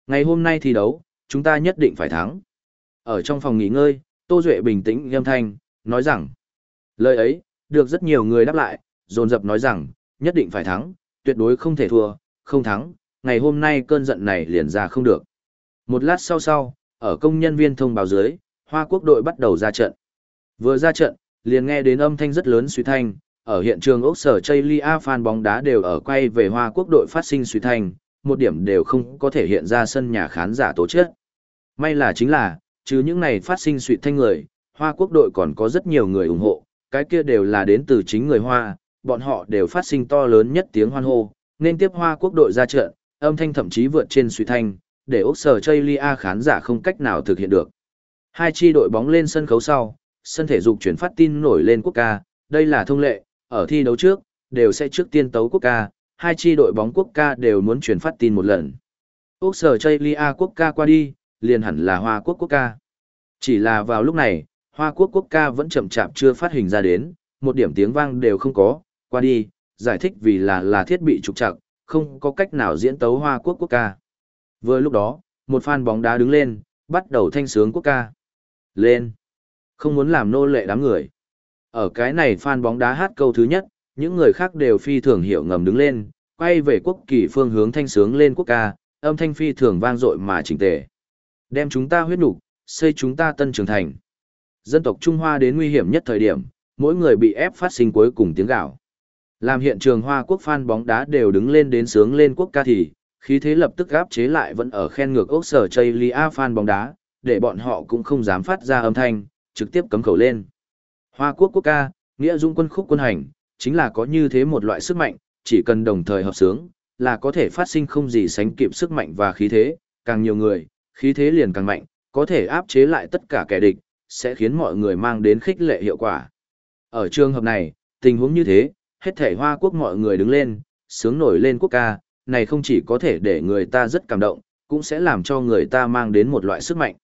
Ngày hôm nay thi đấu, chúng ta nhất định phải thắng. Ở trong phòng nghỉ ngơi, Tô Duệ bình tĩnh nghiêm thanh, nói rằng, lời ấy, được rất nhiều người đáp lại, dồn dập nói rằng, nhất định phải thắng, tuyệt đối không thể thua, không thắng, ngày hôm nay cơn giận này liền ra không được. Một lát sau sau, ở công nhân viên thông báo dưới, Hoa Quốc đội bắt đầu ra trận. Vừa ra trận, liền nghe đến âm thanh rất lớn suy thanh, ở hiện trường ốc sở Chaylia fan bóng đá đều ở quay về Hoa Quốc đội phát sinh suy thanh, một điểm đều không có thể hiện ra sân nhà khán giả tố chất. May là chính là, trừ những này phát sinh suy thanh người, Hoa Quốc đội còn có rất nhiều người ủng hộ, cái kia đều là đến từ chính người Hoa, bọn họ đều phát sinh to lớn nhất tiếng hoan hô, nên tiếp Hoa Quốc đội ra trận, âm thanh thậm chí vượt trên suy thanh, để ốc sở Chaylia khán giả không cách nào thực hiện được. Hai chi đội bóng lên sân khấu sau, sân thể dục chuyển phát tin nổi lên quốc ca, đây là thông lệ, ở thi đấu trước, đều sẽ trước tiên tấu quốc ca, hai chi đội bóng quốc ca đều muốn chuyển phát tin một lần. Úc sở Chaylia quốc ca qua đi, liền hẳn là Hoa quốc quốc ca. Chỉ là vào lúc này, Hoa quốc quốc ca vẫn chậm chạp chưa phát hình ra đến, một điểm tiếng vang đều không có, qua đi, giải thích vì là là thiết bị trục trặc, không có cách nào diễn tấu Hoa quốc quốc ca. Vừa lúc đó, một fan bóng đá đứng lên, bắt đầu thanh sướng quốc ca. Lên! Không muốn làm nô lệ đám người. Ở cái này fan bóng đá hát câu thứ nhất, những người khác đều phi thường hiểu ngầm đứng lên, quay về quốc kỳ phương hướng thanh sướng lên quốc ca, âm thanh phi thường vang dội mà chỉnh tề. Đem chúng ta huyết nục, xây chúng ta tân trưởng thành. Dân tộc Trung Hoa đến nguy hiểm nhất thời điểm, mỗi người bị ép phát sinh cuối cùng tiếng gạo. Làm hiện trường Hoa quốc fan bóng đá đều đứng lên đến sướng lên quốc ca thì, khí thế lập tức gáp chế lại vẫn ở khen ngược ốc sở chây lia fan bóng đá, để bọn họ cũng không dám phát ra âm thanh, trực tiếp cấm khẩu lên. Hoa quốc quốc ca, nghĩa dung quân khúc quân hành, chính là có như thế một loại sức mạnh, chỉ cần đồng thời hợp sướng, là có thể phát sinh không gì sánh kịp sức mạnh và khí thế, càng nhiều người, khí thế liền càng mạnh, có thể áp chế lại tất cả kẻ địch, sẽ khiến mọi người mang đến khích lệ hiệu quả. Ở trường hợp này, tình huống như thế, hết thể hoa quốc mọi người đứng lên, sướng nổi lên quốc ca, này không chỉ có thể để người ta rất cảm động, cũng sẽ làm cho người ta mang đến một loại sức mạnh.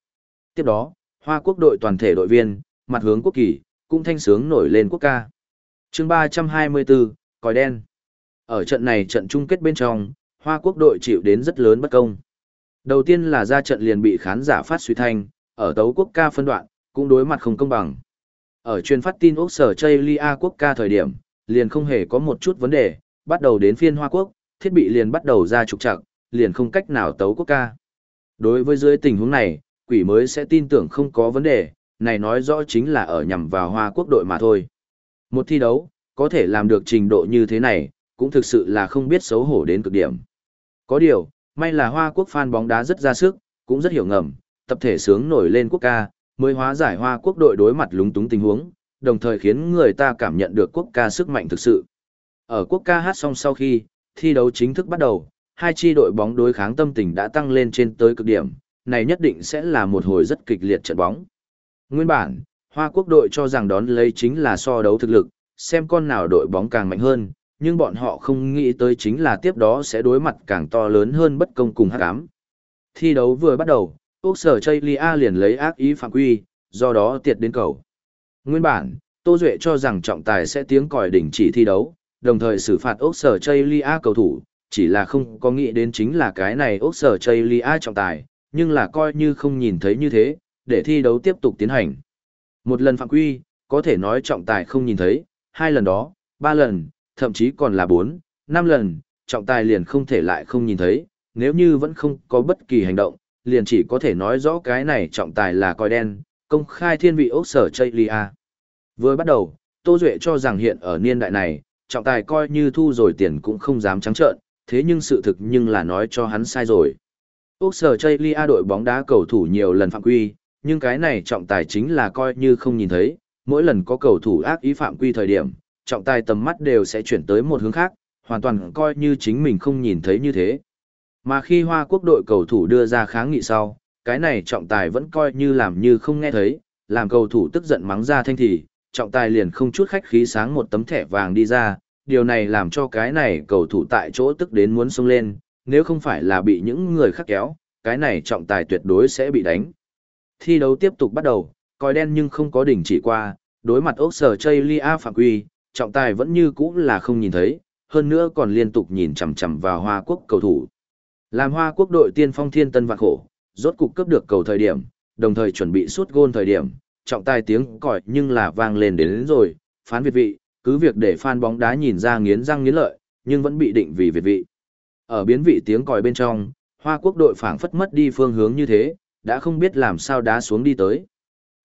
Tiếp đó, hoa quốc đội toàn thể đội viên, mặt hướng quốc kỳ, cũng thanh sướng nổi lên quốc ca. chương 324, còi đen. Ở trận này trận chung kết bên trong, Hoa quốc đội chịu đến rất lớn bất công. Đầu tiên là ra trận liền bị khán giả phát suy thanh, ở tấu quốc ca phân đoạn, cũng đối mặt không công bằng. Ở truyền phát tin Úc sở Chaylia quốc ca thời điểm, liền không hề có một chút vấn đề, bắt đầu đến phiên Hoa quốc, thiết bị liền bắt đầu ra trục trặc, liền không cách nào tấu quốc ca. Đối với dưới tình huống này, quỷ mới sẽ tin tưởng không có vấn đề, này nói rõ chính là ở nhằm vào Hoa quốc đội mà thôi. Một thi đấu, có thể làm được trình độ như thế này, cũng thực sự là không biết xấu hổ đến cực điểm. Có điều, may là Hoa quốc fan bóng đá rất ra sức, cũng rất hiểu ngầm, tập thể sướng nổi lên quốc ca, mới hóa giải Hoa quốc đội đối mặt lúng túng tình huống, đồng thời khiến người ta cảm nhận được quốc ca sức mạnh thực sự. Ở quốc ca hát xong sau khi, thi đấu chính thức bắt đầu, hai chi đội bóng đối kháng tâm tình đã tăng lên trên tới cực điểm, này nhất định sẽ là một hồi rất kịch liệt trận bóng. Nguyên bản, Hoa Quốc đội cho rằng đón lấy chính là so đấu thực lực, xem con nào đội bóng càng mạnh hơn, nhưng bọn họ không nghĩ tới chính là tiếp đó sẽ đối mặt càng to lớn hơn bất công cùng hắc ám. Thi đấu vừa bắt đầu, Úc sở Chaylia liền lấy ác ý phạm quy, do đó tiệt đến cầu. Nguyên bản, Tô Duệ cho rằng trọng tài sẽ tiếng còi đỉnh chỉ thi đấu, đồng thời xử phạt ốc sở Chaylia cầu thủ, chỉ là không có nghĩ đến chính là cái này ốc sở Chaylia trọng tài, nhưng là coi như không nhìn thấy như thế, để thi đấu tiếp tục tiến hành. Một lần phạm quy, có thể nói trọng tài không nhìn thấy, hai lần đó, ba lần, thậm chí còn là bốn, năm lần, trọng tài liền không thể lại không nhìn thấy, nếu như vẫn không có bất kỳ hành động, liền chỉ có thể nói rõ cái này trọng tài là coi đen, công khai thiên vị ốc sở Chaylia. Vừa bắt đầu, Tô Duệ cho rằng hiện ở niên đại này, trọng tài coi như thu rồi tiền cũng không dám trắng trợn, thế nhưng sự thực nhưng là nói cho hắn sai rồi. Úc sở Chaylia đội bóng đá cầu thủ nhiều lần phạm quy, nhưng cái này trọng tài chính là coi như không nhìn thấy, mỗi lần có cầu thủ ác ý phạm quy thời điểm, trọng tài tầm mắt đều sẽ chuyển tới một hướng khác, hoàn toàn coi như chính mình không nhìn thấy như thế. Mà khi Hoa Quốc đội cầu thủ đưa ra kháng nghị sau, cái này trọng tài vẫn coi như làm như không nghe thấy, làm cầu thủ tức giận mắng ra thanh thì, trọng tài liền không chút khách khí sáng một tấm thẻ vàng đi ra, điều này làm cho cái này cầu thủ tại chỗ tức đến muốn xông lên, nếu không phải là bị những người khác kéo, cái này trọng tài tuyệt đối sẽ bị đánh. Thi đấu tiếp tục bắt đầu, coi đen nhưng không có đỉnh chỉ qua, đối mặt ốc sở chơi lia phạm quy, trọng tài vẫn như cũ là không nhìn thấy, hơn nữa còn liên tục nhìn chằm chằm vào Hoa Quốc cầu thủ. Làm Hoa Quốc đội tiên phong thiên tân vạn khổ, rốt cục cấp được cầu thời điểm, đồng thời chuẩn bị suốt gôn thời điểm, trọng tài tiếng còi nhưng là vang lên đến, đến rồi, phán việt vị, cứ việc để fan bóng đá nhìn ra nghiến răng nghiến lợi, nhưng vẫn bị định vì việt vị. Ở biến vị tiếng còi bên trong, Hoa quốc đội phảng phất mất đi phương hướng như thế, đã không biết làm sao đá xuống đi tới.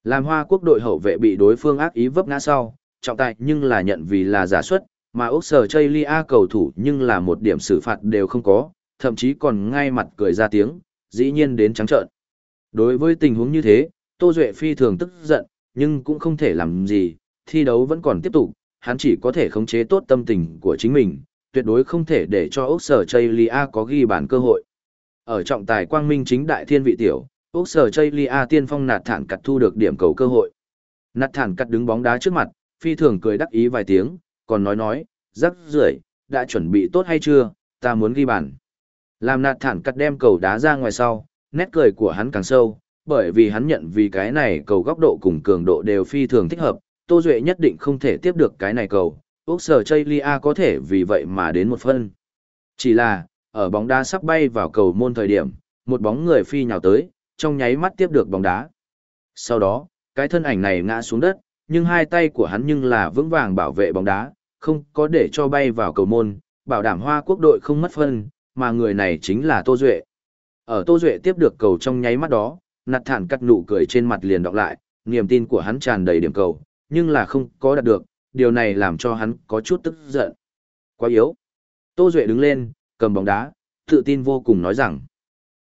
Làm Hoa quốc đội hậu vệ bị đối phương ác ý vấp ngã sau, trọng tài nhưng là nhận vì là giả xuất, mà Úc Sở Chaylia cầu thủ nhưng là một điểm xử phạt đều không có, thậm chí còn ngay mặt cười ra tiếng, dĩ nhiên đến trắng trợn. Đối với tình huống như thế, Tô Duệ phi thường tức giận, nhưng cũng không thể làm gì, thi đấu vẫn còn tiếp tục, hắn chỉ có thể khống chế tốt tâm tình của chính mình, tuyệt đối không thể để cho Úc Sở Chaylia có ghi bàn cơ hội. Ở trọng tài quang minh chính đại thiên vị tiểu, Úc Sở Chaylia tiên phong nạt thản cặt thu được điểm cầu cơ hội. Nạt thản cắt đứng bóng đá trước mặt, phi thường cười đắc ý vài tiếng, còn nói nói, rắc rưởi đã chuẩn bị tốt hay chưa, ta muốn ghi bàn. Làm nạt thản cắt đem cầu đá ra ngoài sau, nét cười của hắn càng sâu, bởi vì hắn nhận vì cái này cầu góc độ cùng cường độ đều phi thường thích hợp, Tô Duệ nhất định không thể tiếp được cái này cầu, Úc Sở Chaylia có thể vì vậy mà đến một phân. Chỉ là, ở bóng đá sắp bay vào cầu môn thời điểm, một bóng người phi nhào tới, trong nháy mắt tiếp được bóng đá. Sau đó, cái thân ảnh này ngã xuống đất, nhưng hai tay của hắn nhưng là vững vàng bảo vệ bóng đá, không có để cho bay vào cầu môn, bảo đảm Hoa quốc đội không mất phân, mà người này chính là Tô Duệ. Ở Tô Duệ tiếp được cầu trong nháy mắt đó, nạt thản cắt nụ cười trên mặt liền đọc lại, niềm tin của hắn tràn đầy điểm cầu, nhưng là không có đạt được, điều này làm cho hắn có chút tức giận. Quá yếu. Tô Duệ đứng lên, cầm bóng đá, tự tin vô cùng nói rằng.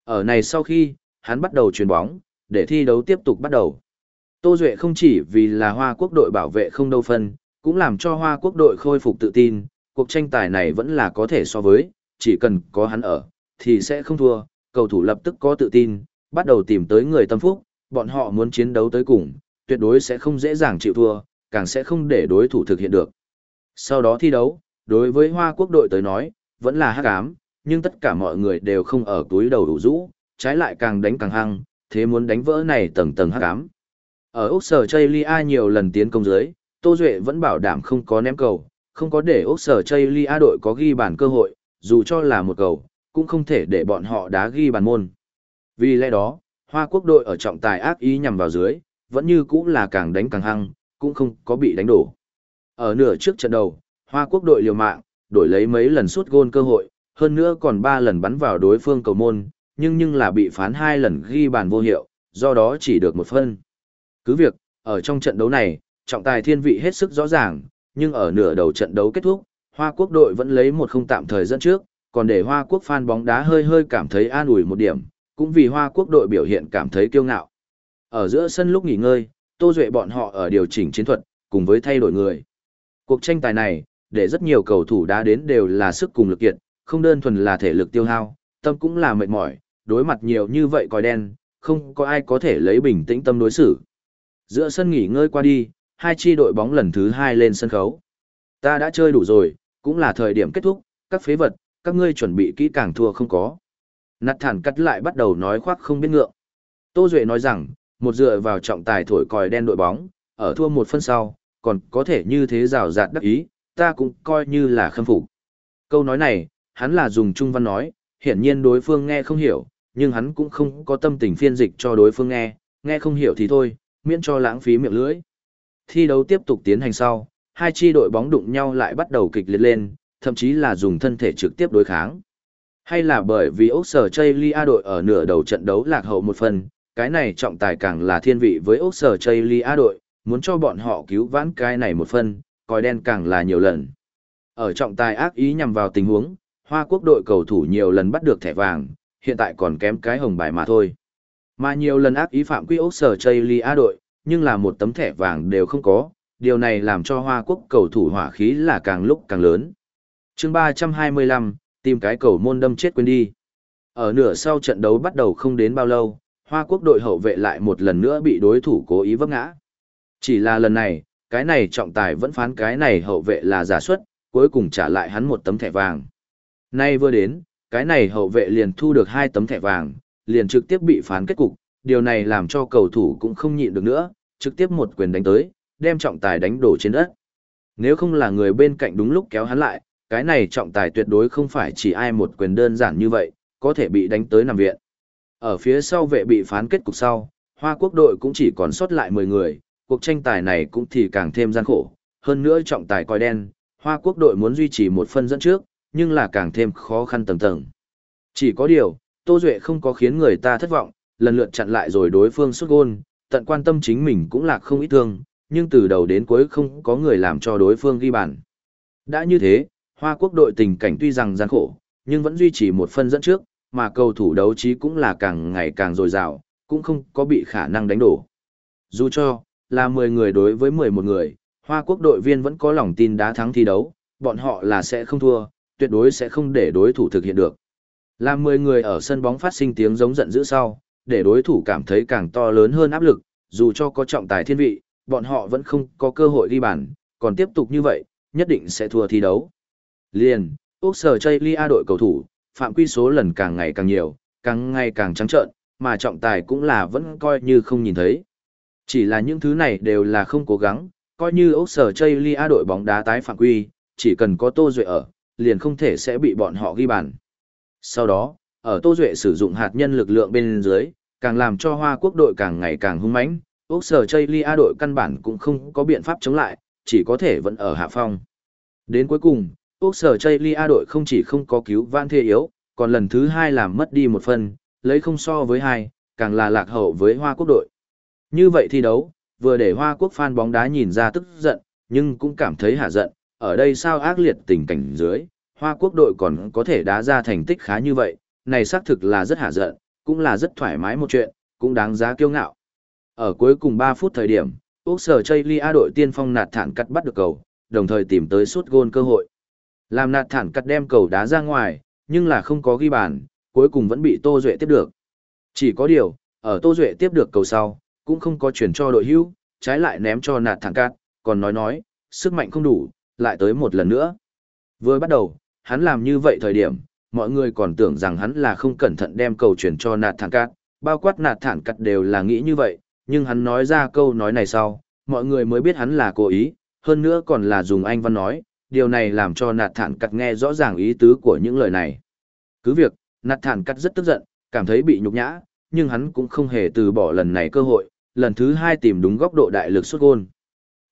Ở này sau khi, hắn bắt đầu chuyền bóng, để thi đấu tiếp tục bắt đầu. Tô Duệ không chỉ vì là Hoa Quốc đội bảo vệ không đâu phân, cũng làm cho Hoa Quốc đội khôi phục tự tin, cuộc tranh tài này vẫn là có thể so với, chỉ cần có hắn ở, thì sẽ không thua, cầu thủ lập tức có tự tin, bắt đầu tìm tới người tâm phúc, bọn họ muốn chiến đấu tới cùng, tuyệt đối sẽ không dễ dàng chịu thua, càng sẽ không để đối thủ thực hiện được. Sau đó thi đấu, đối với Hoa Quốc đội tới nói, vẫn là hắc ám, nhưng tất cả mọi người đều không ở túi đầu đủ rũ, trái lại càng đánh càng hăng, thế muốn đánh vỡ này tầng tầng hắc ám. Ở Úc Sở Chaylia nhiều lần tiến công dưới, Tô Duệ vẫn bảo đảm không có ném cầu, không có để Úc Sở Chaylia đội có ghi bàn cơ hội, dù cho là một cầu, cũng không thể để bọn họ đá ghi bàn môn. Vì lẽ đó, Hoa Quốc đội ở trọng tài ác ý nhằm vào dưới, vẫn như cũng là càng đánh càng hăng, cũng không có bị đánh đổ. Ở nửa trước trận đầu, Hoa Quốc đội liều mạng, đổi lấy mấy lần sút gôn cơ hội, hơn nữa còn 3 lần bắn vào đối phương cầu môn, nhưng nhưng là bị phán hai lần ghi bàn vô hiệu, do đó chỉ được một phân. Cứ việc, ở trong trận đấu này, trọng tài thiên vị hết sức rõ ràng, nhưng ở nửa đầu trận đấu kết thúc, Hoa Quốc đội vẫn lấy một không tạm thời dẫn trước, còn để Hoa Quốc fan bóng đá hơi hơi cảm thấy an ủi một điểm, cũng vì Hoa Quốc đội biểu hiện cảm thấy kiêu ngạo. Ở giữa sân lúc nghỉ ngơi, Tô Duệ bọn họ ở điều chỉnh chiến thuật, cùng với thay đổi người. Cuộc tranh tài này, để rất nhiều cầu thủ đá đến đều là sức cùng lực kiệt, không đơn thuần là thể lực tiêu hao, tâm cũng là mệt mỏi, đối mặt nhiều như vậy còi đen, không có ai có thể lấy bình tĩnh tâm đối xử. Giữa sân nghỉ ngơi qua đi, hai chi đội bóng lần thứ hai lên sân khấu. Ta đã chơi đủ rồi, cũng là thời điểm kết thúc, các phế vật, các ngươi chuẩn bị kỹ càng thua không có. Nặt thản cắt lại bắt đầu nói khoác không biết ngượng. Tô Duệ nói rằng, một dựa vào trọng tài thổi còi đen đội bóng, ở thua một phân sau, còn có thể như thế rào rạt đắc ý, ta cũng coi như là khâm phục. Câu nói này, hắn là dùng trung văn nói, hiển nhiên đối phương nghe không hiểu, nhưng hắn cũng không có tâm tình phiên dịch cho đối phương nghe, nghe không hiểu thì thôi, miễn cho lãng phí miệng lưỡi. Thi đấu tiếp tục tiến hành sau, hai chi đội bóng đụng nhau lại bắt đầu kịch liệt lên, thậm chí là dùng thân thể trực tiếp đối kháng. Hay là bởi vì Úc Sở đội ở nửa đầu trận đấu lạc hậu một phần, cái này trọng tài càng là thiên vị với Úc Sở đội, muốn cho bọn họ cứu vãn cái này một phần, coi đen càng là nhiều lần. Ở trọng tài ác ý nhằm vào tình huống, Hoa Quốc đội cầu thủ nhiều lần bắt được thẻ vàng, hiện tại còn kém cái hồng bài mà thôi. Mà nhiều lần ác ý phạm quy Úc Sở đội, nhưng là một tấm thẻ vàng đều không có, điều này làm cho Hoa Quốc cầu thủ hỏa khí là càng lúc càng lớn. chương 325, tìm cái cầu môn đâm chết quên đi. Ở nửa sau trận đấu bắt đầu không đến bao lâu, Hoa Quốc đội hậu vệ lại một lần nữa bị đối thủ cố ý vấp ngã. Chỉ là lần này, cái này trọng tài vẫn phán cái này hậu vệ là giả xuất, cuối cùng trả lại hắn một tấm thẻ vàng. Nay vừa đến, cái này hậu vệ liền thu được hai tấm thẻ vàng, liền trực tiếp bị phán kết cục, điều này làm cho cầu thủ cũng không nhịn được nữa, trực tiếp một quyền đánh tới, đem trọng tài đánh đổ trên đất. Nếu không là người bên cạnh đúng lúc kéo hắn lại, cái này trọng tài tuyệt đối không phải chỉ ai một quyền đơn giản như vậy, có thể bị đánh tới nằm viện. Ở phía sau vệ bị phán kết cục sau, Hoa Quốc đội cũng chỉ còn sót lại 10 người, cuộc tranh tài này cũng thì càng thêm gian khổ, hơn nữa trọng tài coi đen, Hoa Quốc đội muốn duy trì một phân dẫn trước, nhưng là càng thêm khó khăn tầng tầng. Chỉ có điều, Tô Duệ không có khiến người ta thất vọng, lần lượt chặn lại rồi đối phương xuất gôn, tận quan tâm chính mình cũng lạc không ít thương, nhưng từ đầu đến cuối không có người làm cho đối phương ghi bàn. Đã như thế, Hoa Quốc đội tình cảnh tuy rằng gian khổ, nhưng vẫn duy trì một phân dẫn trước, mà cầu thủ đấu trí cũng là càng ngày càng dồi dào, cũng không có bị khả năng đánh đổ. Dù cho, là 10 người đối với 11 người, Hoa Quốc đội viên vẫn có lòng tin đá thắng thi đấu, bọn họ là sẽ không thua, tuyệt đối sẽ không để đối thủ thực hiện được. Là 10 người ở sân bóng phát sinh tiếng giống giận dữ sau, để đối thủ cảm thấy càng to lớn hơn áp lực, dù cho có trọng tài thiên vị, bọn họ vẫn không có cơ hội ghi bàn, còn tiếp tục như vậy, nhất định sẽ thua thi đấu. Liền, Úc Sở Chây Lia đội cầu thủ, phạm quy số lần càng ngày càng nhiều, càng ngày càng trắng trợn, mà trọng tài cũng là vẫn coi như không nhìn thấy. Chỉ là những thứ này đều là không cố gắng, coi như Úc Sở Chây Lia đội bóng đá tái phạm quy, chỉ cần có Tô Duệ ở, liền không thể sẽ bị bọn họ ghi bàn. Sau đó, ở Tô Duệ sử dụng hạt nhân lực lượng bên dưới, càng làm cho Hoa Quốc đội càng ngày càng hung mãnh, Úc Sở Chây Lia đội căn bản cũng không có biện pháp chống lại, chỉ có thể vẫn ở hạ phong. Đến cuối cùng, Úc Sở Chây Lia đội không chỉ không có cứu vãn thê yếu, còn lần thứ hai làm mất đi một phần, lấy không so với hai, càng là lạc hậu với Hoa Quốc đội. Như vậy thi đấu, vừa để Hoa Quốc fan bóng đá nhìn ra tức giận, nhưng cũng cảm thấy hạ giận, ở đây sao ác liệt tình cảnh dưới, Hoa Quốc đội còn có thể đá ra thành tích khá như vậy, này xác thực là rất hạ giận, cũng là rất thoải mái một chuyện, cũng đáng giá kiêu ngạo. Ở cuối cùng 3 phút thời điểm, Úc Sở Chây Lia đội tiên phong nạt thản cắt bắt được cầu, đồng thời tìm tới suốt gôn cơ hội. Làm nạt thản cắt đem cầu đá ra ngoài, nhưng là không có ghi bàn, cuối cùng vẫn bị Tô Duệ tiếp được. Chỉ có điều, ở Tô Duệ tiếp được cầu sau, cũng không có chuyển cho đội hữu, trái lại ném cho nạt thản cắt, còn nói nói, sức mạnh không đủ, lại tới một lần nữa. Vừa bắt đầu, hắn làm như vậy thời điểm, mọi người còn tưởng rằng hắn là không cẩn thận đem cầu chuyển cho nạt thản cắt, bao quát nạt thản cắt đều là nghĩ như vậy, nhưng hắn nói ra câu nói này sau, mọi người mới biết hắn là cố ý, hơn nữa còn là dùng anh văn nói, điều này làm cho nạt thản cắt nghe rõ ràng ý tứ của những lời này. Cứ việc, nạt thản cắt rất tức giận, cảm thấy bị nhục nhã, nhưng hắn cũng không hề từ bỏ lần này cơ hội, lần thứ hai tìm đúng góc độ đại lực xuất gôn.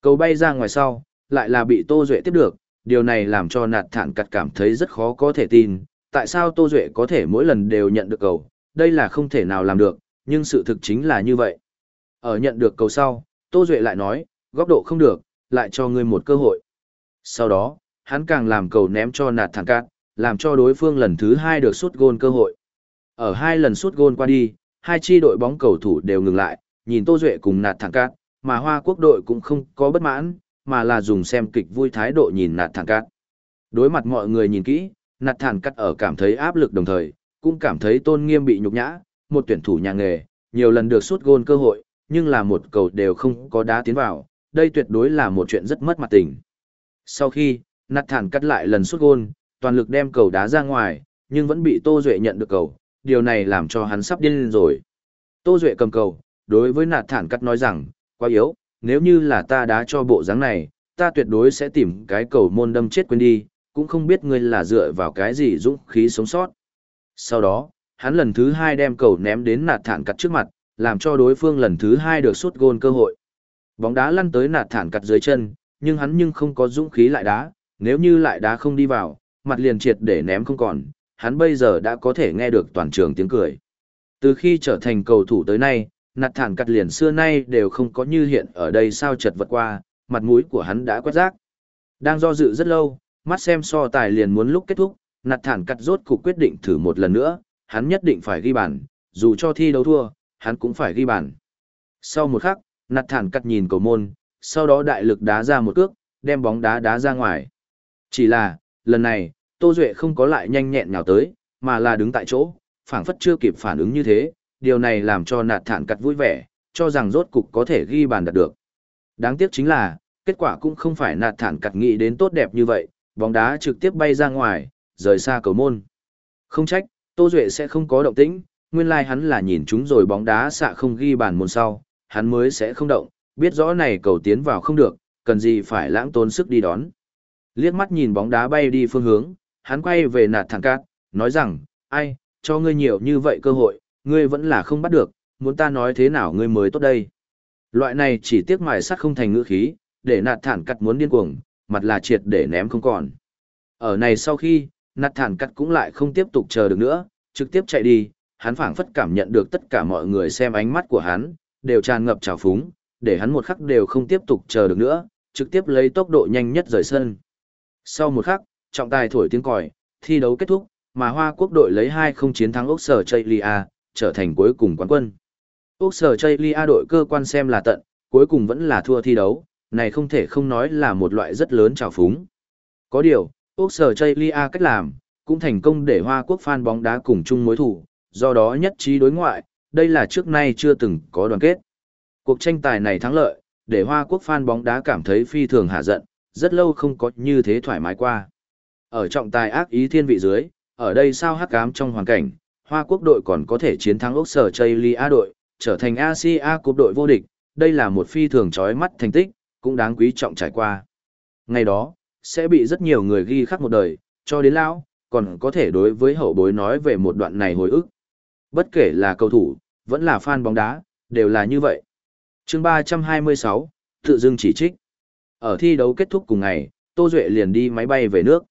Cầu bay ra ngoài sau, lại là bị Tô Duệ tiếp được, điều này làm cho nạt thản cắt cảm thấy rất khó có thể tin, tại sao Tô Duệ có thể mỗi lần đều nhận được cầu, đây là không thể nào làm được, nhưng sự thực chính là như vậy. Ở nhận được cầu sau, Tô Duệ lại nói, góc độ không được, lại cho ngươi một cơ hội. Sau đó, hắn càng làm cầu ném cho nạt thẳng cát, làm cho đối phương lần thứ hai được sút gôn cơ hội. Ở hai lần sút gôn qua đi, hai chi đội bóng cầu thủ đều ngừng lại, nhìn Tô Duệ cùng nạt thẳng cát, mà Hoa Quốc đội cũng không có bất mãn, mà là dùng xem kịch vui thái độ nhìn nạt thẳng cát. Đối mặt mọi người nhìn kỹ, nạt thẳng cát ở cảm thấy áp lực đồng thời, cũng cảm thấy tôn nghiêm bị nhục nhã, một tuyển thủ nhà nghề, nhiều lần được sút gôn cơ hội, nhưng là một cầu đều không có đá tiến vào, đây tuyệt đối là một chuyện rất mất mặt tình. Sau khi, nạt thản cắt lại lần sút gôn, toàn lực đem cầu đá ra ngoài, nhưng vẫn bị Tô Duệ nhận được cầu, điều này làm cho hắn sắp điên lên rồi. Tô Duệ cầm cầu, đối với nạt thản cắt nói rằng, quá yếu, nếu như là ta đá cho bộ dáng này, ta tuyệt đối sẽ tìm cái cầu môn đâm chết quên đi, cũng không biết ngươi là dựa vào cái gì dũng khí sống sót. Sau đó, hắn lần thứ hai đem cầu ném đến nạt thản cắt trước mặt, làm cho đối phương lần thứ hai được sút gôn cơ hội. Bóng đá lăn tới nạt thản cắt dưới chân, nhưng hắn nhưng không có dũng khí lại đá, nếu như lại đá không đi vào, mặt liền triệt để ném không còn, hắn bây giờ đã có thể nghe được toàn trường tiếng cười. Từ khi trở thành cầu thủ tới nay, nạt thản cắt liền xưa nay đều không có như hiện ở đây sao chật vật qua, mặt mũi của hắn đã quét rác. Đang do dự rất lâu, mắt xem so tài liền muốn lúc kết thúc, nạt thản cắt rốt cục quyết định thử một lần nữa, hắn nhất định phải ghi bàn, dù cho thi đấu thua, hắn cũng phải ghi bàn. Sau một khắc, nạt thản cắt nhìn cầu môn, sau đó đại lực đá ra một cước, đem bóng đá đá ra ngoài. Chỉ là, lần này, Tô Duệ không có lại nhanh nhẹn nhào tới, mà là đứng tại chỗ, phảng phất chưa kịp phản ứng như thế, điều này làm cho nạt thản cắt vui vẻ, cho rằng rốt cục có thể ghi bàn đạt được. Đáng tiếc chính là, kết quả cũng không phải nạt thản cắt nghĩ đến tốt đẹp như vậy, bóng đá trực tiếp bay ra ngoài, rời xa cầu môn. Không trách, Tô Duệ sẽ không có động tĩnh, nguyên lai like hắn là nhìn chúng rồi bóng đá xạ không ghi bàn môn sau, hắn mới sẽ không động, biết rõ này cầu tiến vào không được, cần gì phải lãng tốn sức đi đón. Liếc mắt nhìn bóng đá bay đi phương hướng, hắn quay về nạt thẳng cát, nói rằng, ai, cho ngươi nhiều như vậy cơ hội, ngươi vẫn là không bắt được, muốn ta nói thế nào ngươi mới tốt đây. Loại này chỉ tiếc mài sắt không thành ngữ khí, để nạt thản cắt muốn điên cuồng, mặt là triệt để ném không còn. Ở này sau khi, nạt thản cắt cũng lại không tiếp tục chờ được nữa, trực tiếp chạy đi, hắn phảng phất cảm nhận được tất cả mọi người xem ánh mắt của hắn, đều tràn ngập trào phúng, để hắn một khắc đều không tiếp tục chờ được nữa, trực tiếp lấy tốc độ nhanh nhất rời sân. Sau một khắc, trọng tài thổi tiếng còi, thi đấu kết thúc, mà Hoa Quốc đội lấy 2-0 chiến thắng Úc Sở Chaylia, trở thành cuối cùng quán quân. Úc Sở Chaylia đội cơ quan xem là tận, cuối cùng vẫn là thua thi đấu, này không thể không nói là một loại rất lớn trào phúng. Có điều, Úc Sở Chaylia cách làm, cũng thành công để Hoa Quốc fan bóng đá cùng chung mối thủ, do đó nhất trí đối ngoại, đây là trước nay chưa từng có đoàn kết. Cuộc tranh tài này thắng lợi, để Hoa Quốc fan bóng đá cảm thấy phi thường hạ giận, rất lâu không có như thế thoải mái qua. Ở trọng tài ác ý thiên vị dưới, ở đây sao hắc ám trong hoàn cảnh, Hoa Quốc đội còn có thể chiến thắng Úc Sở Chaylia đội, trở thành Asia Cup đội vô địch, đây là một phi thường chói mắt thành tích, cũng đáng quý trọng trải qua. Ngày đó, sẽ bị rất nhiều người ghi khắc một đời, cho đến lão, còn có thể đối với hậu bối nói về một đoạn này hồi ức. Bất kể là cầu thủ, vẫn là fan bóng đá, đều là như vậy chương 326, tự dưng chỉ trích. Ở thi đấu kết thúc cùng ngày, Tô Duệ liền đi máy bay về nước.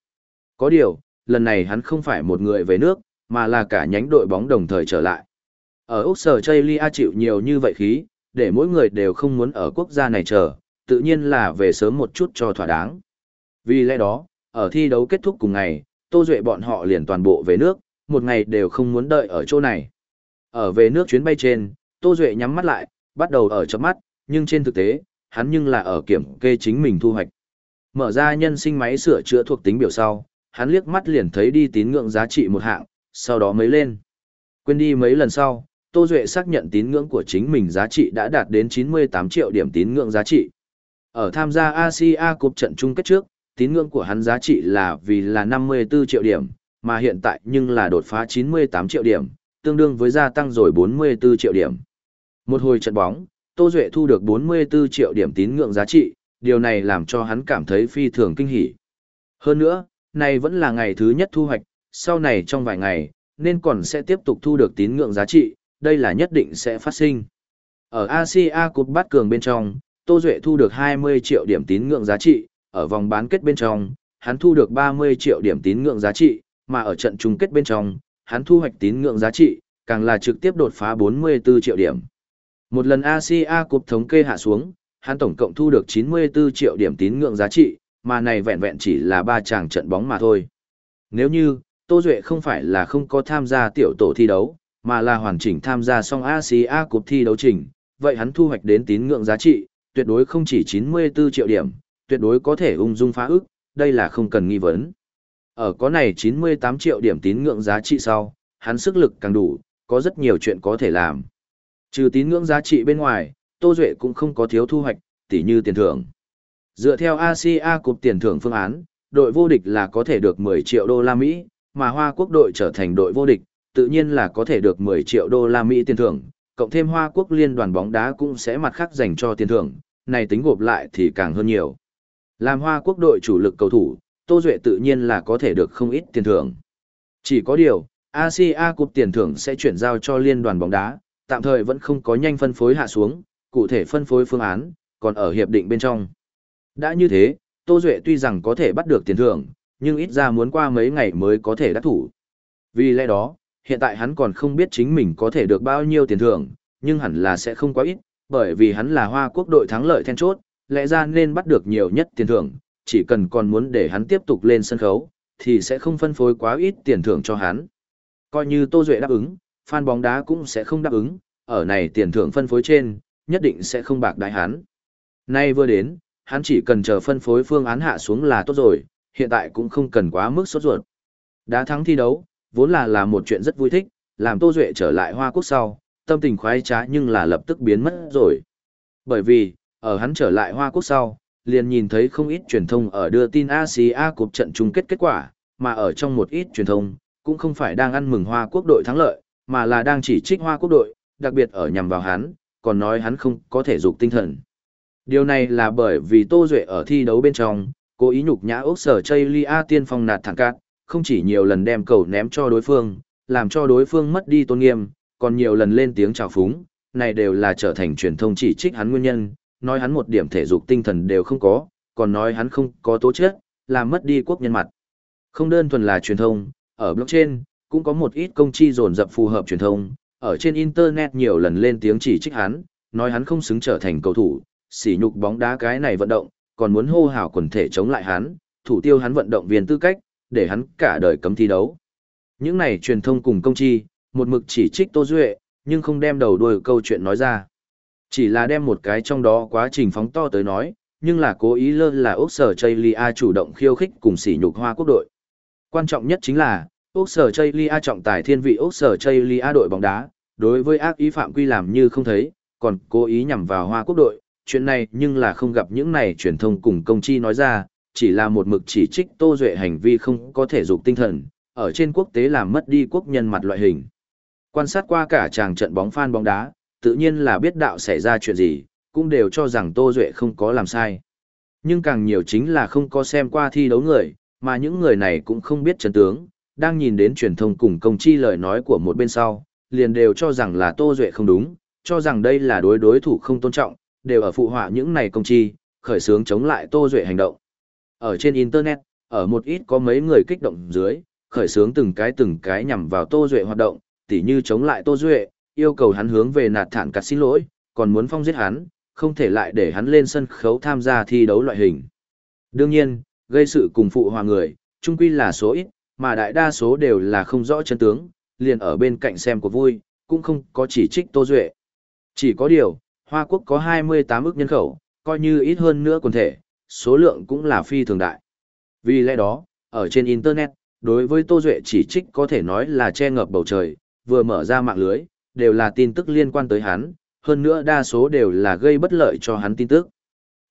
Có điều, lần này hắn không phải một người về nước, mà là cả nhánh đội bóng đồng thời trở lại. Ở Úc Sở Chaylia chịu nhiều như vậy khí, để mỗi người đều không muốn ở quốc gia này chờ, tự nhiên là về sớm một chút cho thỏa đáng. Vì lẽ đó, ở thi đấu kết thúc cùng ngày, Tô Duệ bọn họ liền toàn bộ về nước, một ngày đều không muốn đợi ở chỗ này. Ở về nước chuyến bay trên, Tô Duệ nhắm mắt lại, bắt đầu ở chớp mắt, nhưng trên thực tế, hắn nhưng là ở kiểm kê chính mình thu hoạch. Mở ra nhân sinh máy sửa chữa thuộc tính biểu sau, hắn liếc mắt liền thấy đi tín ngưỡng giá trị một hạng, sau đó mới lên. Quên đi mấy lần sau, Tô Duệ xác nhận tín ngưỡng của chính mình giá trị đã đạt đến 98 triệu điểm tín ngưỡng giá trị. Ở tham gia Asia Cup trận chung kết trước, tín ngưỡng của hắn giá trị là vì là 54 triệu điểm, mà hiện tại nhưng là đột phá 98 triệu điểm, tương đương với gia tăng rồi 44 triệu điểm. Một hồi trận bóng, Tô Duệ thu được 44 triệu điểm tín ngưỡng giá trị, điều này làm cho hắn cảm thấy phi thường kinh hỉ. Hơn nữa, này vẫn là ngày thứ nhất thu hoạch, sau này trong vài ngày, nên còn sẽ tiếp tục thu được tín ngưỡng giá trị, đây là nhất định sẽ phát sinh. Ở Asia Cup bát cường bên trong, Tô Duệ thu được 20 triệu điểm tín ngưỡng giá trị, ở vòng bán kết bên trong, hắn thu được 30 triệu điểm tín ngưỡng giá trị, mà ở trận chung kết bên trong, hắn thu hoạch tín ngưỡng giá trị, càng là trực tiếp đột phá 44 triệu điểm. Một lần Asia Cup thống kê hạ xuống, hắn tổng cộng thu được 94 triệu điểm tín ngưỡng giá trị, mà này vẹn vẹn chỉ là ba chàng trận bóng mà thôi. Nếu như, Tô Duệ không phải là không có tham gia tiểu tổ thi đấu, mà là hoàn chỉnh tham gia xong Asia Cup thi đấu trình, vậy hắn thu hoạch đến tín ngưỡng giá trị, tuyệt đối không chỉ 94 triệu điểm, tuyệt đối có thể ung dung phá ức, đây là không cần nghi vấn. Ở có này 98 triệu điểm tín ngưỡng giá trị sau, hắn sức lực càng đủ, có rất nhiều chuyện có thể làm. Trừ tín ngưỡng giá trị bên ngoài, Tô Duệ cũng không có thiếu thu hoạch, tỉ như tiền thưởng. Dựa theo Asia cục tiền thưởng phương án, đội vô địch là có thể được 10 triệu đô la Mỹ, mà Hoa Quốc đội trở thành đội vô địch, tự nhiên là có thể được 10 triệu đô la Mỹ tiền thưởng, cộng thêm Hoa Quốc liên đoàn bóng đá cũng sẽ mặt khác dành cho tiền thưởng, này tính gộp lại thì càng hơn nhiều. Làm Hoa Quốc đội chủ lực cầu thủ, Tô Duệ tự nhiên là có thể được không ít tiền thưởng. Chỉ có điều, Asia Cup tiền thưởng sẽ chuyển giao cho liên đoàn bóng đá, tạm thời vẫn không có nhanh phân phối hạ xuống, cụ thể phân phối phương án, còn ở hiệp định bên trong. Đã như thế, Tô Duệ tuy rằng có thể bắt được tiền thưởng, nhưng ít ra muốn qua mấy ngày mới có thể đắc thủ. Vì lẽ đó, hiện tại hắn còn không biết chính mình có thể được bao nhiêu tiền thưởng, nhưng hẳn là sẽ không quá ít, bởi vì hắn là hoa quốc đội thắng lợi then chốt, lẽ ra nên bắt được nhiều nhất tiền thưởng, chỉ cần còn muốn để hắn tiếp tục lên sân khấu, thì sẽ không phân phối quá ít tiền thưởng cho hắn. Coi như Tô Duệ đáp ứng, fan bóng đá cũng sẽ không đáp ứng, ở này tiền thưởng phân phối trên, nhất định sẽ không bạc đại hắn. Nay vừa đến, hắn chỉ cần chờ phân phối phương án hạ xuống là tốt rồi, hiện tại cũng không cần quá mức sốt ruột. Đã thắng thi đấu, vốn là là một chuyện rất vui thích, làm Tô Duệ trở lại Hoa Quốc sau, tâm tình khoái trá nhưng là lập tức biến mất rồi. Bởi vì, ở hắn trở lại Hoa Quốc sau, liền nhìn thấy không ít truyền thông ở đưa tin Asia cuộc trận chung kết kết quả, mà ở trong một ít truyền thông, cũng không phải đang ăn mừng Hoa Quốc đội thắng lợi, mà là đang chỉ trích Hoa Quốc đội, đặc biệt ở nhằm vào hắn, còn nói hắn không có thể dục tinh thần. Điều này là bởi vì Tô Duệ ở thi đấu bên trong, cố ý nhục nhã ốc Sở Chaylia tiên phong nạt thẳng cát, không chỉ nhiều lần đem cầu ném cho đối phương, làm cho đối phương mất đi tôn nghiêm, còn nhiều lần lên tiếng chào phúng, này đều là trở thành truyền thông chỉ trích hắn nguyên nhân, nói hắn một điểm thể dục tinh thần đều không có, còn nói hắn không có tố chất, làm mất đi quốc nhân mặt. Không đơn thuần là truyền thông, ở blockchain, cũng có một ít công chi dồn dập phù hợp truyền thông, ở trên internet nhiều lần lên tiếng chỉ trích hắn, nói hắn không xứng trở thành cầu thủ, sỉ nhục bóng đá cái này vận động, còn muốn hô hào quần thể chống lại hắn, thủ tiêu hắn vận động viên tư cách, để hắn cả đời cấm thi đấu. Những này truyền thông cùng công chi, một mực chỉ trích Tô Duệ, nhưng không đem đầu đuôi câu chuyện nói ra. Chỉ là đem một cái trong đó quá trình phóng to tới nói, nhưng là cố ý lơ là Úc Sở Chaylia chủ động khiêu khích cùng sỉ nhục hoa quốc đội. Quan trọng nhất chính là, Úc Sở A trọng tài thiên vị Úc Sở A đội bóng đá, đối với ác ý phạm quy làm như không thấy, còn cố ý nhằm vào hoa quốc đội. Chuyện này nhưng là không gặp những này truyền thông cùng công chi nói ra, chỉ là một mực chỉ trích Tô Duệ hành vi không có thể dục tinh thần, ở trên quốc tế làm mất đi quốc nhân mặt loại hình. Quan sát qua cả chàng trận bóng phan bóng đá, tự nhiên là biết đạo xảy ra chuyện gì, cũng đều cho rằng Tô Duệ không có làm sai. Nhưng càng nhiều chính là không có xem qua thi đấu người, mà những người này cũng không biết chân tướng, đang nhìn đến truyền thông cùng công chi lời nói của một bên sau, liền đều cho rằng là Tô Duệ không đúng, cho rằng đây là đối đối thủ không tôn trọng, đều ở phụ họa những này công chi, khởi xướng chống lại Tô Duệ hành động. Ở trên Internet, ở một ít có mấy người kích động dưới, khởi xướng từng cái từng cái nhằm vào Tô Duệ hoạt động, tỉ như chống lại Tô Duệ, yêu cầu hắn hướng về nạt thản cắt xin lỗi, còn muốn phong giết hắn, không thể lại để hắn lên sân khấu tham gia thi đấu loại hình. Đương nhiên, gây sự cùng phụ hòa người, chung quy là số ít, mà đại đa số đều là không rõ chân tướng, liền ở bên cạnh xem của vui, cũng không có chỉ trích Tô Duệ. Chỉ có điều, Hoa Quốc có 28 ức nhân khẩu, coi như ít hơn nữa quần thể, số lượng cũng là phi thường đại. Vì lẽ đó, ở trên Internet, đối với Tô Duệ chỉ trích có thể nói là che ngập bầu trời, vừa mở ra mạng lưới, đều là tin tức liên quan tới hắn, hơn nữa đa số đều là gây bất lợi cho hắn tin tức.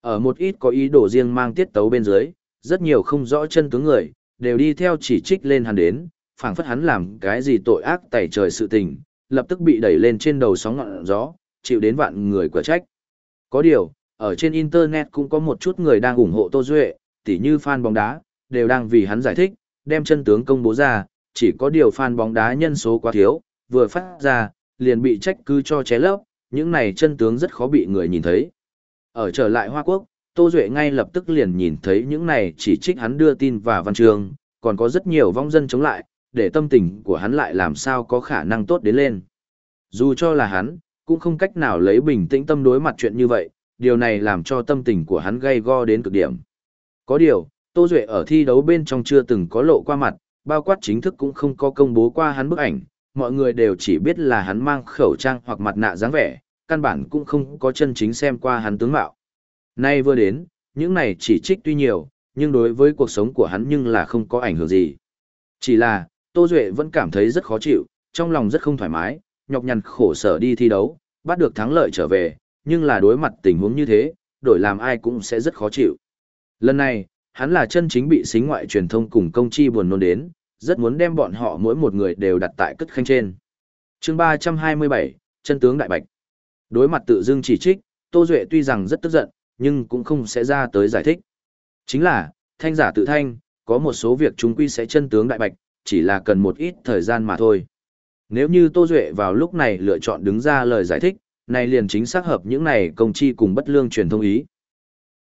Ở một ít có ý đồ riêng mang tiết tấu bên dưới, rất nhiều không rõ chân tướng người, đều đi theo chỉ trích lên hắn đến, phảng phất hắn làm cái gì tội ác tẩy trời sự tình, lập tức bị đẩy lên trên đầu sóng ngọn gió, chịu đến vạn người quả trách. Có điều, ở trên Internet cũng có một chút người đang ủng hộ Tô Duệ, tỉ như fan bóng đá, đều đang vì hắn giải thích, đem chân tướng công bố ra, chỉ có điều fan bóng đá nhân số quá thiếu, vừa phát ra, liền bị trách cứ cho ché lấp, những này chân tướng rất khó bị người nhìn thấy. Ở trở lại Hoa Quốc, Tô Duệ ngay lập tức liền nhìn thấy những này chỉ trích hắn đưa tin và văn trường, còn có rất nhiều vong dân chống lại, để tâm tình của hắn lại làm sao có khả năng tốt đến lên. Dù cho là hắn, cũng không cách nào lấy bình tĩnh tâm đối mặt chuyện như vậy, điều này làm cho tâm tình của hắn gây go đến cực điểm. Có điều, Tô Duệ ở thi đấu bên trong chưa từng có lộ qua mặt, bao quát chính thức cũng không có công bố qua hắn bức ảnh, mọi người đều chỉ biết là hắn mang khẩu trang hoặc mặt nạ dáng vẻ, căn bản cũng không có chân chính xem qua hắn tướng mạo. Nay vừa đến, những này chỉ trích tuy nhiều, nhưng đối với cuộc sống của hắn nhưng là không có ảnh hưởng gì. Chỉ là, Tô Duệ vẫn cảm thấy rất khó chịu, trong lòng rất không thoải mái, nhọc nhằn khổ sở đi thi đấu, bắt được thắng lợi trở về, nhưng là đối mặt tình huống như thế, đổi làm ai cũng sẽ rất khó chịu. Lần này, hắn là chân chính bị xính ngoại truyền thông cùng công chi buồn nôn đến, rất muốn đem bọn họ mỗi một người đều đặt tại cất khanh trên. chương 327, chân tướng đại bạch. Đối mặt tự dưng chỉ trích, Tô Duệ tuy rằng rất tức giận, nhưng cũng không sẽ ra tới giải thích. Chính là, thanh giả tự thanh, có một số việc chúng quy sẽ chân tướng đại bạch, chỉ là cần một ít thời gian mà thôi. Nếu như Tô Duệ vào lúc này lựa chọn đứng ra lời giải thích, này liền chính xác hợp những này công chi cùng bất lương truyền thông ý.